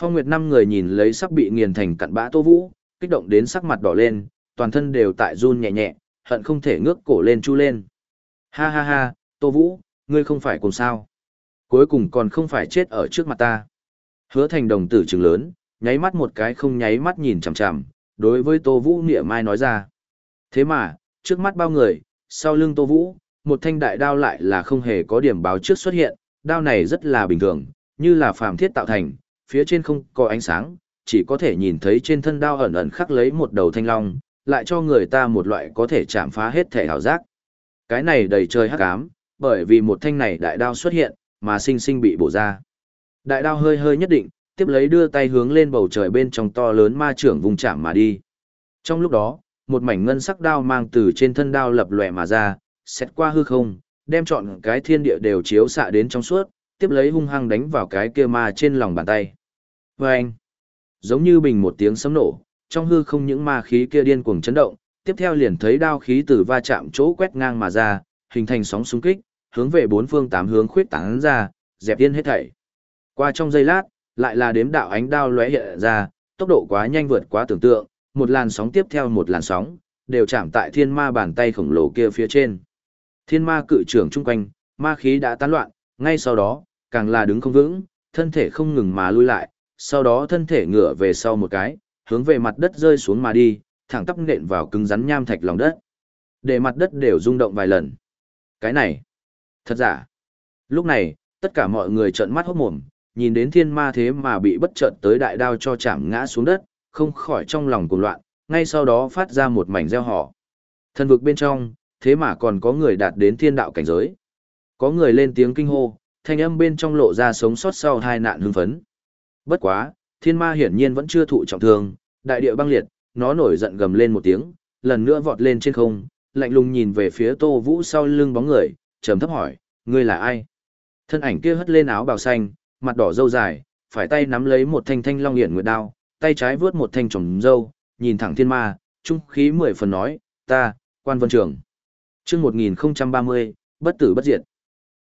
Phong Nguyệt năm người nhìn lấy sắp bị nghiền thành cặn bã Tô Vũ, kích động đến sắc mặt đỏ lên, toàn thân đều tại run nhẹ nhẹ, hận không thể ngước cổ lên chu lên. Ha ha ha, Tô Vũ, ngươi không phải cùng sao. Cuối cùng còn không phải chết ở trước mặt ta. Hứa thành đồng tử trừng lớn, nháy mắt một cái không nháy mắt nhìn chằm chằm, đối với Tô Vũ nghĩa mai nói ra. Thế mà, trước mắt bao người, sau lưng Tô Vũ, một thanh đại đao lại là không hề có điểm báo trước xuất hiện, đao này rất là bình thường, như là phàm thiết tạo thành, phía trên không có ánh sáng, chỉ có thể nhìn thấy trên thân đao ẩn ẩn khắc lấy một đầu thanh long, lại cho người ta một loại có thể chạm phá hết thể hào giác. Cái này đầy trời hắc ám, bởi vì một thanh này đại đao xuất hiện, mà sinh sinh bị bổ ra. Đại đao hơi hơi nhất định, tiếp lấy đưa tay hướng lên bầu trời bên trong to lớn ma trưởng vùng chạm mà đi. Trong lúc đó, một mảnh ngân sắc đao mang từ trên thân đao lập lòe mà ra, xét qua hư không, đem trọn cái thiên địa đều chiếu xạ đến trong suốt, tiếp lấy hung hăng đánh vào cái kia ma trên lòng bàn tay. Vâng! Giống như bình một tiếng sấm nổ, trong hư không những ma khí kia điên cuồng chấn động, tiếp theo liền thấy đao khí từ va chạm chỗ quét ngang mà ra, hình thành sóng xung kích, hướng về bốn phương tám hướng khuyết tán ra, dẹp yên hết thảy. Qua trong giây lát, lại là đếm đạo ánh đao lóe hiện ra, tốc độ quá nhanh vượt quá tưởng tượng, một làn sóng tiếp theo một làn sóng, đều chạm tại thiên ma bàn tay khổng lồ kia phía trên. Thiên ma cự trưởng chung quanh, ma khí đã tán loạn, ngay sau đó, càng là đứng không vững, thân thể không ngừng mà lui lại, sau đó thân thể ngửa về sau một cái, hướng về mặt đất rơi xuống mà đi, thẳng tắp nện vào cứng rắn nham thạch lòng đất. Để mặt đất đều rung động vài lần. Cái này, thật giả. Lúc này, tất cả mọi người trợn mắt hốt mồm, nhìn đến thiên ma thế mà bị bất chợt tới đại đao cho chạm ngã xuống đất, không khỏi trong lòng cuồng loạn, ngay sau đó phát ra một mảnh reo hò. Thân vực bên trong, thế mà còn có người đạt đến thiên đạo cảnh giới. Có người lên tiếng kinh hô, thanh âm bên trong lộ ra sống sót sau hai nạn hưng phấn. Bất quá, thiên ma hiển nhiên vẫn chưa thụ trọng thương, đại địa băng liệt, nó nổi giận gầm lên một tiếng, lần nữa vọt lên trên không, lạnh lùng nhìn về phía Tô Vũ sau lưng bóng người, trầm thấp hỏi, ngươi là ai? Thân ảnh kia hất lên áo bào xanh, mặt đỏ râu dài, phải tay nắm lấy một thanh thanh long hiển nguyệt đao, tay trái vướt một thanh trồng râu, nhìn thẳng thiên ma, trung khí mười phần nói, ta, quan vân trường. chương 1030, bất tử bất diệt.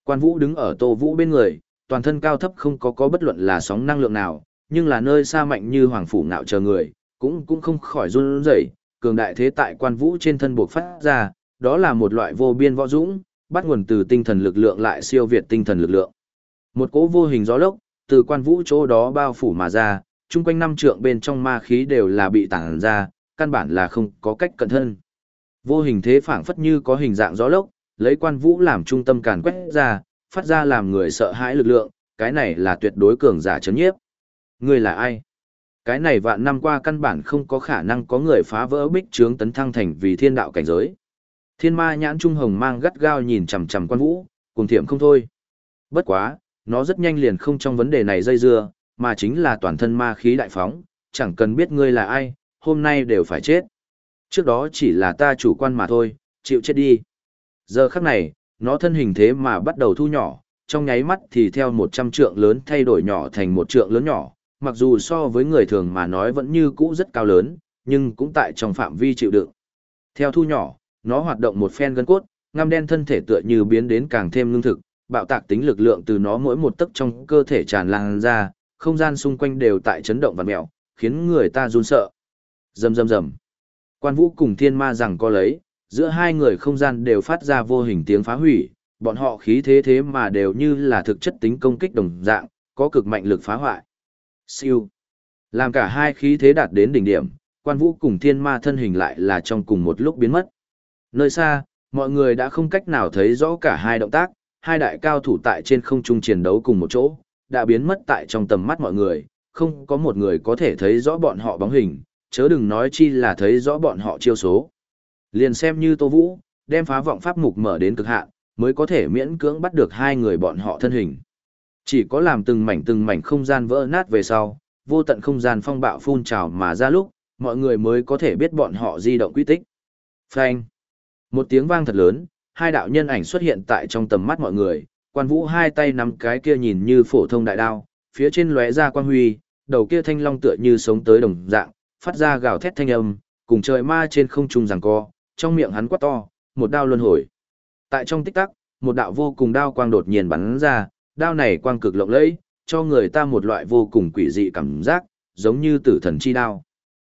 Quan vũ đứng ở tô vũ bên người, toàn thân cao thấp không có có bất luận là sóng năng lượng nào, nhưng là nơi xa mạnh như hoàng phủ ngạo chờ người, cũng cũng không khỏi run rẩy, cường đại thế tại quan vũ trên thân buộc phát ra, đó là một loại vô biên võ dũng, bắt nguồn từ tinh thần lực lượng lại siêu việt tinh thần lực lượng. Một cỗ vô hình gió lốc, từ quan vũ chỗ đó bao phủ mà ra, chung quanh năm trượng bên trong ma khí đều là bị tản ra, căn bản là không có cách cận thân. Vô hình thế phảng phất như có hình dạng gió lốc, lấy quan vũ làm trung tâm càn quét ra, phát ra làm người sợ hãi lực lượng, cái này là tuyệt đối cường giả chấn nhiếp. Người là ai? Cái này vạn năm qua căn bản không có khả năng có người phá vỡ bích trướng tấn thăng thành vì thiên đạo cảnh giới. Thiên ma nhãn trung hồng mang gắt gao nhìn chằm chằm quan vũ, cùng thiểm không thôi. Bất quá, nó rất nhanh liền không trong vấn đề này dây dưa, mà chính là toàn thân ma khí đại phóng, chẳng cần biết ngươi là ai, hôm nay đều phải chết. Trước đó chỉ là ta chủ quan mà thôi, chịu chết đi. Giờ khắc này, nó thân hình thế mà bắt đầu thu nhỏ, trong nháy mắt thì theo 100 trượng lớn thay đổi nhỏ thành một trượng lớn nhỏ, mặc dù so với người thường mà nói vẫn như cũ rất cao lớn, nhưng cũng tại trong phạm vi chịu đựng. Theo thu nhỏ, nó hoạt động một phen gân cốt, ngăm đen thân thể tựa như biến đến càng thêm lương thực, bạo tạc tính lực lượng từ nó mỗi một tấc trong cơ thể tràn lan ra, không gian xung quanh đều tại chấn động và mèo, khiến người ta run sợ. Rầm rầm rầm. Quan Vũ cùng Thiên Ma rằng có lấy, giữa hai người không gian đều phát ra vô hình tiếng phá hủy, bọn họ khí thế thế mà đều như là thực chất tính công kích đồng dạng, có cực mạnh lực phá hoại. Siêu. Làm cả hai khí thế đạt đến đỉnh điểm, Quan Vũ cùng Thiên Ma thân hình lại là trong cùng một lúc biến mất. Nơi xa, mọi người đã không cách nào thấy rõ cả hai động tác, hai đại cao thủ tại trên không trung chiến đấu cùng một chỗ, đã biến mất tại trong tầm mắt mọi người, không có một người có thể thấy rõ bọn họ bóng hình, chớ đừng nói chi là thấy rõ bọn họ chiêu số. Liền xem như Tô Vũ, đem phá vọng pháp mục mở đến cực hạn, mới có thể miễn cưỡng bắt được hai người bọn họ thân hình. Chỉ có làm từng mảnh từng mảnh không gian vỡ nát về sau, vô tận không gian phong bạo phun trào mà ra lúc, mọi người mới có thể biết bọn họ di động quy tích. Phanh. Một tiếng vang thật lớn, hai đạo nhân ảnh xuất hiện tại trong tầm mắt mọi người, quan vũ hai tay nắm cái kia nhìn như phổ thông đại đao, phía trên lóe ra quan huy, đầu kia thanh long tựa như sống tới đồng dạng, phát ra gào thét thanh âm, cùng trời ma trên không trung giằng co, trong miệng hắn quát to, một đao luân hồi. Tại trong tích tắc, một đạo vô cùng đao quang đột nhiên bắn ra, đao này quang cực lộng lẫy, cho người ta một loại vô cùng quỷ dị cảm giác, giống như tử thần chi đao.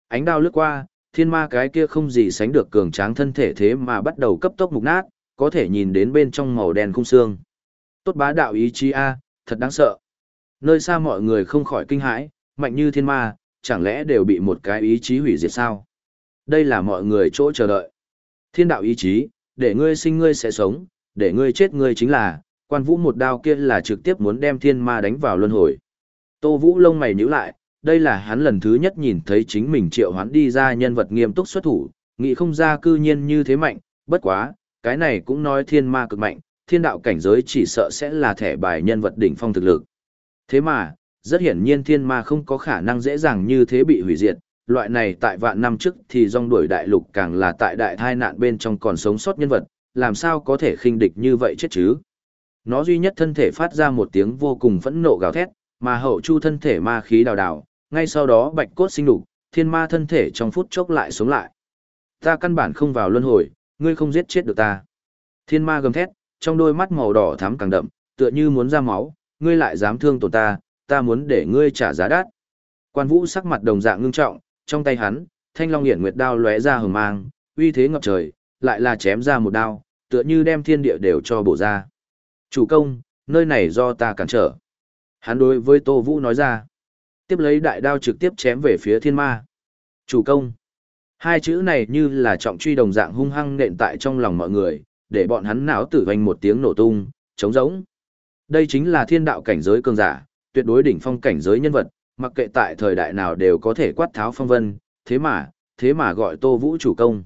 ánh đao lướt qua, thiên ma cái kia không gì sánh được cường tráng thân thể thế mà bắt đầu cấp tốc mục nát, có thể nhìn đến bên trong màu đen khung xương. Tốt bá đạo ý chí a, thật đáng sợ. Nơi xa mọi người không khỏi kinh hãi, mạnh như thiên ma, chẳng lẽ đều bị một cái ý chí hủy diệt sao? Đây là mọi người chỗ chờ đợi. Thiên đạo ý chí, để ngươi sinh ngươi sẽ sống, để ngươi chết ngươi chính là, quan vũ một đao kia là trực tiếp muốn đem thiên ma đánh vào luân hồi. Tô Vũ lông mày nhíu lại, đây là hắn lần thứ nhất nhìn thấy chính mình triệu hoán đi ra nhân vật nghiêm túc xuất thủ, nghĩ không ra cư nhiên như thế mạnh, bất quá, cái này cũng nói thiên ma cực mạnh, thiên đạo cảnh giới chỉ sợ sẽ là thẻ bài nhân vật đỉnh phong thực lực. Thế mà, rất hiển nhiên thiên ma không có khả năng dễ dàng như thế bị hủy diệt, loại này tại vạn năm trước thì rong đuổi đại lục càng là tại đại thai nạn bên trong còn sống sót nhân vật, làm sao có thể khinh địch như vậy chết chứ. Nó duy nhất thân thể phát ra một tiếng vô cùng phẫn nộ gào thét, mà hậu chu thân thể ma khí đào đào, ngay sau đó bạch cốt sinh đục, thiên ma thân thể trong phút chốc lại sống lại. Ta căn bản không vào luân hồi, ngươi không giết chết được ta. Thiên ma gầm thét, trong đôi mắt màu đỏ thắm càng đậm, tựa như muốn ra máu, ngươi lại dám thương tổn ta, ta muốn để ngươi trả giá đắt. Quan Vũ sắc mặt đồng dạng ngưng trọng, trong tay hắn, Thanh Long Hiển Nguyệt đao lóe ra hừng mang, uy thế ngập trời, lại là chém ra một đao, tựa như đem thiên địa đều cho bổ ra. Chủ công, nơi này do ta cản trở. Hắn đối với Tô Vũ nói ra. Tiếp lấy đại đao trực tiếp chém về phía thiên ma. Chủ công. Hai chữ này như là trọng truy đồng dạng hung hăng nện tại trong lòng mọi người, để bọn hắn não tử vành một tiếng nổ tung, trống rỗng. Đây chính là thiên đạo cảnh giới cường giả, tuyệt đối đỉnh phong cảnh giới nhân vật, mặc kệ tại thời đại nào đều có thể quát tháo phong vân, thế mà, thế mà gọi Tô Vũ chủ công.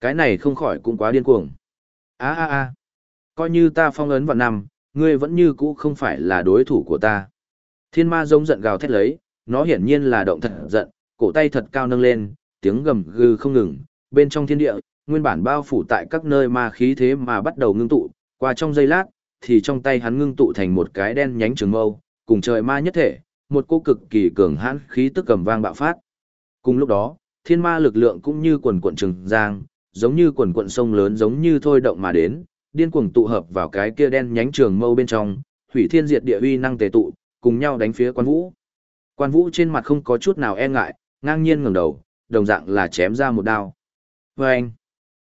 Cái này không khỏi cũng quá điên cuồng. A a a. Coi như ta phong ấn vào năm, ngươi vẫn như cũ không phải là đối thủ của ta. Thiên ma giống giận gào thét lấy, nó hiển nhiên là động thật giận, cổ tay thật cao nâng lên, tiếng gầm gừ không ngừng, bên trong thiên địa, nguyên bản bao phủ tại các nơi ma khí thế mà bắt đầu ngưng tụ, qua trong giây lát, thì trong tay hắn ngưng tụ thành một cái đen nhánh trường mâu, cùng trời ma nhất thể, một cô cực kỳ cường hãn khí tức cầm vang bạo phát. Cùng lúc đó, thiên ma lực lượng cũng như quần quận trường giang, giống như quần quận sông lớn giống như thôi động mà đến, điên cuồng tụ hợp vào cái kia đen nhánh trường mâu bên trong, hủy thiên diệt địa uy năng tề tụ, cùng nhau đánh phía quan vũ. Quan vũ trên mặt không có chút nào e ngại, ngang nhiên ngẩng đầu, đồng dạng là chém ra một đao. Và anh,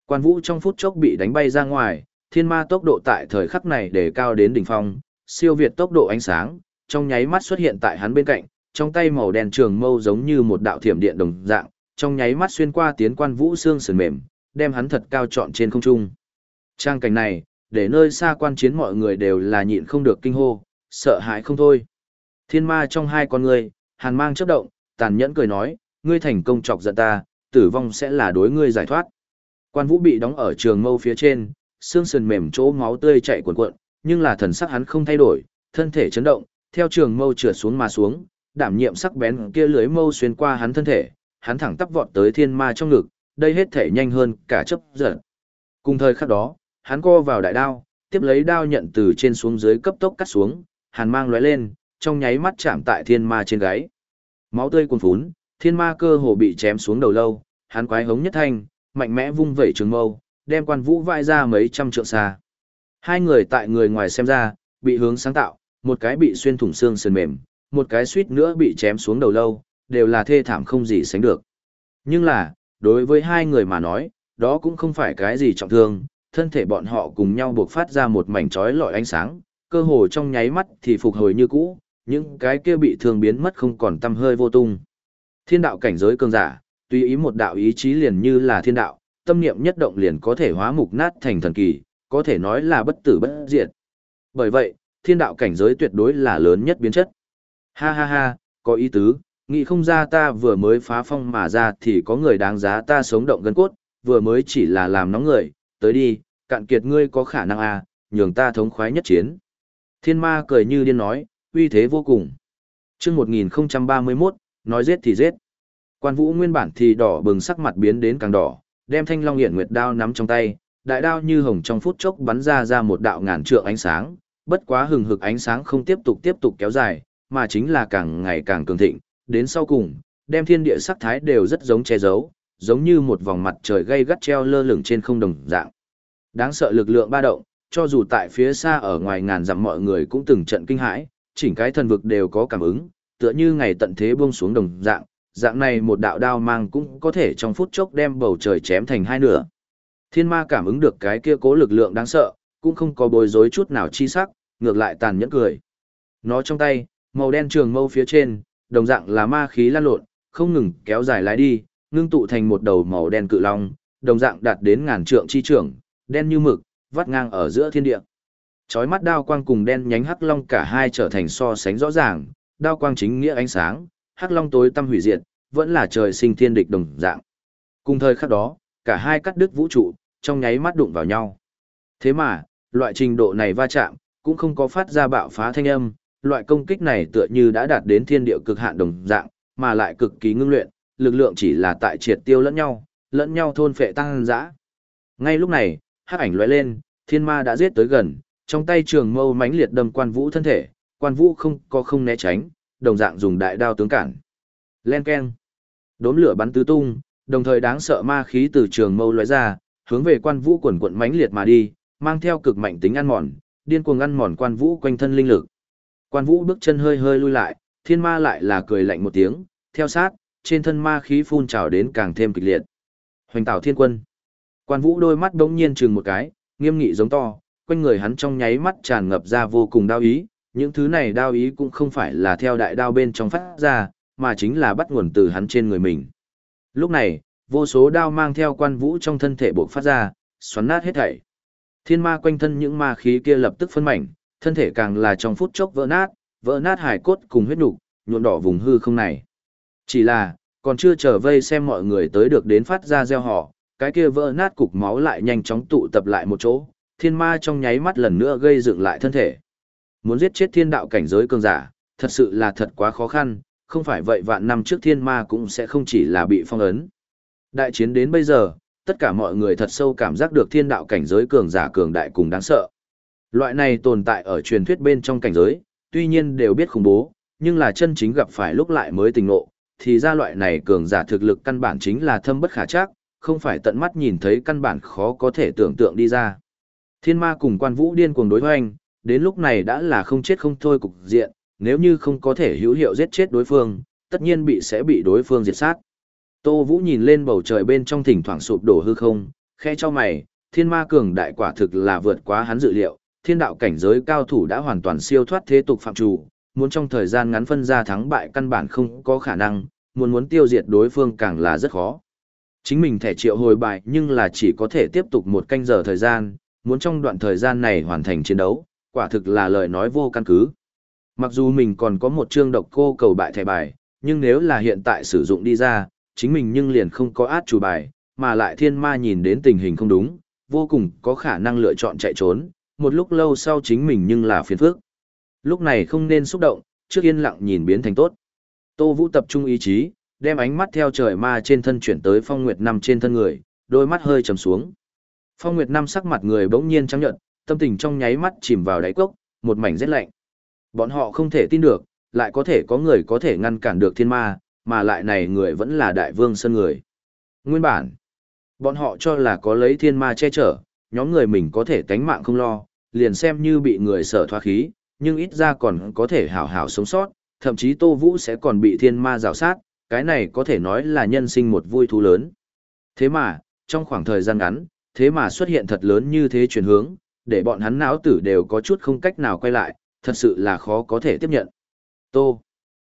quan vũ trong phút chốc bị đánh bay ra ngoài, thiên ma tốc độ tại thời khắc này để cao đến đỉnh phong, siêu việt tốc độ ánh sáng, trong nháy mắt xuất hiện tại hắn bên cạnh, trong tay màu đen trường mâu giống như một đạo thiểm điện đồng dạng, trong nháy mắt xuyên qua tiến quan vũ xương sườn mềm, đem hắn thật cao trọn trên không trung. Trang cảnh này, để nơi xa quan chiến mọi người đều là nhịn không được kinh hô, sợ hãi không thôi. Thiên ma trong hai con người, hàn mang chớp động, tàn nhẫn cười nói, ngươi thành công chọc giận ta, tử vong sẽ là đối ngươi giải thoát. Quan vũ bị đóng ở trường mâu phía trên, xương sườn mềm chỗ máu tươi chảy cuộn cuộn, nhưng là thần sắc hắn không thay đổi, thân thể chấn động, theo trường mâu trượt xuống mà xuống, đảm nhiệm sắc bén kia lưới mâu xuyên qua hắn thân thể, hắn thẳng tắp vọt tới thiên ma trong ngực, đây hết thể nhanh hơn cả chấp giật. Cùng thời khắc đó, hắn co vào đại đao, tiếp lấy đao nhận từ trên xuống dưới cấp tốc cắt xuống, hàn mang lóe lên, trong nháy mắt chạm tại thiên ma trên gáy. Máu tươi cuồn phún, thiên ma cơ hồ bị chém xuống đầu lâu, hắn quái hống nhất thanh, mạnh mẽ vung vẩy trường mâu, đem quan vũ vai ra mấy trăm trượng xa. Hai người tại người ngoài xem ra, bị hướng sáng tạo, một cái bị xuyên thủng xương sườn mềm, một cái suýt nữa bị chém xuống đầu lâu, đều là thê thảm không gì sánh được. Nhưng là, đối với hai người mà nói, đó cũng không phải cái gì trọng thương, thân thể bọn họ cùng nhau buộc phát ra một mảnh trói lọi ánh sáng, cơ hồ trong nháy mắt thì phục hồi như cũ, những cái kia bị thương biến mất không còn tâm hơi vô tung. Thiên đạo cảnh giới cường giả, tùy ý một đạo ý chí liền như là thiên đạo, tâm niệm nhất động liền có thể hóa mục nát thành thần kỳ, có thể nói là bất tử bất diệt. Bởi vậy, thiên đạo cảnh giới tuyệt đối là lớn nhất biến chất. Ha ha ha, có ý tứ, nghĩ không ra ta vừa mới phá phong mà ra thì có người đáng giá ta sống động gân cốt, vừa mới chỉ là làm nóng người, tới đi, cạn kiệt ngươi có khả năng à, nhường ta thống khoái nhất chiến. Thiên ma cười như điên nói, uy thế vô cùng. chương 1031, nói giết thì giết. Quan vũ nguyên bản thì đỏ bừng sắc mặt biến đến càng đỏ, đem thanh long hiển nguyệt đao nắm trong tay, đại đao như hồng trong phút chốc bắn ra ra một đạo ngàn trượng ánh sáng, bất quá hừng hực ánh sáng không tiếp tục tiếp tục kéo dài, mà chính là càng ngày càng cường thịnh, đến sau cùng, đem thiên địa sắc thái đều rất giống che giấu, giống như một vòng mặt trời gay gắt treo lơ lửng trên không đồng dạng. Đáng sợ lực lượng ba động, cho dù tại phía xa ở ngoài ngàn dặm mọi người cũng từng trận kinh hãi, chỉnh cái thần vực đều có cảm ứng, tựa như ngày tận thế buông xuống đồng dạng, dạng này một đạo đao mang cũng có thể trong phút chốc đem bầu trời chém thành hai nửa. Thiên ma cảm ứng được cái kia cố lực lượng đáng sợ, cũng không có bối rối chút nào chi sắc, ngược lại tàn nhẫn cười. Nó trong tay, màu đen trường mâu phía trên, đồng dạng là ma khí lan lộn, không ngừng kéo dài lái đi, ngưng tụ thành một đầu màu đen cự long, đồng dạng đạt đến ngàn trượng chi trưởng, đen như mực, vắt ngang ở giữa thiên địa. Chói mắt đao quang cùng đen nhánh hắc long cả hai trở thành so sánh rõ ràng, đao quang chính nghĩa ánh sáng, hắc long tối tăm hủy diệt, vẫn là trời sinh thiên địch đồng dạng. Cùng thời khắc đó, cả hai cắt đứt vũ trụ, trong nháy mắt đụng vào nhau. Thế mà, loại trình độ này va chạm, cũng không có phát ra bạo phá thanh âm, loại công kích này tựa như đã đạt đến thiên địa cực hạn đồng dạng, mà lại cực kỳ ngưng luyện, lực lượng chỉ là tại triệt tiêu lẫn nhau, lẫn nhau thôn phệ tăng dã. Ngay lúc này, hắc ảnh lóe lên, thiên ma đã giết tới gần, trong tay trường mâu mãnh liệt đâm quan vũ thân thể, quan vũ không có không né tránh, đồng dạng dùng đại đao tướng cản. Len keng. Đốm lửa bắn tứ tung, đồng thời đáng sợ ma khí từ trường mâu lóe ra, hướng về quan vũ quần quận mãnh liệt mà đi, mang theo cực mạnh tính ăn mòn, điên cuồng ăn mòn quan vũ quanh thân linh lực. Quan vũ bước chân hơi hơi lui lại, thiên ma lại là cười lạnh một tiếng, theo sát, trên thân ma khí phun trào đến càng thêm kịch liệt. Hoành tảo thiên quân. Quan vũ đôi mắt đống nhiên chừng một cái, nghiêm nghị giống to, quanh người hắn trong nháy mắt tràn ngập ra vô cùng đau ý, những thứ này đau ý cũng không phải là theo đại đao bên trong phát ra, mà chính là bắt nguồn từ hắn trên người mình. Lúc này, vô số đao mang theo quan vũ trong thân thể bộc phát ra, xoắn nát hết thảy. Thiên ma quanh thân những ma khí kia lập tức phân mảnh, thân thể càng là trong phút chốc vỡ nát, vỡ nát hải cốt cùng huyết nục, nhuộm đỏ vùng hư không này. Chỉ là, còn chưa trở vây xem mọi người tới được đến phát ra gieo họ, cái kia vỡ nát cục máu lại nhanh chóng tụ tập lại một chỗ, thiên ma trong nháy mắt lần nữa gây dựng lại thân thể. Muốn giết chết thiên đạo cảnh giới cường giả, thật sự là thật quá khó khăn, không phải vậy vạn năm trước thiên ma cũng sẽ không chỉ là bị phong ấn. Đại chiến đến bây giờ, tất cả mọi người thật sâu cảm giác được thiên đạo cảnh giới cường giả cường đại cùng đáng sợ. Loại này tồn tại ở truyền thuyết bên trong cảnh giới, tuy nhiên đều biết khủng bố, nhưng là chân chính gặp phải lúc lại mới tình ngộ, thì ra loại này cường giả thực lực căn bản chính là thâm bất khả chắc, không phải tận mắt nhìn thấy căn bản khó có thể tưởng tượng đi ra. Thiên ma cùng quan vũ điên cuồng đối hoành, đến lúc này đã là không chết không thôi cục diện, nếu như không có thể hữu hiệu giết chết đối phương, tất nhiên bị sẽ bị đối phương diệt sát. Tô Vũ nhìn lên bầu trời bên trong thỉnh thoảng sụp đổ hư không, khe cho mày, thiên ma cường đại quả thực là vượt quá hắn dự liệu, thiên đạo cảnh giới cao thủ đã hoàn toàn siêu thoát thế tục phạm chủ, muốn trong thời gian ngắn phân ra thắng bại căn bản không có khả năng, muốn muốn tiêu diệt đối phương càng là rất khó. Chính mình thẻ triệu hồi bài nhưng là chỉ có thể tiếp tục một canh giờ thời gian, muốn trong đoạn thời gian này hoàn thành chiến đấu, quả thực là lời nói vô căn cứ. Mặc dù mình còn có một chương độc cô cầu bại thẻ bài, nhưng nếu là hiện tại sử dụng đi ra, chính mình nhưng liền không có át chủ bài, mà lại thiên ma nhìn đến tình hình không đúng, vô cùng có khả năng lựa chọn chạy trốn, một lúc lâu sau chính mình nhưng là phiền phức. Lúc này không nên xúc động, trước yên lặng nhìn biến thành tốt. Tô Vũ tập trung ý chí, đem ánh mắt theo trời ma trên thân chuyển tới Phong Nguyệt Năm trên thân người, đôi mắt hơi trầm xuống. Phong Nguyệt Năm sắc mặt người bỗng nhiên trắng nhợt, tâm tình trong nháy mắt chìm vào đáy cốc, một mảnh rét lạnh. Bọn họ không thể tin được, lại có thể có người có thể ngăn cản được thiên ma, mà lại này người vẫn là đại vương sân người. Nguyên bản, bọn họ cho là có lấy thiên ma che chở, nhóm người mình có thể tánh mạng không lo, liền xem như bị người sở thoát khí, nhưng ít ra còn có thể hảo hảo sống sót, thậm chí Tô Vũ sẽ còn bị thiên ma rào sát, cái này có thể nói là nhân sinh một vui thú lớn. Thế mà, trong khoảng thời gian ngắn, thế mà xuất hiện thật lớn như thế chuyển hướng, để bọn hắn não tử đều có chút không cách nào quay lại, thật sự là khó có thể tiếp nhận. Tô.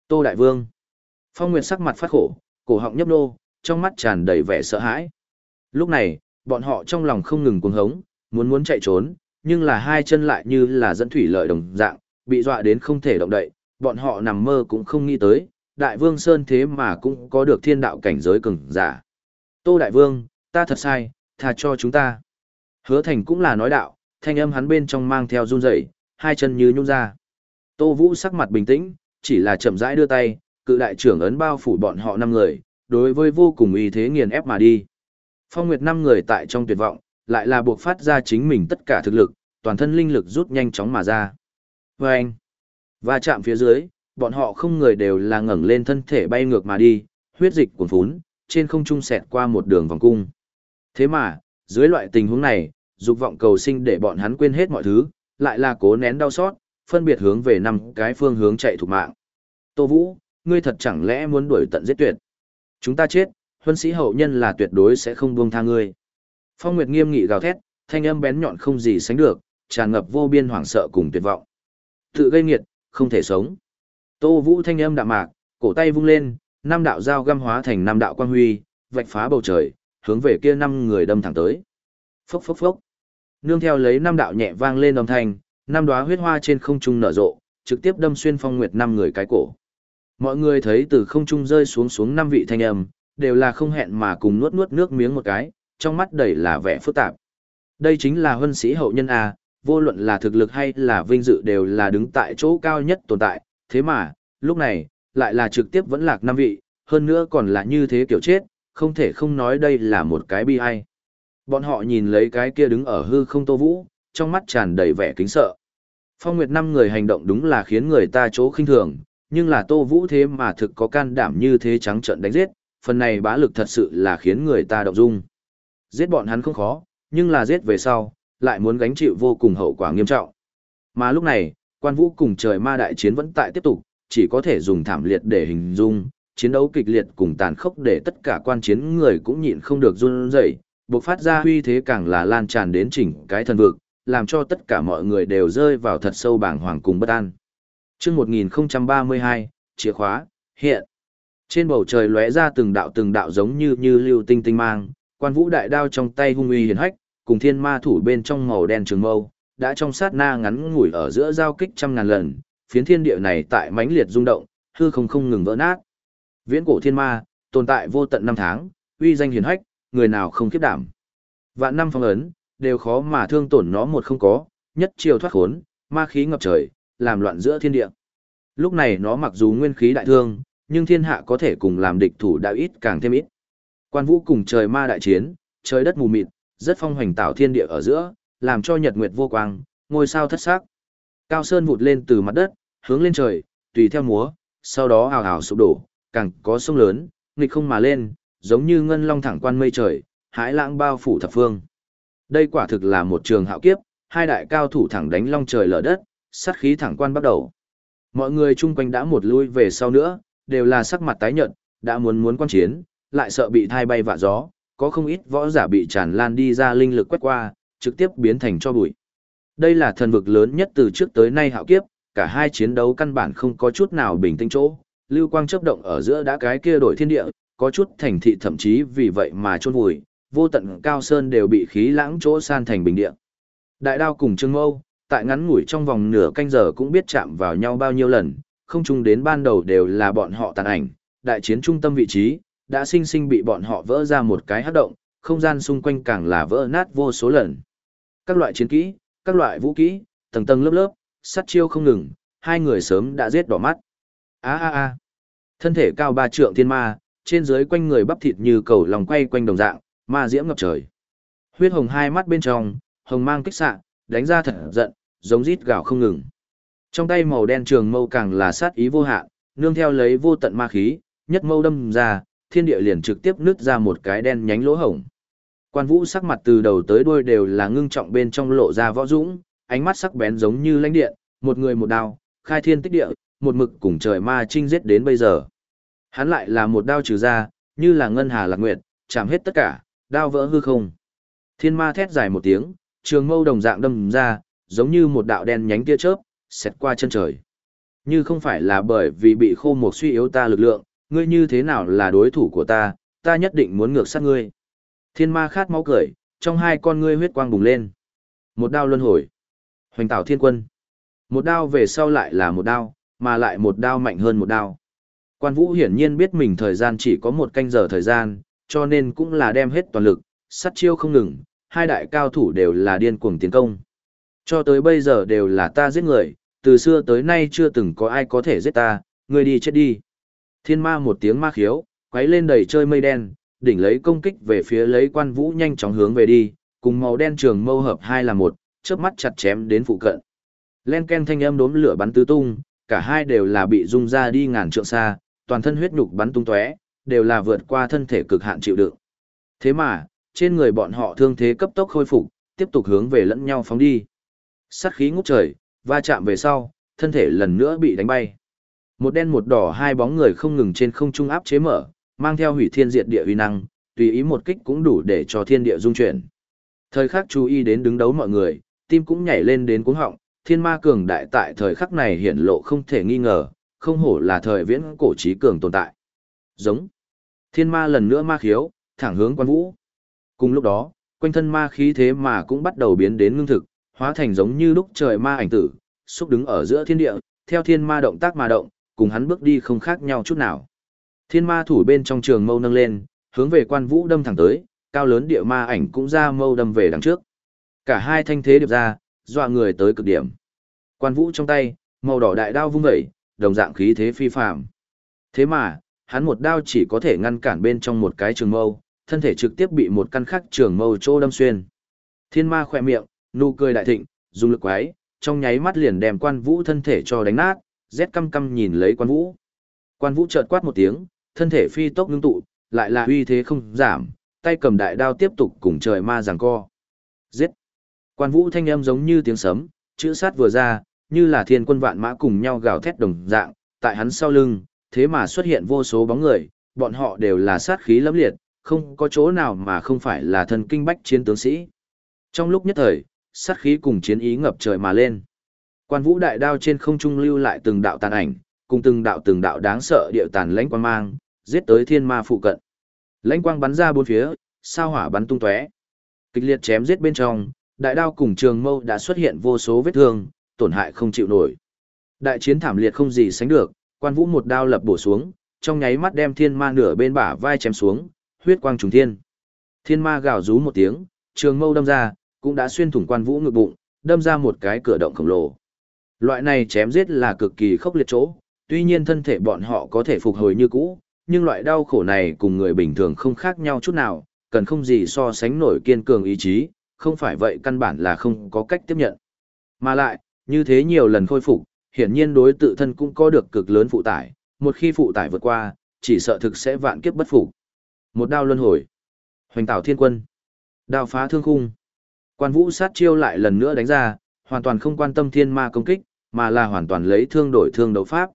Tô Đại Vương. Phong Nguyệt sắc mặt phát khổ, cổ họng nhấp nô, trong mắt tràn đầy vẻ sợ hãi. Lúc này, bọn họ trong lòng không ngừng cuồng hống, muốn muốn chạy trốn, nhưng là hai chân lại như là dẫn thủy lợi đồng dạng, bị dọa đến không thể động đậy, bọn họ nằm mơ cũng không nghĩ tới, Đại Vương Sơn thế mà cũng có được thiên đạo cảnh giới cường giả. Tô Đại Vương, ta thật sai, tha cho chúng ta. Hứa Thành cũng là nói đạo, thanh âm hắn bên trong mang theo run rẩy, hai chân như nhung ra. Tô Vũ sắc mặt bình tĩnh, chỉ là chậm rãi đưa tay, cự đại trưởng ấn bao phủ bọn họ năm người, đối với vô cùng uy thế nghiền ép mà đi. Phong Nguyệt năm người tại trong tuyệt vọng, lại là buộc phát ra chính mình tất cả thực lực, toàn thân linh lực rút nhanh chóng mà ra. Và anh, và chạm phía dưới, bọn họ không người đều là ngẩng lên thân thể bay ngược mà đi, huyết dịch cuồn phún, trên không trung xẹt qua một đường vòng cung. Thế mà, dưới loại tình huống này, dục vọng cầu sinh để bọn hắn quên hết mọi thứ, lại là cố nén đau xót, phân biệt hướng về năm cái phương hướng chạy thủ mạng. Tô Vũ, ngươi thật chẳng lẽ muốn đuổi tận giết tuyệt? Chúng ta chết, huân sĩ hậu nhân là tuyệt đối sẽ không buông tha ngươi. Phong Nguyệt nghiêm nghị gào thét, thanh âm bén nhọn không gì sánh được, tràn ngập vô biên hoảng sợ cùng tuyệt vọng. Tự gây nghiệt, không thể sống. Tô Vũ thanh âm đạm mạc, cổ tay vung lên, năm đạo dao găm hóa thành năm đạo quang huy, vạch phá bầu trời, hướng về kia năm người đâm thẳng tới. Phốc phốc phốc. Nương theo lấy năm đạo nhẹ vang lên âm thanh, năm đóa huyết hoa trên không trung nở rộ, trực tiếp đâm xuyên Phong Nguyệt năm người cái cổ. Mọi người thấy từ không trung rơi xuống xuống năm vị thanh âm, đều là không hẹn mà cùng nuốt nuốt nước miếng một cái, trong mắt đầy là vẻ phức tạp. Đây chính là huân sĩ hậu nhân A, vô luận là thực lực hay là vinh dự đều là đứng tại chỗ cao nhất tồn tại, thế mà, lúc này, lại là trực tiếp vẫn lạc năm vị, hơn nữa còn là như thế kiểu chết, không thể không nói đây là một cái bi ai. Bọn họ nhìn lấy cái kia đứng ở hư không tô vũ, trong mắt tràn đầy vẻ kính sợ. Phong Nguyệt năm người hành động đúng là khiến người ta chỗ khinh thường, nhưng là tô vũ thế mà thực có can đảm như thế trắng trợn đánh giết, phần này bá lực thật sự là khiến người ta động dung. Giết bọn hắn không khó, nhưng là giết về sau, lại muốn gánh chịu vô cùng hậu quả nghiêm trọng. Mà lúc này, quan vũ cùng trời ma đại chiến vẫn tại tiếp tục, chỉ có thể dùng thảm liệt để hình dung, chiến đấu kịch liệt cùng tàn khốc để tất cả quan chiến người cũng nhịn không được run rẩy, bộc phát ra huy thế càng là lan tràn đến chỉnh cái thần vực, làm cho tất cả mọi người đều rơi vào thật sâu bàng hoàng cùng bất an. Chương 1032, chìa khóa, hiện. Trên bầu trời lóe ra từng đạo từng đạo giống như như lưu tinh tinh mang, quan vũ đại đao trong tay hung uy hiển hách, cùng thiên ma thủ bên trong màu đen trường mâu, đã trong sát na ngắn ngủi ở giữa giao kích trăm ngàn lần, phiến thiên địa này tại mãnh liệt rung động, hư không không ngừng vỡ nát. Viễn cổ thiên ma, tồn tại vô tận năm tháng, uy danh hiển hách, người nào không kiếp đảm. Vạn năm phong ấn, đều khó mà thương tổn nó một không có, nhất chiều thoát khốn, ma khí ngập trời, làm loạn giữa thiên địa. Lúc này nó mặc dù nguyên khí đại thương, nhưng thiên hạ có thể cùng làm địch thủ đã ít càng thêm ít. Quan vũ cùng trời ma đại chiến, trời đất mù mịt, rất phong hoành tạo thiên địa ở giữa, làm cho nhật nguyệt vô quang, ngôi sao thất sắc. Cao sơn vụt lên từ mặt đất, hướng lên trời, tùy theo múa, sau đó hào hào sụp đổ, càng có sông lớn, nghịch không mà lên, giống như ngân long thẳng quan mây trời, hãi lãng bao phủ thập phương. Đây quả thực là một trường hạo kiếp, hai đại cao thủ thẳng đánh long trời lở đất, sát khí thẳng quan bắt đầu. Mọi người chung quanh đã một lui về sau nữa, đều là sắc mặt tái nhợt, đã muốn muốn quan chiến, lại sợ bị thai bay vạ gió, có không ít võ giả bị tràn lan đi ra linh lực quét qua, trực tiếp biến thành cho bụi. Đây là thần vực lớn nhất từ trước tới nay hạo kiếp, cả hai chiến đấu căn bản không có chút nào bình tĩnh chỗ, lưu quang chớp động ở giữa đã cái kia đổi thiên địa, có chút thành thị thậm chí vì vậy mà chôn vùi, vô tận cao sơn đều bị khí lãng chỗ san thành bình địa. Đại đao cùng Trương Mâu, tại ngắn ngủi trong vòng nửa canh giờ cũng biết chạm vào nhau bao nhiêu lần, không chung đến ban đầu đều là bọn họ tàn ảnh, đại chiến trung tâm vị trí, đã sinh sinh bị bọn họ vỡ ra một cái hát động, không gian xung quanh càng là vỡ nát vô số lần. Các loại chiến kỹ, các loại vũ kỹ, tầng tầng lớp lớp, sắt chiêu không ngừng, hai người sớm đã giết đỏ mắt. A a a. Thân thể cao ba trượng thiên ma, trên dưới quanh người bắp thịt như cầu lòng quay quanh đồng dạng, ma diễm ngập trời. Huyết hồng hai mắt bên trong, hồng mang kích xạ, đánh ra thật giận, giống rít gào không ngừng. Trong tay màu đen trường mâu càng là sát ý vô hạn, nương theo lấy vô tận ma khí, nhất mâu đâm ra, thiên địa liền trực tiếp nứt ra một cái đen nhánh lỗ hổng. Quan Vũ sắc mặt từ đầu tới đuôi đều là ngưng trọng bên trong lộ ra võ dũng, ánh mắt sắc bén giống như lãnh điện, một người một đao, khai thiên tích địa, một mực cùng trời ma chinh giết đến bây giờ. Hắn lại là một đao trừ ra, như là ngân hà lạc nguyệt, chạm hết tất cả, đao vỡ hư không. Thiên ma thét dài một tiếng, trường mâu đồng dạng đâm ra, giống như một đạo đen nhánh tia chớp, xẹt qua chân trời. Như không phải là bởi vì bị khô một suy yếu ta lực lượng, ngươi như thế nào là đối thủ của ta, ta nhất định muốn ngược sát ngươi. Thiên ma khát máu cười, trong hai con ngươi huyết quang bùng lên. Một đao luân hồi. Hoành tạo thiên quân. Một đao về sau lại là một đao, mà lại một đao mạnh hơn một đao. Quan Vũ hiển nhiên biết mình thời gian chỉ có một canh giờ thời gian, cho nên cũng là đem hết toàn lực, sát chiêu không ngừng, hai đại cao thủ đều là điên cuồng tiến công. Cho tới bây giờ đều là ta giết người, từ xưa tới nay chưa từng có ai có thể giết ta, ngươi đi chết đi. Thiên ma một tiếng ma khiếu, quấy lên đầy chơi mây đen, đỉnh lấy công kích về phía lấy quan vũ nhanh chóng hướng về đi, cùng màu đen trường mâu hợp hai là một, chớp mắt chặt chém đến phụ cận. Len ken thanh âm đốm lửa bắn tứ tung, cả hai đều là bị rung ra đi ngàn trượng xa, toàn thân huyết nhục bắn tung tóe, đều là vượt qua thân thể cực hạn chịu đựng. Thế mà, trên người bọn họ thương thế cấp tốc khôi phục, tiếp tục hướng về lẫn nhau phóng đi. Sát khí ngút trời, va chạm về sau, thân thể lần nữa bị đánh bay. Một đen một đỏ hai bóng người không ngừng trên không trung áp chế mở, mang theo hủy thiên diệt địa uy năng, tùy ý một kích cũng đủ để cho thiên địa dung chuyển. Thời khắc chú ý đến đứng đấu mọi người, tim cũng nhảy lên đến cuống họng, thiên ma cường đại tại thời khắc này hiển lộ không thể nghi ngờ, không hổ là thời viễn cổ trí cường tồn tại. Giống. Thiên ma lần nữa ma khiếu, thẳng hướng quan vũ. Cùng lúc đó, quanh thân ma khí thế mà cũng bắt đầu biến đến ngưng thực, hóa thành giống như lúc trời ma ảnh tử, xúc đứng ở giữa thiên địa, theo thiên ma động tác mà động, cùng hắn bước đi không khác nhau chút nào. Thiên ma thủ bên trong trường mâu nâng lên, hướng về quan vũ đâm thẳng tới, cao lớn địa ma ảnh cũng ra mâu đâm về đằng trước. Cả hai thanh thế điệp ra, dọa người tới cực điểm. Quan vũ trong tay, màu đỏ đại đao vung vẩy, đồng dạng khí thế phi phàm. Thế mà, hắn một đao chỉ có thể ngăn cản bên trong một cái trường mâu, thân thể trực tiếp bị một căn khắc trường mâu trô đâm xuyên. Thiên ma khỏe miệng, nụ cười đại thịnh, dùng lực quái, trong nháy mắt liền đem quan vũ thân thể cho đánh nát, rét căm căm nhìn lấy quan vũ. Quan vũ chợt quát một tiếng, thân thể phi tốc ngưng tụ, lại là uy thế không giảm, tay cầm đại đao tiếp tục cùng trời ma giằng co. Giết! Quan vũ thanh âm giống như tiếng sấm, chữ sát vừa ra, như là thiên quân vạn mã cùng nhau gào thét đồng dạng, tại hắn sau lưng, thế mà xuất hiện vô số bóng người, bọn họ đều là sát khí lẫm liệt, không có chỗ nào mà không phải là thần kinh bách chiến tướng sĩ. Trong lúc nhất thời, sát khí cùng chiến ý ngập trời mà lên. Quan vũ đại đao trên không trung lưu lại từng đạo tàn ảnh, cùng từng đạo từng đạo đáng sợ điệu tàn lãnh quang mang, giết tới thiên ma phụ cận. Lãnh quang bắn ra bốn phía, sao hỏa bắn tung tóe. Kịch liệt chém giết bên trong, đại đao cùng trường mâu đã xuất hiện vô số vết thương, tổn hại không chịu nổi. Đại chiến thảm liệt không gì sánh được, quan vũ một đao lập bổ xuống, trong nháy mắt đem thiên ma nửa bên bả vai chém xuống, huyết quang trùng thiên. Thiên ma gào rú một tiếng, trường mâu đâm ra, cũng đã xuyên thủng quan vũ ngực bụng, đâm ra một cái cửa động khổng lồ. Loại này chém giết là cực kỳ khốc liệt chỗ, tuy nhiên thân thể bọn họ có thể phục hồi như cũ, nhưng loại đau khổ này cùng người bình thường không khác nhau chút nào, cần không gì so sánh nổi kiên cường ý chí, không phải vậy căn bản là không có cách tiếp nhận. Mà lại, như thế nhiều lần khôi phục, hiển nhiên đối tự thân cũng có được cực lớn phụ tải, một khi phụ tải vượt qua, chỉ sợ thực sẽ vạn kiếp bất phục. Một đao luân hồi. Hoành tạo thiên quân. Đao phá thương khung. Quan vũ sát chiêu lại lần nữa đánh ra, hoàn toàn không quan tâm thiên ma công kích, mà là hoàn toàn lấy thương đổi thương đấu pháp.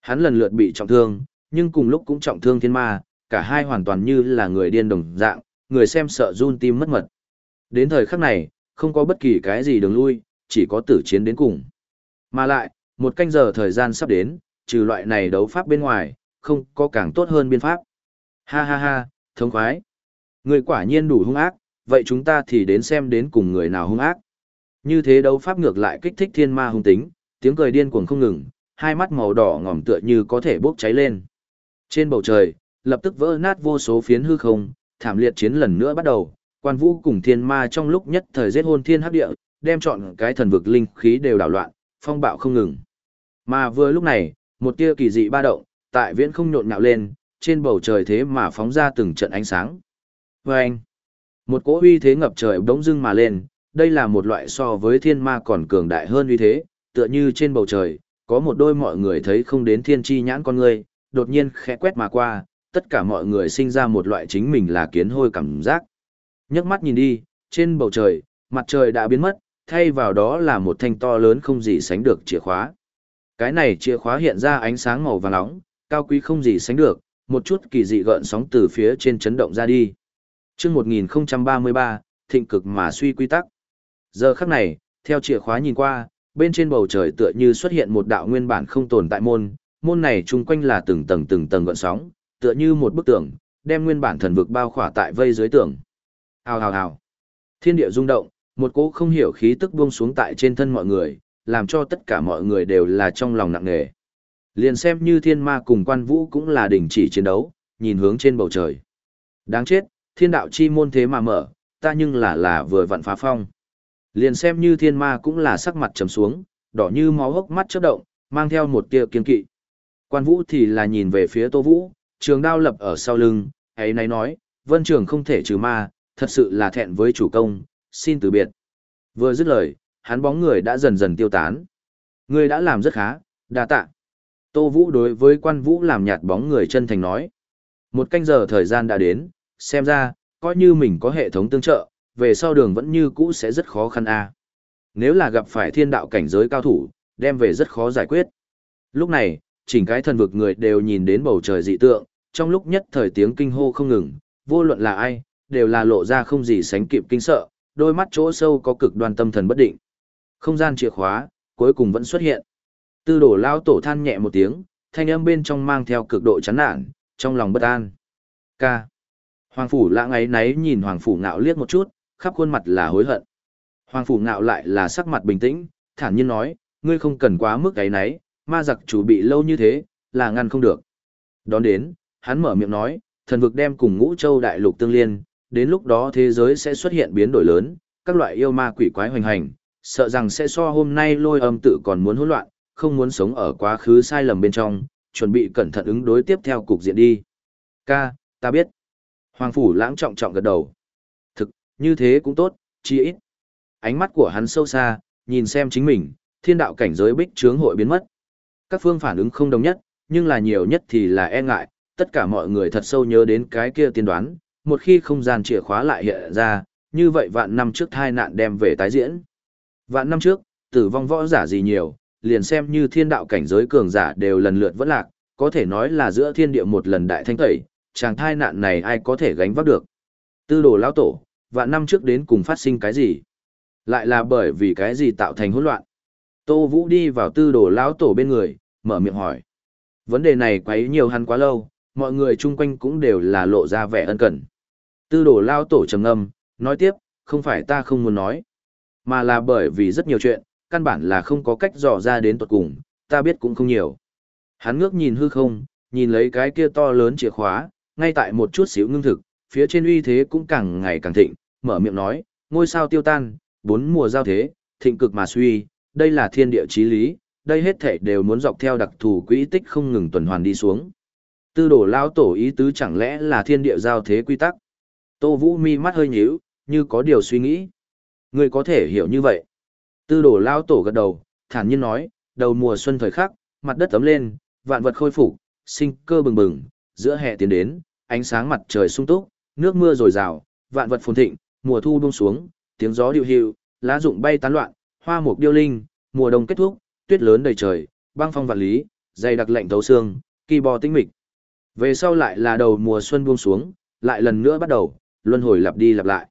Hắn lần lượt bị trọng thương, nhưng cùng lúc cũng trọng thương thiên ma, cả hai hoàn toàn như là người điên đồng dạng, người xem sợ run tim mất mật. Đến thời khắc này, không có bất kỳ cái gì đường lui, chỉ có tử chiến đến cùng. Mà lại, một canh giờ thời gian sắp đến, trừ loại này đấu pháp bên ngoài, không có càng tốt hơn biên pháp. Ha ha ha, thống khoái. Người quả nhiên đủ hung ác, vậy chúng ta thì đến xem đến cùng người nào hung ác. Như thế đấu pháp ngược lại kích thích thiên ma hung tính, tiếng cười điên cuồng không ngừng, hai mắt màu đỏ ngòm tựa như có thể bốc cháy lên. Trên bầu trời, lập tức vỡ nát vô số phiến hư không, thảm liệt chiến lần nữa bắt đầu, quan vũ cùng thiên ma trong lúc nhất thời giết hôn thiên hấp địa, đem chọn cái thần vực linh khí đều đảo loạn, phong bạo không ngừng. Mà vừa lúc này, một tia kỳ dị ba động, tại viễn không nhộn nhạo lên, trên bầu trời thế mà phóng ra từng trận ánh sáng. Và anh, một cỗ uy thế ngập trời bỗng dưng mà lên, đây là một loại so với thiên ma còn cường đại hơn uy thế, tựa như trên bầu trời, có một đôi mọi người thấy không đến thiên chi nhãn con người, đột nhiên khẽ quét mà qua, tất cả mọi người sinh ra một loại chính mình là kiến hôi cảm giác. nhấc mắt nhìn đi, trên bầu trời, mặt trời đã biến mất, thay vào đó là một thanh to lớn không gì sánh được chìa khóa. Cái này chìa khóa hiện ra ánh sáng màu vàng nóng, cao quý không gì sánh được, một chút kỳ dị gợn sóng từ phía trên chấn động ra đi. Trước 1033, thịnh cực mà suy quy tắc. Giờ khắc này, theo chìa khóa nhìn qua, bên trên bầu trời tựa như xuất hiện một đạo nguyên bản không tồn tại môn, môn này chung quanh là từng tầng từng tầng gợn sóng, tựa như một bức tường, đem nguyên bản thần vực bao khỏa tại vây dưới tường. Hào hào hào. Thiên địa rung động, một cỗ không hiểu khí tức buông xuống tại trên thân mọi người, làm cho tất cả mọi người đều là trong lòng nặng nề. Liền xem như thiên ma cùng quan vũ cũng là đình chỉ chiến đấu, nhìn hướng trên bầu trời. Đáng chết, thiên đạo chi môn thế mà mở, ta nhưng là là vừa vặn phá phong. Liền xem như thiên ma cũng là sắc mặt trầm xuống, đỏ như máu hốc mắt chớp động, mang theo một tia kiên kỵ. Quan vũ thì là nhìn về phía tô vũ, trường đao lập ở sau lưng, ấy nấy nói, vân trường không thể trừ ma, thật sự là thẹn với chủ công, xin từ biệt. Vừa dứt lời, hắn bóng người đã dần dần tiêu tán. Ngươi đã làm rất khá, đa tạ. Tô Vũ đối với quan vũ làm nhạt bóng người chân thành nói. Một canh giờ thời gian đã đến, xem ra, coi như mình có hệ thống tương trợ, về sau đường vẫn như cũ sẽ rất khó khăn a. Nếu là gặp phải thiên đạo cảnh giới cao thủ, đem về rất khó giải quyết. Lúc này, chỉnh cái thần vực người đều nhìn đến bầu trời dị tượng, trong lúc nhất thời tiếng kinh hô không ngừng, vô luận là ai, đều là lộ ra không gì sánh kịp kinh sợ, đôi mắt chỗ sâu có cực đoan tâm thần bất định. Không gian chìa khóa, cuối cùng vẫn xuất hiện. Tư đổ lao tổ than nhẹ một tiếng, thanh âm bên trong mang theo cực độ chán nản, trong lòng bất an. Ca Hoàng phủ lãng ấy náy nhìn hoàng phủ ngạo liếc một chút, khắp khuôn mặt là hối hận. Hoàng phủ ngạo lại là sắc mặt bình tĩnh, thản nhiên nói, ngươi không cần quá mức ấy náy, ma giặc chủ bị lâu như thế, là ngăn không được. Đón đến, hắn mở miệng nói, thần vực đem cùng ngũ châu đại lục tương liên, đến lúc đó thế giới sẽ xuất hiện biến đổi lớn, các loại yêu ma quỷ quái hoành hành, sợ rằng sẽ so hôm nay lôi âm tự còn muốn hỗn loạn, không muốn sống ở quá khứ sai lầm bên trong, chuẩn bị cẩn thận ứng đối tiếp theo cục diện đi. Ca, ta biết. Hoàng phủ lãng trọng trọng gật đầu. Thực, như thế cũng tốt, chi ít. Ánh mắt của hắn sâu xa, nhìn xem chính mình, thiên đạo cảnh giới bích trướng hội biến mất. Các phương phản ứng không đồng nhất, nhưng là nhiều nhất thì là e ngại, tất cả mọi người thật sâu nhớ đến cái kia tiên đoán, một khi không gian chìa khóa lại hiện ra, như vậy vạn năm trước thai nạn đem về tái diễn. Vạn năm trước, tử vong võ giả gì nhiều, liền xem như thiên đạo cảnh giới cường giả đều lần lượt vỡ lạc, có thể nói là giữa thiên địa một lần đại thanh tẩy, chàng thai nạn này ai có thể gánh vác được. Tư đồ lão tổ, vạn năm trước đến cùng phát sinh cái gì? Lại là bởi vì cái gì tạo thành hỗn loạn? Tô Vũ đi vào tư đồ lão tổ bên người, mở miệng hỏi. Vấn đề này quấy nhiều hắn quá lâu, mọi người chung quanh cũng đều là lộ ra vẻ ân cần. Tư đồ lão tổ trầm ngâm, nói tiếp, không phải ta không muốn nói, mà là bởi vì rất nhiều chuyện, căn bản là không có cách dò ra đến tuật cùng, ta biết cũng không nhiều. Hắn ngước nhìn hư không, nhìn lấy cái kia to lớn chìa khóa, ngay tại một chút xíu ngưng thực, phía trên uy thế cũng càng ngày càng thịnh, mở miệng nói, ngôi sao tiêu tan, bốn mùa giao thế, thịnh cực mà suy, đây là thiên địa chí lý, đây hết thể đều muốn dọc theo đặc thù quỹ tích không ngừng tuần hoàn đi xuống. Tư đổ lao tổ ý tứ chẳng lẽ là thiên địa giao thế quy tắc. Tô Vũ mi mắt hơi nhíu, như có điều suy nghĩ. Người có thể hiểu như vậy. Tư đổ lao tổ gật đầu, thản nhiên nói, đầu mùa xuân thời khắc, mặt đất ấm lên, vạn vật khôi phục, sinh cơ bừng bừng, giữa hè tiến đến, ánh sáng mặt trời sung túc, nước mưa dồi dào, vạn vật phồn thịnh, mùa thu buông xuống, tiếng gió điệu hiu, lá rụng bay tán loạn, hoa mục điêu linh, mùa đông kết thúc, tuyết lớn đầy trời, băng phong vạn lý, dày đặc lạnh thấu xương, kỳ bò tinh mịch. Về sau lại là đầu mùa xuân buông xuống, lại lần nữa bắt đầu, luân hồi lặp đi lặp lại.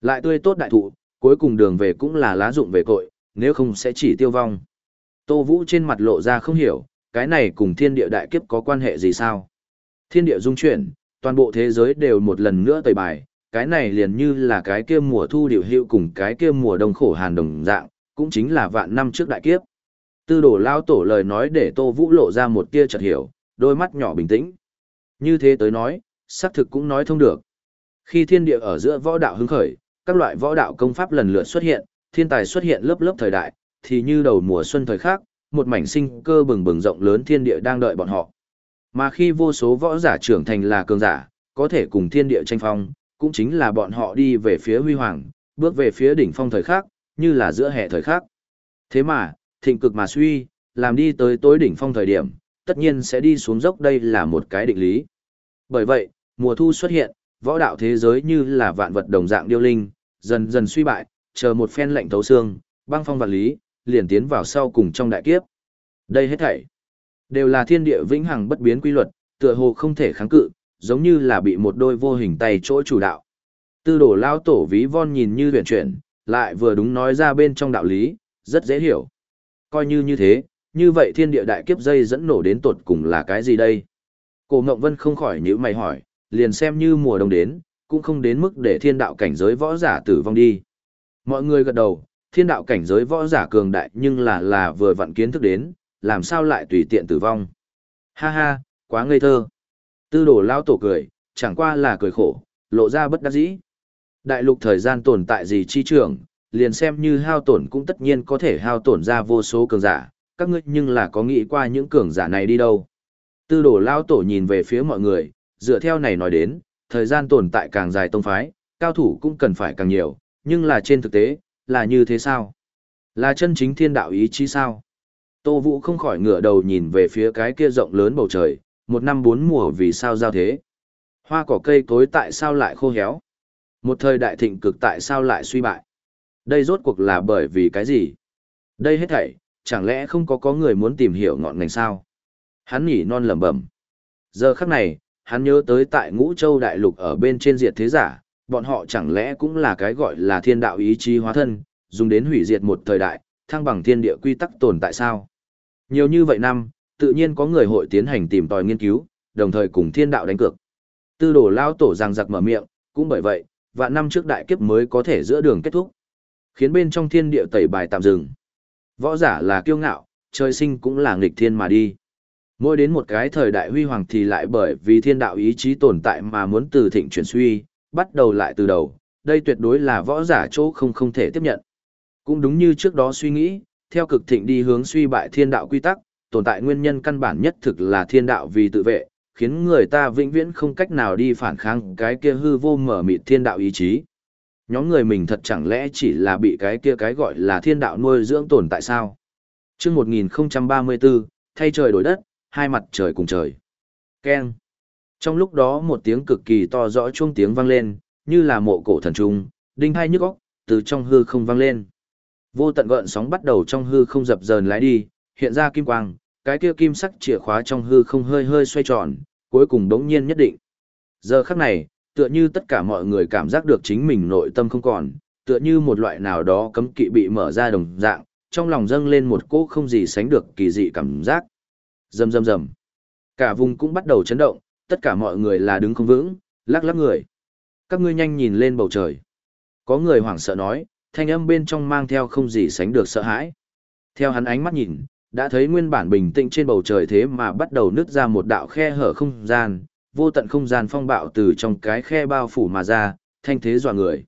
Lại tươi tốt đại thụ, cuối cùng đường về cũng là lá rụng về cội, nếu không sẽ chỉ tiêu vong. Tô Vũ trên mặt lộ ra không hiểu, cái này cùng thiên địa đại kiếp có quan hệ gì sao? Thiên địa dung chuyển, toàn bộ thế giới đều một lần nữa tẩy bài, cái này liền như là cái kia mùa thu điều hiệu cùng cái kia mùa đông khổ hàn đồng dạng, cũng chính là vạn năm trước đại kiếp. Tư đổ lao tổ lời nói để Tô Vũ lộ ra một tia chợt hiểu, đôi mắt nhỏ bình tĩnh. Như thế tới nói, xác thực cũng nói thông được. Khi thiên địa ở giữa võ đạo hứng khởi, các loại võ đạo công pháp lần lượt xuất hiện, thiên tài xuất hiện lớp lớp thời đại, thì như đầu mùa xuân thời khác, một mảnh sinh cơ bừng bừng rộng lớn thiên địa đang đợi bọn họ. Mà khi vô số võ giả trưởng thành là cường giả, có thể cùng thiên địa tranh phong, cũng chính là bọn họ đi về phía huy hoàng, bước về phía đỉnh phong thời khác, như là giữa hệ thời khác. Thế mà, thịnh cực mà suy, làm đi tới tối đỉnh phong thời điểm, tất nhiên sẽ đi xuống dốc đây là một cái định lý. Bởi vậy, mùa thu xuất hiện, võ đạo thế giới như là vạn vật đồng dạng điêu linh, dần dần suy bại, chờ một phen lệnh thấu xương, băng phong vạn lý, liền tiến vào sau cùng trong đại kiếp. Đây hết thảy đều là thiên địa vĩnh hằng bất biến quy luật, tựa hồ không thể kháng cự, giống như là bị một đôi vô hình tay chỗ chủ đạo. Tư đổ lao tổ ví von nhìn như huyền chuyển, lại vừa đúng nói ra bên trong đạo lý, rất dễ hiểu. Coi như như thế, như vậy thiên địa đại kiếp dây dẫn nổ đến tột cùng là cái gì đây? Cổ Ngộng Vân không khỏi nhíu mày hỏi, liền xem như mùa đông đến, cũng không đến mức để thiên đạo cảnh giới võ giả tử vong đi. Mọi người gật đầu, thiên đạo cảnh giới võ giả cường đại nhưng là là vừa vặn kiến thức đến, làm sao lại tùy tiện tử vong. Ha ha, quá ngây thơ. Tư đồ lao tổ cười, chẳng qua là cười khổ, lộ ra bất đắc dĩ. Đại lục thời gian tồn tại gì chi trưởng, liền xem như hao tổn cũng tất nhiên có thể hao tổn ra vô số cường giả, các ngươi nhưng là có nghĩ qua những cường giả này đi đâu. Tư đồ lao tổ nhìn về phía mọi người, dựa theo này nói đến, thời gian tồn tại càng dài tông phái, cao thủ cũng cần phải càng nhiều, nhưng là trên thực tế, là như thế sao? Là chân chính thiên đạo ý chí sao? Tô Vũ không khỏi ngửa đầu nhìn về phía cái kia rộng lớn bầu trời, một năm bốn mùa vì sao giao thế? Hoa cỏ cây cối tại sao lại khô héo? Một thời đại thịnh cực tại sao lại suy bại? Đây rốt cuộc là bởi vì cái gì? Đây hết thảy, chẳng lẽ không có có người muốn tìm hiểu ngọn ngành sao? Hắn nhỉ non lẩm bẩm. Giờ khắc này, hắn nhớ tới tại ngũ châu đại lục ở bên trên diệt thế giả, bọn họ chẳng lẽ cũng là cái gọi là thiên đạo ý chí hóa thân, dùng đến hủy diệt một thời đại, thăng bằng thiên địa quy tắc tồn tại sao? Nhiều như vậy năm, tự nhiên có người hội tiến hành tìm tòi nghiên cứu, đồng thời cùng thiên đạo đánh cược. Tư đồ lao tổ rằng giặc mở miệng, cũng bởi vậy, vạn năm trước đại kiếp mới có thể giữa đường kết thúc. Khiến bên trong thiên địa tẩy bài tạm dừng. Võ giả là kiêu ngạo, trời sinh cũng là nghịch thiên mà đi. Mỗi đến một cái thời đại huy hoàng thì lại bởi vì thiên đạo ý chí tồn tại mà muốn từ thịnh chuyển suy, bắt đầu lại từ đầu, đây tuyệt đối là võ giả chỗ không không thể tiếp nhận. Cũng đúng như trước đó suy nghĩ, theo cực thịnh đi hướng suy bại thiên đạo quy tắc, tồn tại nguyên nhân căn bản nhất thực là thiên đạo vì tự vệ, khiến người ta vĩnh viễn không cách nào đi phản kháng cái kia hư vô mở mịt thiên đạo ý chí. Nhóm người mình thật chẳng lẽ chỉ là bị cái kia cái gọi là thiên đạo nuôi dưỡng tồn tại sao? Trước 1034, thay trời đổi đất, hai mặt trời cùng trời. Keng. Trong lúc đó một tiếng cực kỳ to rõ chuông tiếng vang lên, như là mộ cổ thần trung, đinh hai nhức óc, từ trong hư không vang lên. Vô tận gợn sóng bắt đầu trong hư không dập dờn lái đi, hiện ra kim quang, cái kia kim sắc chìa khóa trong hư không hơi hơi xoay tròn, cuối cùng đống nhiên nhất định. Giờ khắc này, tựa như tất cả mọi người cảm giác được chính mình nội tâm không còn, tựa như một loại nào đó cấm kỵ bị mở ra đồng dạng, trong lòng dâng lên một cỗ không gì sánh được kỳ dị cảm giác. Rầm rầm rầm. Cả vùng cũng bắt đầu chấn động, tất cả mọi người là đứng không vững, lắc lắc người. Các ngươi nhanh nhìn lên bầu trời. Có người hoảng sợ nói, thanh âm bên trong mang theo không gì sánh được sợ hãi. Theo hắn ánh mắt nhìn, đã thấy nguyên bản bình tĩnh trên bầu trời thế mà bắt đầu nứt ra một đạo khe hở không gian, vô tận không gian phong bạo từ trong cái khe bao phủ mà ra, thanh thế dọa người.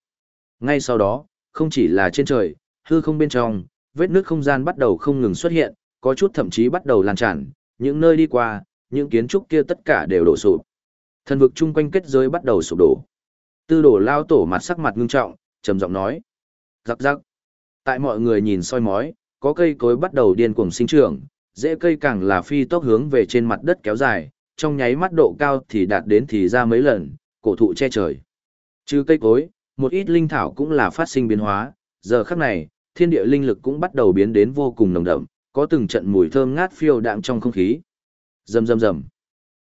Ngay sau đó, không chỉ là trên trời, hư không bên trong, vết nước không gian bắt đầu không ngừng xuất hiện, có chút thậm chí bắt đầu lan tràn, những nơi đi qua, những kiến trúc kia tất cả đều đổ sụp. Thần vực chung quanh kết giới bắt đầu sụp đổ. Tư đổ lao tổ mặt sắc mặt ngưng trọng, trầm giọng nói. Giặc giặc. Tại mọi người nhìn soi mói, có cây cối bắt đầu điên cuồng sinh trưởng, dễ cây càng là phi tốc hướng về trên mặt đất kéo dài, trong nháy mắt độ cao thì đạt đến thì ra mấy lần, cổ thụ che trời. Trừ cây cối, một ít linh thảo cũng là phát sinh biến hóa, giờ khắc này, thiên địa linh lực cũng bắt đầu biến đến vô cùng nồng đậm, có từng trận mùi thơm ngát phiêu đạm trong không khí. Rầm rầm rầm.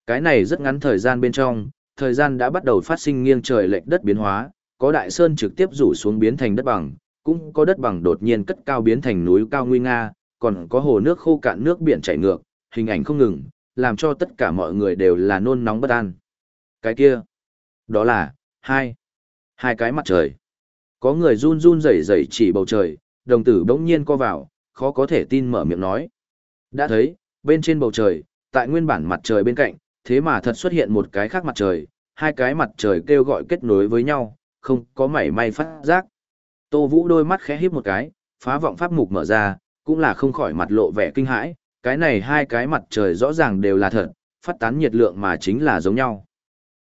Cái này rất ngắn thời gian bên trong, thời gian đã bắt đầu phát sinh nghiêng trời lệch đất biến hóa, có đại sơn trực tiếp rủ xuống biến thành đất bằng, cũng có đất bằng đột nhiên cất cao biến thành núi cao nguy nga, còn có hồ nước khô cạn nước biển chảy ngược, hình ảnh không ngừng, làm cho tất cả mọi người đều là nôn nóng bất an. Cái kia, đó là, hai, hai cái mặt trời. Có người run run rẩy rẩy chỉ bầu trời, đồng tử bỗng nhiên co vào, khó có thể tin mở miệng nói. Đã thấy, bên trên bầu trời, tại nguyên bản mặt trời bên cạnh, thế mà thật xuất hiện một cái khác mặt trời, hai cái mặt trời kêu gọi kết nối với nhau, không có mảy may phát giác. Tô Vũ đôi mắt khẽ híp một cái, phá vọng pháp mục mở ra, cũng là không khỏi mặt lộ vẻ kinh hãi, cái này hai cái mặt trời rõ ràng đều là thật, phát tán nhiệt lượng mà chính là giống nhau.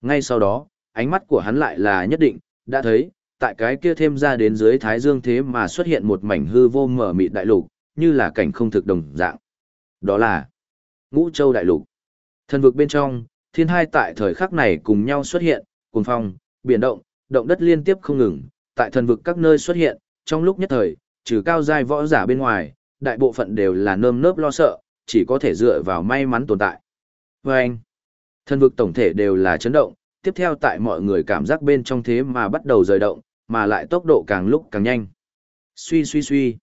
Ngay sau đó, ánh mắt của hắn lại là nhất định, đã thấy, tại cái kia thêm ra đến dưới thái dương thế mà xuất hiện một mảnh hư vô mở mịt đại lục, như là cảnh không thực đồng dạng. Đó là Ngũ Châu đại lục. Thần vực bên trong, thiên hai tại thời khắc này cùng nhau xuất hiện, cuồng phong, biển động, động đất liên tiếp không ngừng, tại thần vực các nơi xuất hiện, trong lúc nhất thời, trừ cao giai võ giả bên ngoài, đại bộ phận đều là nơm nớp lo sợ, chỉ có thể dựa vào may mắn tồn tại. Và anh, thần vực tổng thể đều là chấn động, tiếp theo tại mọi người cảm giác bên trong thế mà bắt đầu rời động, mà lại tốc độ càng lúc càng nhanh. Suy suy suy.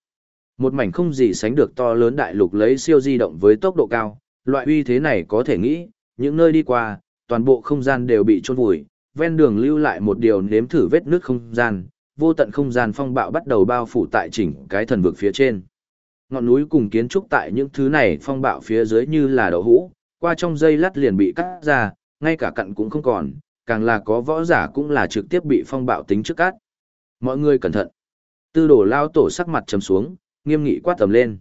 Một mảnh không gì sánh được to lớn đại lục lấy siêu di động với tốc độ cao, loại uy thế này có thể nghĩ, những nơi đi qua, toàn bộ không gian đều bị chôn vùi, ven đường lưu lại một điều nếm thử vết nước không gian, vô tận không gian phong bạo bắt đầu bao phủ tại chỉnh cái thần vực phía trên. Ngọn núi cùng kiến trúc tại những thứ này phong bạo phía dưới như là đậu hũ, qua trong dây lát liền bị cắt ra, ngay cả cặn cũng không còn, càng là có võ giả cũng là trực tiếp bị phong bạo tính trước cát. Mọi người cẩn thận. Tư đổ lao tổ sắc mặt trầm xuống, nghiêm nghị quát tầm lên.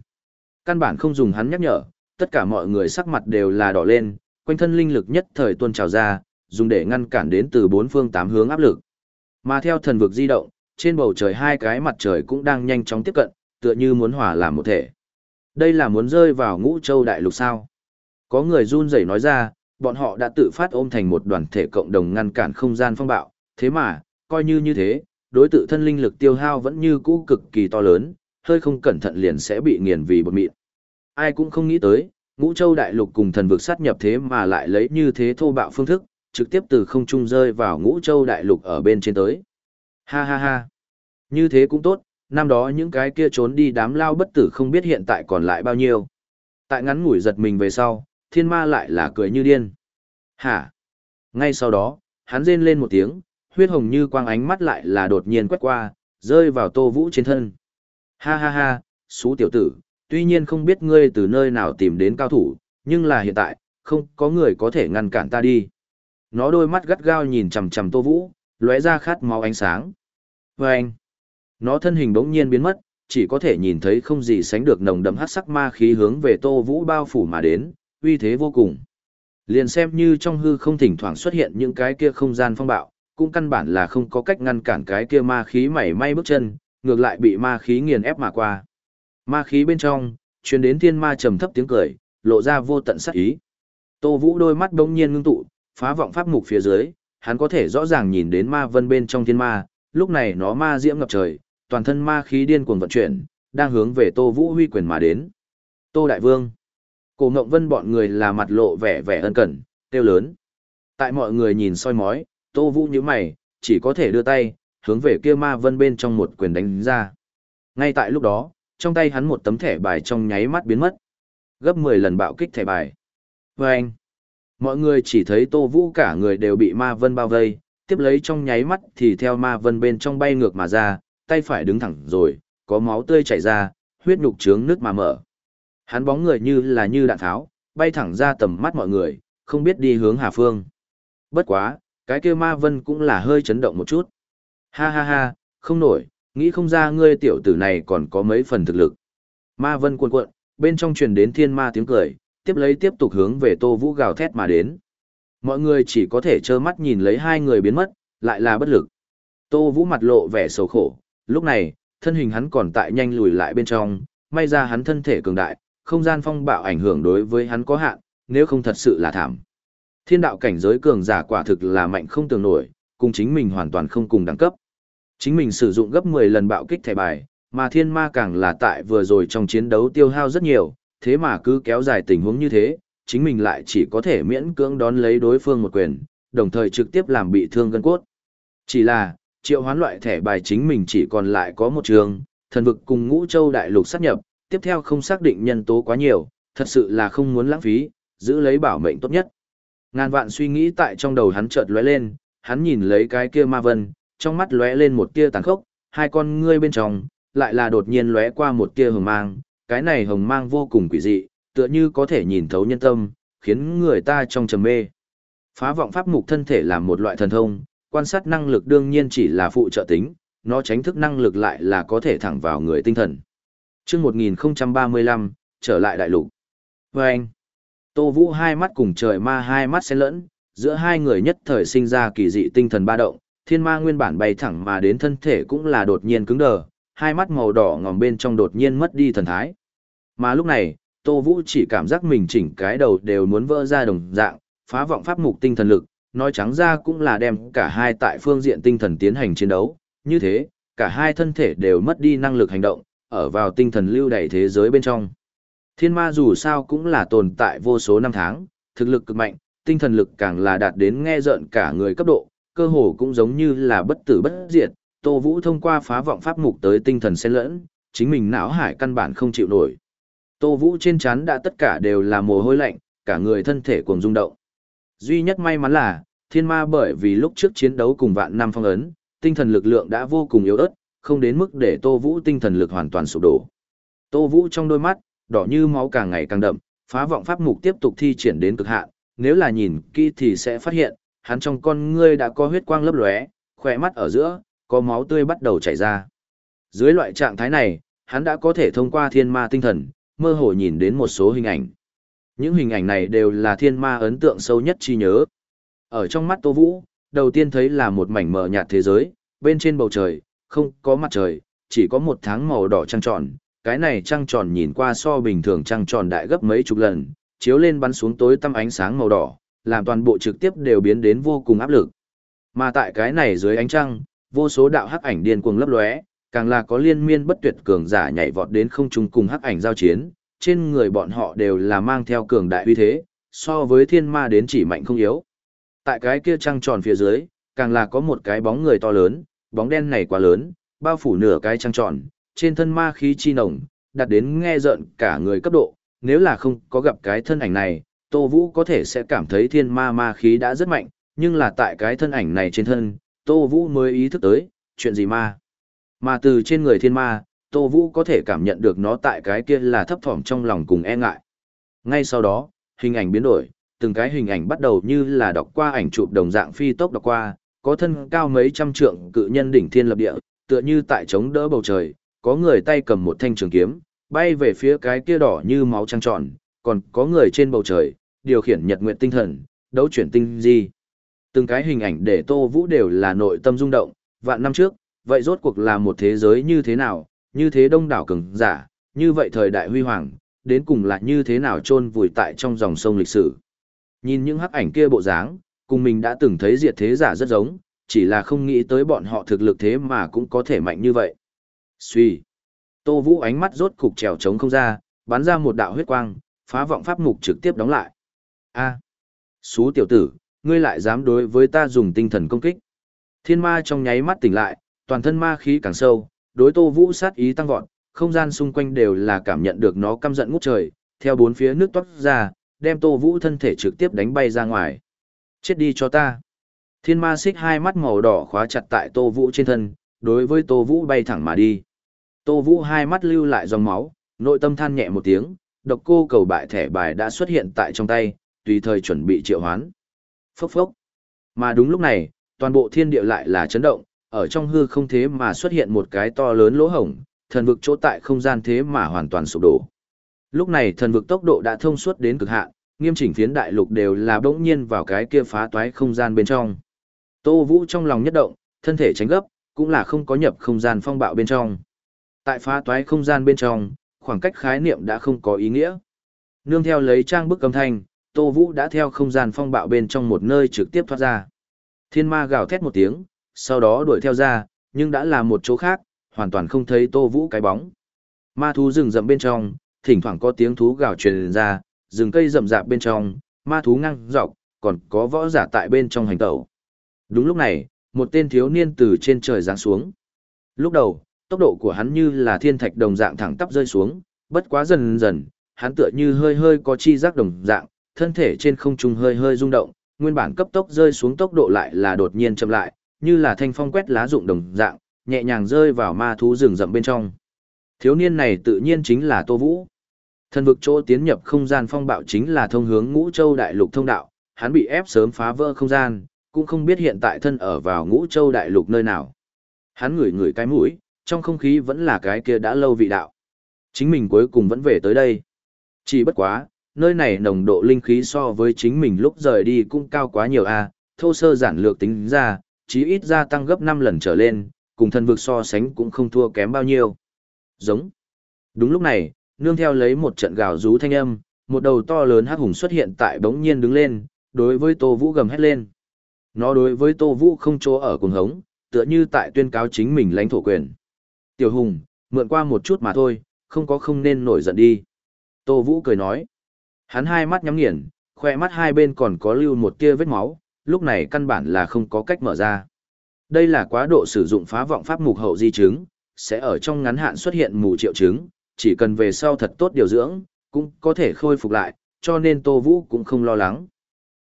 Căn bản không dùng hắn nhắc nhở, tất cả mọi người sắc mặt đều là đỏ lên, quanh thân linh lực nhất thời tuôn trào ra, dùng để ngăn cản đến từ bốn phương tám hướng áp lực. Mà theo thần vực di động, trên bầu trời hai cái mặt trời cũng đang nhanh chóng tiếp cận, tựa như muốn hòa làm một thể. Đây là muốn rơi vào ngũ châu đại lục sao. Có người run rẩy nói ra, bọn họ đã tự phát ôm thành một đoàn thể cộng đồng ngăn cản không gian phong bạo, thế mà, coi như như thế, đối tự thân linh lực tiêu hao vẫn như cũ cực kỳ to lớn, hơi không cẩn thận liền sẽ bị nghiền vì bột mịn. Ai cũng không nghĩ tới, ngũ châu đại lục cùng thần vực sát nhập thế mà lại lấy như thế thô bạo phương thức, trực tiếp từ không trung rơi vào ngũ châu đại lục ở bên trên tới. Ha ha ha. Như thế cũng tốt, năm đó những cái kia trốn đi đám lao bất tử không biết hiện tại còn lại bao nhiêu. Tại ngắn ngủi giật mình về sau, thiên ma lại là cười như điên. Hả? Ngay sau đó, hắn rên lên một tiếng, huyết hồng như quang ánh mắt lại là đột nhiên quét qua, rơi vào tô vũ trên thân. Ha ha ha, xú tiểu tử, tuy nhiên không biết ngươi từ nơi nào tìm đến cao thủ, nhưng là hiện tại, không có người có thể ngăn cản ta đi. Nó đôi mắt gắt gao nhìn chằm chằm tô vũ, lóe ra khát máu ánh sáng. Và anh, nó thân hình bỗng nhiên biến mất, chỉ có thể nhìn thấy không gì sánh được nồng đậm hắc sắc ma khí hướng về tô vũ bao phủ mà đến, uy thế vô cùng. Liền xem như trong hư không thỉnh thoảng xuất hiện những cái kia không gian phong bạo, cũng căn bản là không có cách ngăn cản cái kia ma khí mảy may bước chân, ngược lại bị ma khí nghiền ép mà qua. Ma khí bên trong, truyền đến thiên ma trầm thấp tiếng cười, lộ ra vô tận sát ý. Tô Vũ đôi mắt bỗng nhiên ngưng tụ, phá vọng pháp mục phía dưới, hắn có thể rõ ràng nhìn đến ma vân bên trong thiên ma, lúc này nó ma diễm ngập trời, toàn thân ma khí điên cuồng vận chuyển, đang hướng về Tô Vũ huy quyền mà đến. Tô Đại Vương. Cổ Ngộng Vân bọn người là mặt lộ vẻ vẻ ân cần, tiêu lớn. Tại mọi người nhìn soi mói, Tô Vũ như mày, chỉ có thể đưa tay, hướng về kia ma vân bên trong một quyền đánh ra. Ngay tại lúc đó, trong tay hắn một tấm thẻ bài trong nháy mắt biến mất. Gấp 10 lần bạo kích thẻ bài. Và anh, mọi người chỉ thấy Tô Vũ cả người đều bị ma vân bao vây, tiếp lấy trong nháy mắt thì theo ma vân bên trong bay ngược mà ra, tay phải đứng thẳng rồi, có máu tươi chảy ra, huyết nhục trướng nước mà mở. Hắn bóng người như là như đạn tháo, bay thẳng ra tầm mắt mọi người, không biết đi hướng Hà Phương. Bất quá, cái kia ma vân cũng là hơi chấn động một chút. Ha ha ha, không nổi, nghĩ không ra ngươi tiểu tử này còn có mấy phần thực lực. Ma vân cuộn cuộn, bên trong truyền đến thiên ma tiếng cười, tiếp lấy tiếp tục hướng về Tô Vũ gào thét mà đến. Mọi người chỉ có thể trơ mắt nhìn lấy hai người biến mất, lại là bất lực. Tô Vũ mặt lộ vẻ sầu khổ, lúc này, thân hình hắn còn tại nhanh lùi lại bên trong, may ra hắn thân thể cường đại, không gian phong bạo ảnh hưởng đối với hắn có hạn, nếu không thật sự là thảm. Thiên đạo cảnh giới cường giả quả thực là mạnh không tưởng nổi, cùng chính mình hoàn toàn không cùng đẳng cấp. Chính mình sử dụng gấp 10 lần bạo kích thẻ bài, mà thiên ma càng là tại vừa rồi trong chiến đấu tiêu hao rất nhiều, thế mà cứ kéo dài tình huống như thế, chính mình lại chỉ có thể miễn cưỡng đón lấy đối phương một quyền, đồng thời trực tiếp làm bị thương gân cốt. Chỉ là, triệu hoán loại thẻ bài chính mình chỉ còn lại có một trường, thần vực cùng ngũ châu đại lục sát nhập, tiếp theo không xác định nhân tố quá nhiều, thật sự là không muốn lãng phí, giữ lấy bảo mệnh tốt nhất. Ngàn vạn suy nghĩ tại trong đầu hắn chợt lóe lên, hắn nhìn lấy cái kia ma vân, trong mắt lóe lên một tia tàn khốc, hai con ngươi bên trong, lại là đột nhiên lóe qua một tia hồng mang, cái này hồng mang vô cùng quỷ dị, tựa như có thể nhìn thấu nhân tâm, khiến người ta trong trầm mê. Phá vọng pháp mục thân thể làm một loại thần thông, quan sát năng lực đương nhiên chỉ là phụ trợ tính, nó tránh thức năng lực lại là có thể thẳng vào người tinh thần. Trước 1035, trở lại đại lục. Và anh, Tô Vũ hai mắt cùng trời ma hai mắt xen lẫn, giữa hai người nhất thời sinh ra kỳ dị tinh thần ba động, thiên ma nguyên bản bay thẳng mà đến thân thể cũng là đột nhiên cứng đờ, hai mắt màu đỏ ngòm bên trong đột nhiên mất đi thần thái. Mà lúc này, Tô Vũ chỉ cảm giác mình chỉnh cái đầu đều muốn vỡ ra đồng dạng, phá vọng pháp mục tinh thần lực, nói trắng ra cũng là đem cả hai tại phương diện tinh thần tiến hành chiến đấu, như thế, cả hai thân thể đều mất đi năng lực hành động, ở vào tinh thần lưu đẩy thế giới bên trong. Thiên ma dù sao cũng là tồn tại vô số năm tháng, thực lực cực mạnh, tinh thần lực càng là đạt đến nghe rợn cả người cấp độ, cơ hồ cũng giống như là bất tử bất diệt. Tô Vũ thông qua phá vọng pháp mục tới tinh thần xen lẫn, chính mình não hải căn bản không chịu nổi. Tô Vũ trên chắn đã tất cả đều là mồ hôi lạnh, cả người thân thể cuồng rung động. Duy nhất may mắn là, thiên ma bởi vì lúc trước chiến đấu cùng vạn năm phong ấn, tinh thần lực lượng đã vô cùng yếu ớt, không đến mức để Tô Vũ tinh thần lực hoàn toàn sụp đổ. Tô Vũ trong đôi mắt, đỏ như máu càng ngày càng đậm, phá vọng pháp mục tiếp tục thi triển đến cực hạn, nếu là nhìn kỹ thì sẽ phát hiện, hắn trong con ngươi đã có huyết quang lấp lóe, khỏe mắt ở giữa, có máu tươi bắt đầu chảy ra. Dưới loại trạng thái này, hắn đã có thể thông qua thiên ma tinh thần, mơ hồ nhìn đến một số hình ảnh. Những hình ảnh này đều là thiên ma ấn tượng sâu nhất chi nhớ. Ở trong mắt Tô Vũ, đầu tiên thấy là một mảnh mờ nhạt thế giới, bên trên bầu trời, không có mặt trời, chỉ có một tháng màu đỏ trăng tròn. Cái này trăng tròn nhìn qua so bình thường trăng tròn đại gấp mấy chục lần, chiếu lên bắn xuống tối tăm ánh sáng màu đỏ, làm toàn bộ trực tiếp đều biến đến vô cùng áp lực. Mà tại cái này dưới ánh trăng, vô số đạo hắc ảnh điên cuồng lấp lóe, càng là có liên miên bất tuyệt cường giả nhảy vọt đến không trung cùng hắc ảnh giao chiến, trên người bọn họ đều là mang theo cường đại uy thế, so với thiên ma đến chỉ mạnh không yếu. Tại cái kia trăng tròn phía dưới, càng là có một cái bóng người to lớn, bóng đen này quá lớn, bao phủ nửa cái trăng tròn, trên thân ma khí chi nồng, đặt đến nghe rợn cả người cấp độ, nếu là không có gặp cái thân ảnh này, Tô Vũ có thể sẽ cảm thấy thiên ma ma khí đã rất mạnh, nhưng là tại cái thân ảnh này trên thân, Tô Vũ mới ý thức tới, chuyện gì ma. Mà từ trên người thiên ma, Tô Vũ có thể cảm nhận được nó tại cái kia là thấp thỏm trong lòng cùng e ngại. Ngay sau đó, hình ảnh biến đổi, từng cái hình ảnh bắt đầu như là đọc qua ảnh chụp đồng dạng phi tốc đọc qua, có thân cao mấy trăm trượng cự nhân đỉnh thiên lập địa, tựa như tại chống đỡ bầu trời, có người tay cầm một thanh trường kiếm, bay về phía cái kia đỏ như máu trăng tròn, còn có người trên bầu trời, điều khiển nhật nguyện tinh thần, đấu chuyển tinh di. Từng cái hình ảnh để Tô Vũ đều là nội tâm rung động, vạn năm trước, vậy rốt cuộc là một thế giới như thế nào, như thế đông đảo cường giả, như vậy thời đại huy hoàng, đến cùng là như thế nào chôn vùi tại trong dòng sông lịch sử. Nhìn những hắc ảnh kia bộ dáng, cùng mình đã từng thấy diệt thế giả rất giống, chỉ là không nghĩ tới bọn họ thực lực thế mà cũng có thể mạnh như vậy. Suy. Tô Vũ ánh mắt rốt cục trèo trống không ra, bắn ra một đạo huyết quang, phá vọng pháp mục trực tiếp đóng lại. A. Xú tiểu tử, ngươi lại dám đối với ta dùng tinh thần công kích. Thiên ma trong nháy mắt tỉnh lại, toàn thân ma khí càng sâu, đối Tô Vũ sát ý tăng vọt, không gian xung quanh đều là cảm nhận được nó căm giận ngút trời, theo bốn phía nước toát ra, đem Tô Vũ thân thể trực tiếp đánh bay ra ngoài. Chết đi cho ta. Thiên ma xích hai mắt màu đỏ khóa chặt tại Tô Vũ trên thân, đối với Tô Vũ bay thẳng mà đi. Tô Vũ hai mắt lưu lại dòng máu, nội tâm than nhẹ một tiếng, độc cô cầu bại thẻ bài đã xuất hiện tại trong tay, tùy thời chuẩn bị triệu hoán. Phốc phốc. Mà đúng lúc này, toàn bộ thiên địa lại là chấn động, ở trong hư không thế mà xuất hiện một cái to lớn lỗ hổng, thần vực chỗ tại không gian thế mà hoàn toàn sụp đổ. Lúc này thần vực tốc độ đã thông suốt đến cực hạn, nghiêm chỉnh phiến đại lục đều là bỗng nhiên vào cái kia phá toái không gian bên trong. Tô Vũ trong lòng nhất động, thân thể tránh gấp, cũng là không có nhập không gian phong bạo bên trong. Tại phá toái không gian bên trong, khoảng cách khái niệm đã không có ý nghĩa. Nương theo lấy trang bức âm thanh, Tô Vũ đã theo không gian phong bạo bên trong một nơi trực tiếp thoát ra. Thiên ma gào thét một tiếng, sau đó đuổi theo ra, nhưng đã là một chỗ khác, hoàn toàn không thấy Tô Vũ cái bóng. Ma thú rừng rậm bên trong, thỉnh thoảng có tiếng thú gào truyền ra, rừng cây rậm rạp bên trong, ma thú ngang dọc, còn có võ giả tại bên trong hành tẩu. Đúng lúc này, một tên thiếu niên từ trên trời giáng xuống. Lúc đầu, tốc độ của hắn như là thiên thạch đồng dạng thẳng tắp rơi xuống, bất quá dần dần, hắn tựa như hơi hơi có chi giác đồng dạng, thân thể trên không trung hơi hơi rung động, nguyên bản cấp tốc rơi xuống tốc độ lại là đột nhiên chậm lại, như là thanh phong quét lá rụng đồng dạng, nhẹ nhàng rơi vào ma thú rừng rậm bên trong. Thiếu niên này tự nhiên chính là Tô Vũ. Thần vực chỗ tiến nhập không gian phong bạo chính là thông hướng ngũ châu đại lục thông đạo, hắn bị ép sớm phá vỡ không gian, cũng không biết hiện tại thân ở vào ngũ châu đại lục nơi nào. Hắn ngửi ngửi cái mũi, trong không khí vẫn là cái kia đã lâu vị đạo. Chính mình cuối cùng vẫn về tới đây. Chỉ bất quá, nơi này nồng độ linh khí so với chính mình lúc rời đi cũng cao quá nhiều a thô sơ giản lược tính ra, chí ít gia tăng gấp 5 lần trở lên, cùng thần vực so sánh cũng không thua kém bao nhiêu. Giống. Đúng lúc này, nương theo lấy một trận gào rú thanh âm, một đầu to lớn hắc hùng xuất hiện tại bỗng nhiên đứng lên, đối với Tô Vũ gầm hét lên. Nó đối với Tô Vũ không chỗ ở cùng hống, tựa như tại tuyên cáo chính mình lãnh thổ quyền. Tiểu Hùng, mượn qua một chút mà thôi, không có không nên nổi giận đi. Tô Vũ cười nói. Hắn hai mắt nhắm nghiền, khoe mắt hai bên còn có lưu một tia vết máu, lúc này căn bản là không có cách mở ra. Đây là quá độ sử dụng phá vọng pháp mục hậu di chứng, sẽ ở trong ngắn hạn xuất hiện mù triệu chứng, chỉ cần về sau thật tốt điều dưỡng, cũng có thể khôi phục lại, cho nên Tô Vũ cũng không lo lắng.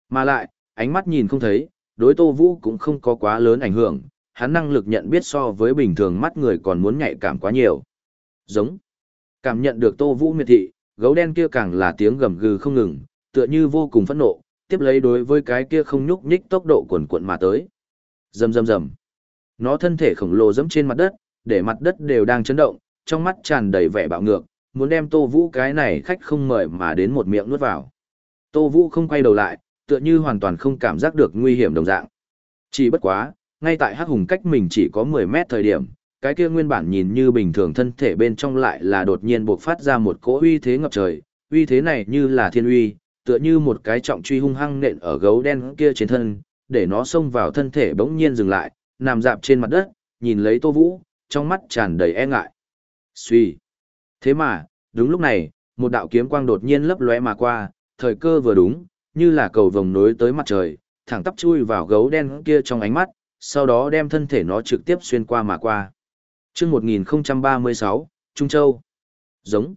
Mà lại, ánh mắt nhìn không thấy, đối Tô Vũ cũng không có quá lớn ảnh hưởng, hắn năng lực nhận biết so với bình thường mắt người còn muốn nhạy cảm quá nhiều. Giống. Cảm nhận được Tô Vũ miệt thị, gấu đen kia càng là tiếng gầm gừ không ngừng, tựa như vô cùng phẫn nộ, tiếp lấy đối với cái kia không nhúc nhích tốc độ cuộn cuộn mà tới. Rầm rầm rầm. Nó thân thể khổng lồ dẫm trên mặt đất, để mặt đất đều đang chấn động, trong mắt tràn đầy vẻ bạo ngược, muốn đem Tô Vũ cái này khách không mời mà đến một miệng nuốt vào. Tô Vũ không quay đầu lại, tựa như hoàn toàn không cảm giác được nguy hiểm đồng dạng. Chỉ bất quá, ngay tại Hắc Hùng cách mình chỉ có 10 mét thời điểm, cái kia nguyên bản nhìn như bình thường thân thể bên trong lại là đột nhiên bộc phát ra một cỗ uy thế ngập trời, uy thế này như là thiên uy, tựa như một cái trọng truy hung hăng nện ở gấu đen kia trên thân, để nó xông vào thân thể bỗng nhiên dừng lại, nằm dạp trên mặt đất, nhìn lấy Tô Vũ, trong mắt tràn đầy e ngại. Suy. Thế mà, đúng lúc này, một đạo kiếm quang đột nhiên lấp lóe mà qua, thời cơ vừa đúng, như là cầu vồng nối tới mặt trời, thẳng tắp chui vào gấu đen kia trong ánh mắt, sau đó đem thân thể nó trực tiếp xuyên qua mà qua. Trước 1036, Trung Châu. Giống.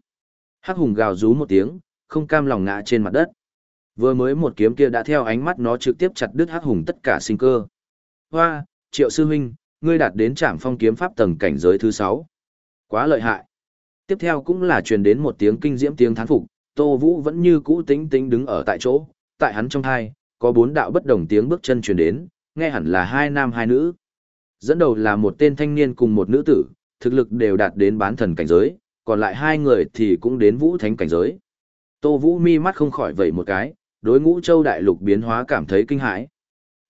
Hắc hùng gào rú một tiếng, không cam lòng ngã trên mặt đất. Vừa mới một kiếm kia đã theo ánh mắt nó trực tiếp chặt đứt hắc hùng tất cả sinh cơ. Hoa, triệu sư huynh, ngươi đạt đến trạm phong kiếm pháp tầng cảnh giới thứ 6. Quá lợi hại. Tiếp theo cũng là truyền đến một tiếng kinh diễm tiếng thán phục, Tô Vũ vẫn như cũ tính tính đứng ở tại chỗ, tại hắn trong hai, có bốn đạo bất đồng tiếng bước chân truyền đến, nghe hẳn là hai nam hai nữ. Dẫn đầu là một tên thanh niên cùng một nữ tử, thực lực đều đạt đến bán thần cảnh giới, còn lại hai người thì cũng đến vũ thánh cảnh giới. Tô Vũ mi mắt không khỏi vậy một cái, đối ngũ châu đại lục biến hóa cảm thấy kinh hãi.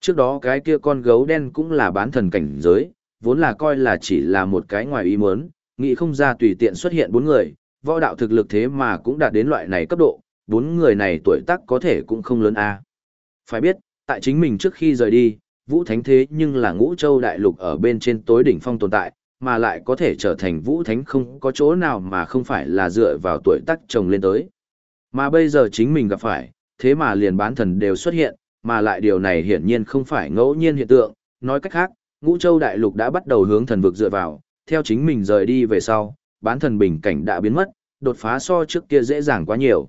Trước đó cái kia con gấu đen cũng là bán thần cảnh giới, vốn là coi là chỉ là một cái ngoài ý muốn, nghĩ không ra tùy tiện xuất hiện bốn người, võ đạo thực lực thế mà cũng đạt đến loại này cấp độ, bốn người này tuổi tác có thể cũng không lớn a. Phải biết, tại chính mình trước khi rời đi, Vũ Thánh thế nhưng là ngũ châu đại lục ở bên trên tối đỉnh phong tồn tại, mà lại có thể trở thành Vũ Thánh không có chỗ nào mà không phải là dựa vào tuổi tác chồng lên tới. Mà bây giờ chính mình gặp phải, thế mà liền bán thần đều xuất hiện, mà lại điều này hiển nhiên không phải ngẫu nhiên hiện tượng, nói cách khác, ngũ châu đại lục đã bắt đầu hướng thần vực dựa vào, theo chính mình rời đi về sau, bán thần bình cảnh đã biến mất, đột phá so trước kia dễ dàng quá nhiều.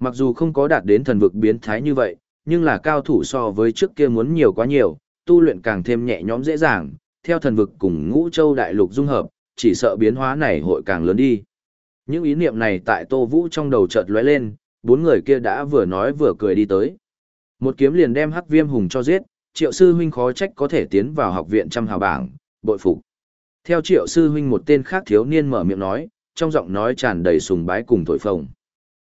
Mặc dù không có đạt đến thần vực biến thái như vậy, nhưng là cao thủ so với trước kia muốn nhiều quá nhiều, tu luyện càng thêm nhẹ nhõm dễ dàng, theo thần vực cùng ngũ châu đại lục dung hợp, chỉ sợ biến hóa này hội càng lớn đi. Những ý niệm này tại Tô Vũ trong đầu chợt lóe lên, bốn người kia đã vừa nói vừa cười đi tới. Một kiếm liền đem Hắc Viêm Hùng cho giết, Triệu sư huynh khó trách có thể tiến vào học viện trăm hào bảng, bội phục. Theo Triệu sư huynh một tên khác thiếu niên mở miệng nói, trong giọng nói tràn đầy sùng bái cùng thổi phồng.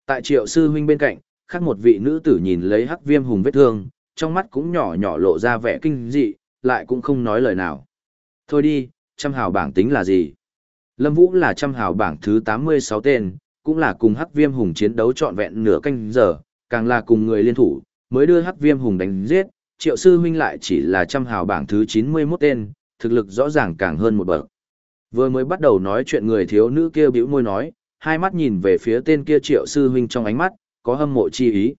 Tại Triệu sư huynh bên cạnh, khác một vị nữ tử nhìn lấy Hắc Viêm Hùng vết thương, trong mắt cũng nhỏ nhỏ lộ ra vẻ kinh dị, lại cũng không nói lời nào. Thôi đi, trăm hào bảng tính là gì? Lâm Vũ là trăm hào bảng thứ 86 tên, cũng là cùng Hắc Viêm Hùng chiến đấu trọn vẹn nửa canh giờ, càng là cùng người liên thủ, mới đưa Hắc Viêm Hùng đánh giết, Triệu sư huynh lại chỉ là trăm hào bảng thứ 91 tên, thực lực rõ ràng càng hơn một bậc. Vừa mới bắt đầu nói chuyện người thiếu nữ kia bĩu môi nói, hai mắt nhìn về phía tên kia Triệu sư huynh trong ánh mắt, có hâm mộ chi ý.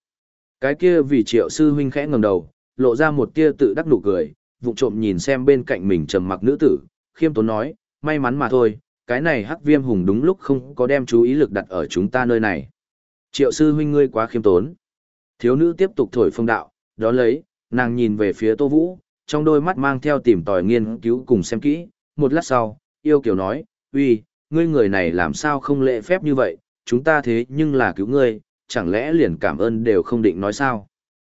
Cái kia vì Triệu sư huynh khẽ ngẩng đầu, lộ ra một tia tự đắc nụ cười, vụng trộm nhìn xem bên cạnh mình trầm mặc nữ tử, khiêm tốn nói, may mắn mà thôi, cái này hắc viêm hùng đúng lúc không có đem chú ý lực đặt ở chúng ta nơi này. Triệu sư huynh ngươi quá khiêm tốn. Thiếu nữ tiếp tục thổi phong đạo, đó lấy, nàng nhìn về phía Tô Vũ, trong đôi mắt mang theo tìm tòi nghiên cứu cùng xem kỹ, một lát sau, yêu kiều nói, uy, ngươi người này làm sao không lễ phép như vậy, chúng ta thế nhưng là cứu ngươi, chẳng lẽ liền cảm ơn đều không định nói sao.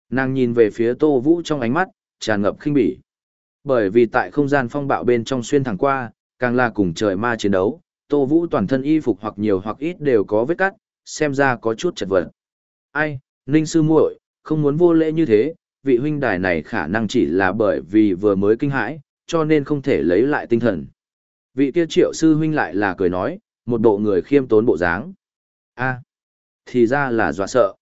Nàng nhìn về phía Tô Vũ trong ánh mắt, tràn ngập khinh bỉ. Bởi vì tại không gian phong bạo bên trong xuyên thẳng qua, càng là cùng trời ma chiến đấu, Tô Vũ toàn thân y phục hoặc nhiều hoặc ít đều có vết cắt, xem ra có chút chật vật. Ai, Ninh sư muội, không muốn vô lễ như thế, vị huynh đài này khả năng chỉ là bởi vì vừa mới kinh hãi, cho nên không thể lấy lại tinh thần. Vị kia triệu sư huynh lại là cười nói, một bộ người khiêm tốn bộ dáng. a thì ra là dọa sợ.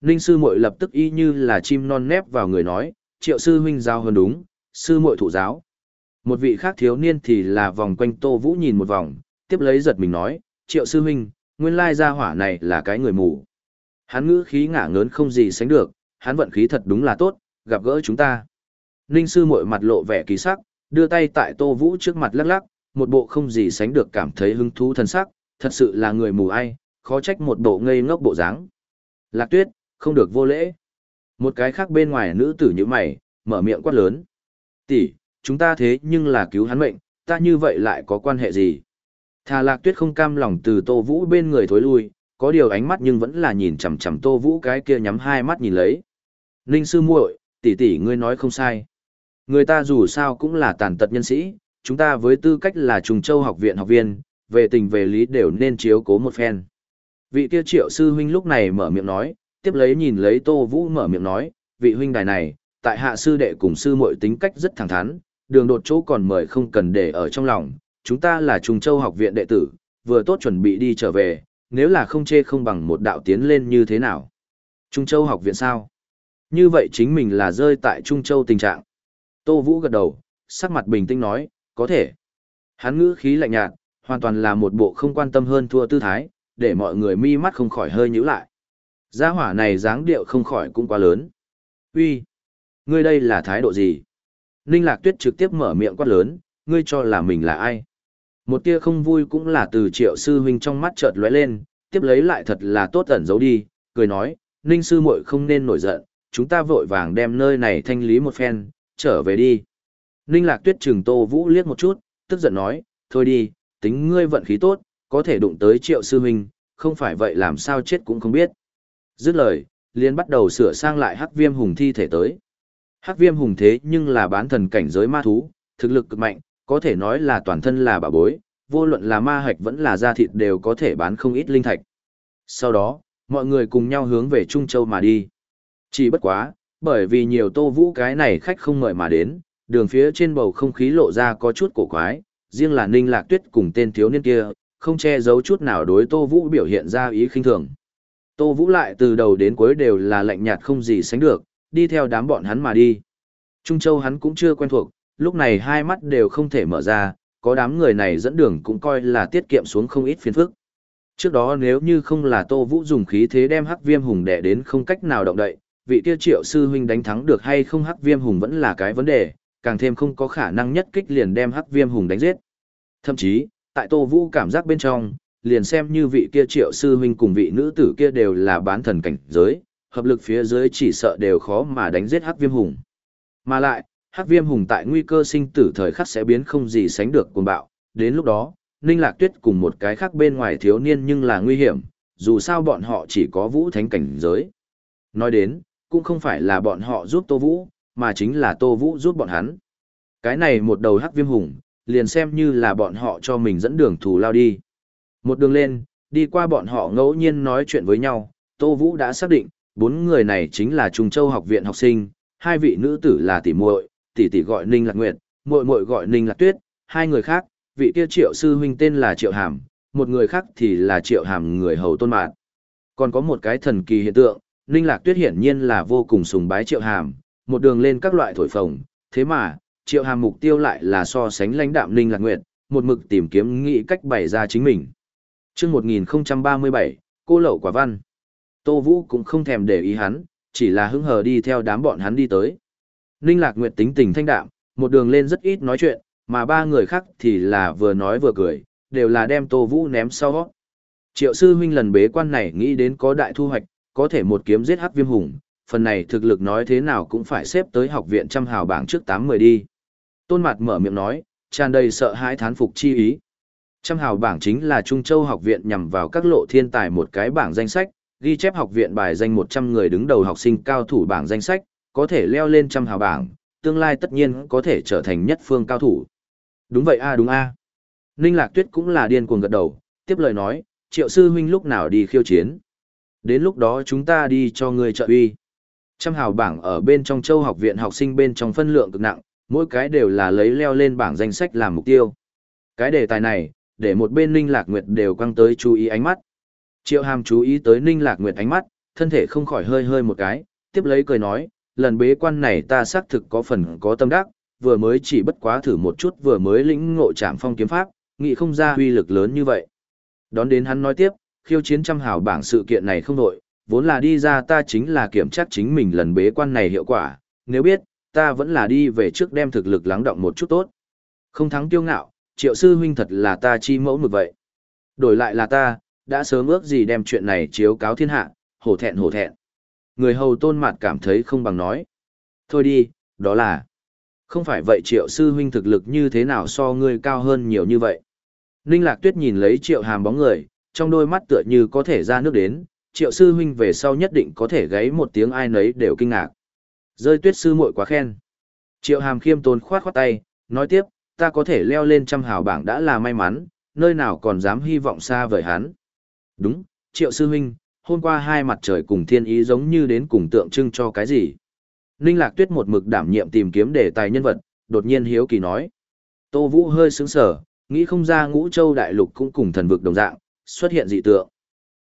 Ninh sư muội lập tức y như là chim non nép vào người nói, triệu sư huynh giao hơn đúng, sư muội thụ giáo. Một vị khác thiếu niên thì là vòng quanh Tô Vũ nhìn một vòng, tiếp lấy giật mình nói, triệu sư huynh, nguyên lai gia hỏa này là cái người mù. Hắn ngữ khí ngả ngớn không gì sánh được, hắn vận khí thật đúng là tốt, gặp gỡ chúng ta. Ninh sư muội mặt lộ vẻ kỳ sắc, đưa tay tại Tô Vũ trước mặt lắc lắc, một bộ không gì sánh được cảm thấy hứng thú thần sắc, thật sự là người mù ai, khó trách một bộ ngây ngốc bộ dáng. Lạc Tuyết, không được vô lễ. Một cái khác bên ngoài nữ tử như mày, mở miệng quát lớn. Tỷ, chúng ta thế nhưng là cứu hắn mệnh, ta như vậy lại có quan hệ gì? Thà lạc tuyết không cam lòng từ tô vũ bên người thối lui, có điều ánh mắt nhưng vẫn là nhìn chằm chằm tô vũ cái kia nhắm hai mắt nhìn lấy. Ninh sư muội, tỷ tỷ ngươi nói không sai. Người ta dù sao cũng là tàn tật nhân sĩ, chúng ta với tư cách là trùng châu học viện học viên, về tình về lý đều nên chiếu cố một phen. Vị kia triệu sư huynh lúc này mở miệng nói, tiếp lấy nhìn lấy tô vũ mở miệng nói, vị huynh đài này, tại hạ sư đệ cùng sư muội tính cách rất thẳng thắn, đường đột chỗ còn mời không cần để ở trong lòng, chúng ta là Trung Châu học viện đệ tử, vừa tốt chuẩn bị đi trở về, nếu là không chê không bằng một đạo tiến lên như thế nào. Trung Châu học viện sao? Như vậy chính mình là rơi tại Trung Châu tình trạng. Tô Vũ gật đầu, sắc mặt bình tĩnh nói, có thể. Hắn ngữ khí lạnh nhạt, hoàn toàn là một bộ không quan tâm hơn thua tư thái, để mọi người mi mắt không khỏi hơi nhíu lại. Gia hỏa này dáng điệu không khỏi cũng quá lớn. Uy, Ngươi đây là thái độ gì? Ninh Lạc Tuyết trực tiếp mở miệng quát lớn, ngươi cho là mình là ai? Một tia không vui cũng là từ triệu sư huynh trong mắt chợt lóe lên, tiếp lấy lại thật là tốt ẩn giấu đi, cười nói, Ninh sư muội không nên nổi giận, chúng ta vội vàng đem nơi này thanh lý một phen, trở về đi. Ninh Lạc Tuyết trừng Tô Vũ liếc một chút, tức giận nói, thôi đi, tính ngươi vận khí tốt, có thể đụng tới triệu sư huynh, không phải vậy làm sao chết cũng không biết. Dứt lời, liền bắt đầu sửa sang lại hắc viêm hùng thi thể tới. Hắc viêm hùng thế nhưng là bán thần cảnh giới ma thú, thực lực cực mạnh, có thể nói là toàn thân là bà bối, vô luận là ma hạch vẫn là da thịt đều có thể bán không ít linh thạch. Sau đó, mọi người cùng nhau hướng về Trung Châu mà đi. Chỉ bất quá, bởi vì nhiều tô vũ cái này khách không mời mà đến, đường phía trên bầu không khí lộ ra có chút cổ quái, riêng là Ninh Lạc Tuyết cùng tên thiếu niên kia, không che giấu chút nào đối Tô Vũ biểu hiện ra ý khinh thường. Tô Vũ lại từ đầu đến cuối đều là lạnh nhạt không gì sánh được, đi theo đám bọn hắn mà đi. Trung Châu hắn cũng chưa quen thuộc, lúc này hai mắt đều không thể mở ra, có đám người này dẫn đường cũng coi là tiết kiệm xuống không ít phiền phức. Trước đó nếu như không là Tô Vũ dùng khí thế đem Hắc Viêm Hùng đè đến không cách nào động đậy, vị kia Triệu sư huynh đánh thắng được hay không Hắc Viêm Hùng vẫn là cái vấn đề, càng thêm không có khả năng nhất kích liền đem Hắc Viêm Hùng đánh giết. Thậm chí, tại Tô Vũ cảm giác bên trong, liền xem như vị kia Triệu sư huynh cùng vị nữ tử kia đều là bán thần cảnh giới, hợp lực phía dưới chỉ sợ đều khó mà đánh giết Hắc Viêm Hùng. Mà lại, Hắc Viêm Hùng tại nguy cơ sinh tử thời khắc sẽ biến không gì sánh được cuồng bạo, đến lúc đó, Ninh Lạc Tuyết cùng một cái khác bên ngoài thiếu niên nhưng là nguy hiểm, dù sao bọn họ chỉ có vũ thánh cảnh giới. Nói đến, cũng không phải là bọn họ giúp Tô Vũ, mà chính là Tô Vũ giúp bọn hắn. Cái này một đầu Hắc Viêm Hùng, liền xem như là bọn họ cho mình dẫn đường thù lao đi. Một đường lên, đi qua bọn họ ngẫu nhiên nói chuyện với nhau, Tô Vũ đã xác định, bốn người này chính là Trung Châu học viện học sinh, hai vị nữ tử là tỷ muội, tỷ tỷ gọi Ninh Lạc Nguyệt, muội muội gọi Ninh Lạc Tuyết, hai người khác, vị kia Triệu sư huynh tên là Triệu Hàm, một người khác thì là Triệu Hàm người hầu tôn mạn. Còn có một cái thần kỳ hiện tượng, Ninh Lạc Tuyết hiển nhiên là vô cùng sùng bái Triệu Hàm, một đường lên các loại thổi phồng, thế mà, Triệu Hàm mục tiêu lại là so sánh lãnh đạm Ninh Lạc Nguyệt, một mực tìm kiếm nghĩ cách bày ra chính mình. Chương 1037, cô lậu quả văn. Tô Vũ cũng không thèm để ý hắn, chỉ là hứng hờ đi theo đám bọn hắn đi tới. Ninh Lạc Nguyệt tính tình thanh đạm, một đường lên rất ít nói chuyện, mà ba người khác thì là vừa nói vừa cười, đều là đem Tô Vũ ném sau. Triệu sư huynh lần bế quan này nghĩ đến có đại thu hoạch, có thể một kiếm giết hắc viêm hùng, phần này thực lực nói thế nào cũng phải xếp tới học viện trăm hào bảng trước 8-10 đi. Tôn Mạt mở miệng nói, tràn đầy sợ hãi thán phục chi ý. Trăm hào bảng chính là Trung Châu học viện nhằm vào các lộ thiên tài một cái bảng danh sách, ghi chép học viện bài danh 100 người đứng đầu học sinh cao thủ bảng danh sách, có thể leo lên trăm hào bảng, tương lai tất nhiên có thể trở thành nhất phương cao thủ. Đúng vậy a đúng a. Ninh Lạc Tuyết cũng là điên cuồng gật đầu, tiếp lời nói, triệu sư huynh lúc nào đi khiêu chiến. Đến lúc đó chúng ta đi cho người trợ uy. Trăm hào bảng ở bên trong châu học viện học sinh bên trong phân lượng cực nặng, mỗi cái đều là lấy leo lên bảng danh sách làm mục tiêu. Cái đề tài này, để một bên Ninh Lạc Nguyệt đều quăng tới chú ý ánh mắt. Triệu Hàm chú ý tới Ninh Lạc Nguyệt ánh mắt, thân thể không khỏi hơi hơi một cái, tiếp lấy cười nói, lần bế quan này ta xác thực có phần có tâm đắc, vừa mới chỉ bất quá thử một chút vừa mới lĩnh ngộ trạm phong kiếm pháp, nghĩ không ra huy lực lớn như vậy. Đón đến hắn nói tiếp, khiêu chiến trăm hào bảng sự kiện này không đội, vốn là đi ra ta chính là kiểm tra chính mình lần bế quan này hiệu quả, nếu biết, ta vẫn là đi về trước đem thực lực lắng động một chút tốt. Không thắng tiêu ngạo, triệu sư huynh thật là ta chi mẫu mực vậy. Đổi lại là ta, đã sớm ước gì đem chuyện này chiếu cáo thiên hạ, hổ thẹn hổ thẹn. Người hầu tôn mặt cảm thấy không bằng nói. Thôi đi, đó là. Không phải vậy triệu sư huynh thực lực như thế nào so ngươi cao hơn nhiều như vậy. Ninh Lạc Tuyết nhìn lấy triệu hàm bóng người, trong đôi mắt tựa như có thể ra nước đến, triệu sư huynh về sau nhất định có thể gáy một tiếng ai nấy đều kinh ngạc. Rơi tuyết sư muội quá khen. Triệu hàm khiêm tốn khoát khoát tay, nói tiếp, ta có thể leo lên trăm hào bảng đã là may mắn, nơi nào còn dám hy vọng xa vời hắn. Đúng, triệu sư huynh, hôm qua hai mặt trời cùng thiên ý giống như đến cùng tượng trưng cho cái gì. Ninh Lạc Tuyết một mực đảm nhiệm tìm kiếm đề tài nhân vật, đột nhiên hiếu kỳ nói. Tô Vũ hơi sướng sở, nghĩ không ra ngũ châu đại lục cũng cùng thần vực đồng dạng, xuất hiện dị tượng.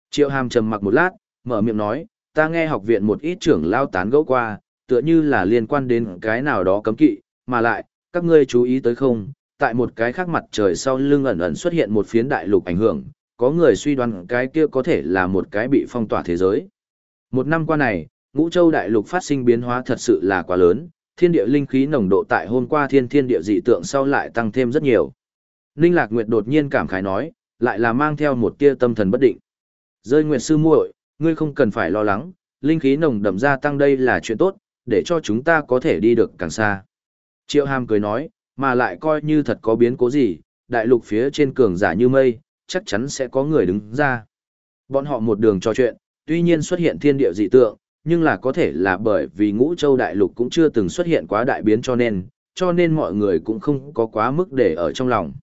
Triệu Hàm trầm mặc một lát, mở miệng nói, ta nghe học viện một ít trưởng lao tán gẫu qua, tựa như là liên quan đến cái nào đó cấm kỵ, mà lại, các ngươi chú ý tới không, tại một cái khác mặt trời sau lưng ẩn ẩn xuất hiện một phiến đại lục ảnh hưởng, có người suy đoán cái kia có thể là một cái bị phong tỏa thế giới. Một năm qua này, ngũ châu đại lục phát sinh biến hóa thật sự là quá lớn, thiên địa linh khí nồng độ tại hôm qua thiên thiên địa dị tượng sau lại tăng thêm rất nhiều. Ninh Lạc Nguyệt đột nhiên cảm khái nói, lại là mang theo một tia tâm thần bất định. Rơi Nguyệt sư muội, ngươi không cần phải lo lắng, linh khí nồng đậm gia tăng đây là chuyện tốt, để cho chúng ta có thể đi được càng xa. Triệu Hàm cười nói, mà lại coi như thật có biến cố gì, đại lục phía trên cường giả như mây, chắc chắn sẽ có người đứng ra. Bọn họ một đường trò chuyện, tuy nhiên xuất hiện thiên địa dị tượng, nhưng là có thể là bởi vì ngũ châu đại lục cũng chưa từng xuất hiện quá đại biến cho nên, cho nên mọi người cũng không có quá mức để ở trong lòng.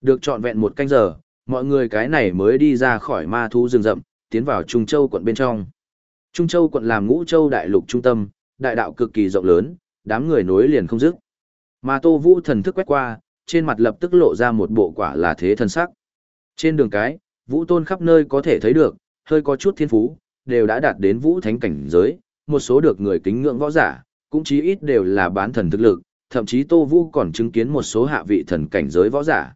Được trọn vẹn một canh giờ, mọi người cái này mới đi ra khỏi ma thú rừng rậm, tiến vào Trung Châu quận bên trong. Trung Châu quận làm ngũ châu đại lục trung tâm, đại đạo cực kỳ rộng lớn, đám người nối liền không dứt. Mà Tô Vũ thần thức quét qua, trên mặt lập tức lộ ra một bộ quả là thế thân sắc. Trên đường cái, Vũ Tôn khắp nơi có thể thấy được, hơi có chút thiên phú, đều đã đạt đến Vũ Thánh cảnh giới, một số được người kính ngưỡng võ giả, cũng chí ít đều là bán thần thực lực, thậm chí Tô Vũ còn chứng kiến một số hạ vị thần cảnh giới võ giả.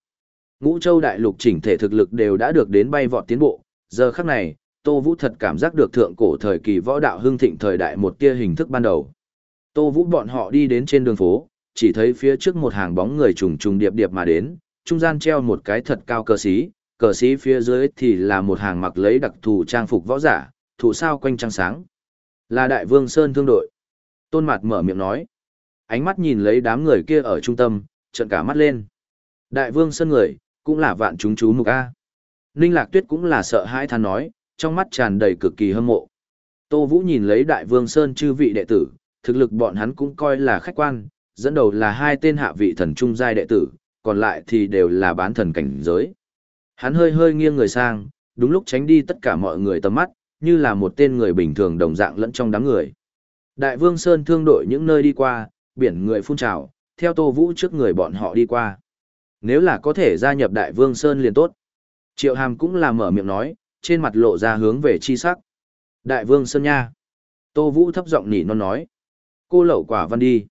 Ngũ Châu đại lục chỉnh thể thực lực đều đã được đến bay vọt tiến bộ, giờ khắc này, Tô Vũ thật cảm giác được thượng cổ thời kỳ võ đạo hưng thịnh thời đại một tia hình thức ban đầu. Tô Vũ bọn họ đi đến trên đường phố, chỉ thấy phía trước một hàng bóng người trùng trùng điệp điệp mà đến, trung gian treo một cái thật cao cờ xí, cờ xí phía dưới thì là một hàng mặc lấy đặc thù trang phục võ giả, thủ sao quanh trăng sáng. Là Đại Vương Sơn thương đội. Tôn Mạt mở miệng nói. Ánh mắt nhìn lấy đám người kia ở trung tâm, trợn cả mắt lên. Đại Vương Sơn người, cũng là vạn chúng chú mục A. Ninh Lạc Tuyết cũng là sợ hãi than nói, trong mắt tràn đầy cực kỳ hâm mộ. Tô Vũ nhìn lấy Đại Vương Sơn chư vị đệ tử, thực lực bọn hắn cũng coi là khách quan, dẫn đầu là hai tên hạ vị thần trung giai đệ tử, còn lại thì đều là bán thần cảnh giới. Hắn hơi hơi nghiêng người sang, đúng lúc tránh đi tất cả mọi người tầm mắt, như là một tên người bình thường đồng dạng lẫn trong đám người. Đại Vương Sơn thương đội những nơi đi qua, biển người phun trào, theo Tô Vũ trước người bọn họ đi qua. Nếu là có thể gia nhập Đại Vương Sơn liền tốt. Triệu Hàm cũng là mở miệng nói, trên mặt lộ ra hướng về chi sắc. Đại Vương Sơn nha. Tô Vũ thấp giọng nỉ non nói. Cô lậu quả văn đi.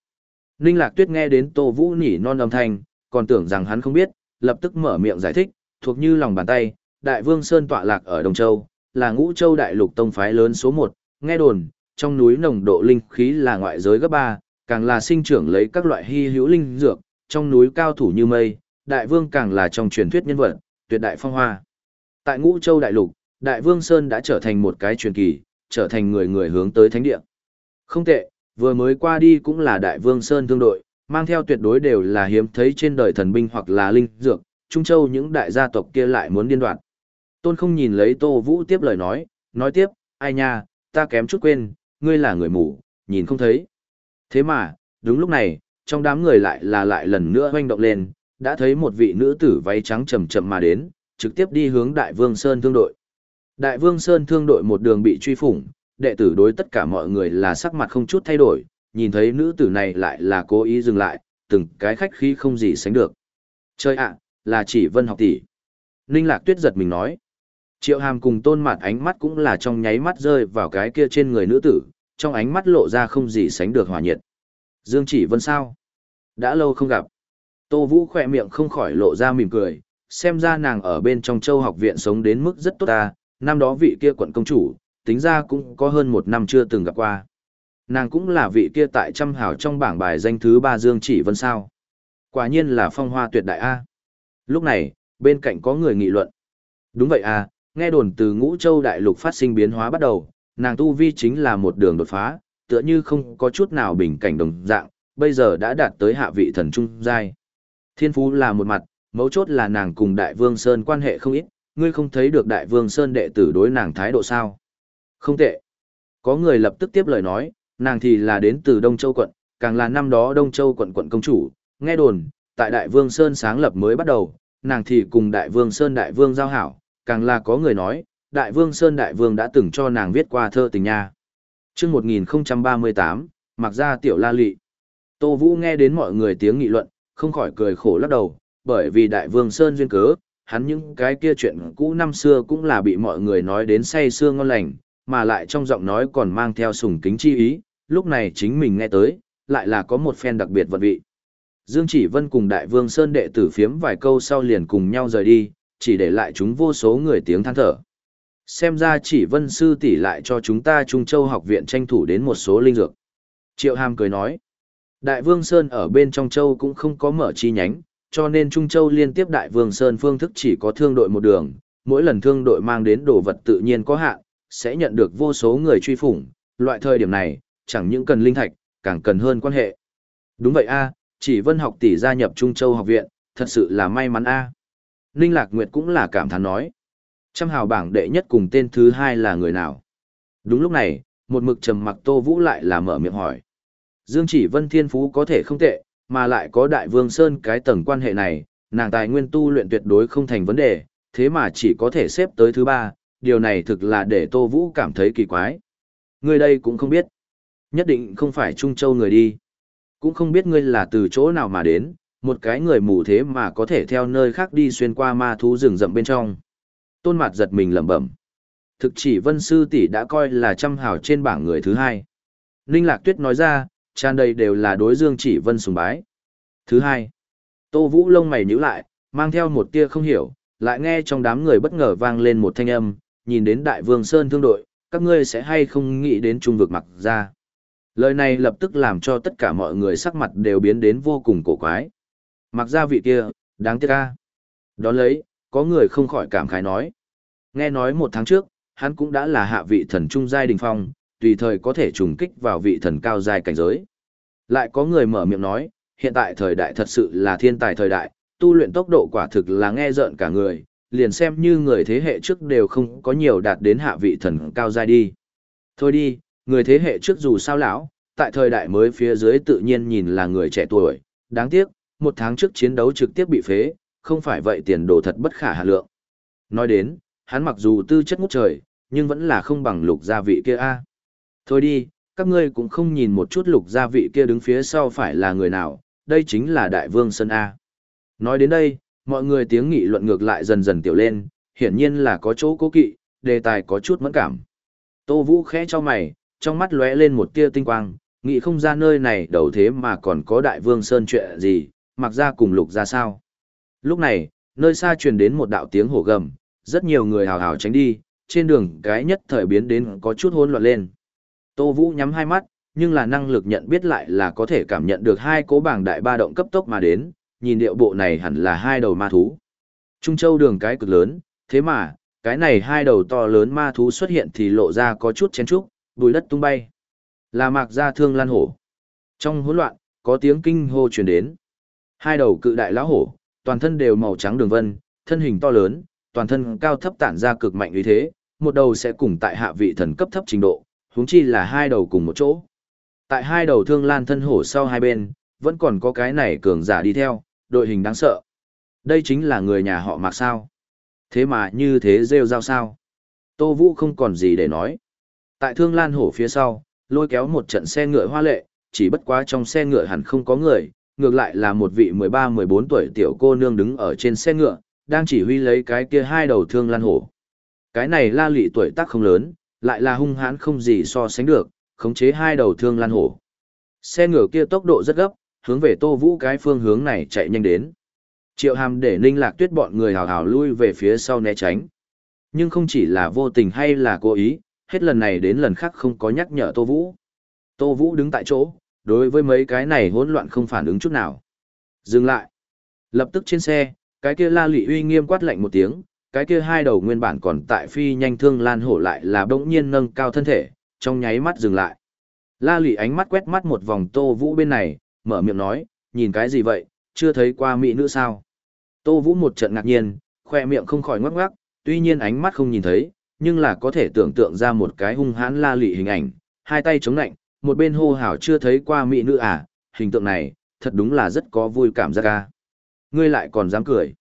Ninh Lạc Tuyết nghe đến Tô Vũ nỉ non âm thanh, còn tưởng rằng hắn không biết, lập tức mở miệng giải thích, thuộc như lòng bàn tay, Đại Vương Sơn tọa lạc ở Đông Châu, là ngũ châu đại lục tông phái lớn số 1, nghe đồn, trong núi nồng độ linh khí là ngoại giới gấp 3, càng là sinh trưởng lấy các loại hy hữu linh dược, trong núi cao thủ như mây, đại vương càng là trong truyền thuyết nhân vật, tuyệt đại phong hoa. Tại ngũ châu đại lục, đại vương Sơn đã trở thành một cái truyền kỳ, trở thành người người hướng tới thánh địa. Không tệ, vừa mới qua đi cũng là đại vương Sơn thương đội, mang theo tuyệt đối đều là hiếm thấy trên đời thần binh hoặc là linh dược, Trung Châu những đại gia tộc kia lại muốn điên đoạt. Tôn không nhìn lấy Tô Vũ tiếp lời nói, nói tiếp, ai nha, ta kém chút quên, ngươi là người mù, nhìn không thấy. Thế mà, đúng lúc này, trong đám người lại là lại lần nữa hoanh động lên, đã thấy một vị nữ tử váy trắng chậm chậm mà đến, trực tiếp đi hướng Đại Vương Sơn thương đội. Đại Vương Sơn thương đội một đường bị truy phủng, đệ tử đối tất cả mọi người là sắc mặt không chút thay đổi, nhìn thấy nữ tử này lại là cố ý dừng lại, từng cái khách khí không gì sánh được. Chơi ạ, là chỉ Vân học tỷ. Ninh Lạc Tuyết giật mình nói. Triệu Hàm cùng tôn mặt ánh mắt cũng là trong nháy mắt rơi vào cái kia trên người nữ tử, trong ánh mắt lộ ra không gì sánh được hòa nhiệt. Dương chỉ vân sao? Đã lâu không gặp. Tô Vũ khỏe miệng không khỏi lộ ra mỉm cười, xem ra nàng ở bên trong châu học viện sống đến mức rất tốt ta, năm đó vị kia quận công chủ, tính ra cũng có hơn một năm chưa từng gặp qua. Nàng cũng là vị kia tại trăm hào trong bảng bài danh thứ ba Dương chỉ vân sao. Quả nhiên là phong hoa tuyệt đại A. Lúc này, bên cạnh có người nghị luận. Đúng vậy à, nghe đồn từ ngũ châu đại lục phát sinh biến hóa bắt đầu, nàng tu vi chính là một đường đột phá, tựa như không có chút nào bình cảnh đồng dạng, bây giờ đã đạt tới hạ vị thần trung giai. Thiên phú là một mặt, mấu chốt là nàng cùng Đại Vương Sơn quan hệ không ít, ngươi không thấy được Đại Vương Sơn đệ tử đối nàng thái độ sao? Không tệ. Có người lập tức tiếp lời nói, nàng thì là đến từ Đông Châu quận, càng là năm đó Đông Châu quận quận công chủ, nghe đồn, tại Đại Vương Sơn sáng lập mới bắt đầu, nàng thì cùng Đại Vương Sơn đại vương giao hảo, càng là có người nói, Đại Vương Sơn Đại Vương đã từng cho nàng viết qua thơ tình nha. Trước 1038, mặc ra tiểu la lị. Tô Vũ nghe đến mọi người tiếng nghị luận, không khỏi cười khổ lắc đầu, bởi vì Đại Vương Sơn duyên cớ, hắn những cái kia chuyện cũ năm xưa cũng là bị mọi người nói đến say xưa ngon lành, mà lại trong giọng nói còn mang theo sùng kính chi ý, lúc này chính mình nghe tới, lại là có một phen đặc biệt vận vị. Dương Chỉ Vân cùng Đại Vương Sơn đệ tử phiếm vài câu sau liền cùng nhau rời đi, chỉ để lại chúng vô số người tiếng than thở. Xem ra chỉ vân sư tỷ lại cho chúng ta Trung Châu học viện tranh thủ đến một số linh dược. Triệu Hàm cười nói, Đại Vương Sơn ở bên trong Châu cũng không có mở chi nhánh, cho nên Trung Châu liên tiếp Đại Vương Sơn phương thức chỉ có thương đội một đường, mỗi lần thương đội mang đến đồ vật tự nhiên có hạn, sẽ nhận được vô số người truy phủng, loại thời điểm này, chẳng những cần linh thạch, càng cần hơn quan hệ. Đúng vậy a, chỉ Vân học tỷ gia nhập Trung Châu học viện, thật sự là may mắn a. Ninh Lạc Nguyệt cũng là cảm thán nói. Trăm hào bảng đệ nhất cùng tên thứ hai là người nào? Đúng lúc này, một mực trầm mặc Tô Vũ lại là mở miệng hỏi. Dương chỉ Vân Thiên Phú có thể không tệ, mà lại có Đại Vương Sơn cái tầng quan hệ này, nàng tài nguyên tu luyện tuyệt đối không thành vấn đề, thế mà chỉ có thể xếp tới thứ ba, điều này thực là để Tô Vũ cảm thấy kỳ quái. Người đây cũng không biết. Nhất định không phải Trung Châu người đi. Cũng không biết ngươi là từ chỗ nào mà đến, một cái người mù thế mà có thể theo nơi khác đi xuyên qua ma thú rừng rậm bên trong. Tôn Mạt giật mình lẩm bẩm. Thực chỉ Vân Sư tỷ đã coi là trăm hào trên bảng người thứ hai. Ninh Lạc Tuyết nói ra, tràn đầy đều là đối Dương chỉ Vân sùng bái. Thứ hai, Tô Vũ lông mày nhíu lại, mang theo một tia không hiểu, lại nghe trong đám người bất ngờ vang lên một thanh âm, nhìn đến Đại Vương Sơn thương đội, các ngươi sẽ hay không nghĩ đến trung vực mặc ra. Lời này lập tức làm cho tất cả mọi người sắc mặt đều biến đến vô cùng cổ quái. Mặc ra vị kia, đáng tiếc ca. Đón lấy, có người không khỏi cảm khái nói. Nghe nói một tháng trước, hắn cũng đã là hạ vị thần trung giai đình phong, tùy thời có thể trùng kích vào vị thần cao giai cảnh giới. Lại có người mở miệng nói, hiện tại thời đại thật sự là thiên tài thời đại, tu luyện tốc độ quả thực là nghe rợn cả người, liền xem như người thế hệ trước đều không có nhiều đạt đến hạ vị thần cao giai đi. Thôi đi, người thế hệ trước dù sao lão, tại thời đại mới phía dưới tự nhiên nhìn là người trẻ tuổi, đáng tiếc, một tháng trước chiến đấu trực tiếp bị phế, không phải vậy tiền đồ thật bất khả hạ lượng. Nói đến, hắn mặc dù tư chất ngút trời, nhưng vẫn là không bằng lục gia vị kia a. Thôi đi, các ngươi cũng không nhìn một chút lục gia vị kia đứng phía sau phải là người nào, đây chính là đại vương Sơn A. Nói đến đây, mọi người tiếng nghị luận ngược lại dần dần tiểu lên, hiển nhiên là có chỗ cố kỵ, đề tài có chút mẫn cảm. Tô Vũ khẽ cho mày, trong mắt lóe lên một tia tinh quang, nghĩ không ra nơi này đầu thế mà còn có đại vương Sơn chuyện gì, mặc ra cùng lục ra sao. Lúc này, nơi xa truyền đến một đạo tiếng hổ gầm, rất nhiều người hào hào tránh đi, trên đường cái nhất thời biến đến có chút hỗn loạn lên. Tô Vũ nhắm hai mắt, nhưng là năng lực nhận biết lại là có thể cảm nhận được hai cố bảng đại ba động cấp tốc mà đến, nhìn điệu bộ này hẳn là hai đầu ma thú. Trung Châu đường cái cực lớn, thế mà, cái này hai đầu to lớn ma thú xuất hiện thì lộ ra có chút chén trúc, bùi đất tung bay. Là mạc ra thương lan hổ. Trong hỗn loạn, có tiếng kinh hô truyền đến. Hai đầu cự đại lão hổ, toàn thân đều màu trắng đường vân, thân hình to lớn, toàn thân cao thấp tản ra cực mạnh uy thế, một đầu sẽ cùng tại hạ vị thần cấp thấp trình độ, huống chi là hai đầu cùng một chỗ. Tại hai đầu thương lan thân hổ sau hai bên, vẫn còn có cái này cường giả đi theo, đội hình đáng sợ. Đây chính là người nhà họ mạc sao. Thế mà như thế rêu rao sao. Tô Vũ không còn gì để nói. Tại thương lan hổ phía sau, lôi kéo một trận xe ngựa hoa lệ, chỉ bất quá trong xe ngựa hẳn không có người, ngược lại là một vị 13-14 tuổi tiểu cô nương đứng ở trên xe ngựa, đang chỉ huy lấy cái kia hai đầu thương lan hổ. Cái này la lị tuổi tác không lớn, lại là hung hãn không gì so sánh được, khống chế hai đầu thương lan hổ. Xe ngựa kia tốc độ rất gấp, hướng về Tô Vũ cái phương hướng này chạy nhanh đến. Triệu Hàm để Ninh Lạc Tuyết bọn người hào hào lui về phía sau né tránh. Nhưng không chỉ là vô tình hay là cố ý, hết lần này đến lần khác không có nhắc nhở Tô Vũ. Tô Vũ đứng tại chỗ, đối với mấy cái này hỗn loạn không phản ứng chút nào. Dừng lại. Lập tức trên xe, cái kia La Lị uy nghiêm quát lạnh một tiếng, cái kia hai đầu nguyên bản còn tại phi nhanh thương lan hổ lại là bỗng nhiên nâng cao thân thể, trong nháy mắt dừng lại. La Lị ánh mắt quét mắt một vòng Tô Vũ bên này, mở miệng nói, nhìn cái gì vậy, chưa thấy qua mỹ nữ sao? Tô Vũ một trận ngạc nhiên, khoe miệng không khỏi ngoắc ngoắc, tuy nhiên ánh mắt không nhìn thấy, nhưng là có thể tưởng tượng ra một cái hung hãn la lị hình ảnh, hai tay chống nạnh, một bên hô hào chưa thấy qua mỹ nữ à, hình tượng này, thật đúng là rất có vui cảm giác ca. Ngươi lại còn dám cười.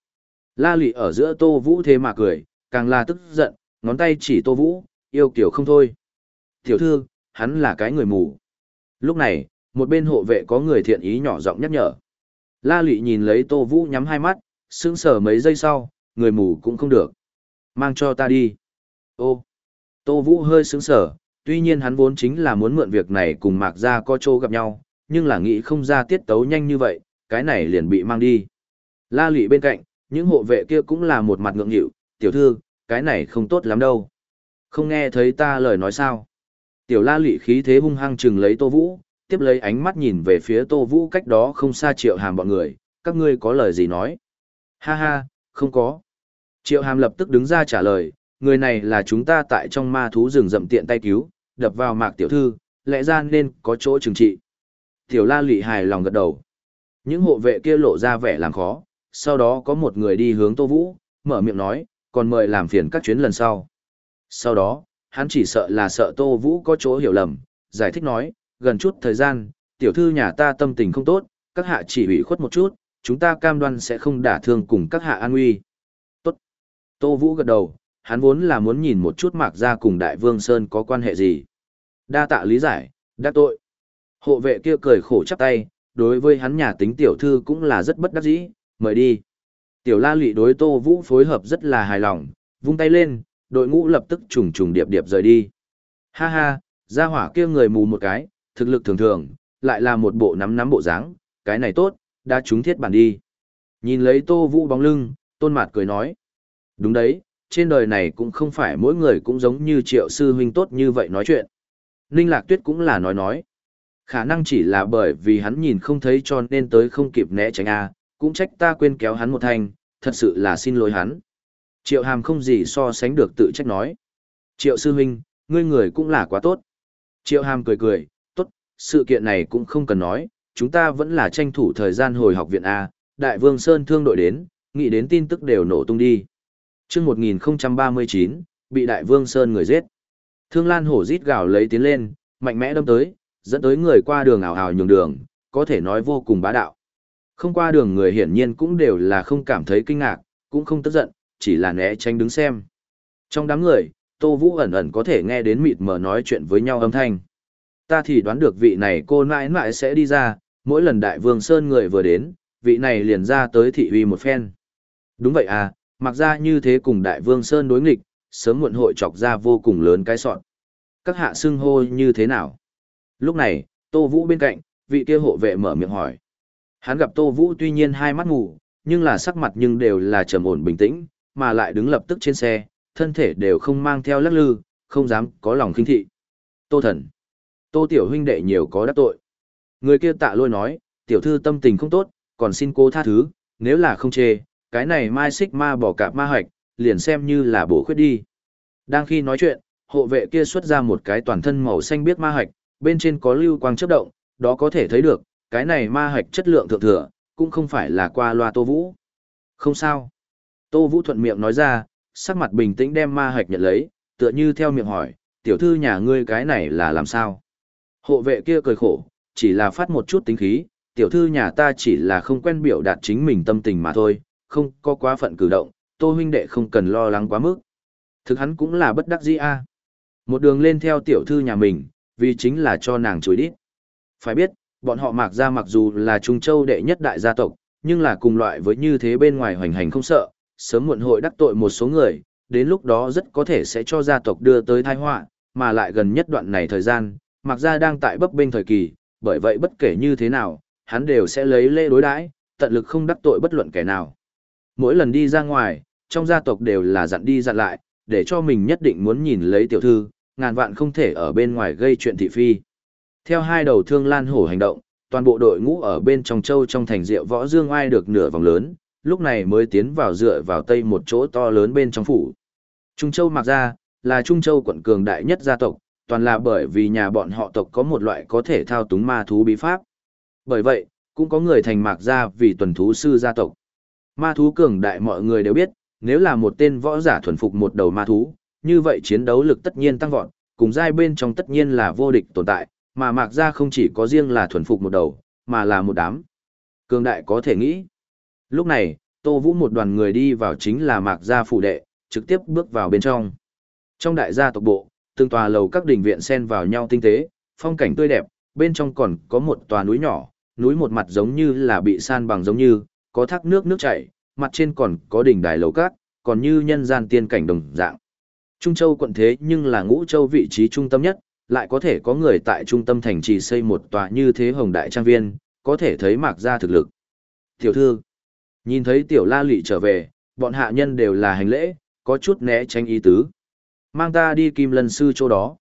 La lị ở giữa Tô Vũ thế mà cười, càng là tức giận, ngón tay chỉ Tô Vũ, yêu kiểu không thôi. Tiểu thư, hắn là cái người mù. Lúc này, một bên hộ vệ có người thiện ý nhỏ giọng nhắc nhở. La lị nhìn lấy Tô Vũ nhắm hai mắt, sững sờ mấy giây sau, người mù cũng không được. Mang cho ta đi. Ô, Tô Vũ hơi sững sờ, tuy nhiên hắn vốn chính là muốn mượn việc này cùng Mạc Gia có chỗ gặp nhau, nhưng là nghĩ không ra tiết tấu nhanh như vậy, cái này liền bị mang đi. La lị bên cạnh, những hộ vệ kia cũng là một mặt ngượng nghịu, tiểu thư, cái này không tốt lắm đâu. Không nghe thấy ta lời nói sao? Tiểu la lị khí thế hung hăng chừng lấy Tô Vũ, tiếp lấy ánh mắt nhìn về phía Tô Vũ cách đó không xa triệu hàm bọn người, các ngươi có lời gì nói? Ha ha, không có. Triệu hàm lập tức đứng ra trả lời, người này là chúng ta tại trong ma thú rừng rậm tiện tay cứu, đập vào mạc tiểu thư, lẽ ra nên có chỗ trừng trị. Tiểu la lị hài lòng gật đầu. Những hộ vệ kia lộ ra vẻ làm khó, sau đó có một người đi hướng Tô Vũ, mở miệng nói, còn mời làm phiền các chuyến lần sau. Sau đó, hắn chỉ sợ là sợ Tô Vũ có chỗ hiểu lầm, giải thích nói, gần chút thời gian, tiểu thư nhà ta tâm tình không tốt, các hạ chỉ ủy khuất một chút, chúng ta cam đoan sẽ không đả thương cùng các hạ an nguy. Tốt. Tô Vũ gật đầu, hắn vốn là muốn nhìn một chút mạc ra cùng Đại Vương Sơn có quan hệ gì. Đa tạ lý giải, đắc tội. Hộ vệ kia cười khổ chắp tay, đối với hắn nhà tính tiểu thư cũng là rất bất đắc dĩ, mời đi. Tiểu la lị đối Tô Vũ phối hợp rất là hài lòng, vung tay lên, đội ngũ lập tức trùng trùng điệp điệp rời đi. Ha ha, ra hỏa kia người mù một cái, thực lực thường thường, lại là một bộ nắm nắm bộ dáng, cái này tốt, đã trúng thiết bản đi. Nhìn lấy Tô Vũ bóng lưng, Tôn Mạt cười nói. Đúng đấy, trên đời này cũng không phải mỗi người cũng giống như triệu sư huynh tốt như vậy nói chuyện. Ninh Lạc Tuyết cũng là nói nói. Khả năng chỉ là bởi vì hắn nhìn không thấy cho nên tới không kịp né tránh a cũng trách ta quên kéo hắn một thanh, thật sự là xin lỗi hắn. Triệu hàm không gì so sánh được tự trách nói. Triệu sư huynh, ngươi người cũng là quá tốt. Triệu hàm cười cười, tốt, sự kiện này cũng không cần nói, chúng ta vẫn là tranh thủ thời gian hồi học viện A, Đại Vương Sơn thương đội đến, nghĩ đến tin tức đều nổ tung đi. chương 1039, bị Đại Vương Sơn người giết. Thương Lan hổ rít gào lấy tiến lên, mạnh mẽ đâm tới, dẫn tới người qua đường ảo ảo nhường đường, có thể nói vô cùng bá đạo. Không qua đường người hiển nhiên cũng đều là không cảm thấy kinh ngạc, cũng không tức giận, chỉ là né tránh đứng xem. Trong đám người, Tô Vũ ẩn ẩn có thể nghe đến mịt mờ nói chuyện với nhau âm thanh. Ta thì đoán được vị này cô nãi nãi sẽ đi ra, mỗi lần đại vương Sơn người vừa đến, vị này liền ra tới thị uy một phen. Đúng vậy à, mặc ra như thế cùng đại vương Sơn đối nghịch, sớm muộn hội chọc ra vô cùng lớn cái sọn. Các hạ xưng hô như thế nào? Lúc này, Tô Vũ bên cạnh, vị kia hộ vệ mở miệng hỏi. Hắn gặp Tô Vũ tuy nhiên hai mắt ngủ, nhưng là sắc mặt nhưng đều là trầm ổn bình tĩnh, mà lại đứng lập tức trên xe, thân thể đều không mang theo lắc lư, không dám có lòng khinh thị. Tô thần. Tô tiểu huynh đệ nhiều có đắc tội. Người kia tạ lôi nói, tiểu thư tâm tình không tốt, còn xin cô tha thứ, nếu là không chê, cái này mai xích ma bỏ cạp ma hoạch, liền xem như là bổ khuyết đi. Đang khi nói chuyện, hộ vệ kia xuất ra một cái toàn thân màu xanh biếc ma hoạch, bên trên có lưu quang chớp động, đó có thể thấy được, cái này ma hạch chất lượng thượng thừa, cũng không phải là qua loa Tô Vũ. Không sao. Tô Vũ thuận miệng nói ra, sắc mặt bình tĩnh đem ma hạch nhận lấy, tựa như theo miệng hỏi, tiểu thư nhà ngươi cái này là làm sao? Hộ vệ kia cười khổ, chỉ là phát một chút tính khí, tiểu thư nhà ta chỉ là không quen biểu đạt chính mình tâm tình mà thôi, không có quá phận cử động, tô huynh đệ không cần lo lắng quá mức. Thực hắn cũng là bất đắc dĩ a. Một đường lên theo tiểu thư nhà mình, vì chính là cho nàng chối đít. Phải biết, bọn họ mạc ra mặc dù là Trung Châu đệ nhất đại gia tộc, nhưng là cùng loại với như thế bên ngoài hoành hành không sợ, sớm muộn hội đắc tội một số người, đến lúc đó rất có thể sẽ cho gia tộc đưa tới tai họa, mà lại gần nhất đoạn này thời gian, Mạc Gia đang tại bấp bênh thời kỳ, bởi vậy bất kể như thế nào, hắn đều sẽ lấy lễ đối đãi, tận lực không đắc tội bất luận kẻ nào. Mỗi lần đi ra ngoài, trong gia tộc đều là dặn đi dặn lại, để cho mình nhất định muốn nhìn lấy tiểu thư, ngàn vạn không thể ở bên ngoài gây chuyện thị phi. Theo hai đầu thương lan hổ hành động, toàn bộ đội ngũ ở bên trong châu trong thành rượu võ dương ai được nửa vòng lớn, lúc này mới tiến vào dựa vào tây một chỗ to lớn bên trong phủ. Trung Châu Mặc Gia, là Trung Châu quận cường đại nhất gia tộc, toàn là bởi vì nhà bọn họ tộc có một loại có thể thao túng ma thú bí pháp. Bởi vậy, cũng có người thành Mạc Gia vì tuần thú sư gia tộc. Ma thú cường đại mọi người đều biết, nếu là một tên võ giả thuần phục một đầu ma thú, như vậy chiến đấu lực tất nhiên tăng vọt, cùng giai bên trong tất nhiên là vô địch tồn tại, mà Mạc Gia không chỉ có riêng là thuần phục một đầu, mà là một đám. Cường đại có thể nghĩ. Lúc này, Tô Vũ một đoàn người đi vào chính là Mạc Gia phủ đệ, trực tiếp bước vào bên trong. Trong đại gia tộc bộ, từng tòa lầu các đình viện xen vào nhau tinh tế, phong cảnh tươi đẹp, bên trong còn có một tòa núi nhỏ, núi một mặt giống như là bị san bằng giống như, có thác nước nước chảy, mặt trên còn có đỉnh đài lầu cát còn như nhân gian tiên cảnh đồng dạng. Trung Châu quận thế nhưng là ngũ châu vị trí trung tâm nhất, lại có thể có người tại trung tâm thành trì xây một tòa như thế hồng đại trang viên, có thể thấy mạc ra thực lực. Tiểu thư, nhìn thấy tiểu la lị trở về, bọn hạ nhân đều là hành lễ, có chút né tránh ý tứ. mang ta đi kim lân sư chỗ đó.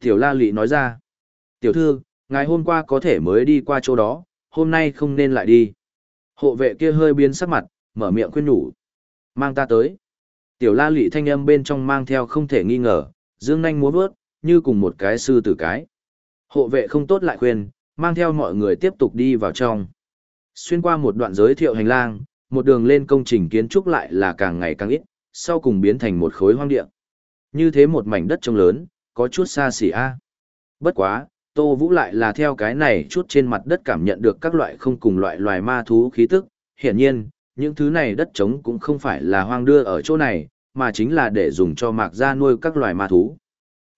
Tiểu la lị nói ra, tiểu thư, ngày hôm qua có thể mới đi qua chỗ đó, hôm nay không nên lại đi. Hộ vệ kia hơi biến sắc mặt, mở miệng khuyên nhủ. Mang ta tới. Tiểu la lị thanh âm bên trong mang theo không thể nghi ngờ, dương nanh múa bước như cùng một cái sư tử cái. Hộ vệ không tốt lại khuyên, mang theo mọi người tiếp tục đi vào trong. Xuyên qua một đoạn giới thiệu hành lang, một đường lên công trình kiến trúc lại là càng ngày càng ít, sau cùng biến thành một khối hoang địa. Như thế một mảnh đất trông lớn, có chút xa xỉ a. Bất quá, Tô Vũ lại là theo cái này chút trên mặt đất cảm nhận được các loại không cùng loại loài ma thú khí tức. Hiển nhiên, những thứ này đất trống cũng không phải là hoang đưa ở chỗ này, mà chính là để dùng cho mạc ra nuôi các loài ma thú.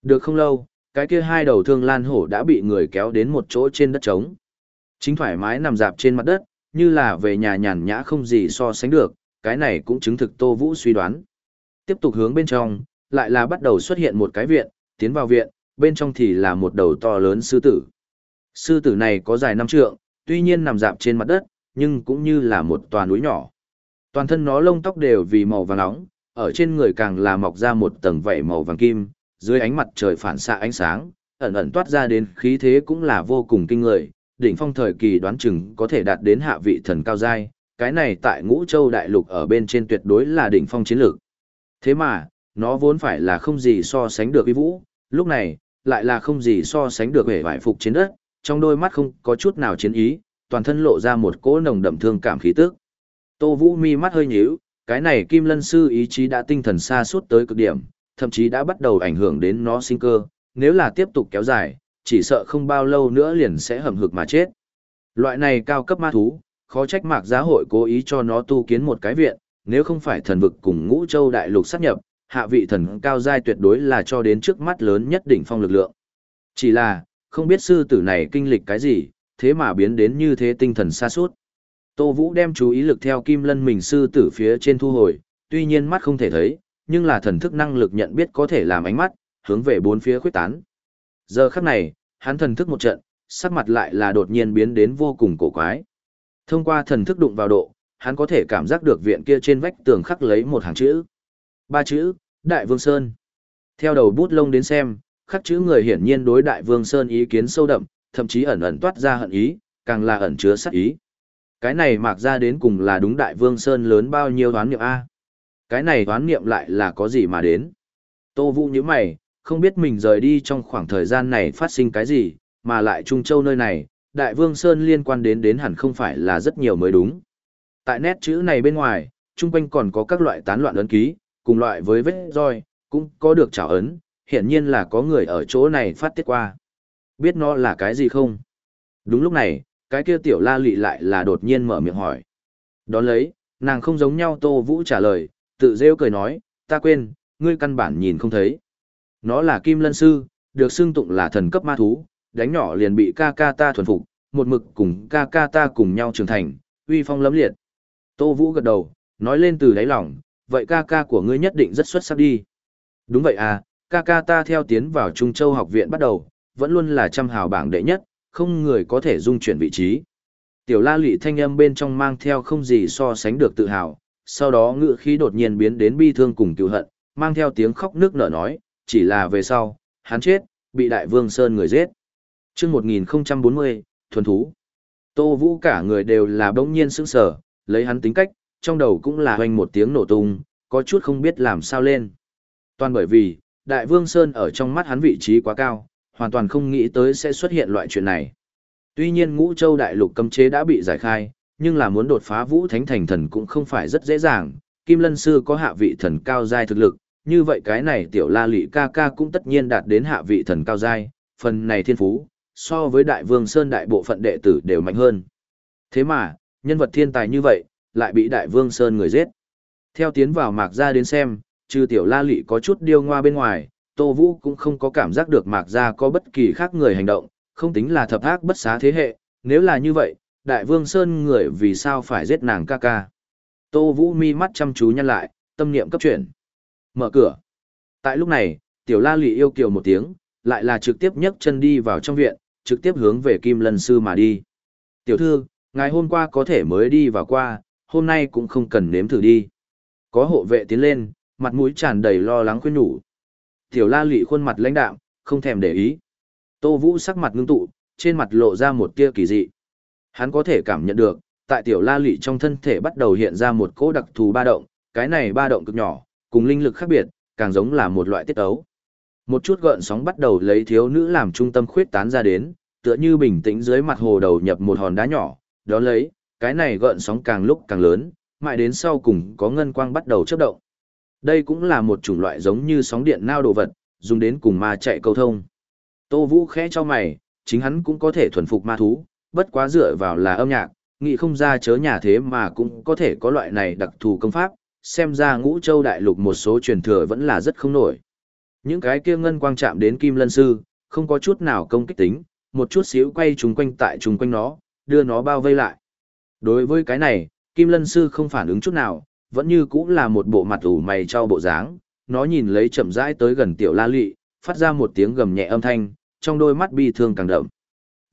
Được không lâu, cái kia hai đầu thương lan hổ đã bị người kéo đến một chỗ trên đất trống. Chính thoải mái nằm dạp trên mặt đất, như là về nhà nhàn nhã không gì so sánh được, cái này cũng chứng thực Tô Vũ suy đoán. Tiếp tục hướng bên trong, lại là bắt đầu xuất hiện một cái viện, tiến vào viện, bên trong thì là một đầu to lớn sư tử. Sư tử này có dài năm trượng, tuy nhiên nằm dạp trên mặt đất, nhưng cũng như là một tòa núi nhỏ. Toàn thân nó lông tóc đều vì màu vàng nóng, ở trên người càng là mọc ra một tầng vảy màu vàng kim, dưới ánh mặt trời phản xạ ánh sáng, ẩn ẩn toát ra đến khí thế cũng là vô cùng kinh người, đỉnh phong thời kỳ đoán chừng có thể đạt đến hạ vị thần cao giai, cái này tại Ngũ Châu đại lục ở bên trên tuyệt đối là đỉnh phong chiến lược. Thế mà, nó vốn phải là không gì so sánh được uy vũ, lúc này, lại là không gì so sánh được vẻ vải phục chiến đất, trong đôi mắt không có chút nào chiến ý, toàn thân lộ ra một cỗ nồng đậm thương cảm khí tức. Tô Vũ mi mắt hơi nhíu, cái này Kim Lân sư ý chí đã tinh thần xa suốt tới cực điểm, thậm chí đã bắt đầu ảnh hưởng đến nó sinh cơ, nếu là tiếp tục kéo dài, chỉ sợ không bao lâu nữa liền sẽ hầm hực mà chết. Loại này cao cấp ma thú, khó trách mạc giá hội cố ý cho nó tu kiến một cái viện, nếu không phải thần vực cùng ngũ châu đại lục sát nhập, hạ vị thần cao giai tuyệt đối là cho đến trước mắt lớn nhất đỉnh phong lực lượng. Chỉ là, không biết sư tử này kinh lịch cái gì, thế mà biến đến như thế tinh thần xa suốt. Tô Vũ đem chú ý lực theo kim lân mình sư tử phía trên thu hồi, tuy nhiên mắt không thể thấy, nhưng là thần thức năng lực nhận biết có thể làm ánh mắt, hướng về bốn phía khuyết tán. Giờ khắc này, hắn thần thức một trận, sắc mặt lại là đột nhiên biến đến vô cùng cổ quái. Thông qua thần thức đụng vào độ, hắn có thể cảm giác được viện kia trên vách tường khắc lấy một hàng chữ. Ba chữ, Đại Vương Sơn. Theo đầu bút lông đến xem, khắc chữ người hiển nhiên đối Đại Vương Sơn ý kiến sâu đậm, thậm chí ẩn ẩn toát ra hận ý, càng là ẩn chứa sát ý. Cái này mạc ra đến cùng là đúng Đại Vương Sơn lớn bao nhiêu đoán niệm A. Cái này đoán niệm lại là có gì mà đến. Tô Vũ như mày, không biết mình rời đi trong khoảng thời gian này phát sinh cái gì, mà lại Trung Châu nơi này, Đại Vương Sơn liên quan đến đến hẳn không phải là rất nhiều mới đúng. Tại nét chữ này bên ngoài, trung quanh còn có các loại tán loạn ấn ký, cùng loại với vết roi, cũng có được trảo ấn, hiển nhiên là có người ở chỗ này phát tiết qua. Biết nó là cái gì không? Đúng lúc này, cái kia tiểu la lị lại là đột nhiên mở miệng hỏi. Đón lấy, nàng không giống nhau Tô Vũ trả lời, tự rêu cười nói, ta quên, ngươi căn bản nhìn không thấy. Nó là Kim Lân Sư, được xưng tụng là thần cấp ma thú, đánh nhỏ liền bị ca ca ta thuần phục, một mực cùng ca ca ta cùng nhau trưởng thành, uy phong lấm liệt. Tô Vũ gật đầu, nói lên từ đáy lòng, vậy ca ca của ngươi nhất định rất xuất sắc đi. Đúng vậy à, ca ca ta theo tiến vào Trung Châu học viện bắt đầu, vẫn luôn là trăm hào bảng đệ nhất, không người có thể dung chuyển vị trí. Tiểu la lị thanh âm bên trong mang theo không gì so sánh được tự hào, sau đó ngựa khí đột nhiên biến đến bi thương cùng cựu hận, mang theo tiếng khóc nước nở nói, chỉ là về sau, hắn chết, bị đại vương Sơn người giết. chương 1040, thuần thú. Tô Vũ cả người đều là bỗng nhiên sững sở, lấy hắn tính cách, trong đầu cũng là hoành một tiếng nổ tung, có chút không biết làm sao lên. Toàn bởi vì, Đại Vương Sơn ở trong mắt hắn vị trí quá cao, hoàn toàn không nghĩ tới sẽ xuất hiện loại chuyện này. Tuy nhiên ngũ châu đại lục cấm chế đã bị giải khai, nhưng là muốn đột phá vũ thánh thành thần cũng không phải rất dễ dàng. Kim Lân Sư có hạ vị thần cao giai thực lực, như vậy cái này tiểu la lị ca ca cũng tất nhiên đạt đến hạ vị thần cao giai, phần này thiên phú, so với đại vương Sơn đại bộ phận đệ tử đều mạnh hơn. Thế mà, nhân vật thiên tài như vậy, lại bị đại vương Sơn người giết. Theo tiến vào mạc gia đến xem, trừ tiểu la lị có chút điêu ngoa bên ngoài, Tô Vũ cũng không có cảm giác được mạc gia có bất kỳ khác người hành động, không tính là thập ác bất xá thế hệ, nếu là như vậy, đại vương Sơn người vì sao phải giết nàng ca ca. Tô Vũ mi mắt chăm chú nhăn lại, tâm niệm cấp chuyển. Mở cửa. Tại lúc này, tiểu la lị yêu kiều một tiếng, lại là trực tiếp nhấc chân đi vào trong viện, trực tiếp hướng về Kim Lân Sư mà đi. Tiểu thư, ngày hôm qua có thể mới đi vào qua, hôm nay cũng không cần nếm thử đi. Có hộ vệ tiến lên, mặt mũi tràn đầy lo lắng khuyên nhủ. Tiểu la lị khuôn mặt lãnh đạm, không thèm để ý. Tô Vũ sắc mặt ngưng tụ, trên mặt lộ ra một tia kỳ dị. Hắn có thể cảm nhận được, tại tiểu la lị trong thân thể bắt đầu hiện ra một cỗ đặc thù ba động, cái này ba động cực nhỏ, cùng linh lực khác biệt, càng giống là một loại tiết ấu. Một chút gợn sóng bắt đầu lấy thiếu nữ làm trung tâm khuyết tán ra đến, tựa như bình tĩnh dưới mặt hồ đầu nhập một hòn đá nhỏ, đó lấy, cái này gợn sóng càng lúc càng lớn, mãi đến sau cùng có ngân quang bắt đầu chớp động. Đây cũng là một chủng loại giống như sóng điện nao đồ vật, dùng đến cùng ma chạy câu thông. Tô Vũ khẽ cho mày, chính hắn cũng có thể thuần phục ma thú, bất quá dựa vào là âm nhạc, nghĩ không ra chớ nhà thế mà cũng có thể có loại này đặc thù công pháp, xem ra ngũ châu đại lục một số truyền thừa vẫn là rất không nổi. Những cái kia ngân quang chạm đến kim lân sư, không có chút nào công kích tính, một chút xíu quay trùng quanh tại trùng quanh nó, đưa nó bao vây lại. Đối với cái này, kim lân sư không phản ứng chút nào, vẫn như cũng là một bộ mặt ủ mày cho bộ dáng, nó nhìn lấy chậm rãi tới gần tiểu la lị, phát ra một tiếng gầm nhẹ âm thanh, trong đôi mắt bi thương càng đậm.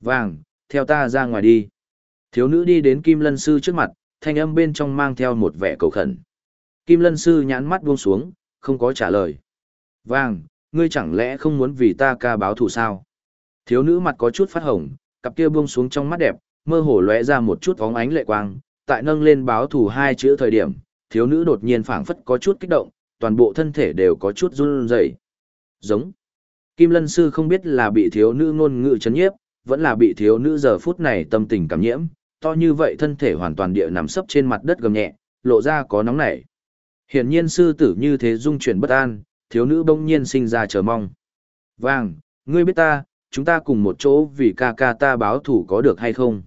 Vàng, theo ta ra ngoài đi. Thiếu nữ đi đến Kim Lân Sư trước mặt, thanh âm bên trong mang theo một vẻ cầu khẩn. Kim Lân Sư nhãn mắt buông xuống, không có trả lời. Vàng, ngươi chẳng lẽ không muốn vì ta ca báo thù sao? Thiếu nữ mặt có chút phát hồng, cặp kia buông xuống trong mắt đẹp, mơ hồ lóe ra một chút óng ánh lệ quang, tại nâng lên báo thù hai chữ thời điểm, thiếu nữ đột nhiên phảng phất có chút kích động, toàn bộ thân thể đều có chút run rẩy. Giống. Kim Lân Sư không biết là bị thiếu nữ ngôn ngữ chấn nhiếp, vẫn là bị thiếu nữ giờ phút này tâm tình cảm nhiễm, to như vậy thân thể hoàn toàn địa nằm sấp trên mặt đất gầm nhẹ, lộ ra có nóng nảy. Hiển nhiên sư tử như thế dung chuyển bất an, thiếu nữ bỗng nhiên sinh ra chờ mong. Vàng, ngươi biết ta, chúng ta cùng một chỗ vì ca ca ta báo thủ có được hay không?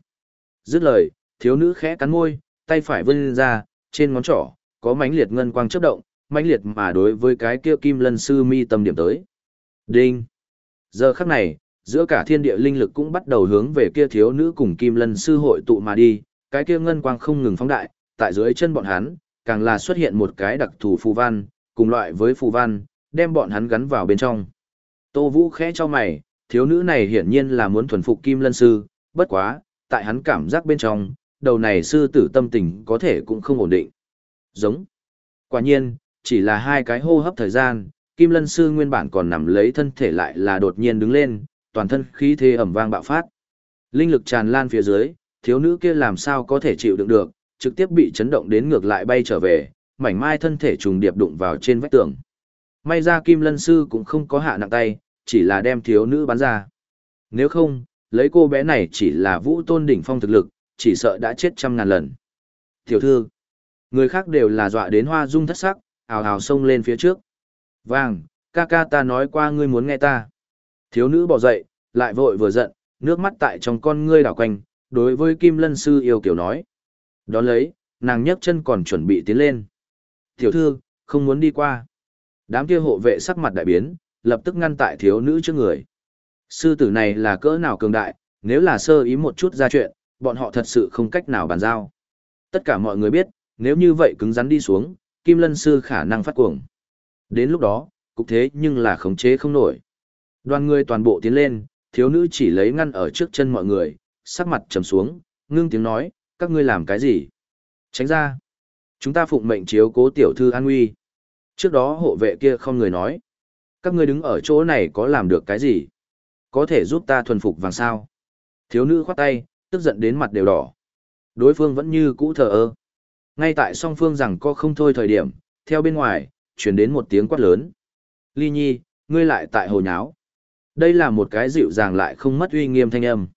Dứt lời, thiếu nữ khẽ cắn môi, tay phải vươn ra, trên ngón trỏ, có mánh liệt ngân quang chớp động, mãnh liệt mà đối với cái kia kim lân sư mi tâm điểm tới. Đinh! Giờ khắc này, giữa cả thiên địa linh lực cũng bắt đầu hướng về kia thiếu nữ cùng kim lân sư hội tụ mà đi, cái kia ngân quang không ngừng phóng đại, tại dưới chân bọn hắn, càng là xuất hiện một cái đặc thù phù văn, cùng loại với phù văn, đem bọn hắn gắn vào bên trong. Tô Vũ khẽ cho mày, thiếu nữ này hiển nhiên là muốn thuần phục kim lân sư, bất quá, tại hắn cảm giác bên trong, đầu này sư tử tâm tình có thể cũng không ổn định. Giống. Quả nhiên, chỉ là hai cái hô hấp thời gian, kim lân sư nguyên bản còn nằm lấy thân thể lại là đột nhiên đứng lên, toàn thân khí thế ẩm vang bạo phát. Linh lực tràn lan phía dưới, thiếu nữ kia làm sao có thể chịu đựng được, trực tiếp bị chấn động đến ngược lại bay trở về, mảnh mai thân thể trùng điệp đụng vào trên vách tường. May ra Kim Lân Sư cũng không có hạ nặng tay, chỉ là đem thiếu nữ bắn ra. Nếu không, lấy cô bé này chỉ là vũ tôn đỉnh phong thực lực, chỉ sợ đã chết trăm ngàn lần. Tiểu thư, người khác đều là dọa đến hoa dung thất sắc, ào ào xông lên phía trước. Vàng, ca ca ta nói qua ngươi muốn nghe ta. Thiếu nữ bỏ dậy, lại vội vừa giận, nước mắt tại trong con ngươi đảo quanh, đối với Kim Lân Sư yêu kiểu nói. Đón lấy, nàng nhấc chân còn chuẩn bị tiến lên. Tiểu thư, không muốn đi qua. Đám kia hộ vệ sắc mặt đại biến, lập tức ngăn tại thiếu nữ trước người. Sư tử này là cỡ nào cường đại, nếu là sơ ý một chút ra chuyện, bọn họ thật sự không cách nào bàn giao. Tất cả mọi người biết, nếu như vậy cứng rắn đi xuống, Kim Lân Sư khả năng phát cuồng. Đến lúc đó, cục thế nhưng là khống chế không nổi. Đoàn người toàn bộ tiến lên, thiếu nữ chỉ lấy ngăn ở trước chân mọi người, sắc mặt trầm xuống, ngưng tiếng nói, các ngươi làm cái gì? Tránh ra. Chúng ta phụng mệnh chiếu cố tiểu thư an nguy. Trước đó hộ vệ kia không người nói. Các ngươi đứng ở chỗ này có làm được cái gì? Có thể giúp ta thuần phục vàng sao? Thiếu nữ khoát tay, tức giận đến mặt đều đỏ. Đối phương vẫn như cũ thờ ơ. Ngay tại song phương rằng có không thôi thời điểm, theo bên ngoài, chuyển đến một tiếng quát lớn. Ly nhi, ngươi lại tại hồ nháo. Đây là một cái dịu dàng lại không mất uy nghiêm thanh âm.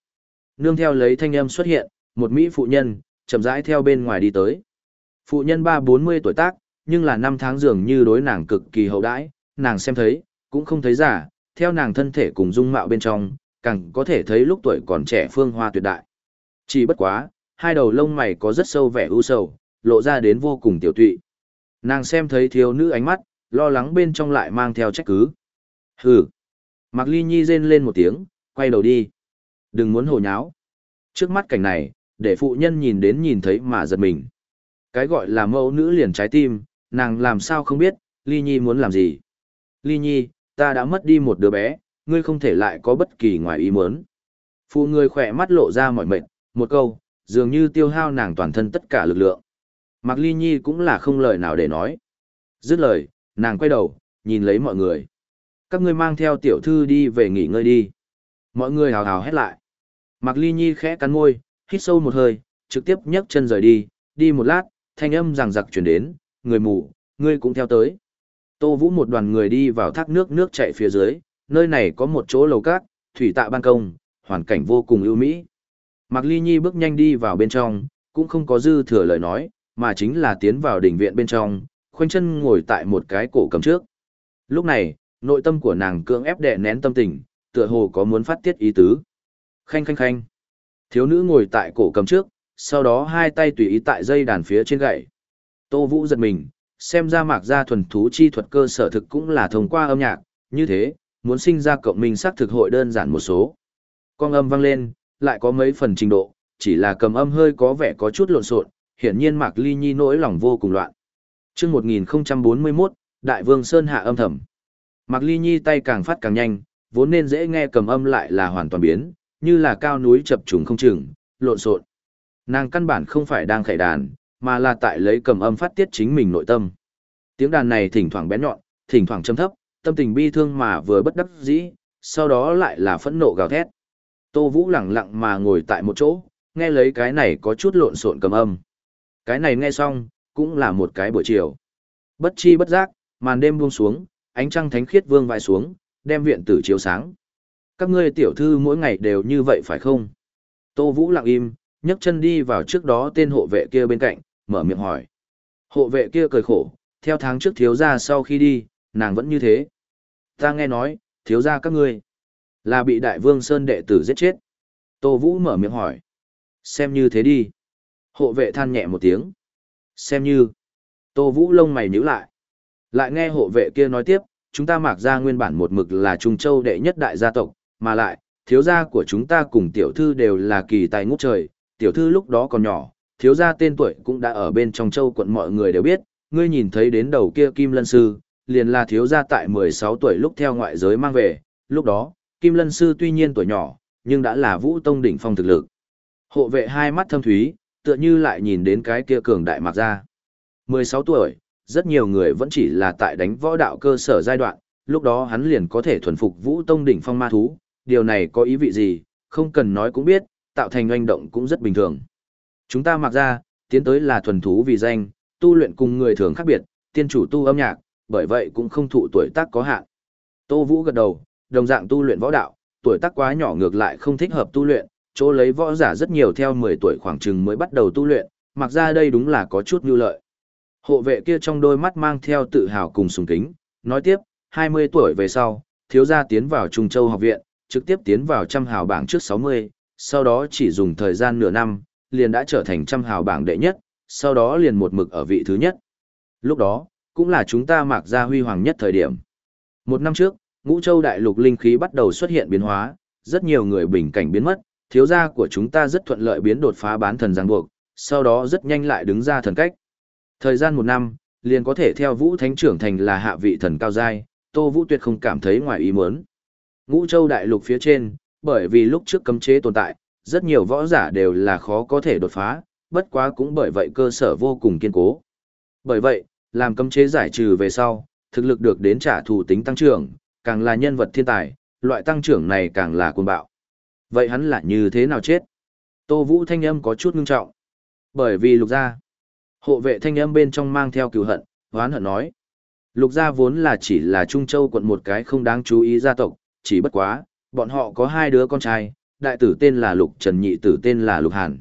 Nương theo lấy thanh âm xuất hiện, một Mỹ phụ nhân, chậm rãi theo bên ngoài đi tới. Phụ nhân ba bốn mươi tuổi tác, nhưng là năm tháng dường như đối nàng cực kỳ hậu đãi, nàng xem thấy, cũng không thấy giả, theo nàng thân thể cùng dung mạo bên trong, càng có thể thấy lúc tuổi còn trẻ phương hoa tuyệt đại. Chỉ bất quá, hai đầu lông mày có rất sâu vẻ u sầu, lộ ra đến vô cùng tiểu tụy. Nàng xem thấy thiếu nữ ánh mắt, lo lắng bên trong lại mang theo trách cứ. Hừ. Mạc Ly Nhi rên lên một tiếng, quay đầu đi. Đừng muốn hồ nháo. Trước mắt cảnh này, để phụ nhân nhìn đến nhìn thấy mà giật mình. Cái gọi là mẫu nữ liền trái tim, nàng làm sao không biết, Ly Nhi muốn làm gì. Ly Nhi, ta đã mất đi một đứa bé, ngươi không thể lại có bất kỳ ngoài ý muốn. Phụ người khỏe mắt lộ ra mỏi mệt, một câu, dường như tiêu hao nàng toàn thân tất cả lực lượng. Mạc Ly Nhi cũng là không lời nào để nói. Dứt lời, nàng quay đầu, nhìn lấy mọi người. Các ngươi mang theo tiểu thư đi về nghỉ ngơi đi. Mọi người hào hào hét lại. Mạc Ly Nhi khẽ cắn môi, hít sâu một hơi, trực tiếp nhấc chân rời đi, đi một lát, thanh âm ràng giặc chuyển đến, người mù, ngươi cũng theo tới. Tô Vũ một đoàn người đi vào thác nước nước chạy phía dưới, nơi này có một chỗ lầu cát, thủy tạ ban công, hoàn cảnh vô cùng ưu mỹ. Mạc Ly Nhi bước nhanh đi vào bên trong, cũng không có dư thừa lời nói, mà chính là tiến vào đỉnh viện bên trong, khoanh chân ngồi tại một cái cổ cầm trước. Lúc này, nội tâm của nàng cưỡng ép đè nén tâm tình, tựa hồ có muốn phát tiết ý tứ. Khanh khanh khanh. Thiếu nữ ngồi tại cổ cầm trước, sau đó hai tay tùy ý tại dây đàn phía trên gậy. Tô Vũ giật mình, xem ra mạc gia thuần thú chi thuật cơ sở thực cũng là thông qua âm nhạc, như thế, muốn sinh ra cộng minh sắc thực hội đơn giản một số. Con âm vang lên, lại có mấy phần trình độ, chỉ là cầm âm hơi có vẻ có chút lộn xộn, hiển nhiên Mạc Ly Nhi nỗi lòng vô cùng loạn. Chương 1041, Đại Vương Sơn hạ âm thầm. Mạc Ly Nhi tay càng phát càng nhanh, vốn nên dễ nghe cầm âm lại là hoàn toàn biến, như là cao núi chập trùng không chừng, lộn xộn. Nàng căn bản không phải đang khải đàn, mà là tại lấy cầm âm phát tiết chính mình nội tâm. Tiếng đàn này thỉnh thoảng bén nhọn, thỉnh thoảng trầm thấp, tâm tình bi thương mà vừa bất đắc dĩ, sau đó lại là phẫn nộ gào thét. Tô Vũ lặng lặng mà ngồi tại một chỗ, nghe lấy cái này có chút lộn xộn cầm âm. Cái này nghe xong, cũng là một cái buổi chiều. Bất chi bất giác, màn đêm buông xuống, ánh trăng thánh khiết vương vai xuống, đem viện tử chiếu sáng. Các ngươi tiểu thư mỗi ngày đều như vậy phải không? Tô Vũ lặng im, nhấc chân đi vào trước đó tên hộ vệ kia bên cạnh, mở miệng hỏi. Hộ vệ kia cười khổ, theo tháng trước thiếu gia sau khi đi, nàng vẫn như thế. Ta nghe nói, thiếu gia các ngươi là bị đại vương Sơn đệ tử giết chết. Tô Vũ mở miệng hỏi. Xem như thế đi. Hộ vệ than nhẹ một tiếng. Xem như. Tô Vũ lông mày nhíu lại. Lại nghe hộ vệ kia nói tiếp, chúng ta mặc ra nguyên bản một mực là Trung Châu đệ nhất đại gia tộc, mà lại, thiếu gia của chúng ta cùng tiểu thư đều là kỳ tài ngút trời, tiểu thư lúc đó còn nhỏ, thiếu gia tên tuổi cũng đã ở bên trong châu quận mọi người đều biết, ngươi nhìn thấy đến đầu kia Kim Lân Sư, liền là thiếu gia tại 16 tuổi lúc theo ngoại giới mang về, lúc đó, Kim Lân Sư tuy nhiên tuổi nhỏ, nhưng đã là vũ tông đỉnh phong thực lực. Hộ vệ hai mắt thâm thúy, tựa như lại nhìn đến cái kia cường đại mặc ra. 16 tuổi, rất nhiều người vẫn chỉ là tại đánh võ đạo cơ sở giai đoạn, lúc đó hắn liền có thể thuần phục vũ tông đỉnh phong ma thú, điều này có ý vị gì, không cần nói cũng biết, tạo thành oanh động cũng rất bình thường. Chúng ta mặc ra, tiến tới là thuần thú vì danh, tu luyện cùng người thường khác biệt, tiên chủ tu âm nhạc, bởi vậy cũng không thụ tuổi tác có hạn. Tô Vũ gật đầu, đồng dạng tu luyện võ đạo, tuổi tác quá nhỏ ngược lại không thích hợp tu luyện, chỗ lấy võ giả rất nhiều theo 10 tuổi khoảng chừng mới bắt đầu tu luyện, mặc ra đây đúng là có chút nhu lợi. Hộ vệ kia trong đôi mắt mang theo tự hào cùng sùng kính, nói tiếp, 20 tuổi về sau, thiếu gia tiến vào Trung Châu học viện, trực tiếp tiến vào trăm hào bảng trước 60, sau đó chỉ dùng thời gian nửa năm, liền đã trở thành trăm hào bảng đệ nhất, sau đó liền một mực ở vị thứ nhất. Lúc đó, cũng là chúng ta mạc ra huy hoàng nhất thời điểm. Một năm trước, ngũ châu đại lục linh khí bắt đầu xuất hiện biến hóa, rất nhiều người bình cảnh biến mất, thiếu gia của chúng ta rất thuận lợi biến đột phá bán thần giang buộc, sau đó rất nhanh lại đứng ra thần cách. Thời gian một năm, liền có thể theo vũ thánh trưởng thành là hạ vị thần cao giai, tô vũ tuyệt không cảm thấy ngoài ý muốn. Ngũ châu đại lục phía trên, bởi vì lúc trước cấm chế tồn tại, rất nhiều võ giả đều là khó có thể đột phá, bất quá cũng bởi vậy cơ sở vô cùng kiên cố. Bởi vậy, làm cấm chế giải trừ về sau, thực lực được đến trả thù tính tăng trưởng, càng là nhân vật thiên tài, loại tăng trưởng này càng là cuồng bạo. Vậy hắn là như thế nào chết? Tô Vũ thanh âm có chút ngưng trọng. Bởi vì lục gia, hộ vệ thanh âm bên trong mang theo cừu hận, hoán hận nói. Lục gia vốn là chỉ là Trung Châu quận một cái không đáng chú ý gia tộc, chỉ bất quá, bọn họ có hai đứa con trai, đại tử tên là Lục Trần nhị tử tên là Lục Hàn.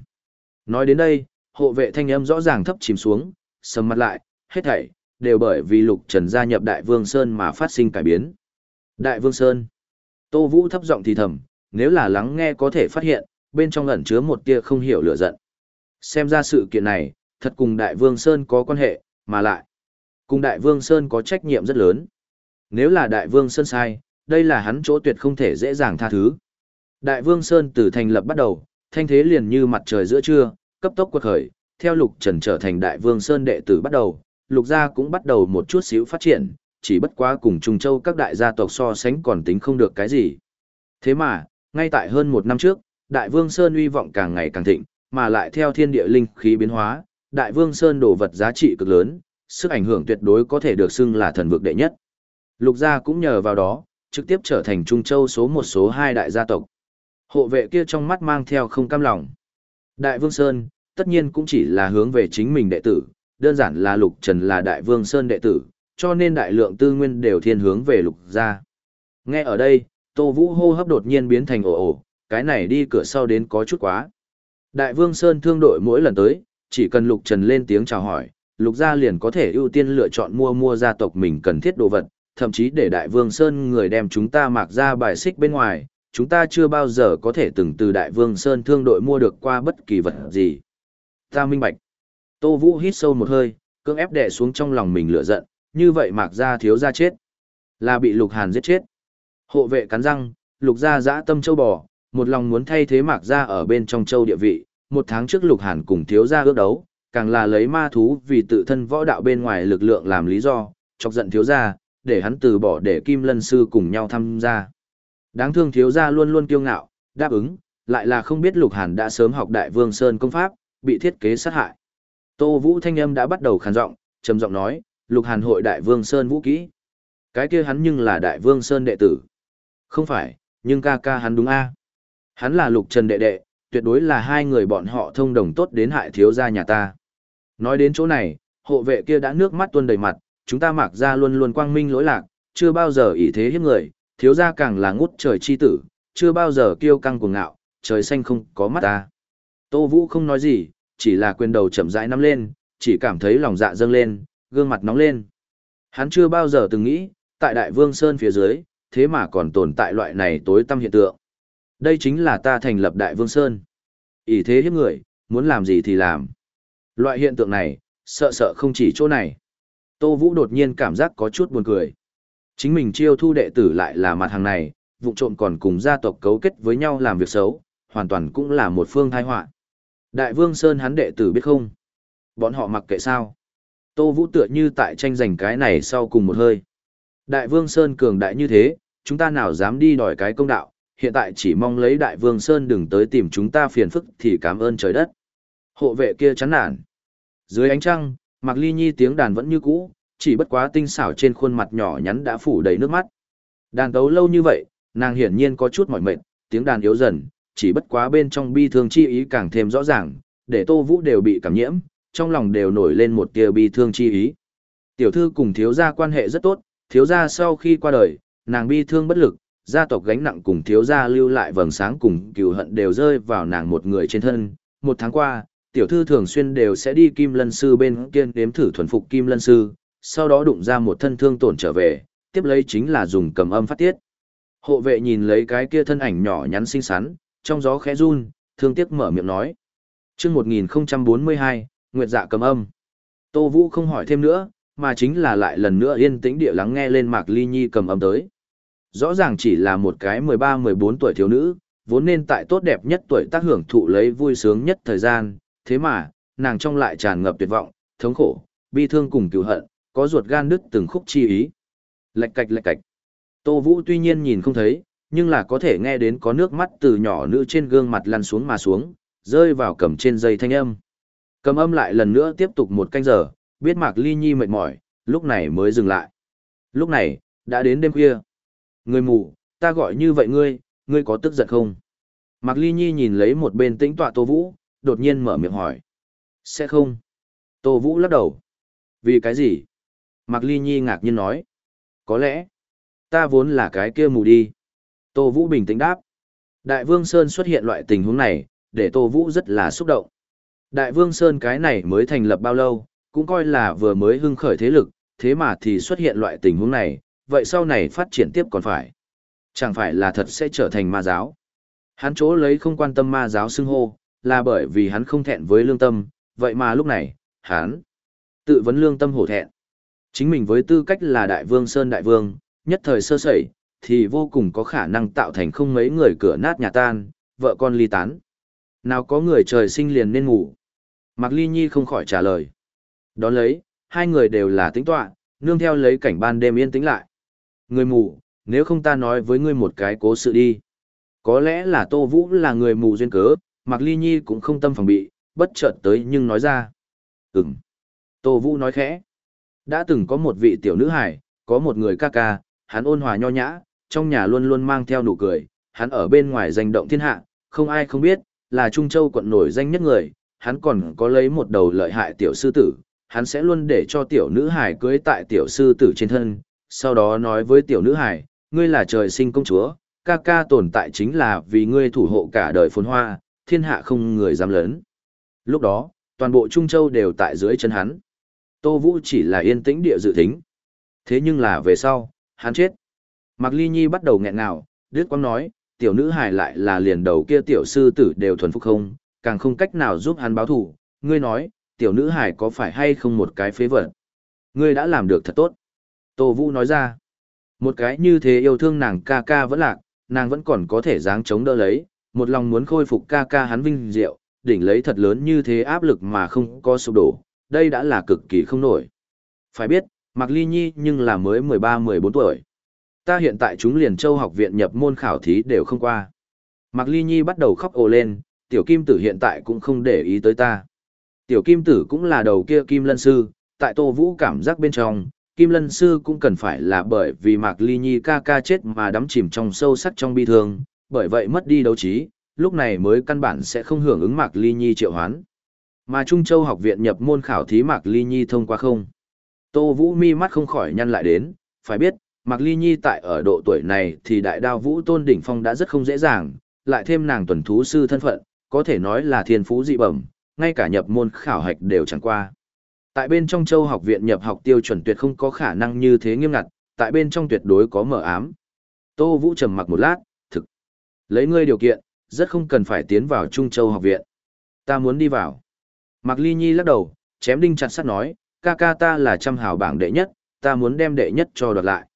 Nói đến đây, hộ vệ thanh âm rõ ràng thấp chìm xuống, sầm mặt lại, hết thảy, đều bởi vì Lục Trần gia nhập Đại Vương Sơn mà phát sinh cải biến. Đại Vương Sơn. Tô Vũ thấp giọng thì thầm, nếu là lắng nghe có thể phát hiện, bên trong ẩn chứa một tia không hiểu lửa giận. Xem ra sự kiện này, thật cùng Đại Vương Sơn có quan hệ, mà lại, cùng Đại Vương Sơn có trách nhiệm rất lớn. Nếu là Đại Vương Sơn sai, đây là hắn chỗ tuyệt không thể dễ dàng tha thứ. Đại Vương Sơn từ thành lập bắt đầu, thanh thế liền như mặt trời giữa trưa, cấp tốc quật khởi, theo Lục Trần trở thành Đại Vương Sơn đệ tử bắt đầu, Lục gia cũng bắt đầu một chút xíu phát triển, chỉ bất quá cùng Trung Châu các đại gia tộc so sánh còn tính không được cái gì. Thế mà, ngay tại hơn một năm trước, Đại Vương Sơn uy vọng càng ngày càng thịnh, mà lại theo thiên địa linh khí biến hóa, Đại Vương Sơn đồ vật giá trị cực lớn, sức ảnh hưởng tuyệt đối có thể được xưng là thần vực đệ nhất. Lục gia cũng nhờ vào đó, trực tiếp trở thành Trung Châu số một số hai đại gia tộc. Hộ vệ kia trong mắt mang theo không cam lòng. Đại Vương Sơn, tất nhiên cũng chỉ là hướng về chính mình đệ tử, đơn giản là Lục Trần là Đại Vương Sơn đệ tử, cho nên đại lượng tư nguyên đều thiên hướng về Lục gia. Nghe ở đây, Tô Vũ hô hấp đột nhiên biến thành ồ ồ, cái này đi cửa sau đến có chút quá. Đại Vương Sơn thương đội mỗi lần tới, chỉ cần Lục Trần lên tiếng chào hỏi, Lục gia liền có thể ưu tiên lựa chọn mua mua gia tộc mình cần thiết đồ vật, thậm chí để Đại Vương Sơn người đem chúng ta mặc ra bài xích bên ngoài, chúng ta chưa bao giờ có thể từng từ Đại Vương Sơn thương đội mua được qua bất kỳ vật gì. Ta minh bạch. Tô Vũ hít sâu một hơi, cưỡng ép đè xuống trong lòng mình lửa giận, như vậy mạc gia thiếu gia chết. Là bị Lục Hàn giết chết. Hộ vệ cắn răng, Lục gia dã tâm châu bò, một lòng muốn thay thế mạc gia ở bên trong châu địa vị. Một tháng trước Lục Hàn cùng thiếu gia ước đấu, càng là lấy ma thú vì tự thân võ đạo bên ngoài lực lượng làm lý do, chọc giận thiếu gia, để hắn từ bỏ để Kim Lân Sư cùng nhau tham gia. Đáng thương thiếu gia luôn luôn kiêu ngạo, đáp ứng, lại là không biết Lục Hàn đã sớm học Đại Vương Sơn công pháp, bị thiết kế sát hại. Tô Vũ thanh âm đã bắt đầu khàn giọng, trầm giọng nói, Lục Hàn hội Đại Vương Sơn vũ kỹ. Cái kia hắn nhưng là Đại Vương Sơn đệ tử. Không phải, nhưng ca ca hắn đúng a. Hắn là Lục Trần đệ đệ, tuyệt đối là hai người bọn họ thông đồng tốt đến hại thiếu gia nhà ta. Nói đến chỗ này, hộ vệ kia đã nước mắt tuôn đầy mặt, chúng ta mặc ra luôn luôn quang minh lỗi lạc, chưa bao giờ ý thế hiếp người, thiếu gia càng là ngút trời chi tử, chưa bao giờ kiêu căng cuồng ngạo, trời xanh không có mắt ta. Tô Vũ không nói gì, chỉ là quyền đầu chậm rãi nắm lên, chỉ cảm thấy lòng dạ dâng lên, gương mặt nóng lên. Hắn chưa bao giờ từng nghĩ, tại Đại Vương Sơn phía dưới, thế mà còn tồn tại loại này tối tâm hiện tượng. Đây chính là ta thành lập Đại Vương Sơn. ỷ thế hiếp người, muốn làm gì thì làm. Loại hiện tượng này, sợ sợ không chỉ chỗ này. Tô Vũ đột nhiên cảm giác có chút buồn cười. Chính mình chiêu thu đệ tử lại là mặt hàng này, vụ trộm còn cùng gia tộc cấu kết với nhau làm việc xấu, hoàn toàn cũng là một phương thai họa Đại Vương Sơn hắn đệ tử biết không? Bọn họ mặc kệ sao? Tô Vũ tựa như tại tranh giành cái này sau cùng một hơi. Đại Vương Sơn cường đại như thế, chúng ta nào dám đi đòi cái công đạo, hiện tại chỉ mong lấy Đại Vương Sơn đừng tới tìm chúng ta phiền phức thì cảm ơn trời đất. Hộ vệ kia chán nản. Dưới ánh trăng, Mạc Ly Nhi tiếng đàn vẫn như cũ, chỉ bất quá tinh xảo trên khuôn mặt nhỏ nhắn đã phủ đầy nước mắt. Đàn tấu lâu như vậy, nàng hiển nhiên có chút mỏi mệt, tiếng đàn yếu dần, chỉ bất quá bên trong bi thương chi ý càng thêm rõ ràng, để Tô Vũ đều bị cảm nhiễm, trong lòng đều nổi lên một tia bi thương chi ý. Tiểu thư cùng thiếu gia quan hệ rất tốt, thiếu gia sau khi qua đời, nàng bi thương bất lực, gia tộc gánh nặng cùng thiếu gia lưu lại vầng sáng cùng cừu hận đều rơi vào nàng một người trên thân. Một tháng qua, tiểu thư thường xuyên đều sẽ đi Kim Lân Sư bên kia đếm thử thuần phục Kim Lân Sư, sau đó đụng ra một thân thương tổn trở về, tiếp lấy chính là dùng cầm âm phát tiết. Hộ vệ nhìn lấy cái kia thân ảnh nhỏ nhắn xinh xắn, trong gió khẽ run, thương tiếc mở miệng nói. chương 1042, Nguyệt dạ cầm âm. Tô Vũ không hỏi thêm nữa, mà chính là lại lần nữa yên tĩnh địa lắng nghe lên Mạc Ly Nhi cầm âm tới. Rõ ràng chỉ là một cái 13-14 tuổi thiếu nữ, vốn nên tại tốt đẹp nhất tuổi tác hưởng thụ lấy vui sướng nhất thời gian, thế mà, nàng trong lại tràn ngập tuyệt vọng, thống khổ, bi thương cùng cứu hận, có ruột gan đứt từng khúc chi ý. Lạch cạch lạch cạch. Tô Vũ tuy nhiên nhìn không thấy, nhưng là có thể nghe đến có nước mắt từ nhỏ nữ trên gương mặt lăn xuống mà xuống, rơi vào cầm trên dây thanh âm. Cầm âm lại lần nữa tiếp tục một canh giờ, biết Mạc Ly Nhi mệt mỏi, lúc này mới dừng lại. Lúc này, đã đến đêm khuya. Người mù, ta gọi như vậy ngươi, ngươi có tức giận không? Mạc Ly Nhi nhìn lấy một bên tĩnh tọa Tô Vũ, đột nhiên mở miệng hỏi. Sẽ không. Tô Vũ lắc đầu. Vì cái gì? Mạc Ly Nhi ngạc nhiên nói. Có lẽ, ta vốn là cái kia mù đi. Tô Vũ bình tĩnh đáp. Đại Vương Sơn xuất hiện loại tình huống này, để Tô Vũ rất là xúc động. Đại Vương Sơn cái này mới thành lập bao lâu, cũng coi là vừa mới hưng khởi thế lực, thế mà thì xuất hiện loại tình huống này, vậy sau này phát triển tiếp còn phải. Chẳng phải là thật sẽ trở thành ma giáo. Hắn chỗ lấy không quan tâm ma giáo xưng hô, là bởi vì hắn không thẹn với lương tâm, vậy mà lúc này, hắn tự vấn lương tâm hổ thẹn. Chính mình với tư cách là đại vương Sơn đại vương, nhất thời sơ sẩy, thì vô cùng có khả năng tạo thành không mấy người cửa nát nhà tan, vợ con ly tán. Nào có người trời sinh liền nên ngủ. Mạc Ly Nhi không khỏi trả lời. Đón lấy, hai người đều là tính tọa, nương theo lấy cảnh ban đêm yên tĩnh lại. Người mù, nếu không ta nói với ngươi một cái cố sự đi. Có lẽ là Tô Vũ là người mù duyên cớ, Mạc Ly Nhi cũng không tâm phòng bị, bất chợt tới nhưng nói ra. Ừm. Tô Vũ nói khẽ. Đã từng có một vị tiểu nữ hải, có một người ca ca, hắn ôn hòa nho nhã, trong nhà luôn luôn mang theo nụ cười, hắn ở bên ngoài danh động thiên hạ, không ai không biết, là Trung Châu quận nổi danh nhất người, hắn còn có lấy một đầu lợi hại tiểu sư tử, hắn sẽ luôn để cho tiểu nữ hải cưới tại tiểu sư tử trên thân, sau đó nói với tiểu nữ hải, ngươi là trời sinh công chúa, ca ca tồn tại chính là vì ngươi thủ hộ cả đời phồn hoa, thiên hạ không người dám lớn. Lúc đó, toàn bộ Trung Châu đều tại dưới chân hắn. Tô Vũ chỉ là yên tĩnh địa dự thính. Thế nhưng là về sau, hắn chết. Mạc Ly Nhi bắt đầu nghẹn ngào, Đức Quang nói, tiểu nữ hài lại là liền đầu kia tiểu sư tử đều thuần phục không, càng không cách nào giúp hắn báo thủ. Ngươi nói, tiểu nữ hài có phải hay không một cái phế vật? Ngươi đã làm được thật tốt. Tô Vũ nói ra, một cái như thế yêu thương nàng ca ca vẫn lạc, nàng vẫn còn có thể dáng chống đỡ lấy, một lòng muốn khôi phục ca ca hắn vinh diệu, đỉnh lấy thật lớn như thế áp lực mà không có sụp đổ, đây đã là cực kỳ không nổi. Phải biết, Mạc Ly Nhi nhưng là mới 13-14 tuổi. Ta hiện tại chúng liền châu học viện nhập môn khảo thí đều không qua. Mạc Ly Nhi bắt đầu khóc ồ lên, tiểu kim tử hiện tại cũng không để ý tới ta. Tiểu kim tử cũng là đầu kia kim lân sư, tại tô vũ cảm giác bên trong, kim lân sư cũng cần phải là bởi vì Mạc Ly Nhi ca ca chết mà đắm chìm trong sâu sắc trong bi thương, bởi vậy mất đi đấu trí, lúc này mới căn bản sẽ không hưởng ứng Mạc Ly Nhi triệu hoán. Mà Trung Châu học viện nhập môn khảo thí Mạc Ly Nhi thông qua không. Tô Vũ mi mắt không khỏi nhăn lại đến, phải biết, Mạc Ly Nhi tại ở độ tuổi này thì đại đao vũ tôn đỉnh phong đã rất không dễ dàng, lại thêm nàng tuần thú sư thân phận, có thể nói là thiên phú dị bẩm, ngay cả nhập môn khảo hạch đều chẳng qua. Tại bên trong châu học viện nhập học tiêu chuẩn tuyệt không có khả năng như thế nghiêm ngặt, tại bên trong tuyệt đối có mở ám. Tô Vũ trầm mặc một lát, thực. Lấy ngươi điều kiện, rất không cần phải tiến vào Trung Châu học viện. Ta muốn đi vào. Mạc Ly Nhi lắc đầu, chém đinh chặt sắt nói, ca ca ta là trăm hào bảng đệ nhất, ta muốn đem đệ nhất cho đoạt lại.